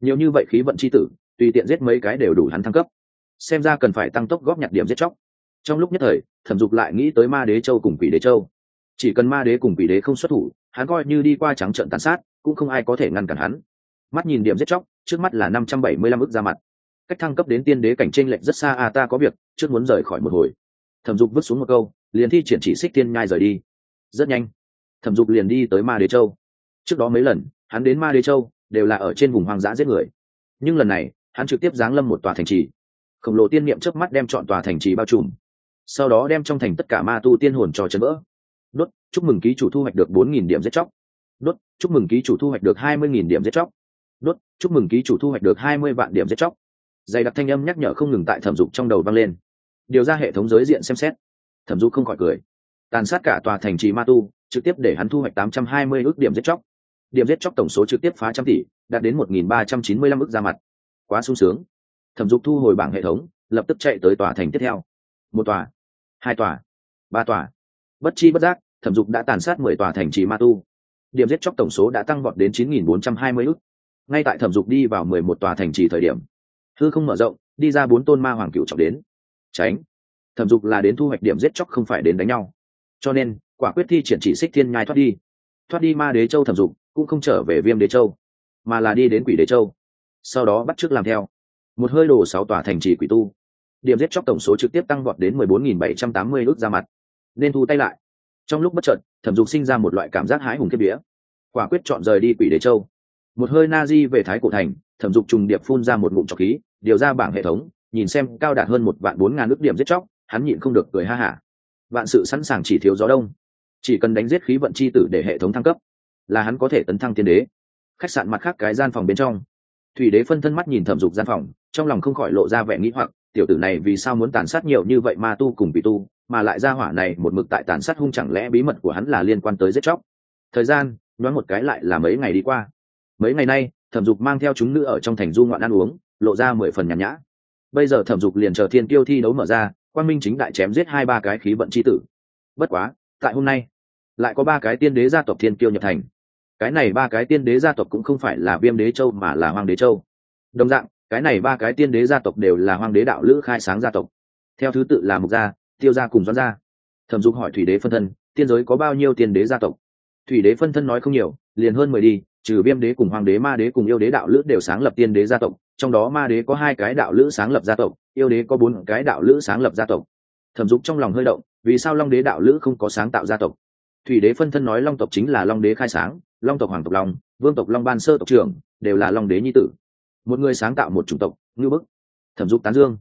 Nhiều như vậy khí vận c h i tử, tùy tiện giết mấy cái đều đủ hắn thăng cấp. Xem ra cần phải tăng tốc góp nhặt điểm giết chóc. Trong lúc nhất thời, thẩm dục lại nghĩ tới ma đế châu cùng quỷ đế châu. Chỉ cần ma đế cùng quỷ đế không xuất thủ, hắn coi như đi qua trắng trận tàn sát, cũng không ai có thể ngăn cản hắn. Mắt nhìn điểm giết chóc, trước mắt là năm trăm bảy mươi lăm ước ra mặt. Cách thăng cấp đến tiên đế cảnh tranh lệch rất xa à ta có việc, trước muốn rời khỏi một hồi. Thẩm dục vứt xuống một câu, liền thi triển chỉ xích tiên nhai rời đi rất nhanh. Thẩm dục liền đi tới ma đế châu. Trước đó mấy lần, hắn đến ma đế châu đều là ở trên vùng hoang dã giết người. Nhưng lần này, hắn trực tiếp giáng lâm một tòa thành trì. Khổng lồ tiên niệm trước mắt đem chọn tòa thành trì bao trùm. Sau đó đem trong thành tất cả ma tu tiên hồn cho chấn vỡ. Đốt, chúc mừng ký chủ thu hoạch được bốn nghìn điểm giết chóc. Đốt, chúc mừng ký chủ thu hoạch được hai mươi nghìn điểm giết chóc. Đốt, chúc mừng ký chủ thu hoạch được hai mươi vạn điểm giết chóc. Dày đặc thanh âm nhắc nhở không ngừng tại thẩm dục trong đầu vang lên. Điều ra hệ thống giới diện xem xét. Thẩm dục không khỏi cười tàn sát cả tòa thành trì ma tu, trực tiếp để hắn thu hoạch tám trăm hai mươi ước điểm giết chóc. Điểm giết chóc tổng số trực tiếp phá trăm tỷ, đạt đến một nghìn ba trăm chín mươi lăm ước ra mặt. Quá sung sướng. Thẩm dục thu hồi bảng hệ thống, lập tức chạy tới tòa thành tiếp theo. Một tòa, hai tòa, ba tòa. Bất chi bất giác, thẩm dục đã tàn sát mười tòa thành trì ma tu. Điểm giết chóc tổng số đã tăng vọt đến chín nghìn bốn trăm hai mươi ước. Ngay tại thẩm dục đi vào mười một tòa thành trì thời điểm, hư không mở rộng, đi ra bốn tôn ma hoàng cựu trọng đến. Tránh. Thẩm dục là đến thu hoạch điểm giết chóc không phải đến đánh nhau cho nên quả quyết thi triển chỉ xích thiên nhai thoát đi. Thoát đi ma đế châu thẩm dục cũng không trở về viêm đế châu, mà là đi đến quỷ đế châu. Sau đó bắt t r ư ớ c làm theo. Một hơi đổ sáu tòa thành trì quỷ tu. Điểm giết chóc tổng số trực tiếp tăng vọt đến mười bốn nghìn bảy trăm tám mươi ước ra mặt. Nên thu tay lại. Trong lúc bất trợt thẩm dục sinh ra một loại cảm giác hái hùng kiếp vía. Quả quyết chọn rời đi quỷ đế châu. Một hơi na di về thái cổ thành, thẩm dục trùng điệp phun ra một ngụm trọc khí, điều ra bảng hệ thống, nhìn xem cao đạt hơn một vạn bốn ngàn ước điểm giết chóc, hắn nhịn không được cười ha hả vạn sự sẵn sàng chỉ thiếu gió đông. Chỉ cần đánh giết khí vận c h i tử để hệ thống thăng cấp, là hắn có thể tấn thăng tiên đế. Khách sạn mặt khác cái gian phòng bên trong. Thủy đế phân thân mắt nhìn thẩm dục gian phòng, trong lòng không khỏi lộ ra vẻ nghĩ hoặc, tiểu tử này vì sao muốn tàn sát nhiều như vậy ma tu cùng bị tu, mà lại ra hỏa này một mực tại tàn sát hung chẳng lẽ bí mật của hắn là liên quan tới giết chóc. Thời gian, nhoáng một cái lại là mấy ngày đi qua. Mấy ngày nay, thẩm dục mang theo chúng nữ ở trong thành du ngoạn ăn uống, lộ ra mười phần nhàn nhã. Bây giờ thẩm dục liền chờ thiên tiêu thi đấu mở ra quan minh chính đại chém giết hai ba cái khí vận c h i tử. Bất quá, tại hôm nay, lại có ba cái tiên đế gia tộc thiên kiêu nhập thành. Cái này ba cái tiên đế gia tộc cũng không phải là viêm đế châu mà là hoàng đế châu. Đồng dạng, cái này ba cái tiên đế gia tộc đều là hoàng đế đạo lữ khai sáng gia tộc. Theo thứ tự là mục gia, tiêu gia cùng doãn gia. Thẩm dục hỏi thủy đế phân thân, tiên giới có bao nhiêu tiên đế gia tộc? Thủy đế phân thân nói không nhiều, liền hơn mười đi, trừ viêm đế cùng hoàng đế, ma đế cùng yêu đế đạo lữ đều sáng lập tiên đế gia tộc, trong đó ma đế có hai cái đạo lữ sáng lập gia tộc yêu đế có bốn cái đạo lữ sáng lập gia tộc. Thẩm dục trong lòng hơi động, vì sao long đế đạo lữ không có sáng tạo gia tộc? Thủy đế phân thân nói long tộc chính là long đế khai sáng, long tộc hoàng tộc long, vương tộc long ban sơ tộc trưởng, đều là long đế nhi tử. Một người sáng tạo một chủng tộc ngư bức. Thẩm dục tán dương.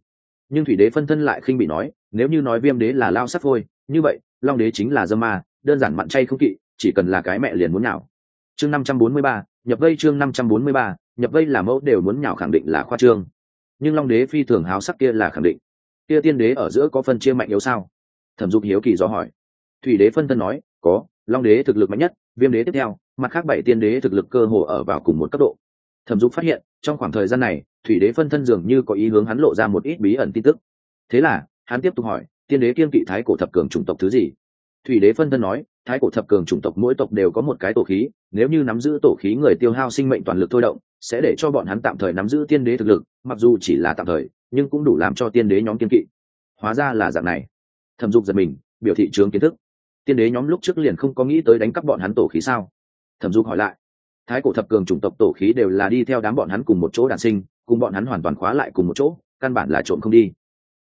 Nhưng thủy đế phân thân lại khinh bị nói, nếu như nói viêm đế là lao sắt phôi, như vậy, long đế chính là dơ ma, đơn giản mặn chay không kỵ, chỉ cần là cái mẹ liền muốn nào chương năm trăm bốn mươi ba, nhập vây chương năm trăm bốn mươi ba, nhập vây là mẫu đều muốn nhào khẳng định là khoa trương nhưng long đế phi thường háo sắc kia là khẳng định. Kia tiên đế ở giữa có phân chia mạnh yếu sao? Thẩm dục hiếu kỳ do hỏi. Thủy đế phân thân nói, có, long đế thực lực mạnh nhất, viêm đế tiếp theo, mặt khác bảy tiên đế thực lực cơ hồ ở vào cùng một cấp độ. Thẩm dục phát hiện, trong khoảng thời gian này, thủy đế phân thân dường như có ý hướng hắn lộ ra một ít bí ẩn tin tức. Thế là, hắn tiếp tục hỏi, tiên đế kiên kỵ thái cổ thập cường chủng tộc thứ gì? Thủy đế phân thân nói, thái cổ thập cường chủng tộc mỗi tộc đều có một cái tổ khí, nếu như nắm giữ tổ khí người tiêu hao sinh mệnh toàn lực thôi động sẽ để cho bọn hắn tạm thời nắm giữ tiên đế thực lực, mặc dù chỉ là tạm thời, nhưng cũng đủ làm cho tiên đế nhóm kiên kỵ. Hóa ra là dạng này. Thẩm dục giật mình, biểu thị trướng kiến thức. Tiên đế nhóm lúc trước liền không có nghĩ tới đánh cắp bọn hắn tổ khí sao? Thẩm dục hỏi lại. Thái cổ thập cường chủng tộc tổ khí đều là đi theo đám bọn hắn cùng một chỗ đàn sinh, cùng bọn hắn hoàn toàn khóa lại cùng một chỗ, căn bản là trộm không đi.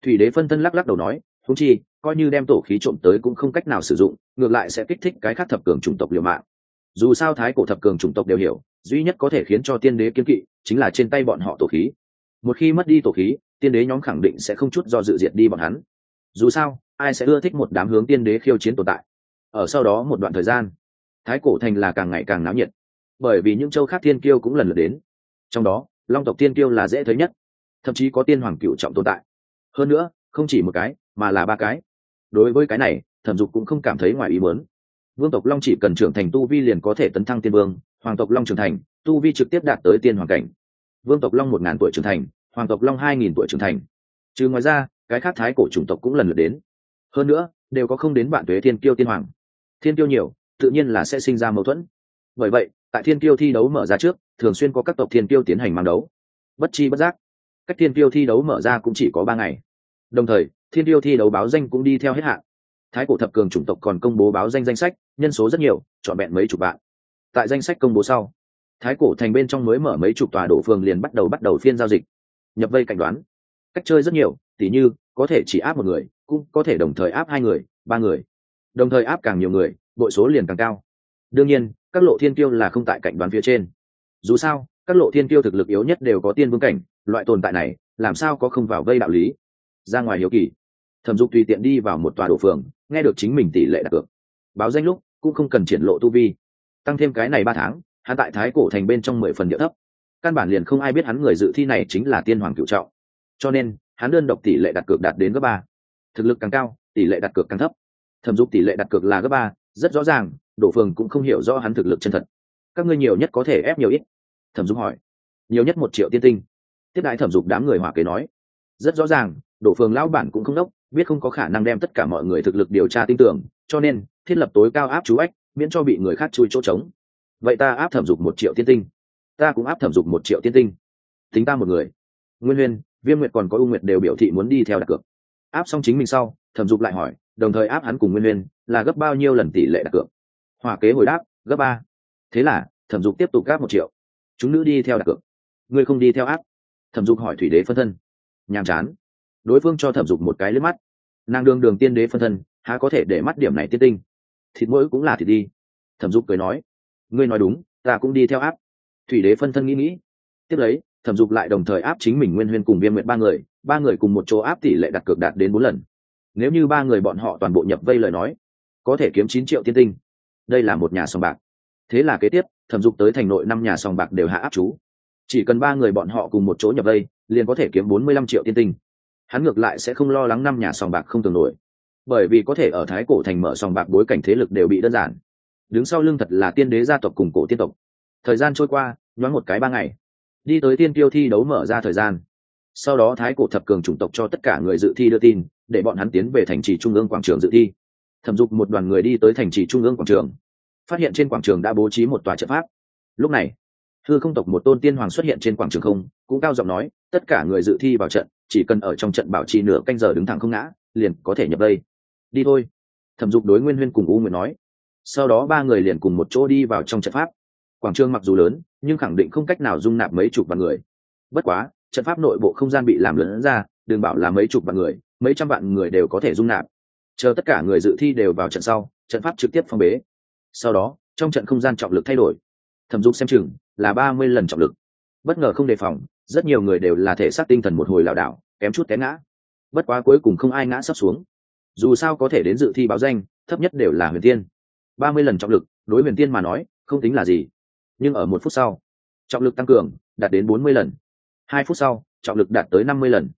Thủy đế phân thân lắc lắc đầu nói thú chi, coi như đem tổ khí trộm tới cũng không cách nào sử dụng, ngược lại sẽ kích thích cái khác thập cường chủng tộc liều mạng. Dù sao thái cổ thập cường chủng tộc đều hiểu duy nhất có thể khiến cho tiên đế kiên kỵ chính là trên tay bọn họ tổ khí. Một khi mất đi tổ khí, tiên đế nhóm khẳng định sẽ không chút do dự diệt đi bọn hắn. Dù sao, ai sẽ ưa thích một đám hướng tiên đế khiêu chiến tồn tại? Ở sau đó một đoạn thời gian, thái cổ thành là càng ngày càng náo nhiệt, bởi vì những châu khác thiên kiêu cũng lần lượt đến. Trong đó, long tộc tiên kiêu là dễ thấy nhất, thậm chí có tiên hoàng cựu trọng tồn tại. Hơn nữa, không chỉ một cái, mà là ba cái. Đối với cái này, thẩm dục cũng không cảm thấy ngoài ý muốn. Vương tộc long chỉ cần trưởng thành tu vi liền có thể tấn thăng tiên vương hoàng tộc long trưởng thành, tu vi trực tiếp đạt tới tiên hoàng cảnh. Vương tộc long một ngàn tuổi trưởng thành, hoàng tộc long hai nghìn tuổi trưởng thành. Trừ ngoài ra, cái khác thái cổ chủng tộc cũng lần lượt đến. Hơn nữa, đều có không đến bạn tuế thiên kiêu tiên hoàng. Thiên kiêu nhiều, tự nhiên là sẽ sinh ra mâu thuẫn. Bởi vậy, tại thiên kiêu thi đấu mở ra trước, thường xuyên có các tộc thiên kiêu tiến hành mang đấu. Bất chi bất giác, cách thiên kiêu thi đấu mở ra cũng chỉ có ba ngày. Đồng thời, thiên kiêu thi đấu báo danh cũng đi theo hết hạn. Thái cổ thập cường chủng tộc còn công bố báo danh danh sách, nhân số rất nhiều chọn vẹn mấy chục bạn tại danh sách công bố sau, thái cổ thành bên trong mới mở mấy chục tòa đổ phường liền bắt đầu bắt đầu phiên giao dịch. Nhập vây cảnh đoán, cách chơi rất nhiều, tỉ như, có thể chỉ áp một người, cũng có thể đồng thời áp hai người, ba người. Đồng thời áp càng nhiều người, bội số liền càng cao. Đương nhiên, các lộ thiên tiêu là không tại cạnh đoán phía trên. Dù sao, các lộ thiên tiêu thực lực yếu nhất đều có tiên vương cảnh, loại tồn tại này, làm sao có không vào vây đạo lý? Ra ngoài hiếu kỳ. Thẩm dục tùy tiện đi vào một tòa đổ phường, nghe được chính mình tỷ lệ đặt cược. Báo danh lúc, cũng không cần triển lộ tu vi tăng thêm cái này ba tháng, hắn tại thái cổ thành bên trong mười phần địa thấp. Căn bản liền không ai biết hắn người dự thi này chính là tiên hoàng cựu trọng. Cho nên, hắn đơn độc tỷ lệ đặt cược đạt đến gấp ba. Thực lực càng cao, tỷ lệ đặt cược càng thấp. Thẩm dục tỷ lệ đặt cược là gấp ba, rất rõ ràng đổ phường cũng không hiểu rõ hắn thực lực chân thật. Các ngươi nhiều nhất có thể ép nhiều ít. Thẩm dục hỏi. Nhiều nhất một triệu tiên tinh. Tiếp đại thẩm dục đám người hỏa kế nói. Rất rõ ràng đổ phường lão bản cũng không đốc, biết không có khả năng đem tất cả mọi người thực lực điều tra tin tưởng, cho nên thiết lập tối cao áp chú ách miễn cho bị người khác chui chỗ trống. Vậy ta áp thẩm dục một triệu tiên tinh. Ta cũng áp thẩm dục một triệu tiên tinh. Tính ta một người. Nguyên huyên, viêm nguyệt còn có u nguyệt đều biểu thị muốn đi theo đặt cược. Áp xong chính mình sau, thẩm dục lại hỏi, đồng thời áp hắn cùng nguyên huyên, là gấp bao nhiêu lần tỷ lệ đặt cược? Hòa kế hồi đáp, gấp ba. Thế là, thẩm dục tiếp tục gáp một triệu. Chúng nữ đi theo đặt cược. Ngươi không đi theo áp. Thẩm dục hỏi thủy đế phân thân. Nhàm chán. Đối phương cho thẩm dục một cái lướt mắt. Nàng đường đường tiên đế phân thân, há có thể để mắt điểm này tiên tinh? Thịt mỗi cũng là thịt đi. Thẩm dục cười nói, ngươi nói đúng, ta cũng đi theo áp. Thủy đế phân thân nghĩ nghĩ, tiếp lấy, thẩm dục lại đồng thời áp chính mình nguyên huyên cùng viêm nguyện ba người ba người cùng một chỗ áp tỷ lệ đặt cược đạt đến bốn lần. Nếu như ba người bọn họ toàn bộ nhập vây lời nói, có thể kiếm chín triệu tiên tinh. Đây là một nhà sòng bạc. Thế là kế tiếp, thẩm dục tới thành nội năm nhà sòng bạc đều hạ áp chú. Chỉ cần ba người bọn họ cùng một chỗ nhập vây, liền có thể kiếm bốn mươi lăm triệu tiên tinh. Hắn ngược lại sẽ không lo lắng năm nhà sòng bạc không tưởng nổi bởi vì có thể ở thái cổ thành mở sòng bạc bối cảnh thế lực đều bị đơn giản. Đứng sau lưng thật là tiên đế gia tộc cùng cổ tiên tộc. Thời gian trôi qua, nhoáng một cái ba ngày. Đi tới tiên tiêu thi đấu mở ra thời gian. Sau đó thái cổ thập cường chủng tộc cho tất cả người dự thi đưa tin, để bọn hắn tiến về thành trì trung ương quảng trường dự thi. Thẩm dục một đoàn người đi tới thành trì trung ương quảng trường. Phát hiện trên quảng trường đã bố trí một tòa trận pháp. Lúc này thư không tộc một tôn tiên hoàng xuất hiện trên quảng trường không, cũng cao giọng nói, tất cả người dự thi vào trận, chỉ cần ở trong trận bảo trì nửa canh giờ đứng thẳng không ngã, liền có thể nhập đây đi thôi. Thẩm dục đối nguyên huyên cùng u nguyện nói. Sau đó ba người liền cùng một chỗ đi vào trong trận pháp. Quảng trường mặc dù lớn, nhưng khẳng định không cách nào dung nạp mấy chục vạn người. Bất quá, trận pháp nội bộ không gian bị làm lớn ra, đừng bảo là mấy chục vạn người, mấy trăm vạn người đều có thể dung nạp. Chờ tất cả người dự thi đều vào trận sau, trận pháp trực tiếp phong bế. Sau đó, trong trận không gian trọng lực thay đổi. Thẩm dục xem chừng, là ba mươi lần trọng lực. Bất ngờ không đề phòng, rất nhiều người đều là thể xác tinh thần một hồi lảo đảo, kém chút té ngã. Bất quá cuối cùng không ai ngã sắp xuống dù sao có thể đến dự thi báo danh, thấp nhất đều là huyền tiên ba mươi lần trọng lực, đối huyền tiên mà nói, không tính là gì. Nhưng ở một phút sau, trọng lực tăng cường, đạt đến bốn mươi lần. Hai phút sau, trọng lực đạt tới năm mươi lần.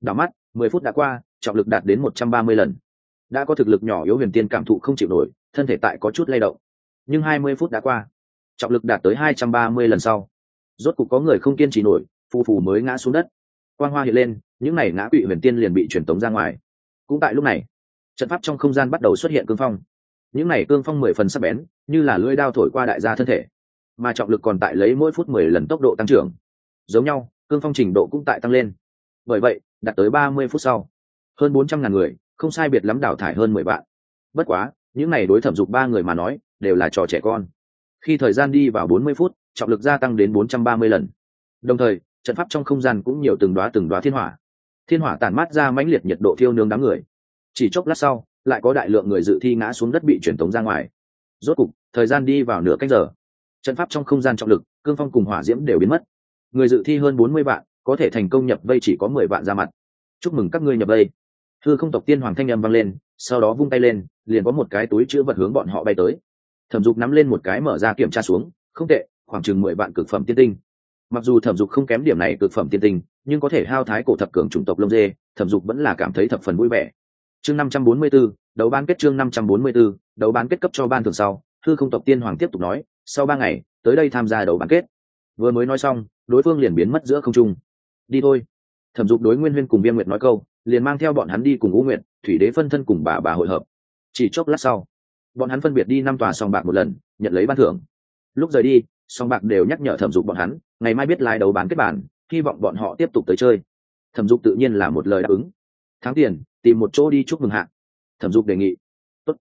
Đảo mắt, mười phút đã qua, trọng lực đạt đến một trăm ba mươi lần. Đã có thực lực nhỏ yếu huyền tiên cảm thụ không chịu nổi, thân thể tại có chút lay động. Nhưng hai mươi phút đã qua, trọng lực đạt tới hai trăm ba mươi lần sau. Rốt cục có người không kiên trì nổi, phù phù mới ngã xuống đất. Quang hoa hiện lên, những n à y ngã quỵ huyền tiên liền bị truyền tống ra ngoài. Cũng tại lúc này trận pháp trong không gian bắt đầu xuất hiện cương phong. Những n à y cương phong mười phần sắc bén, như là lưỡi đao thổi qua đại gia thân thể, mà trọng lực còn tại lấy mỗi phút mười lần tốc độ tăng trưởng. Giống nhau, cương phong trình độ cũng tại tăng lên. Bởi vậy, đạt tới ba mươi phút sau, hơn bốn trăm ngàn người, không sai biệt lắm đào thải hơn mười vạn. Bất quá, những n à y đối thẩm dục ba người mà nói, đều là trò trẻ con. Khi thời gian đi vào bốn mươi phút, trọng lực gia tăng đến bốn trăm ba mươi lần. Đồng thời, trận pháp trong không gian cũng nhiều từng đoá từng đoá thiên hỏa. Thiên hỏa tàn mát ra mãnh liệt nhiệt độ thiêu nướng đám người chỉ chốc lát sau, lại có đại lượng người dự thi ngã xuống đất bị truyền tống ra ngoài. Rốt cục, thời gian đi vào nửa cách giờ. Trận pháp trong không gian trọng lực, cương phong cùng hỏa diễm đều biến mất. Người dự thi hơn bốn mươi vạn, có thể thành công nhập vây chỉ có mười vạn ra mặt. Chúc mừng các ngươi nhập vây. Thư không tộc tiên hoàng thanh â m vang lên, sau đó vung tay lên, liền có một cái túi chữ vật hướng bọn họ bay tới. Thẩm dục nắm lên một cái mở ra kiểm tra xuống, không tệ, khoảng chừng mười vạn cực phẩm tiên tinh. Mặc dù thẩm dục không kém điểm này cực phẩm tiên tinh, nhưng có thể hao thái cổ thập cường chủng tộc lông dê, thẩm dục vẫn là cảm thấy thập phần vui vẻ chương năm trăm bốn mươi b ố đấu bán kết chương năm trăm bốn mươi b ố đấu bán kết cấp cho ban thường sau thư không tộc tiên hoàng tiếp tục nói, sau ba ngày, tới đây tham gia đấu bán kết. Vừa mới nói xong, đối phương liền biến mất giữa không trung. Đi thôi. Thẩm dục đối nguyên huyên cùng Viêm nguyệt nói câu, liền mang theo bọn hắn đi cùng ngũ nguyệt, thủy đế phân thân cùng bà bà hội hợp. Chỉ chốc lát sau, bọn hắn phân biệt đi năm tòa sòng bạc một lần, nhận lấy ban thưởng. Lúc rời đi sòng bạc đều nhắc nhở thẩm dục bọn hắn, ngày mai biết lái đấu bán kết bản, hy vọng bọn họ tiếp tục tới chơi. Thẩm dục tự nhiên là một lời đáp ứng. Tháng tiền tìm một chỗ đi chúc mừng hạ. Thẩm dục đề nghị. Tốt.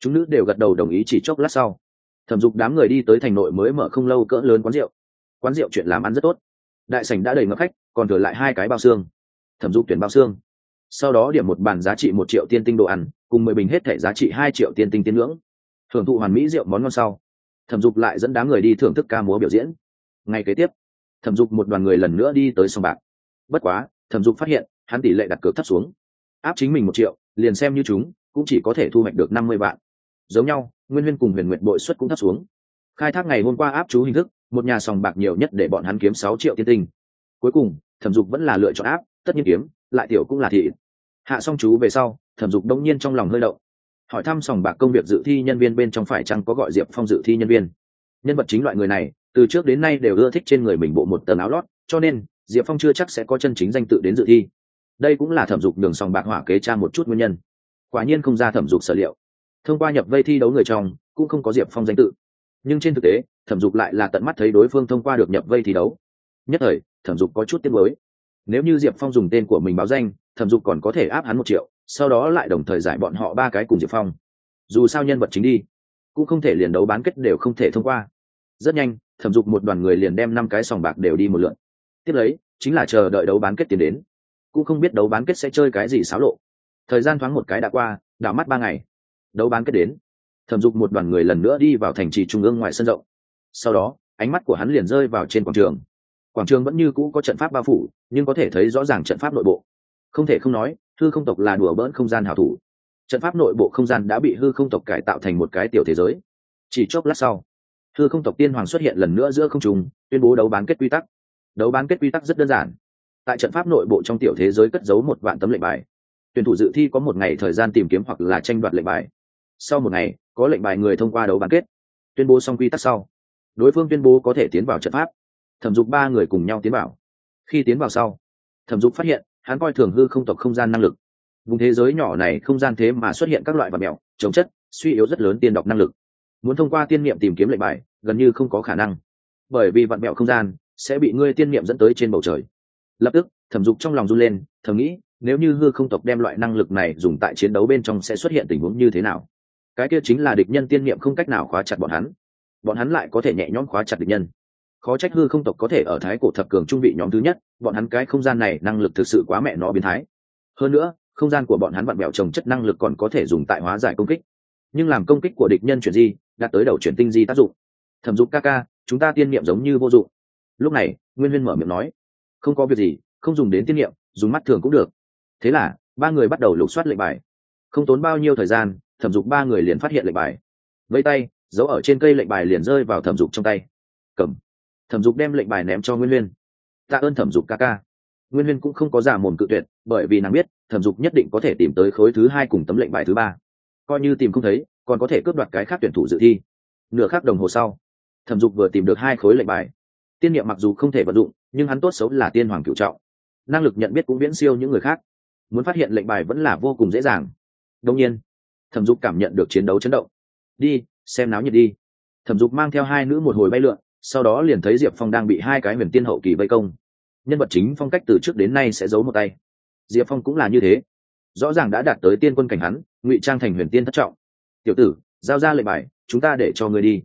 chúng nữ đều gật đầu đồng ý chỉ chốc lát sau. Thẩm dục đám người đi tới thành nội mới mở không lâu cỡ lớn quán rượu. Quán rượu chuyện làm ăn rất tốt. Đại sảnh đã đầy ngập khách, còn thừa lại hai cái bao xương. Thẩm dục tuyển bao xương. Sau đó điểm một bàn giá trị một triệu tiên tinh đồ ăn, cùng mười bình hết thẻ giá trị hai triệu tiên tinh tiên ngưỡng. Thưởng thụ hoàn mỹ rượu món ngon sau, thẩm dục lại dẫn đám người đi thưởng thức ca múa biểu diễn. Ngay kế tiếp, thẩm dục một đoàn người lần nữa đi tới sông bạc. Bất quá, thẩm dục phát hiện, hắn tỷ lệ đặt cược thấp xuống áp chính mình một triệu, liền xem như chúng, cũng chỉ có thể thu hoạch được năm mươi vạn. Giống nhau, nguyên huyên cùng huyền nguyện bội suất cũng thấp xuống. Khai thác ngày hôm qua áp chú hình thức, một nhà sòng bạc nhiều nhất để bọn hắn kiếm sáu triệu tiên tinh. Cuối cùng, thẩm dục vẫn là lựa chọn áp, tất nhiên kiếm, lại tiểu cũng là thị. Hạ xong chú về sau, thẩm dục đông nhiên trong lòng hơi động. Hỏi thăm sòng bạc công việc dự thi nhân viên bên trong phải chăng có gọi diệp phong dự thi nhân viên. Nhân vật chính loại người này, từ trước đến nay đều ưa thích trên người mình bộ một tờ áo lót, cho nên, diệp phong chưa chắc sẽ có chân chính danh tự đến dự thi đây cũng là thẩm dục đường sòng bạc hỏa kế tra một chút nguyên nhân. Quả nhiên không ra thẩm dục sở liệu. Thông qua nhập vây thi đấu người trong, cũng không có diệp phong danh tự. Nhưng trên thực tế, thẩm dục lại là tận mắt thấy đối phương thông qua được nhập vây thi đấu. Nhất thời, thẩm dục có chút tiếc mới nếu như diệp phong dùng tên của mình báo danh, thẩm dục còn có thể áp hắn một triệu, sau đó lại đồng thời giải bọn họ ba cái cùng diệp phong. Dù sao nhân vật chính đi, cũng không thể liền đấu bán kết đều không thể thông qua. Rất nhanh, thẩm dục một đoàn người liền đem năm cái sòng bạc đều đi một lượn. Tiếp lấy, chính là chờ đợi đấu bán kết tiến đến cũng không biết đấu bán kết sẽ chơi cái gì xáo lộ. Thời gian thoáng một cái đã qua, đảo mắt ba ngày. Đấu bán kết đến. Thẩm dục một đoàn người lần nữa đi vào thành trì trung ương ngoài sân rộng. Sau đó, ánh mắt của hắn liền rơi vào trên quảng trường. Quảng trường vẫn như cũ có trận pháp bao phủ, nhưng có thể thấy rõ ràng trận pháp nội bộ. Không thể không nói, hư không tộc là đùa bỡn không gian hảo thủ. Trận pháp nội bộ không gian đã bị hư không tộc cải tạo thành một cái tiểu thế giới. Chỉ chốc lát sau, hư không tộc tiên hoàng xuất hiện lần nữa giữa không trùng tuyên bố đấu bán kết quy tắc. Đấu bán kết quy tắc rất đơn giản tại trận pháp nội bộ trong tiểu thế giới cất giấu một vạn tấm lệnh bài. Tuyển thủ dự thi có một ngày thời gian tìm kiếm hoặc là tranh đoạt lệnh bài. Sau một ngày, có lệnh bài người thông qua đấu bán kết. Tuyên bố xong quy tắc sau, đối phương tuyên bố có thể tiến vào trận pháp. Thẩm dục ba người cùng nhau tiến vào. Khi tiến vào sau, thẩm dục phát hiện, hắn coi thường hư không tộc không gian năng lực. Vùng thế giới nhỏ này không gian thế mà xuất hiện các loại vật mèo chống chất, suy yếu rất lớn tiên đọc năng lực. Muốn thông qua tiên niệm tìm kiếm lệnh bài, gần như không có khả năng. Bởi vì vận mẹo không gian sẽ bị ngươi tiên niệm dẫn tới trên bầu trời lập tức, thẩm dục trong lòng run lên, thầm nghĩ, nếu như hư không tộc đem loại năng lực này dùng tại chiến đấu bên trong sẽ xuất hiện tình huống như thế nào? Cái kia chính là địch nhân tiên niệm không cách nào khóa chặt bọn hắn. Bọn hắn lại có thể nhẹ nhõm khóa chặt địch nhân. Khó trách hư không tộc có thể ở thái cổ thập cường trung vị nhóm thứ nhất, bọn hắn cái không gian này năng lực thực sự quá mẹ nó biến thái. Hơn nữa, không gian của bọn hắn vặn bẹo trồng chất năng lực còn có thể dùng tại hóa giải công kích. Nhưng làm công kích của địch nhân chuyển di, đạt tới đầu chuyển tinh di tác dụng. Thẩm dục ca ca, chúng ta tiên niệm giống như vô dụng. Lúc này, nguyên huyên mở miệng nói không có việc gì, không dùng đến tiên niệm, dùng mắt thường cũng được. Thế là, ba người bắt đầu lục soát lệnh bài. Không tốn bao nhiêu thời gian, thẩm dục ba người liền phát hiện lệnh bài. Vây tay, giấu ở trên cây lệnh bài liền rơi vào thẩm dục trong tay. Cầm. Thẩm dục đem lệnh bài ném cho nguyên huyên. Tạ ơn thẩm dục ca ca. Nguyên huyên cũng không có giả mồm cự tuyệt, bởi vì nàng biết, thẩm dục nhất định có thể tìm tới khối thứ hai cùng tấm lệnh bài thứ ba. Coi như tìm không thấy, còn có thể cướp đoạt cái khác tuyển thủ dự thi. Nửa khắc đồng hồ sau, thẩm dục vừa tìm được hai khối lệnh bài. Tiên niệm mặc dù không thể vận dụng nhưng hắn tốt xấu là tiên hoàng cựu trọng. Năng lực nhận biết cũng viễn siêu những người khác. Muốn phát hiện lệnh bài vẫn là vô cùng dễ dàng. Đông nhiên, thẩm dục cảm nhận được chiến đấu chấn động. Đi, xem náo nhiệt đi. Thẩm dục mang theo hai nữ một hồi bay lượn, sau đó liền thấy diệp phong đang bị hai cái huyền tiên hậu kỳ vây công. Nhân vật chính phong cách từ trước đến nay sẽ giấu một tay. Diệp phong cũng là như thế. Rõ ràng đã đạt tới tiên quân cảnh hắn, ngụy trang thành huyền tiên thất trọng. Tiểu tử, giao ra lệnh bài, chúng ta để cho ngươi đi.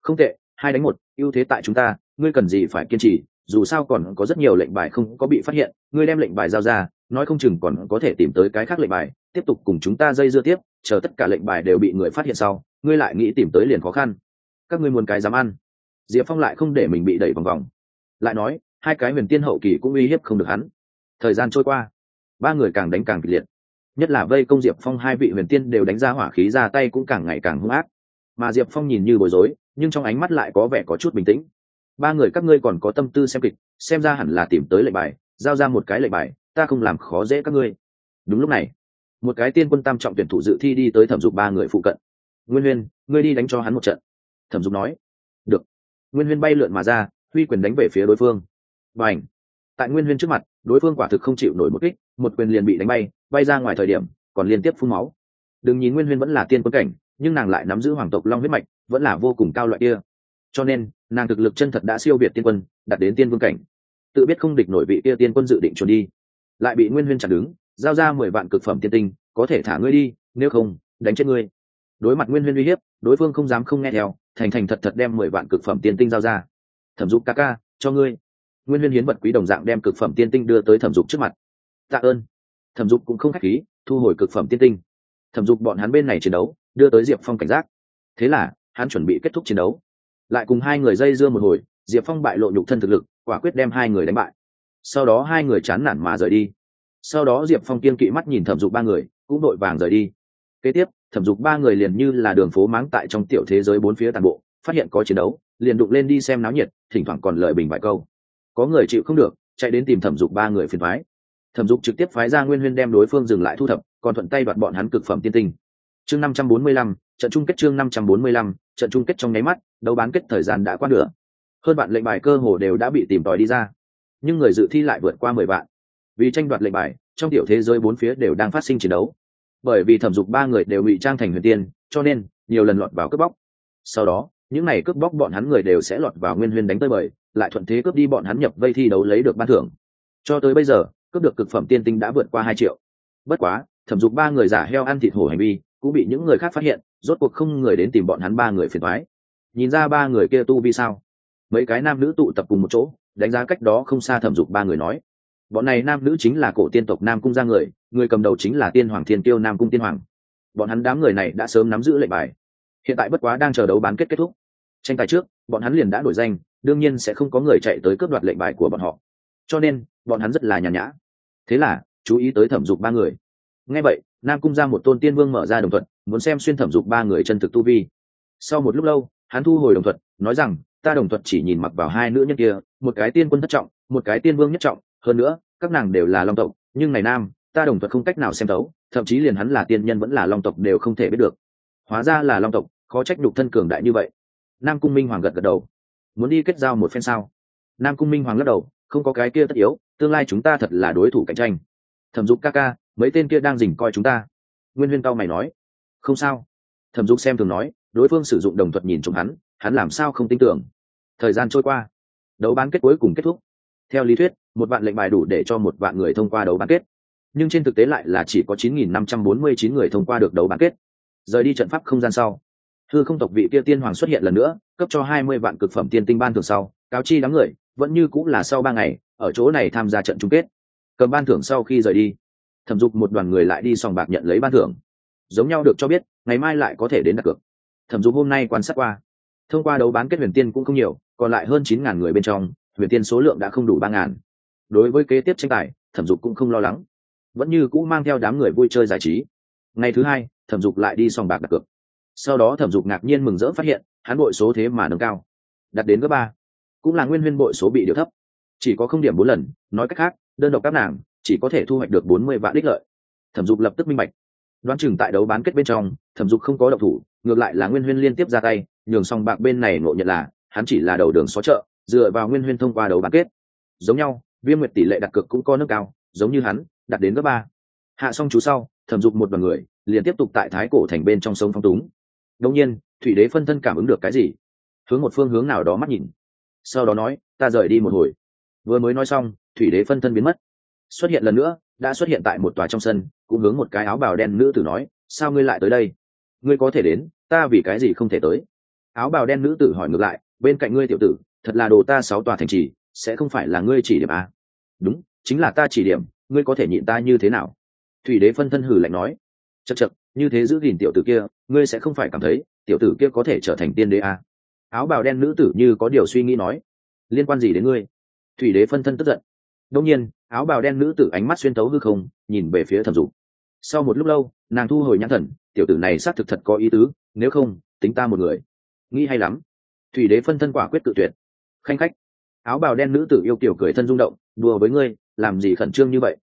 Không tệ, hai đánh một, ưu thế tại chúng ta, ngươi cần gì phải kiên trì? Dù sao còn có rất nhiều lệnh bài không có bị phát hiện, ngươi đem lệnh bài giao ra, nói không chừng còn có thể tìm tới cái khác lệnh bài, tiếp tục cùng chúng ta dây dưa tiếp, chờ tất cả lệnh bài đều bị người phát hiện sau, ngươi lại nghĩ tìm tới liền khó khăn. Các ngươi muốn cái dám ăn. Diệp phong lại không để mình bị đẩy vòng vòng. Lại nói, hai cái huyền tiên hậu kỳ cũng uy hiếp không được hắn. Thời gian trôi qua, ba người càng đánh càng kịch liệt. Nhất là vây công diệp phong hai vị huyền tiên đều đánh ra hỏa khí ra tay cũng càng ngày càng hung ác. Mà diệp phong nhìn như bối rối, nhưng trong ánh mắt lại có vẻ có chút bình tĩnh ba người các ngươi còn có tâm tư xem kịch, xem ra hẳn là tìm tới lệnh bài, giao ra một cái lệnh bài, ta không làm khó dễ các ngươi. Đúng lúc này, một cái tiên quân tam trọng tuyển thủ dự thi đi tới thẩm dục ba người phụ cận. Nguyên huyên, ngươi đi đánh cho hắn một trận. Thẩm dục nói, được. Nguyên huyên bay lượn mà ra, huy quyền đánh về phía đối phương. Và ảnh tại nguyên huyên trước mặt, đối phương quả thực không chịu nổi một kích, một quyền liền bị đánh bay bay ra ngoài thời điểm, còn liên tiếp phun máu. Đừng nhìn nguyên huyên vẫn là tiên quân cảnh, nhưng nàng lại nắm giữ hoàng tộc long huyết mạch, vẫn là vô cùng cao loại kia. Cho nên nàng thực lực chân thật đã siêu việt tiên quân, đạt đến tiên vương cảnh. Tự biết không địch nổi vị kia tiên quân dự định trốn đi. Lại bị nguyên huyên chặn đứng, giao ra mười vạn cực phẩm tiên tinh, có thể thả ngươi đi, nếu không, đánh chết ngươi. Đối mặt nguyên huyên uy hiếp, đối phương không dám không nghe theo, thành thành thật thật đem mười vạn cực phẩm tiên tinh giao ra. Thẩm dục ca ca, cho ngươi. Nguyên huyên hiến vật quý đồng dạng đem cực phẩm tiên tinh đưa tới thẩm dục trước mặt. Tạ ơn. Thẩm dục cũng không k h á c h khí, thu hồi cực phẩm tiên tinh. Thẩm dục bọn hắn bên này chiến đấu, đưa tới diệp phong cảnh giác. Thế là, hắn chuẩn bị kết thúc chiến đấu lại cùng hai người dây dưa một hồi, diệp phong bại lộ nhục thân thực lực, quả quyết đem hai người đánh bại. Sau đó hai người chán nản mà rời đi. Sau đó diệp phong kiên kỵ mắt nhìn thẩm dục ba người, cũng đội vàng rời đi. Kế tiếp, thẩm dục ba người liền như là đường phố máng tại trong tiểu thế giới bốn phía toàn bộ, phát hiện có chiến đấu, liền đụng lên đi xem náo nhiệt, thỉnh thoảng còn lợi bình vài câu. Có người chịu không được, chạy đến tìm thẩm dục ba người phiền thoái thẩm dục trực tiếp phái ra nguyên huyên đem đối phương dừng lại thu thập, còn thuận tay đoạt bọn hắn cực phẩm tiên tinh. Chương năm trăm bốn mươi lăm, trận chung kết chương năm trăm bốn mươi lăm trận chung kết trong nháy mắt, đấu bán kết thời gian đã qua nửa. Hơn bạn lệnh bài cơ hồ đều đã bị tìm tòi đi ra. Nhưng người dự thi lại vượt qua mười vạn. Vì tranh đoạt lệnh bài, trong tiểu thế giới bốn phía đều đang phát sinh chiến đấu. Bởi vì thẩm dục ba người đều bị trang thành huyền tiên, cho nên nhiều lần lọt vào cướp bóc. Sau đó, những n à y cướp bóc bọn hắn người đều sẽ lọt vào nguyên huyên đánh tới bời, lại thuận thế cướp đi bọn hắn nhập vây thi đấu lấy được ban thưởng. Cho tới bây giờ, cướp được cực phẩm tiên tinh đã vượt qua hai triệu. Bất quá, thẩm dục ba người giả heo ăn thịt hổ hành vi, cũng bị những người khác phát hiện rốt cuộc không người đến tìm bọn hắn ba người phiền thoái nhìn ra ba người kia tu vi sao? Mấy cái nam nữ tụ tập cùng một chỗ, đánh giá cách đó không xa thẩm dục ba người nói. Bọn này nam nữ chính là cổ tiên tộc nam cung ra người người cầm đầu chính là tiên hoàng thiên tiêu nam cung tiên hoàng. Bọn hắn đám người này đã sớm nắm giữ lệnh bài. Hiện tại bất quá đang chờ đấu bán kết kết thúc. Tranh tài trước, bọn hắn liền đã đổi danh, đương nhiên sẽ không có người chạy tới cướp đoạt lệnh bài của bọn họ. Cho nên, bọn hắn rất là nhàn nhã. Thế là, chú ý tới thẩm dục ba người. Ngay vậy nam cung ra một tôn tiên vương mở ra đồng thuận muốn xem xuyên thẩm dục ba người chân thực tu vi. Sau một lúc lâu, hắn thu hồi đồng thuận nói rằng, ta đồng thuận chỉ nhìn mặc vào hai nữ nhân kia, một cái tiên quân thất trọng, một cái tiên vương nhất trọng, hơn nữa, các nàng đều là long tộc, nhưng này nam, ta đồng thuận không cách nào xem tấu thậm chí liền hắn là tiên nhân vẫn là long tộc đều không thể biết được. Hóa ra là long tộc, khó trách đục thân cường đại như vậy. Nam cung minh hoàng gật gật đầu. Muốn đi kết giao một phen sao? Nam cung minh hoàng lắc đầu, không có cái kia tất yếu, tương lai chúng ta thật là đối thủ cạnh tranh. Thẩm dục ca ca mấy tên kia đang dình coi chúng ta. Nguyên huyên cao mày nói, không sao. Thẩm dục xem thường nói, đối phương sử dụng đồng thuật nhìn chúng hắn hắn làm sao không tin tưởng. Thời gian trôi qua, đấu bán kết cuối cùng kết thúc. Theo lý thuyết, một vạn lệnh bài đủ để cho một vạn người thông qua đấu bán kết. Nhưng trên thực tế lại là chỉ có 9.549 người thông qua được đấu bán kết. Rời đi trận pháp không gian sau, thư không tộc vị kia tiên hoàng xuất hiện lần nữa, cấp cho 20 vạn cực phẩm tiên tinh ban thường sau, cáo chi đám người, vẫn như cũng là sau ba ngày, ở chỗ này tham gia trận chung kết. Cầm ban thưởng sau khi rời đi thẩm dục một đoàn người lại đi sòng bạc nhận lấy ban thưởng. Giống nhau được cho biết, ngày mai lại có thể đến đặt cược. Thẩm dục hôm nay quan sát qua. Thông qua đấu bán kết huyền tiên cũng không nhiều, còn lại hơn chín ngàn người bên trong, huyền tiên số lượng đã không đủ ba ngàn. Đối với kế tiếp tranh tài, thẩm dục cũng không lo lắng. Vẫn như cũ mang theo đám người vui chơi giải trí. Ngày thứ hai, thẩm dục lại đi sòng bạc đặt cược. Sau đó thẩm dục ngạc nhiên mừng rỡ phát hiện, hắn bội số thế mà nâng cao. Đặt đến gấp ba. Cũng là nguyên huyên bội số bị điều thấp. Chỉ có không điểm bốn lần, nói cách khác, đơn độc các nàng chỉ có thể thu hoạch được bốn mươi vạn đích lợi. Thẩm dục lập tức minh bạch. Đoán chừng tại đấu bán kết bên trong, thẩm dục không có độc thủ, ngược lại là nguyên huyên liên tiếp ra tay, nhường xong bạc bên này ngộ nhận là, hắn chỉ là đầu đường xó chợ, dựa vào nguyên huyên thông qua đấu bán kết. Giống nhau, viêm nguyệt tỷ lệ đặt cược cũng có nước cao, giống như hắn, đặt đến gấp ba. Hạ xong chú sau, thẩm dục một đ o n người, liền tiếp tục tại thái cổ thành bên trong sông phong túng. Đông nhiên, thủy đế phân thân cảm ứng được cái gì? Hướng một phương hướng nào đó mắt nhìn. Sau đó nói, ta rời đi một hồi. Vừa mới nói xong, thủy đế phân thân biến mất xuất hiện lần nữa, đã xuất hiện tại một tòa trong sân, cũng hướng một cái áo bào đen nữ tử nói, sao ngươi lại tới đây ngươi có thể đến, ta vì cái gì không thể tới áo bào đen nữ tử hỏi ngược lại, bên cạnh ngươi tiểu tử, thật là đồ ta sáu tòa thành trì, sẽ không phải là ngươi chỉ điểm à? đúng, chính là ta chỉ điểm, ngươi có thể nhịn ta như thế nào thủy đế phân thân hử lạnh nói chật chật như thế giữ gìn tiểu tử kia, ngươi sẽ không phải cảm thấy, tiểu tử kia có thể trở thành tiên đế à? áo bào đen nữ tử như có điều suy nghĩ nói, liên quan gì đến ngươi thủy đế phân thân tức giận đông nhiên áo bào đen nữ tử ánh mắt xuyên tấu hư không, nhìn về phía thẩm dục. Sau một lúc lâu, nàng thu hồi nhãn thần, tiểu tử này xác thực thật có ý tứ, nếu không, tính ta một người. Nghĩ hay lắm. Thủy đế phân thân quả quyết tự tuyệt. Khanh khách. Áo bào đen nữ tử yêu kiểu cười thân rung động, đùa với ngươi, làm gì khẩn trương như vậy?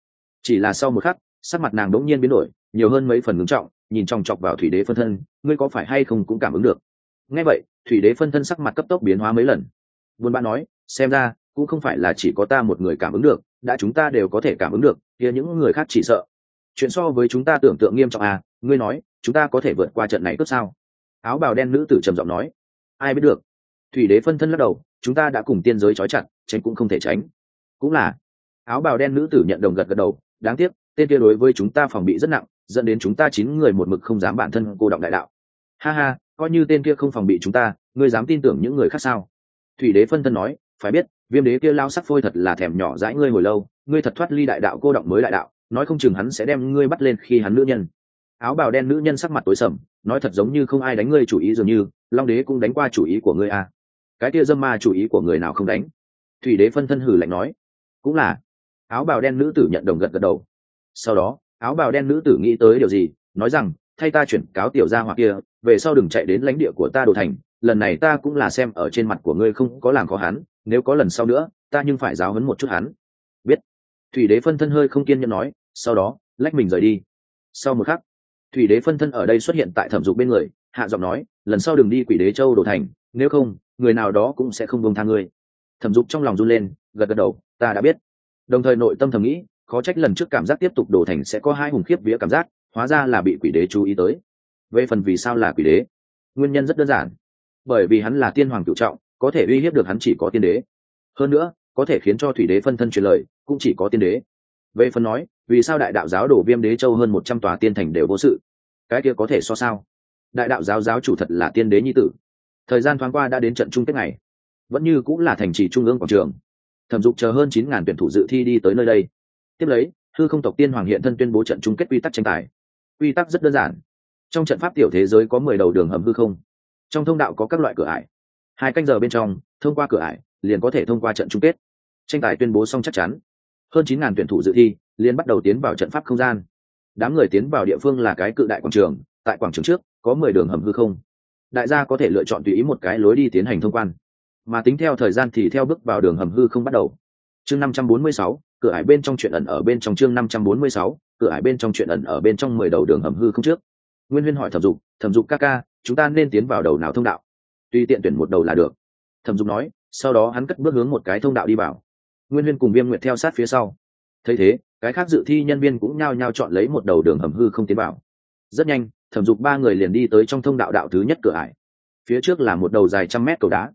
Chỉ là sau một khắc, sắc mặt nàng đống nhiên biến đổi, nhiều hơn mấy phần ngưng trọng, nhìn chòng chọc vào thủy đế phân thân, ngươi có phải hay không cũng cảm ứng được. Ngay vậy, thủy đế phân thân sắc mặt cấp tốc biến hóa mấy lần. Buôn bã nói, xem ra cũng không phải là chỉ có ta một người cảm ứng được, đã chúng ta đều có thể cảm ứng được, kia những người khác chỉ sợ. Chuyện so với chúng ta tưởng tượng nghiêm trọng à ngươi nói, chúng ta có thể vượt qua trận này cướp sao? Áo bào đen nữ tử trầm giọng nói. Ai biết được. Thủy đế phân thân lắc đầu, chúng ta đã cùng tiên giới trói chặt, tránh cũng không thể tránh. Cũng là. Áo bào đen nữ tử nhận đồng gật gật đầu, đáng tiếc, tên kia đối với chúng ta phòng bị rất nặng, dẫn đến chúng ta chín người một mực không dám bản thân cô động đại đạo. Ha ha, coi như tên kia không phòng bị chúng ta, ngươi dám tin tưởng những người khác sao? Thủy đế phân thân nói, phải biết viêm đế kia lao sắc phôi thật là thèm nhỏ dãi ngươi hồi lâu, ngươi thật thoát ly đại đạo cô động mới đại đạo, nói không chừng hắn sẽ đem ngươi bắt lên khi hắn nữ nhân. Áo bào đen nữ nhân sắc mặt tối sầm, nói thật giống như không ai đánh ngươi chủ ý dường như, long đế cũng đánh qua chủ ý của ngươi à. Cái kia dâm ma chủ ý của người nào không đánh? Thủy đế phân thân hử lạnh nói. Cũng là. Áo bào đen nữ tử nhận đồng gật gật đầu. Sau đó, áo bào đen nữ tử nghĩ tới điều gì, nói rằng, thay ta chuyển cáo tiểu gia hoặc kia, về sau đừng chạy đến lãnh địa của ta đồ thành, lần này ta cũng là xem ở trên mặt của ngươi không có làm khó hắn nếu có lần sau nữa, ta nhưng phải giáo hấn một chút hắn. Biết. Thủy đế phân thân hơi không kiên nhẫn nói, sau đó, lách mình rời đi. Sau một khắc, thủy đế phân thân ở đây xuất hiện tại thẩm dục bên người, hạ giọng nói, lần sau đừng đi quỷ đế châu đồ thành, nếu không, người nào đó cũng sẽ không bông tha ngươi. Thẩm dục trong lòng run lên, gật gật đầu, ta đã biết. Đồng thời nội tâm thầm nghĩ, khó trách lần trước cảm giác tiếp tục đổ thành sẽ có hai hùng khiếp vía cảm giác, hóa ra là bị quỷ đế chú ý tới. Về phần vì sao là quỷ đế, nguyên nhân rất đơn giản. Bởi vì hắn là tiên hoàng cựu trọng có thể uy hiếp được hắn chỉ có tiên đế. Hơn nữa, có thể khiến cho thủy đế phân thân truyền lời, cũng chỉ có tiên đế. Về phần nói, vì sao đại đạo giáo đổ viêm đế châu hơn một trăm tòa tiên thành đều vô sự? Cái kia có thể so sao? Đại đạo giáo giáo chủ thật là tiên đế nhi tử. Thời gian thoáng qua đã đến trận chung kết này vẫn như cũng là thành trì trung ương quảng trường. Thẩm dục chờ hơn chín ngàn tuyển thủ dự thi đi tới nơi đây. Tiếp lấy, thư không tộc tiên hoàng hiện thân tuyên bố trận chung kết quy tắc tranh tài. Quy tắc rất đơn giản. Trong trận pháp tiểu thế giới có mười đầu đường hầm hư không. Trong thông đạo có các loại cửa ải hai canh giờ bên trong, thông qua cửa ải, liền có thể thông qua trận chung kết. Tranh tài tuyên bố xong chắc chắn. Hơn chín ngàn tuyển thủ dự thi, liền bắt đầu tiến vào trận pháp không gian. Đám người tiến vào địa phương là cái cự đại quảng trường, tại quảng trường trước, có mười đường hầm hư không. Đại gia có thể lựa chọn tùy ý một cái lối đi tiến hành thông quan. Mà tính theo thời gian thì theo bước vào đường hầm hư không bắt đầu. Chương năm trăm bốn mươi sáu, cửa ải bên trong chuyện ẩn ở bên trong chương năm trăm bốn mươi sáu, cửa ải bên trong chuyện ẩn ở bên trong mười đầu đường hầm hư không trước. Nguyên huyên hỏi thẩm dục thẩm dục ca ca, chúng ta nên tiến vào đầu nào thông đạo? Tùy tiện tuyển một đầu là được. Thẩm dục nói, sau đó hắn cất bước hướng một cái thông đạo đi vào. Nguyên huyên cùng viêm nguyệt theo sát phía sau. Thấy thế, cái khác dự thi nhân viên cũng nhao nhao chọn lấy một đầu đường hầm hư không tiến vào. Rất nhanh, thẩm dục ba người liền đi tới trong thông đạo đạo thứ nhất cửa ải. Phía trước là một đầu dài trăm mét cầu đá.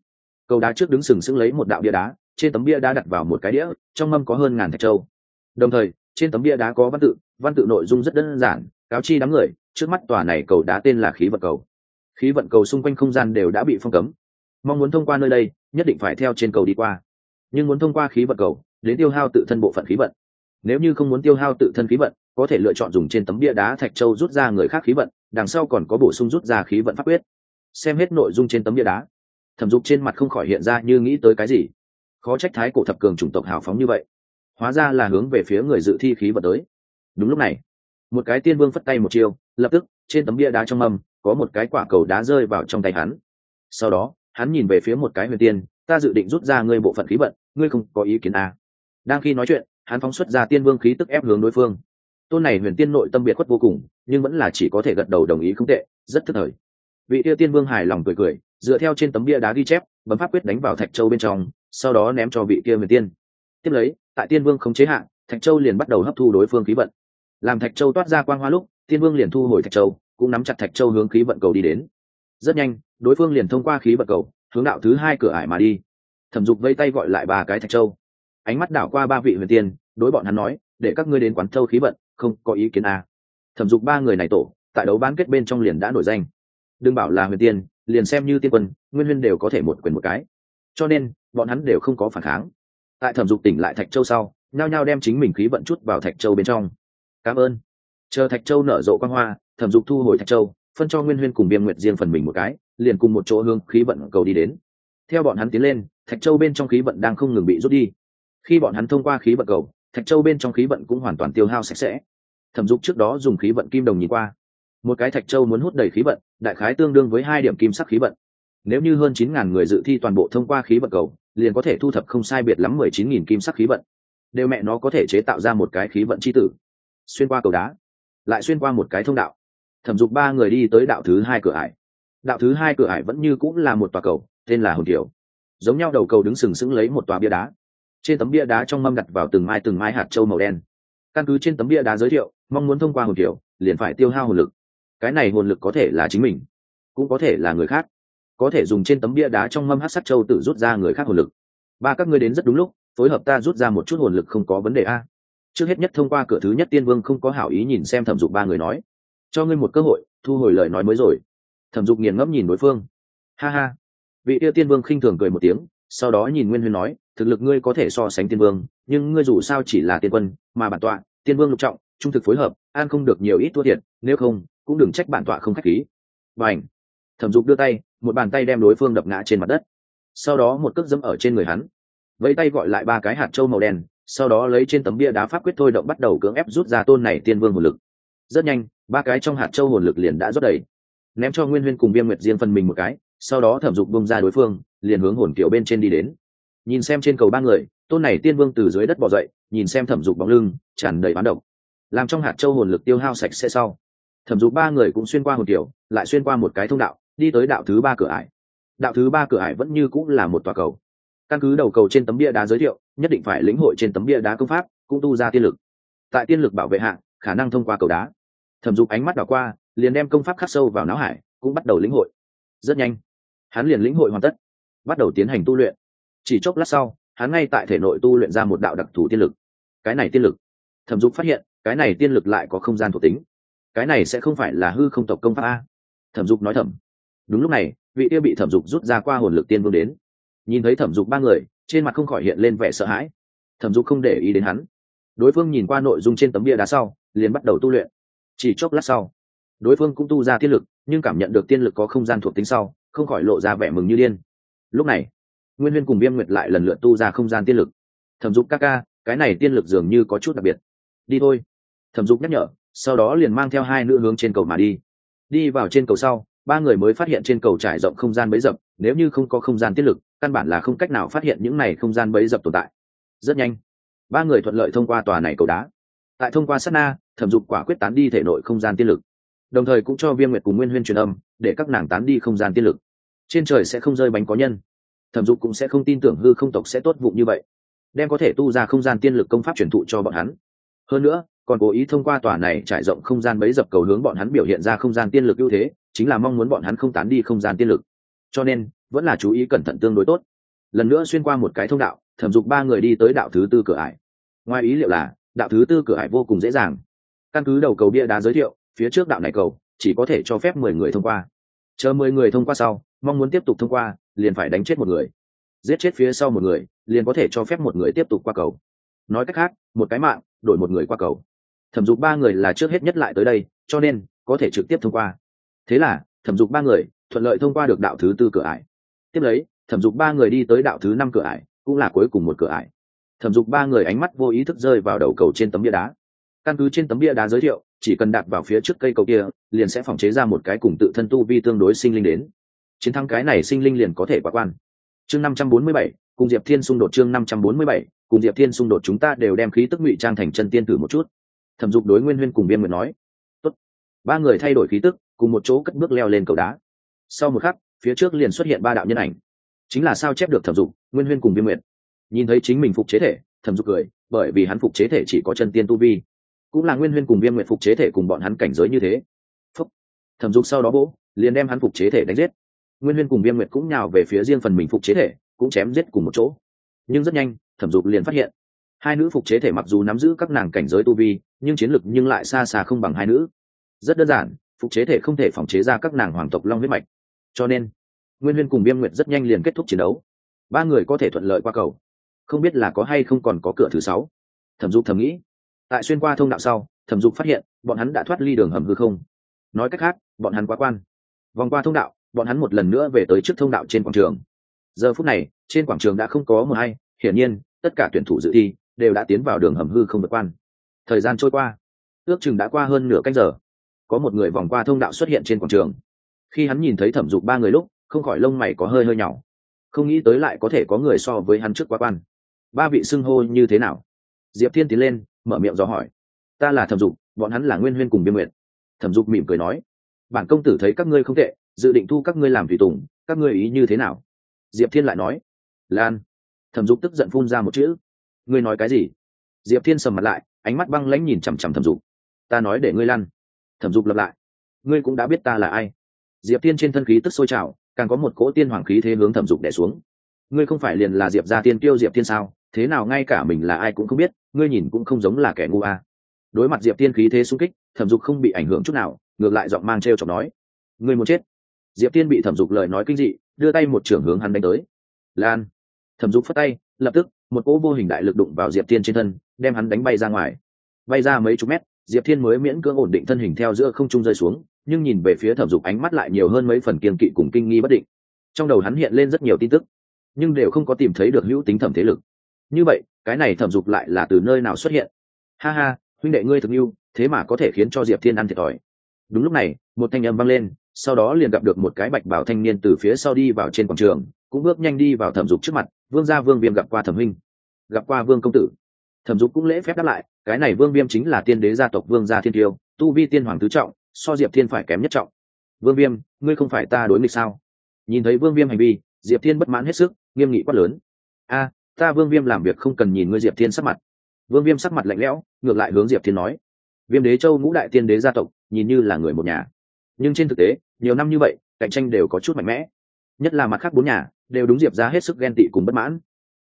Cầu đá trước đứng sừng sững lấy một đạo bia đá, trên tấm bia đá đặt vào một cái đĩa, trong mâm có hơn ngàn thạch châu. Đồng thời, trên tấm bia đá có văn tự văn tự nội dung rất đơn giản, cáo chi đám người, trước mắt tòa này cầu đá tên là khí vật cầu khí vận cầu xung quanh không gian đều đã bị phong cấm. Mong muốn thông qua nơi đây, nhất định phải theo trên cầu đi qua. Nhưng muốn thông qua khí vận cầu, đến tiêu hao tự thân bộ phận khí vận. Nếu như không muốn tiêu hao tự thân khí vận, có thể lựa chọn dùng trên tấm bia đá thạch châu rút ra người khác khí vận, đằng sau còn có bổ sung rút ra khí vận pháp quyết. Xem hết nội dung trên tấm bia đá. Thẩm dục trên mặt không khỏi hiện ra như nghĩ tới cái gì. Khó trách thái cổ thập cường chủng tộc hào phóng như vậy. Hóa ra là hướng về phía người dự thi khí vận tới. Đúng lúc này, một cái tiên vương phất tay một chiêu, lập tức, trên tấm bia đá trong mâm có một cái quả cầu đá rơi vào trong tay hắn. Sau đó, hắn nhìn về phía một cái huyền tiên, ta dự định rút ra ngươi bộ phận khí vận, ngươi không có ý kiến à. đang khi nói chuyện, hắn phóng xuất ra tiên vương khí tức ép hướng đối phương. Tôn này huyền tiên nội tâm biệt khuất vô cùng, nhưng vẫn là chỉ có thể gật đầu đồng ý không tệ, rất thức thời. Vị tiêu tiên vương hài lòng cười cười, dựa theo trên tấm bia đá ghi chép, bấm pháp quyết đánh vào thạch châu bên trong, sau đó ném cho vị kia huyền tiên. Tiếp lấy, tại tiên vương không chế hạn thạch châu liền bắt đầu hấp thu đối phương khí vận. Làm thạch châu toát ra quang hoa lúc, tiên vương liền thu hồi thạch châu cũng nắm chặt thạch châu hướng khí vận cầu đi đến. Rất nhanh, đối phương liền thông qua khí vận cầu, hướng đạo thứ hai cửa ải mà đi. Thẩm dục vây tay gọi lại ba cái thạch châu. Ánh mắt đảo qua ba vị huyền tiên, đối bọn hắn nói, để các ngươi đến quán thâu khí vận, không có ý kiến à. thẩm dục ba người này tổ, tại đấu bán kết bên trong liền đã nổi danh. Đừng bảo là huyền tiên, liền xem như tiên quân, nguyên huyên đều có thể một quyền một cái. Cho nên, bọn hắn đều không có phản kháng. Tại thẩm dục tỉnh lại thạch châu sau, nhao nhao đem chính mình khí vận chút vào thạch châu bên trong. Cảm ơn. Chờ thạch châu nở rộ quan hoa thẩm dục thu hồi thạch châu, phân cho nguyên huyên cùng viêm nguyệt riêng phần mình một cái, liền cùng một chỗ hương khí vận cầu đi đến. Theo bọn hắn tiến lên, thạch châu bên trong khí vận đang không ngừng bị rút đi. Khi bọn hắn thông qua khí vận cầu, thạch châu bên trong khí vận cũng hoàn toàn tiêu hao sạch sẽ. Thẩm dục trước đó dùng khí vận kim đồng nhìn qua. Một cái thạch châu muốn hút đầy khí vận, đại khái tương đương với hai điểm kim sắc khí vận. Nếu như hơn chín ngàn người dự thi toàn bộ thông qua khí vận cầu, liền có thể thu thập không sai biệt lắm mười chín nghìn kim sắc khí vận. Đều mẹ nó có thể chế tạo ra một cái khí vận c h i tử. Xuyên qua cầu đá, lại xuyên qua một cái thông đạo thẩm dục ba người đi tới đạo thứ hai cửa ải. Đạo thứ hai cửa ải vẫn như cũng là một tòa cầu, tên là hồn kiều. Giống nhau đầu cầu đứng sừng sững lấy một tòa bia đá. Trên tấm bia đá trong mâm đặt vào từng mai từng mai hạt trâu màu đen. Căn cứ trên tấm bia đá giới thiệu, mong muốn thông qua hồn kiều, liền phải tiêu hao hồn lực. Cái này hồn lực có thể là chính mình, cũng có thể là người khác. Có thể dùng trên tấm bia đá trong mâm hát sắt châu tự rút ra người khác hồn lực. Ba các ngươi đến rất đúng lúc, phối hợp ta rút ra một chút hồn lực không có vấn đề a. Trước hết nhất thông qua cửa thứ nhất tiên vương không có hảo ý nhìn xem thẩm dục ba người nói cho ngươi một cơ hội, thu hồi lời nói mới rồi. Thẩm dục nghiền ngẫm nhìn đối phương. Ha ha. Vị yêu tiên vương khinh thường cười một tiếng, sau đó nhìn nguyên huyên nói, thực lực ngươi có thể so sánh tiên vương, nhưng ngươi dù sao chỉ là tiên quân, mà bản tọa, tiên vương lục trọng, trung thực phối hợp, an không được nhiều ít thua thiệt, nếu không, cũng đừng trách bản tọa không k h á c h khí. Và ảnh thẩm dục đưa tay, một bàn tay đem đối phương đập ngã trên mặt đất. Sau đó một cước dẫm ở trên người hắn. Vẫy tay gọi lại ba cái hạt trâu màu đen, sau đó lấy trên tấm bia đá pháp quyết thôi động bắt đầu cưỡng ép rút ra tôn này tiên vương một lực. Rất nhanh ba cái trong hạt châu hồn lực liền đã rót đầy. Ném cho nguyên huyên cùng viêm nguyệt riêng phần mình một cái, sau đó thẩm dục bông ra đối phương, liền hướng hồn kiểu bên trên đi đến. Nhìn xem trên cầu ba người, tôn này tiên vương từ dưới đất bỏ dậy, nhìn xem thẩm dục bóng lưng, tràn đầy bán độc. Làm trong hạt châu hồn lực tiêu hao sạch sẽ sau, thẩm dục ba người cũng xuyên qua hồn kiểu, lại xuyên qua một cái thông đạo, đi tới đạo thứ ba cửa ải. Đạo thứ ba cửa ải vẫn như cũng là một tòa cầu. Căn cứ đầu cầu trên tấm bia đá giới thiệu, nhất định phải lĩnh hội trên tấm bia đá công pháp, cũng tu ra tiên lực. Tại tiên lực bảo vệ hạng khả năng thông qua cầu đá thẩm dục ánh mắt đảo qua, liền đem công pháp khắc sâu vào não hải, cũng bắt đầu lĩnh hội. Rất nhanh, hắn liền lĩnh hội hoàn tất, bắt đầu tiến hành tu luyện. Chỉ chốc lát sau, hắn ngay tại thể nội tu luyện ra một đạo đặc thù tiên lực. Cái này tiên lực, thẩm dục phát hiện, cái này tiên lực lại có không gian thuộc tính. Cái này sẽ không phải là hư không tộc công pháp a. Thẩm dục nói thẩm đúng lúc này, vị tiêu bị thẩm dục rút ra qua hồn lực tiên vương đến. Nhìn thấy thẩm dục ba người, trên mặt không khỏi hiện lên vẻ sợ hãi. Thẩm dục không để ý đến hắn. Đối phương nhìn qua nội dung trên tấm bia đá sau, liền bắt đầu tu luyện chỉ chốc lát sau, đối phương cũng tu ra tiên lực, nhưng cảm nhận được tiên lực có không gian thuộc tính sau, không khỏi lộ ra vẻ mừng như điên. Lúc này, nguyên huyên cùng viêm nguyệt lại lần lượt tu ra không gian tiên lực. Thẩm dục ca ca, cái này tiên lực dường như có chút đặc biệt. Đi thôi. Thẩm dục nhắc nhở, sau đó liền mang theo hai nữ hướng trên cầu mà đi. Đi vào trên cầu sau, ba người mới phát hiện trên cầu trải rộng không gian bấy dập, nếu như không có không gian tiết lực, căn bản là không cách nào phát hiện những này không gian bấy dập tồn tại. Rất nhanh, ba người thuận lợi thông qua tòa này cầu đá. Tại thông qua sát na thẩm dục quả quyết tán đi thể nội không gian tiên lực, đồng thời cũng cho viêm nguyệt cùng nguyên huyên truyền âm, để các nàng tán đi không gian tiên lực. Trên trời sẽ không rơi bánh có nhân. Thẩm dục cũng sẽ không tin tưởng hư không tộc sẽ tốt vụng như vậy, đem có thể tu ra không gian tiên lực công pháp truyền thụ cho bọn hắn. Hơn nữa, còn cố ý thông qua tòa này trải rộng không gian bấy dập cầu hướng bọn hắn biểu hiện ra không gian tiên lực ưu thế, chính là mong muốn bọn hắn không tán đi không gian tiên lực. Cho nên, vẫn là chú ý cẩn thận tương đối tốt. Lần nữa xuyên qua một cái thông đạo, thẩm dục ba người đi tới đạo thứ tư cửa ải. Ngoài ý liệu là, đạo thứ tư cửa ải vô cùng dễ dàng căn cứ đầu cầu bia đá giới thiệu, phía trước đạo này cầu chỉ có thể cho phép mười người thông qua. Chờ mười người thông qua sau, mong muốn tiếp tục thông qua, liền phải đánh chết một người. Giết chết phía sau một người, liền có thể cho phép một người tiếp tục qua cầu. Nói cách khác, một cái mạng, đổi một người qua cầu. Thẩm dục ba người là trước hết nhất lại tới đây, cho nên có thể trực tiếp thông qua. Thế là, thẩm dục ba người thuận lợi thông qua được đạo thứ tư cửa ải. Tiếp lấy, thẩm dục ba người đi tới đạo thứ năm cửa ải, cũng là cuối cùng một cửa ải. Thẩm dục ba người ánh mắt vô ý thức rơi vào đầu cầu trên tấm bia đá căn cứ trên tấm bia đá giới thiệu, chỉ cần đạp vào phía trước cây cầu kia, liền sẽ phòng chế ra một cái cùng tự thân tu vi tương đối sinh linh đến. Chiến thắng cái này sinh linh liền có thể quá quan. Chương năm trăm bốn mươi bảy, cùng diệp thiên xung đột chương năm trăm bốn mươi bảy, cùng diệp thiên xung đột chúng ta đều đem khí tức ngụy trang thành chân tiên tử một chút. Thẩm dục đối nguyên huyên cùng viên nguyện nói, Tốt. ba người thay đổi khí tức, cùng một chỗ cất bước leo lên cầu đá. Sau một khắc, phía trước liền xuất hiện ba đạo nhân ảnh. Chính là sao chép được thẩm dục, nguyên huyên cùng viên nguyện nhìn thấy chính mình phục chế thể, thẩm dục cười, bởi vì hắn phục chế thể chỉ có chân tiên tu vi cũng là nguyên huyên cùng viêm nguyệt phục chế thể cùng bọn hắn cảnh giới như thế. Phúc. thẩm dục sau đó vỗ liền đem hắn phục chế thể đánh giết. Nguyên huyên cùng viêm nguyệt cũng nhào về phía riêng phần mình phục chế thể, cũng chém giết cùng một chỗ. Nhưng rất nhanh, thẩm dục liền phát hiện, hai nữ phục chế thể mặc dù nắm giữ các nàng cảnh giới tu vi, nhưng chiến lực nhưng lại xa xa không bằng hai nữ. Rất đơn giản, phục chế thể không thể phòng chế ra các nàng hoàng tộc long huyết mạch. Cho nên, nguyên huyên cùng viêm nguyệt rất nhanh liền kết thúc chiến đấu. Ba người có thể thuận lợi qua cầu. Không biết là có hay không còn có cửa thứ sáu. Thẩm dục thầm nghĩ tại xuyên qua thông đạo sau, thẩm dục phát hiện, bọn hắn đã thoát ly đường hầm hư không. Nói cách khác, bọn hắn quá quan. Vòng qua thông đạo, bọn hắn một lần nữa về tới trước thông đạo trên quảng trường. Giờ phút này, trên quảng trường đã không có mờ hay, hiển nhiên, tất cả tuyển thủ dự thi đều đã tiến vào đường hầm hư không vượt quan. Thời gian trôi qua. Ước chừng đã qua hơn nửa canh giờ. Có một người vòng qua thông đạo xuất hiện trên quảng trường. Khi hắn nhìn thấy thẩm dục ba người lúc, không khỏi lông mày có hơi hơi nhỏ. Không nghĩ tới lại có thể có người so với hắn trước quá quan. Ba vị xưng hô như thế nào? Diệp thiên tiến lên, mở miệng dò hỏi. Ta là thẩm dục, bọn hắn là nguyên huyên cùng biên nguyện thẩm dục mỉm cười nói. Bản công tử thấy các ngươi không tệ, dự định thu các ngươi làm tùy tùng, các ngươi ý như thế nào? Diệp thiên lại nói. Lan. Thẩm dục tức giận phun ra một chữ. Ngươi nói cái gì? Diệp thiên sầm mặt lại, ánh mắt băng lãnh nhìn chằm chằm thẩm dục. Ta nói để ngươi lăn. Thẩm dục lặp lại. Ngươi cũng đã biết ta là ai. Diệp thiên trên thân khí tức sôi trào, càng có một cỗ tiên hoàng khí thế hướng thẩm dục đẻ xuống. Ngươi không phải liền là diệp gia tiên tiêu diệp thiên sao? Thế nào ngay cả mình là ai cũng không biết, ngươi nhìn cũng không giống là kẻ ngu a. Đối mặt diệp tiên khí thế sung kích, thẩm dục không bị ảnh hưởng chút nào, ngược lại giọng mang t r e o chọc nói, ngươi muốn chết? Diệp tiên bị thẩm dục lời nói kinh dị, đưa tay một trưởng hướng hắn đánh tới. Lan. Thẩm dục phất tay, lập tức, một cỗ vô hình đại lực đụng vào diệp tiên trên thân, đem hắn đánh bay ra ngoài. Bay ra mấy chục mét, diệp thiên mới miễn cưỡng ổn định thân hình theo giữa không trung rơi xuống, nhưng nhìn về phía thẩm dục ánh mắt lại nhiều hơn mấy phần kiên kỵ cùng kinh nghi bất định. Trong đầu hắn hiện lên rất nhiều tin tức, nhưng đều không có tìm thấy được hữu tính thẩm thế lực như vậy, cái này thẩm dục lại là từ nơi nào xuất hiện? Ha ha, huynh đệ ngươi thực yêu, thế mà có thể khiến cho diệp thiên ăn thiệt thòi. Đúng lúc này, một thanh âm vang lên, sau đó liền gặp được một cái bạch bảo thanh niên từ phía sau đi vào trên quảng trường, cũng bước nhanh đi vào thẩm dục trước mặt, vương gia vương viêm gặp qua thẩm huynh. Gặp qua vương công tử. Thẩm dục cũng lễ phép đáp lại, cái này vương viêm chính là tiên đế gia tộc vương gia thiên tiêu, tu vi tiên hoàng tứ trọng, so diệp thiên phải kém nhất trọng. Vương viêm, ngươi không phải ta đối nghịch sao? Nhìn thấy vương viêm hành vi, diệp thiên bất mãn hết sức, nghiêm nghị quát lớn. A ta vương viêm làm việc không cần nhìn ngươi diệp thiên sắc mặt. Vương viêm sắc mặt lạnh lẽo, ngược lại hướng diệp thiên nói. Viêm đế châu ngũ đại tiên đế gia tộc, nhìn như là người một nhà. Nhưng trên thực tế, nhiều năm như vậy, cạnh tranh đều có chút mạnh mẽ. Nhất là mặt khác bốn nhà, đều đúng diệp ra hết sức ghen tị cùng bất mãn.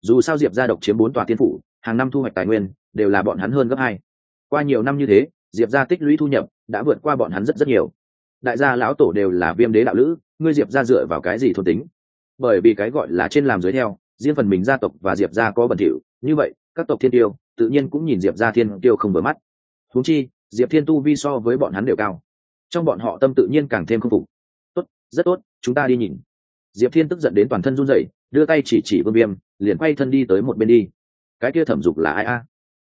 Dù sao diệp gia độc chiếm bốn tòa tiên phủ, hàng năm thu hoạch tài nguyên, đều là bọn hắn hơn gấp hai. Qua nhiều năm như thế, diệp gia tích lũy thu nhập đã vượt qua bọn hắn rất rất nhiều. Đại gia lão tổ đều là viêm đế đạo lữ, ngươi diệp gia dựa vào cái gì thôn tính? Bởi vì cái gọi là trên làm dưới theo riêng phần mình gia tộc và diệp gia có bẩn thỉu, như vậy, các tộc thiên tiêu tự nhiên cũng nhìn diệp gia thiên tiêu không vừa mắt. Thú chi, diệp thiên tu vi so với bọn hắn đều cao. Trong bọn họ tâm tự nhiên càng thêm k phục. Tốt, rất tốt, chúng ta đi nhìn. Diệp thiên tức giận đến toàn thân run rẩy, đưa tay chỉ chỉ vương viêm, liền quay thân đi tới một bên đi. Cái kia thẩm dục là ai a? À?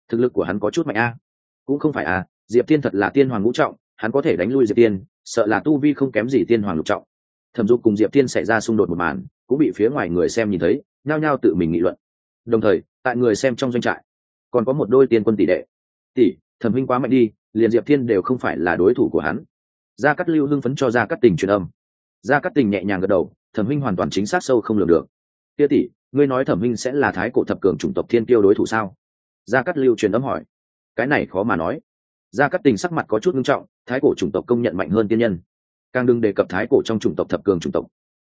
Thực lực của hắn có chút mạnh a. À? Cũng không phải a à, diệp thiên thật là tiên hoàng ngũ trọng, hắn có thể đánh lui diệp tiên sợ là tu vi không kém gì tiên hoàng lục trọng. Thẩm dục cùng diệp thiên xảy ra xung đột một màn, cũng bị phía ngoài người xem nhìn thấy nhao nhao tự mình nghị luận. Đồng thời, tại người xem trong doanh trại, còn có một đôi tiên quân tỷ đệ. Tỷ, thẩm huynh quá mạnh đi, liền diệp thiên đều không phải là đối thủ của hắn. Gia cắt lưu hưng phấn cho gia cắt tình truyền âm. Gia cắt tình nhẹ nhàng gật đầu, thẩm huynh hoàn toàn chính xác sâu không lường được. Tia tỷ, ngươi nói thẩm huynh sẽ là thái cổ thập cường chủng tộc thiên tiêu đối thủ sao? Gia cắt lưu truyền âm hỏi. Cái này khó mà nói. Gia cắt tình sắc mặt có chút nghiêm trọng, thái cổ chủng tộc công nhận mạnh hơn tiên nhân. Càng đừng đề cập thái cổ trong chủng tộc thập cường chủng tộc.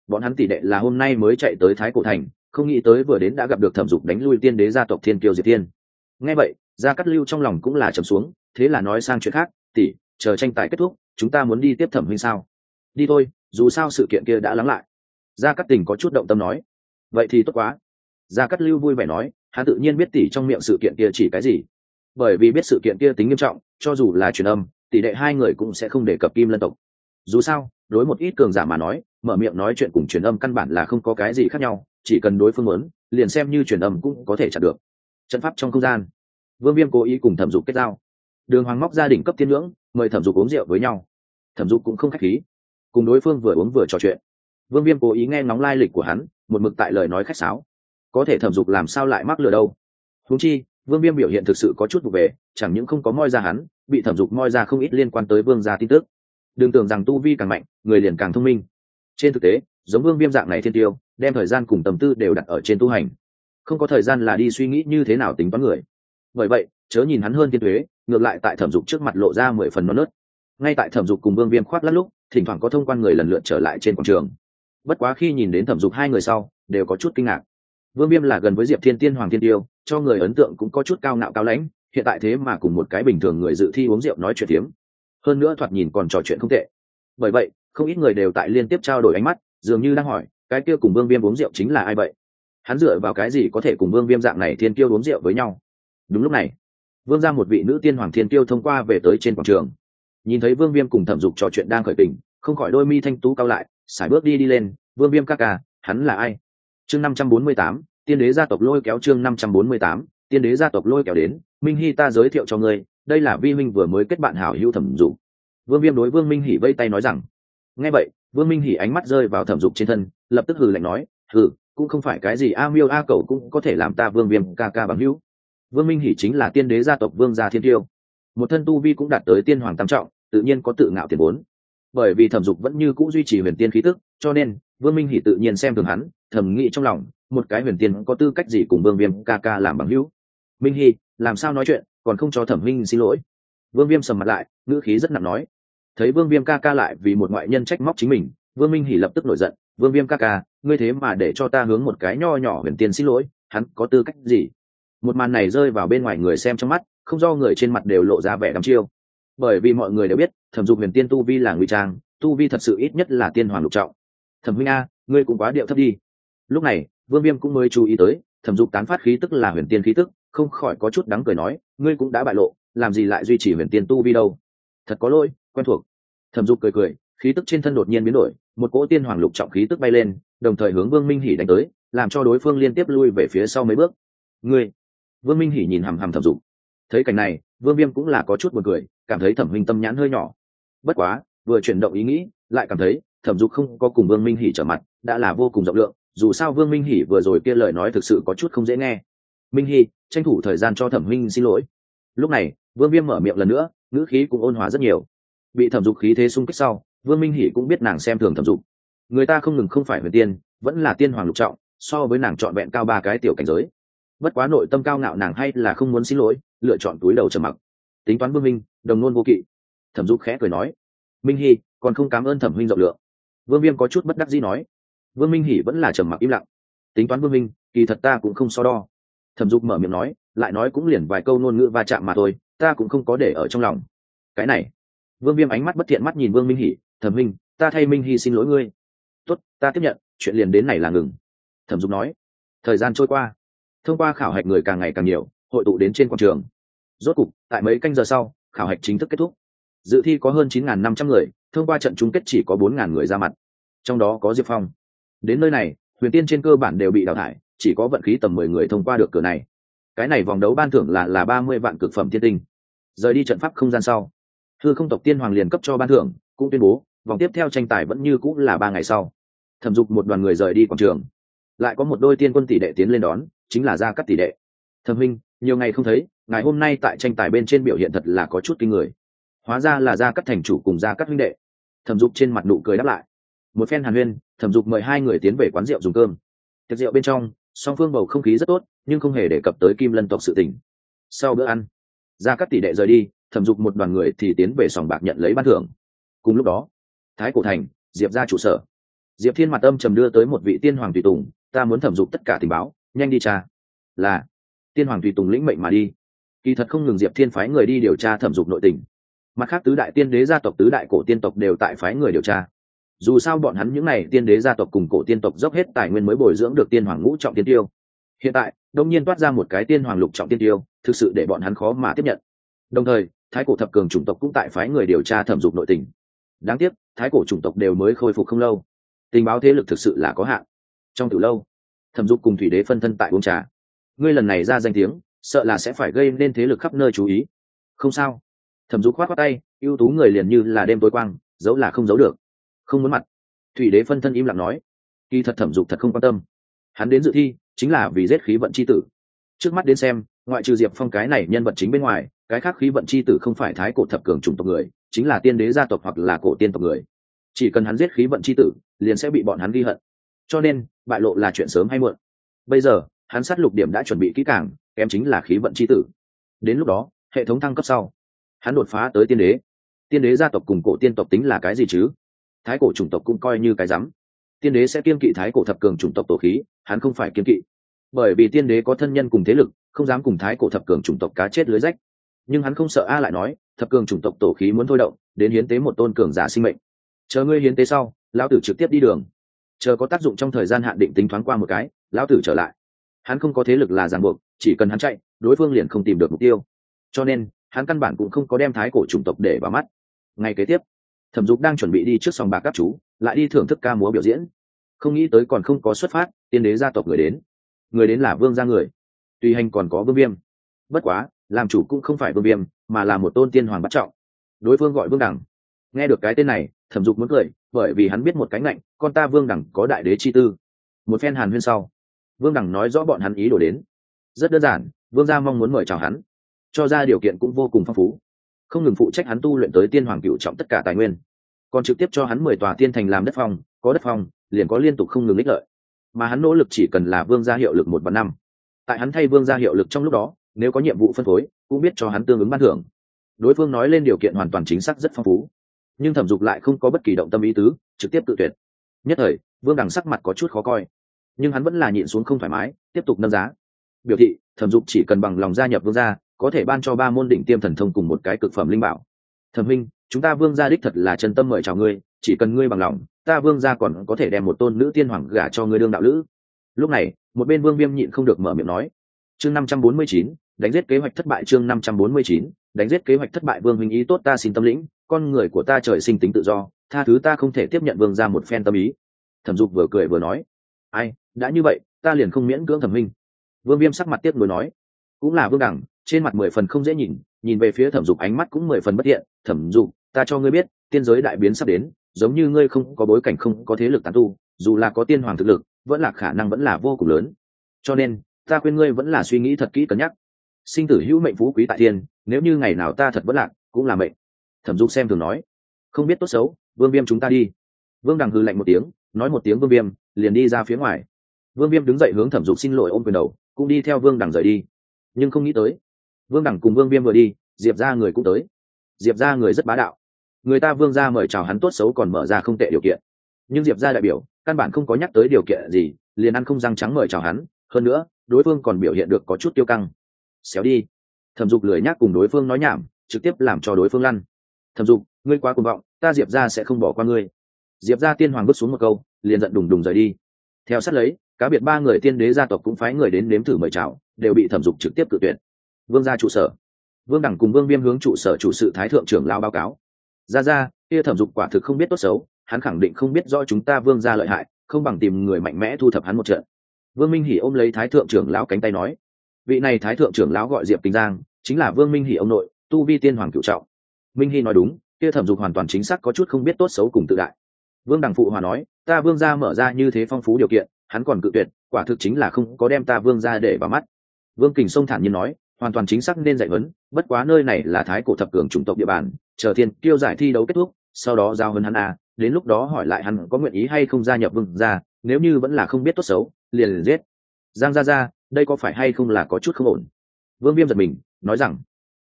Bọn hắn tỷ đệ là hôm nay mới chạy tới thái cổ thành không nghĩ tới vừa đến đã gặp được thẩm dục đánh lui tiên đế gia tộc thiên kiều diệt tiên nghe vậy, gia cắt lưu trong lòng cũng là trầm xuống, thế là nói sang chuyện khác, tỷ, chờ tranh tài kết thúc, chúng ta muốn đi tiếp thẩm huynh sao? Đi thôi, dù sao sự kiện kia đã lắng lại. Gia cắt tình có chút động tâm nói. Vậy thì tốt quá. Gia cắt lưu vui vẻ nói, hắn tự nhiên biết tỷ trong miệng sự kiện kia chỉ cái gì. Bởi vì biết sự kiện kia tính nghiêm trọng, cho dù là truyền âm, tỷ đệ hai người cũng sẽ không đề cập kim lân tộc. Dù sao, đối một ít cường giả mà nói, mở miệng nói chuyện cùng truyền âm căn bản là không có cái gì khác nhau chỉ cần đối phương muốn, liền xem như truyền âm cũng có thể chặn được. Trận pháp trong không gian. Vương viêm cố ý cùng thẩm dục kết giao. Đường hoàng móc gia đình cấp tiên ngưỡng mời thẩm dục uống rượu với nhau. Thẩm dục cũng không k h á c h khí. Cùng đối phương vừa uống vừa trò chuyện. Vương viêm cố ý nghe ngóng lai lịch của hắn, một mực tại lời nói khách sáo. Có thể thẩm dục làm sao lại mắc lừa đâu? Húng chi, vương viêm biểu hiện thực sự có chút vụ về, chẳng những không có moi ra hắn, bị thẩm dục moi ra không ít liên quan tới vương gia tin tức. Đừng tưởng rằng tu vi càng mạnh, người liền càng thông minh. Trên thực tế giống vương viêm dạng này thiên tiêu, đem thời gian cùng tâm tư đều đặt ở trên tu hành. Không có thời gian là đi suy nghĩ như thế nào tính toán người. Bởi vậy, chớ nhìn hắn hơn thiên thuế ngược lại tại thẩm dục trước mặt lộ ra mười phần non nớt. Ngay tại thẩm dục cùng vương viêm khoác lát lúc, thỉnh thoảng có thông quan người lần lượt trở lại trên quảng trường. Bất quá khi nhìn đến thẩm dục hai người sau, đều có chút kinh ngạc. Vương viêm là gần với diệp thiên tiên hoàng thiên tiêu, cho người ấn tượng cũng có chút cao ngạo cao lãnh, hiện tại thế mà cùng một cái bình thường người dự thi uống rượu nói chuyện tiếm hơn nữa thoạt nhìn còn trò chuyện không tệ. Bởi vậy, không ít người đều tại liên tiếp trao đổi ánh mắt dường như đang hỏi, cái kia cùng vương viêm uống rượu chính là ai vậy? Hắn dựa vào cái gì có thể cùng vương viêm dạng này thiên tiêu uống rượu với nhau? Đúng lúc này, vương ra một vị nữ tiên hoàng thiên tiêu thông qua về tới trên quảng trường. Nhìn thấy vương viêm cùng thẩm dục trò chuyện đang khởi tình, không khỏi đôi mi thanh tú cao lại, sải bước đi đi lên, vương viêm ca ca, hắn là ai? Chương năm trăm bốn mươi tám, tiên đế gia tộc lôi kéo chương năm trăm bốn mươi tám, tiên đế gia tộc lôi kéo đến, minh hy ta giới thiệu cho ngươi, đây là vi minh vừa mới kết bạn hảo hữu thẩm dục. Vương viêm đối vương minh hỉ vây tay nói rằng, nghe vậy vương minh hỉ ánh mắt rơi vào thẩm dục trên thân, lập tức hừ lạnh nói, hừ, cũng không phải cái gì, a miêu, a cầu cũng có thể làm ta vương viêm ca ca bằng hữu. Vương minh hỉ chính là tiên đế gia tộc vương gia thiên tiêu. Một thân tu vi cũng đạt tới tiên hoàng tam trọng, tự nhiên có tự ngạo tiền vốn. Bởi vì thẩm dục vẫn như c ũ duy trì huyền tiên khí tức, cho nên vương minh hỉ tự nhiên xem thường hắn, thầm nghĩ trong lòng, một cái huyền tiên có tư cách gì cùng vương viêm ca ca làm bằng hữu? Minh hỉ làm sao nói chuyện, còn không cho thẩm minh xin lỗi. Vương viêm sầm mặt lại, ngữ khí rất nặng nói thấy vương viêm ca ca lại vì một ngoại nhân trách móc chính mình, vương minh hỉ lập tức nổi giận, vương viêm ca ca, ngươi thế mà để cho ta hướng một cái nho nhỏ huyền tiên xin lỗi, hắn có tư cách gì? Một màn này rơi vào bên ngoài người xem trong mắt, không do người trên mặt đều lộ ra vẻ đắm chiêu. Bởi vì mọi người đều biết, thẩm dục huyền tiên tu vi là ngụy trang, tu vi thật sự ít nhất là tiên hoàng lục trọng. Thẩm huynh a, ngươi cũng quá điệu thấp đi. Lúc này, vương viêm cũng mới chú ý tới, thẩm dục tán phát khí tức là huyền tiên khí tức, không khỏi có chút đáng cười nói, ngươi cũng đã bại lộ, làm gì lại duy trì huyền tiên tu vi đâu? Thật có lỗi, quen thuộc. Thẩm dục cười cười, khí tức trên thân đột nhiên biến đổi, một cỗ tiên hoàng lục trọng khí tức bay lên, đồng thời hướng vương minh hỉ đánh tới, làm cho đối phương liên tiếp lui về phía sau mấy bước. Ngươi? Vương minh hỉ nhìn hằm hằm thẩm dục. Thấy cảnh này, vương viêm cũng là có chút buồn cười, cảm thấy thẩm Minh tâm nhãn hơi nhỏ. Bất quá, vừa chuyển động ý nghĩ, lại cảm thấy thẩm dục không có cùng vương minh hỉ trở mặt, đã là vô cùng rộng lượng, dù sao vương minh hỉ vừa rồi kia lời nói thực sự có chút không dễ nghe. Minh hỉ, tranh thủ thời gian cho thẩm Minh xin lỗi. Lúc này, vương viêm mở miệng lần nữa ngữ khí cũng ôn hòa rất nhiều. Bị thẩm dục khí thế sung kích sau, vương minh hỉ cũng biết nàng xem thường thẩm dục. Người ta không ngừng không phải huyền tiên, vẫn là tiên hoàng lục trọng, so với nàng trọn vẹn cao ba cái tiểu cảnh giới. Bất quá nội tâm cao ngạo nàng hay là không muốn xin lỗi, lựa chọn túi đầu trầm mặc. Tính toán vương minh, đồng nôn vô kỵ. Thẩm dục khẽ cười nói, minh hy còn không cảm ơn thẩm huynh rộng lượng. Vương viêm có chút bất đắc dĩ nói, vương minh hỉ vẫn là trầm mặc im lặng. Tính toán vương minh, kỳ thật ta cũng không so đo. Thẩm dục mở miệng nói, lại nói cũng liền vài câu ngôn ngữ va chạm mà thôi ta cũng không có để ở trong lòng. Cái này, vương viêm ánh mắt bất thiện mắt nhìn vương minh hỉ, thẩm minh, ta thay minh hy xin lỗi ngươi. Tốt, ta tiếp nhận, chuyện liền đến này là ngừng. Thẩm dục nói. Thời gian trôi qua, thông qua khảo hạch người càng ngày càng nhiều, hội tụ đến trên quảng trường. Rốt cục, tại mấy canh giờ sau, khảo hạch chính thức kết thúc. Dự thi có hơn chín năm trăm người, thông qua trận chung kết chỉ có bốn người ra mặt. Trong đó có diệp phong. Đến nơi này, huyền tiên trên cơ bản đều bị đào thải, chỉ có vận khí tầm mười người thông qua được cửa này. Cái này vòng đấu ban thưởng là là ba mươi vạn cực phẩm thiên tinh rời đi trận pháp không gian sau. Thư không tộc tiên hoàng liền cấp cho ban thưởng, cũng tuyên bố, vòng tiếp theo tranh tài vẫn như cũng là ba ngày sau. Thẩm dục một đoàn người rời đi quảng trường. Lại có một đôi tiên quân tỷ đệ tiến lên đón, chính là gia cắt tỷ đệ. Thẩm minh, nhiều ngày không thấy, ngày hôm nay tại tranh tài bên trên biểu hiện thật là có chút kinh người. Hóa ra là gia cắt thành chủ cùng gia cắt huynh đệ. Thẩm dục trên mặt nụ cười đáp lại. Một phen hàn huyên, thẩm dục mời hai người tiến về quán rượu dùng cơm. Tiệc rượu bên trong, song phương bầu không khí rất tốt, nhưng không hề đề cập tới kim lân tộc sự tình. Sau bữa ăn ra các tỷ đệ rời đi, thẩm dục một đoàn người thì tiến về sòng bạc nhận lấy ban thưởng. Cùng lúc đó, thái cổ thành, diệp ra trụ sở. Diệp thiên mặt âm trầm đưa tới một vị tiên hoàng tùy tùng, ta muốn thẩm dục tất cả tình báo, nhanh đi cha là. Tiên hoàng tùy tùng lĩnh mệnh mà đi. Kỳ thật không ngừng diệp thiên phái người đi điều tra thẩm dục nội tình. Mặt khác tứ đại tiên đế gia tộc, tứ đại cổ tiên tộc đều tại phái người điều tra. Dù sao bọn hắn những n à y tiên đế gia tộc cùng cổ tiên tộc dốc hết tài nguyên mới bồi dưỡng được tiên hoàng ngũ trọng tiên tiêu. Hiện tại đông nhiên toát ra một cái tiên hoàng lục trọng tiên tiêu, thực sự để bọn hắn khó mà tiếp nhận. Đồng thời, thái cổ thập cường chủng tộc cũng tại phái người điều tra thẩm dục nội tình. Đáng tiếc, thái cổ chủng tộc đều mới khôi phục không lâu. Tình báo thế lực thực sự là có hạn. Trong từ lâu, thẩm dục cùng thủy đế phân thân tại uống trà. Ngươi lần này ra danh tiếng, sợ là sẽ phải gây nên thế lực khắp nơi chú ý. Không sao. Thẩm dục khoát khoát tay, ưu tú người liền như là đêm tối quang, giấu là không giấu được. Không muốn mặt. Thủy đế phân thân im lặng nói. Kỳ thật thẩm dục thật không quan tâm. Hắn đến dự thi chính là vì giết khí vận chi tử. Trước mắt đến xem, ngoại trừ diệp phong cái này nhân vật chính bên ngoài, cái khác khí vận chi tử không phải thái cổ thập cường chủng tộc người, chính là tiên đế gia tộc hoặc là cổ tiên tộc người. Chỉ cần hắn giết khí vận chi tử, liền sẽ bị bọn hắn ghi hận. Cho nên, bại lộ là chuyện sớm hay muộn. Bây giờ, hắn sát lục điểm đã chuẩn bị kỹ càng, kém chính là khí vận chi tử. Đến lúc đó, hệ thống thăng cấp sau, hắn đột phá tới tiên đế. Tiên đế gia tộc cùng cổ tiên tộc tính là cái gì chứ? Thái cổ chủng tộc cũng coi như cái rắm tiên đế sẽ kiên kỵ thái cổ thập cường chủng tộc tổ khí, hắn không phải kiên kỵ. Bởi vì tiên đế có thân nhân cùng thế lực, không dám cùng thái cổ thập cường chủng tộc cá chết lưới rách. Nhưng hắn không sợ a lại nói, thập cường chủng tộc tổ khí muốn thôi động, đến hiến tế một tôn cường giả sinh mệnh. Chờ ngươi hiến tế sau, lão tử trực tiếp đi đường. Chờ có tác dụng trong thời gian hạn định tính thoáng qua một cái, lão tử trở lại. Hắn không có thế lực là ràng buộc, chỉ cần hắn chạy, đối phương liền không tìm được mục tiêu. Cho nên, hắn căn bản cũng không có đem thái cổ chủng tộc để vào mắt. Ngay kế tiếp thẩm dục đang chuẩn bị đi trước sòng bạc các chú, lại đi thưởng thức ca múa biểu diễn. Không nghĩ tới còn không có xuất phát, tiên đế gia tộc người đến. Người đến là vương gia người. Tùy hành còn có vương viêm. Bất quá, làm chủ cũng không phải vương viêm, mà là một tôn tiên hoàng bắt trọng. Đối phương gọi vương đẳng. Nghe được cái tên này, thẩm dục muốn cười, bởi vì hắn biết một cánh lạnh con ta vương đẳng có đại đế chi tư. Một phen hàn huyên sau, vương đẳng nói rõ bọn hắn ý đổ đến. Rất đơn giản, vương gia mong muốn mời chào hắn. Cho ra điều kiện cũng vô cùng phong phú không ngừng phụ trách hắn tu luyện tới tiên hoàng cựu trọng tất cả tài nguyên. Còn trực tiếp cho hắn mười tòa tiên thành làm đất phong, có đất phong, liền có liên tục không ngừng ích lợi. Mà hắn nỗ lực chỉ cần là vương gia hiệu lực một và năm. Tại hắn thay vương gia hiệu lực trong lúc đó, nếu có nhiệm vụ phân phối, cũng biết cho hắn tương ứng ban thưởng. Đối phương nói lên điều kiện hoàn toàn chính xác rất phong phú. Nhưng thẩm dục lại không có bất kỳ động tâm ý tứ, trực tiếp tự tuyệt. Nhất thời, vương đằng sắc mặt có chút khó coi. Nhưng hắn vẫn là nhịn xuống không thoải mái, tiếp tục nâng giá. Biểu thị, thẩm dục chỉ cần bằng lòng gia nhập vương gia có thể ban cho ba môn đỉnh tiêm thần thông cùng một cái cực phẩm linh bảo. Thẩm minh, chúng ta vương gia đích thật là chân tâm mời chào ngươi, chỉ cần ngươi bằng lòng, ta vương gia còn có thể đem một tôn nữ tiên hoàng gả cho ngươi đương đạo lữ. Lúc này, một bên vương viêm nhịn không được mở miệng nói. Chương năm trăm bốn mươi chín, đánh giết kế hoạch thất bại chương năm trăm bốn mươi chín, đánh giết kế hoạch thất bại vương minh ý tốt ta xin tâm lĩnh, con người của ta trời sinh tính tự do, tha thứ ta không thể tiếp nhận vương gia một phen tâm ý. Thẩm dục vừa cười vừa nói. Ai, đã như vậy, ta liền không miễn cưỡng thẩm minh. Vương viêm sắc mặt tiếp nối nói. Cũng là vương đẳng trên mặt mười phần không dễ nhìn nhìn về phía thẩm dục ánh mắt cũng mười phần bất thiện. Thẩm dục, ta cho ngươi biết, tiên giới đại biến sắp đến, giống như ngươi không có bối cảnh không có thế lực tán tu, dù là có tiên hoàng thực lực, vẫn là khả năng vẫn là vô cùng lớn. Cho nên, ta khuyên ngươi vẫn là suy nghĩ thật kỹ cân nhắc. Sinh tử hữu mệnh phú quý tại thiên, nếu như ngày nào ta thật vẫn lạc, cũng là mệnh. Thẩm dục xem thường nói. Không biết tốt xấu, vương viêm chúng ta đi. Vương đằng hư lạnh một tiếng, nói một tiếng vương viêm, liền đi ra phía ngoài. Vương viêm đứng dậy hướng thẩm dục xin lỗi ôm quyền đầu, cũng đi theo vương đằng rời đi. Nhưng không nghĩ tới vương đẳng cùng vương viêm vừa đi, diệp ra người cũng tới. Diệp ra người rất bá đạo. Người ta vương ra mời chào hắn tốt xấu còn mở ra không tệ điều kiện. Nhưng diệp ra đại biểu, căn bản không có nhắc tới điều kiện gì, liền ăn không răng trắng mời chào hắn. Hơn nữa, đối phương còn biểu hiện được có chút tiêu căng. Xéo đi. Thẩm dục lười nhác cùng đối phương nói nhảm, trực tiếp làm cho đối phương lăn. Thẩm dục, ngươi quá cuồng vọng, ta diệp ra sẽ không bỏ qua ngươi. Diệp ra tiên hoàng bước xuống một câu, liền giận đùng đùng rời đi. Theo sát lấy, cá biệt ba người tiên đế gia tộc cũng phái người đến nếm thử mời chào, đều bị thẩm dục trực tiếp cự tuyệt vương ra trụ sở. Vương đẳng cùng vương viêm hướng trụ sở chủ sự thái thượng trưởng lao báo cáo. Ra ra, kia thẩm dục quả thực không biết tốt xấu, hắn khẳng định không biết do chúng ta vương ra lợi hại, không bằng tìm người mạnh mẽ thu thập hắn một trận. Vương minh hỉ ôm lấy thái thượng trưởng lão cánh tay nói, vị này thái thượng trưởng lão gọi diệp kinh giang, chính là vương minh hỉ ông nội, tu vi tiên hoàng cựu trọng. Minh hy nói đúng, kia thẩm dục hoàn toàn chính xác có chút không biết tốt xấu cùng tự đại. Vương đằng phụ hòa nói, ta vương gia mở ra như thế phong phú điều kiện, hắn còn cự tuyệt, quả thực chính là không có đem ta vương gia để vào mắt. Vương kình sông thản nhiên nói hoàn toàn chính xác nên dạy vấn bất quá nơi này là thái cổ thập cường chủng tộc địa bàn, chờ thiên tiêu giải thi đấu kết thúc, sau đó giao hơn hắn a đến lúc đó hỏi lại hắn có nguyện ý hay không gia nhập vương gia, nếu như vẫn là không biết tốt xấu, liền liền giết. Giang gia gia, đây có phải hay không là có chút không ổn? Vương viêm giật mình, nói rằng,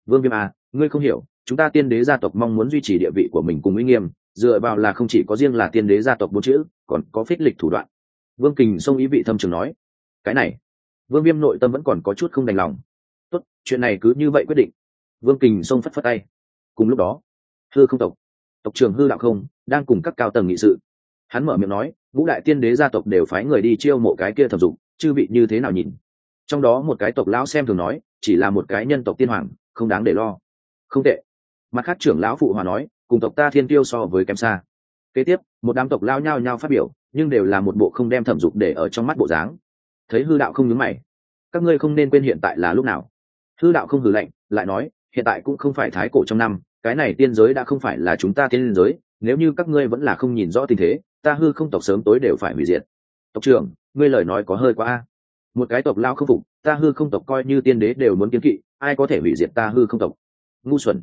vương viêm a ngươi không hiểu, chúng ta tiên đế gia tộc mong muốn duy trì địa vị của mình cùng uy nghiêm, dựa vào là không chỉ có riêng là tiên đế gia tộc bốn chữ, còn có phích lịch thủ đoạn. Vương kình sông ý vị thâm trường nói, cái này. Vương viêm nội tâm vẫn còn có chút không đành lòng tốt, chuyện này cứ như vậy quyết định. Vương kình xông phất phất tay. Cùng lúc đó, hư không tộc tộc trường hư đạo không, đang cùng các cao tầng nghị sự. Hắn mở miệng nói vũ đại tiên đế gia tộc đều phái người đi chiêu mộ cái kia thẩm dụng, chư vị như thế nào nhìn? Trong đó một cái tộc lão xem thường nói, chỉ là một cái nhân tộc tiên hoàng, không đáng để lo. Không tệ. Mặt khác trưởng lão phụ hòa nói, cùng tộc ta thiên tiêu so với kém xa. Kế tiếp, một đám tộc lao nhao nhao phát biểu, nhưng đều là một bộ không đem thẩm dục để ở trong mắt bộ dáng. Thấy hư đạo không nhớ mày, các ngươi không nên quên hiện tại là lúc nào. Thư đạo không hử lạnh, lại nói, hiện tại cũng không phải thái cổ trong năm, cái này tiên giới đã không phải là chúng ta tiên giới, nếu như các ngươi vẫn là không nhìn rõ tình thế, ta hư không tộc sớm tối đều phải hủy diệt. Tộc trưởng, ngươi lời nói có hơi quá a. Một cái tộc lao không phục, ta hư không tộc coi như tiên đế đều muốn kiến kỵ, ai có thể hủy diệt ta hư không tộc? Ngu xuẩn.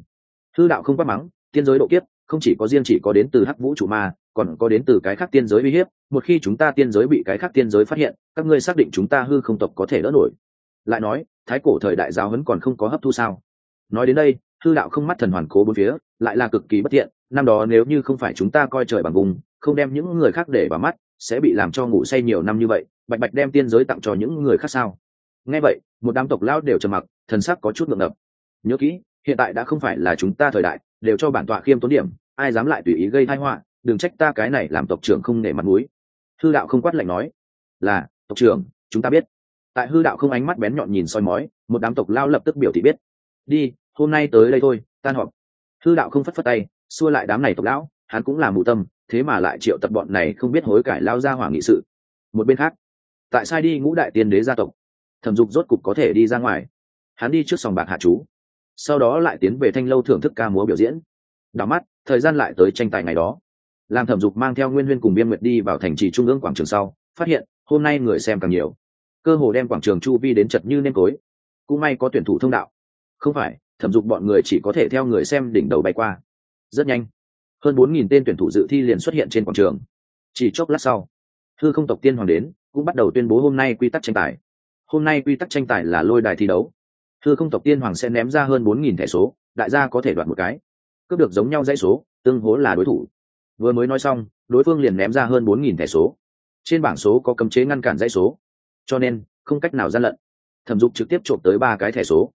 Hư đạo không quát mắng, tiên giới độ kiếp, không chỉ có riêng chỉ có đến từ hắc vũ chủ ma, còn có đến từ cái khác tiên giới uy hiếp, một khi chúng ta tiên giới bị cái khác tiên giới phát hiện, các ngươi xác định chúng ta hư không tộc có thể đỡ nổi. Lại nói thái cổ thời đại giáo huấn còn không có hấp thu sao? Nói đến đây, hư đạo không mắt thần hoàn cố bốn phía, lại là cực kỳ bất thiện năm đó nếu như không phải chúng ta coi trời bằng vùng, không đem những người khác để vào mắt, sẽ bị làm cho ngủ say nhiều năm như vậy, bạch bạch đem tiên giới tặng cho những người khác sao? Nghe vậy, một đám tộc lão đều trầm mặc, thần sắc có chút ngượng ngập. Nhớ kỹ, hiện tại đã không phải là chúng ta thời đại, đều cho bản tọa khiêm tốn điểm, ai dám lại tùy ý gây tai họa, đừng trách ta cái này làm tộc trưởng không nể mặt mũi. Thư đạo không quát lạnh nói, là, tộc trưởng, chúng ta biết tại hư đạo không ánh mắt bén nhọn nhìn soi mói, một đám tộc lao lập tức biểu thị biết. Đi, hôm nay tới đây thôi, tan họp. Hư đạo không phất phất tay, xua lại đám này tộc lão, hắn cũng là mù tâm, thế mà lại triệu tập bọn này không biết hối cải lao ra hỏa nghị sự. Một bên khác, tại sai đi ngũ đại tiên đế gia tộc, thẩm dục rốt cục có thể đi ra ngoài. Hắn đi trước sòng bạc hạ chú, sau đó lại tiến về thanh lâu thưởng thức ca múa biểu diễn. Đảo mắt, thời gian lại tới tranh tài ngày đó. Làm thẩm dục mang theo nguyên huyên cùng biên nguyệt đi vào thành trì trung ương quảng trường sau, phát hiện, hôm nay người xem càng nhiều cơ hồ đem quảng trường chu vi đến chật như nêm cối. Cũng may có tuyển thủ thông đạo. Không phải, thẩm dục bọn người chỉ có thể theo người xem đỉnh đầu bay qua. Rất nhanh, hơn bốn nghìn tên tuyển thủ dự thi liền xuất hiện trên quảng trường. Chỉ chốc lát sau thư không tộc tiên hoàng đến, cũng bắt đầu tuyên bố hôm nay quy tắc tranh tài. Hôm nay quy tắc tranh tài là lôi đài thi đấu. Thư không tộc tiên hoàng sẽ ném ra hơn bốn nghìn thẻ số, đại gia có thể đoạt một cái. Cướp được giống nhau dãy số, tương hố là đối thủ. Vừa mới nói xong, đối phương liền ném ra hơn bốn nghìn thẻ số. Trên bảng số có cấm chế ngăn cản dãy số cho nên không cách nào gian lận. Thẩm dục trực tiếp trộm tới ba cái thẻ số.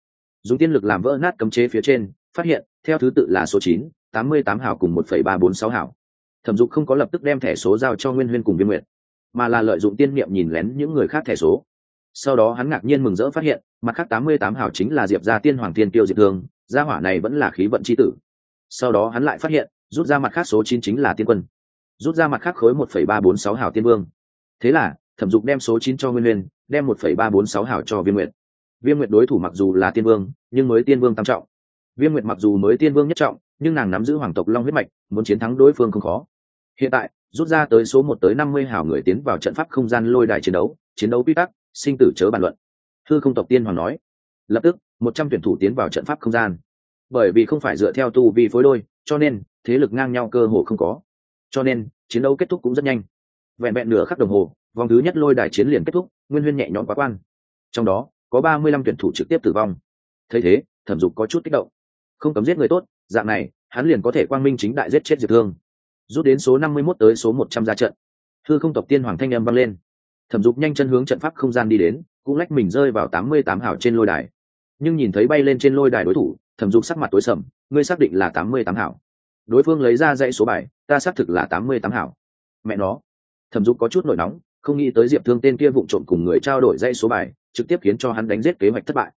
Dùng tiên lực làm vỡ nát cấm chế phía trên, phát hiện, theo thứ tự là số chín, tám mươi tám hảo cùng một phẩy ba bốn sáu hảo. Thẩm dục không có lập tức đem thẻ số giao cho nguyên huyên cùng viên nguyện mà là lợi dụng tiên niệm nhìn lén những người khác thẻ số. Sau đó hắn ngạc nhiên mừng rỡ phát hiện, mặt khác tám mươi tám hảo chính là diệp gia tiên hoàng tiên tiêu diệp thương, gia hỏa này vẫn là khí vận c h i tử. Sau đó hắn lại phát hiện, rút ra mặt khác số chín chính là tiên quân. Rút ra mặt khác khối một phẩy ba bốn sáu hảo tiên vương. Thế là thẩm dục đem số chín cho nguyên nguyên, đem một phẩy ba bốn sáu hảo cho viên nguyện viêm nguyệt đối thủ mặc dù là tiên vương, nhưng mới tiên vương tam trọng. Viêm nguyệt mặc dù mới tiên vương nhất trọng, nhưng nàng nắm giữ hoàng tộc long huyết mạch, muốn chiến thắng đối phương không khó. Hiện tại, rút ra tới số một tới năm mươi hảo người tiến vào trận pháp không gian lôi đài chiến đấu chiến đấu quy tắc, sinh tử chớ bàn luận. Thư không tộc tiên hoàng nói. Lập tức, một trăm tuyển thủ tiến vào trận pháp không gian. Bởi vì không phải dựa theo tu vi phối đôi, cho nên, thế lực ngang nhau cơ hồ không có. Cho nên, chiến đấu kết thúc cũng rất nhanh. Vẹn vẹn nửa khắc đồng hồ vòng thứ nhất lôi đài chiến liền kết thúc, nguyên huyên nhẹ nhõm quá quan. Trong đó, có ba mươi lăm tuyển thủ trực tiếp tử vong. Thấy thế, thẩm dục có chút kích động. Không cấm giết người tốt, dạng này, hắn liền có thể quang minh chính đại giết chết diệp thương. Rút đến số năm mươi mốt tới số một trăm ra trận. Thư không tộc tiên hoàng thanh â m vang lên. Thẩm dục nhanh chân hướng trận pháp không gian đi đến, cũng lách mình rơi vào tám mươi tám hảo trên lôi đài. Nhưng nhìn thấy bay lên trên lôi đài đối thủ, thẩm dục sắc mặt tối sầm, ngươi xác định là tám mươi tám hảo đối phương lấy ra dãy số bài, ta xác thực là tám mươi tám hảo mẹ nó. Thẩm dục có chút nổi nóng không nghĩ tới diệp thương tên kia vụ trộm cùng người trao đổi dãy số bài, trực tiếp khiến cho hắn đánh giết kế hoạch thất bại.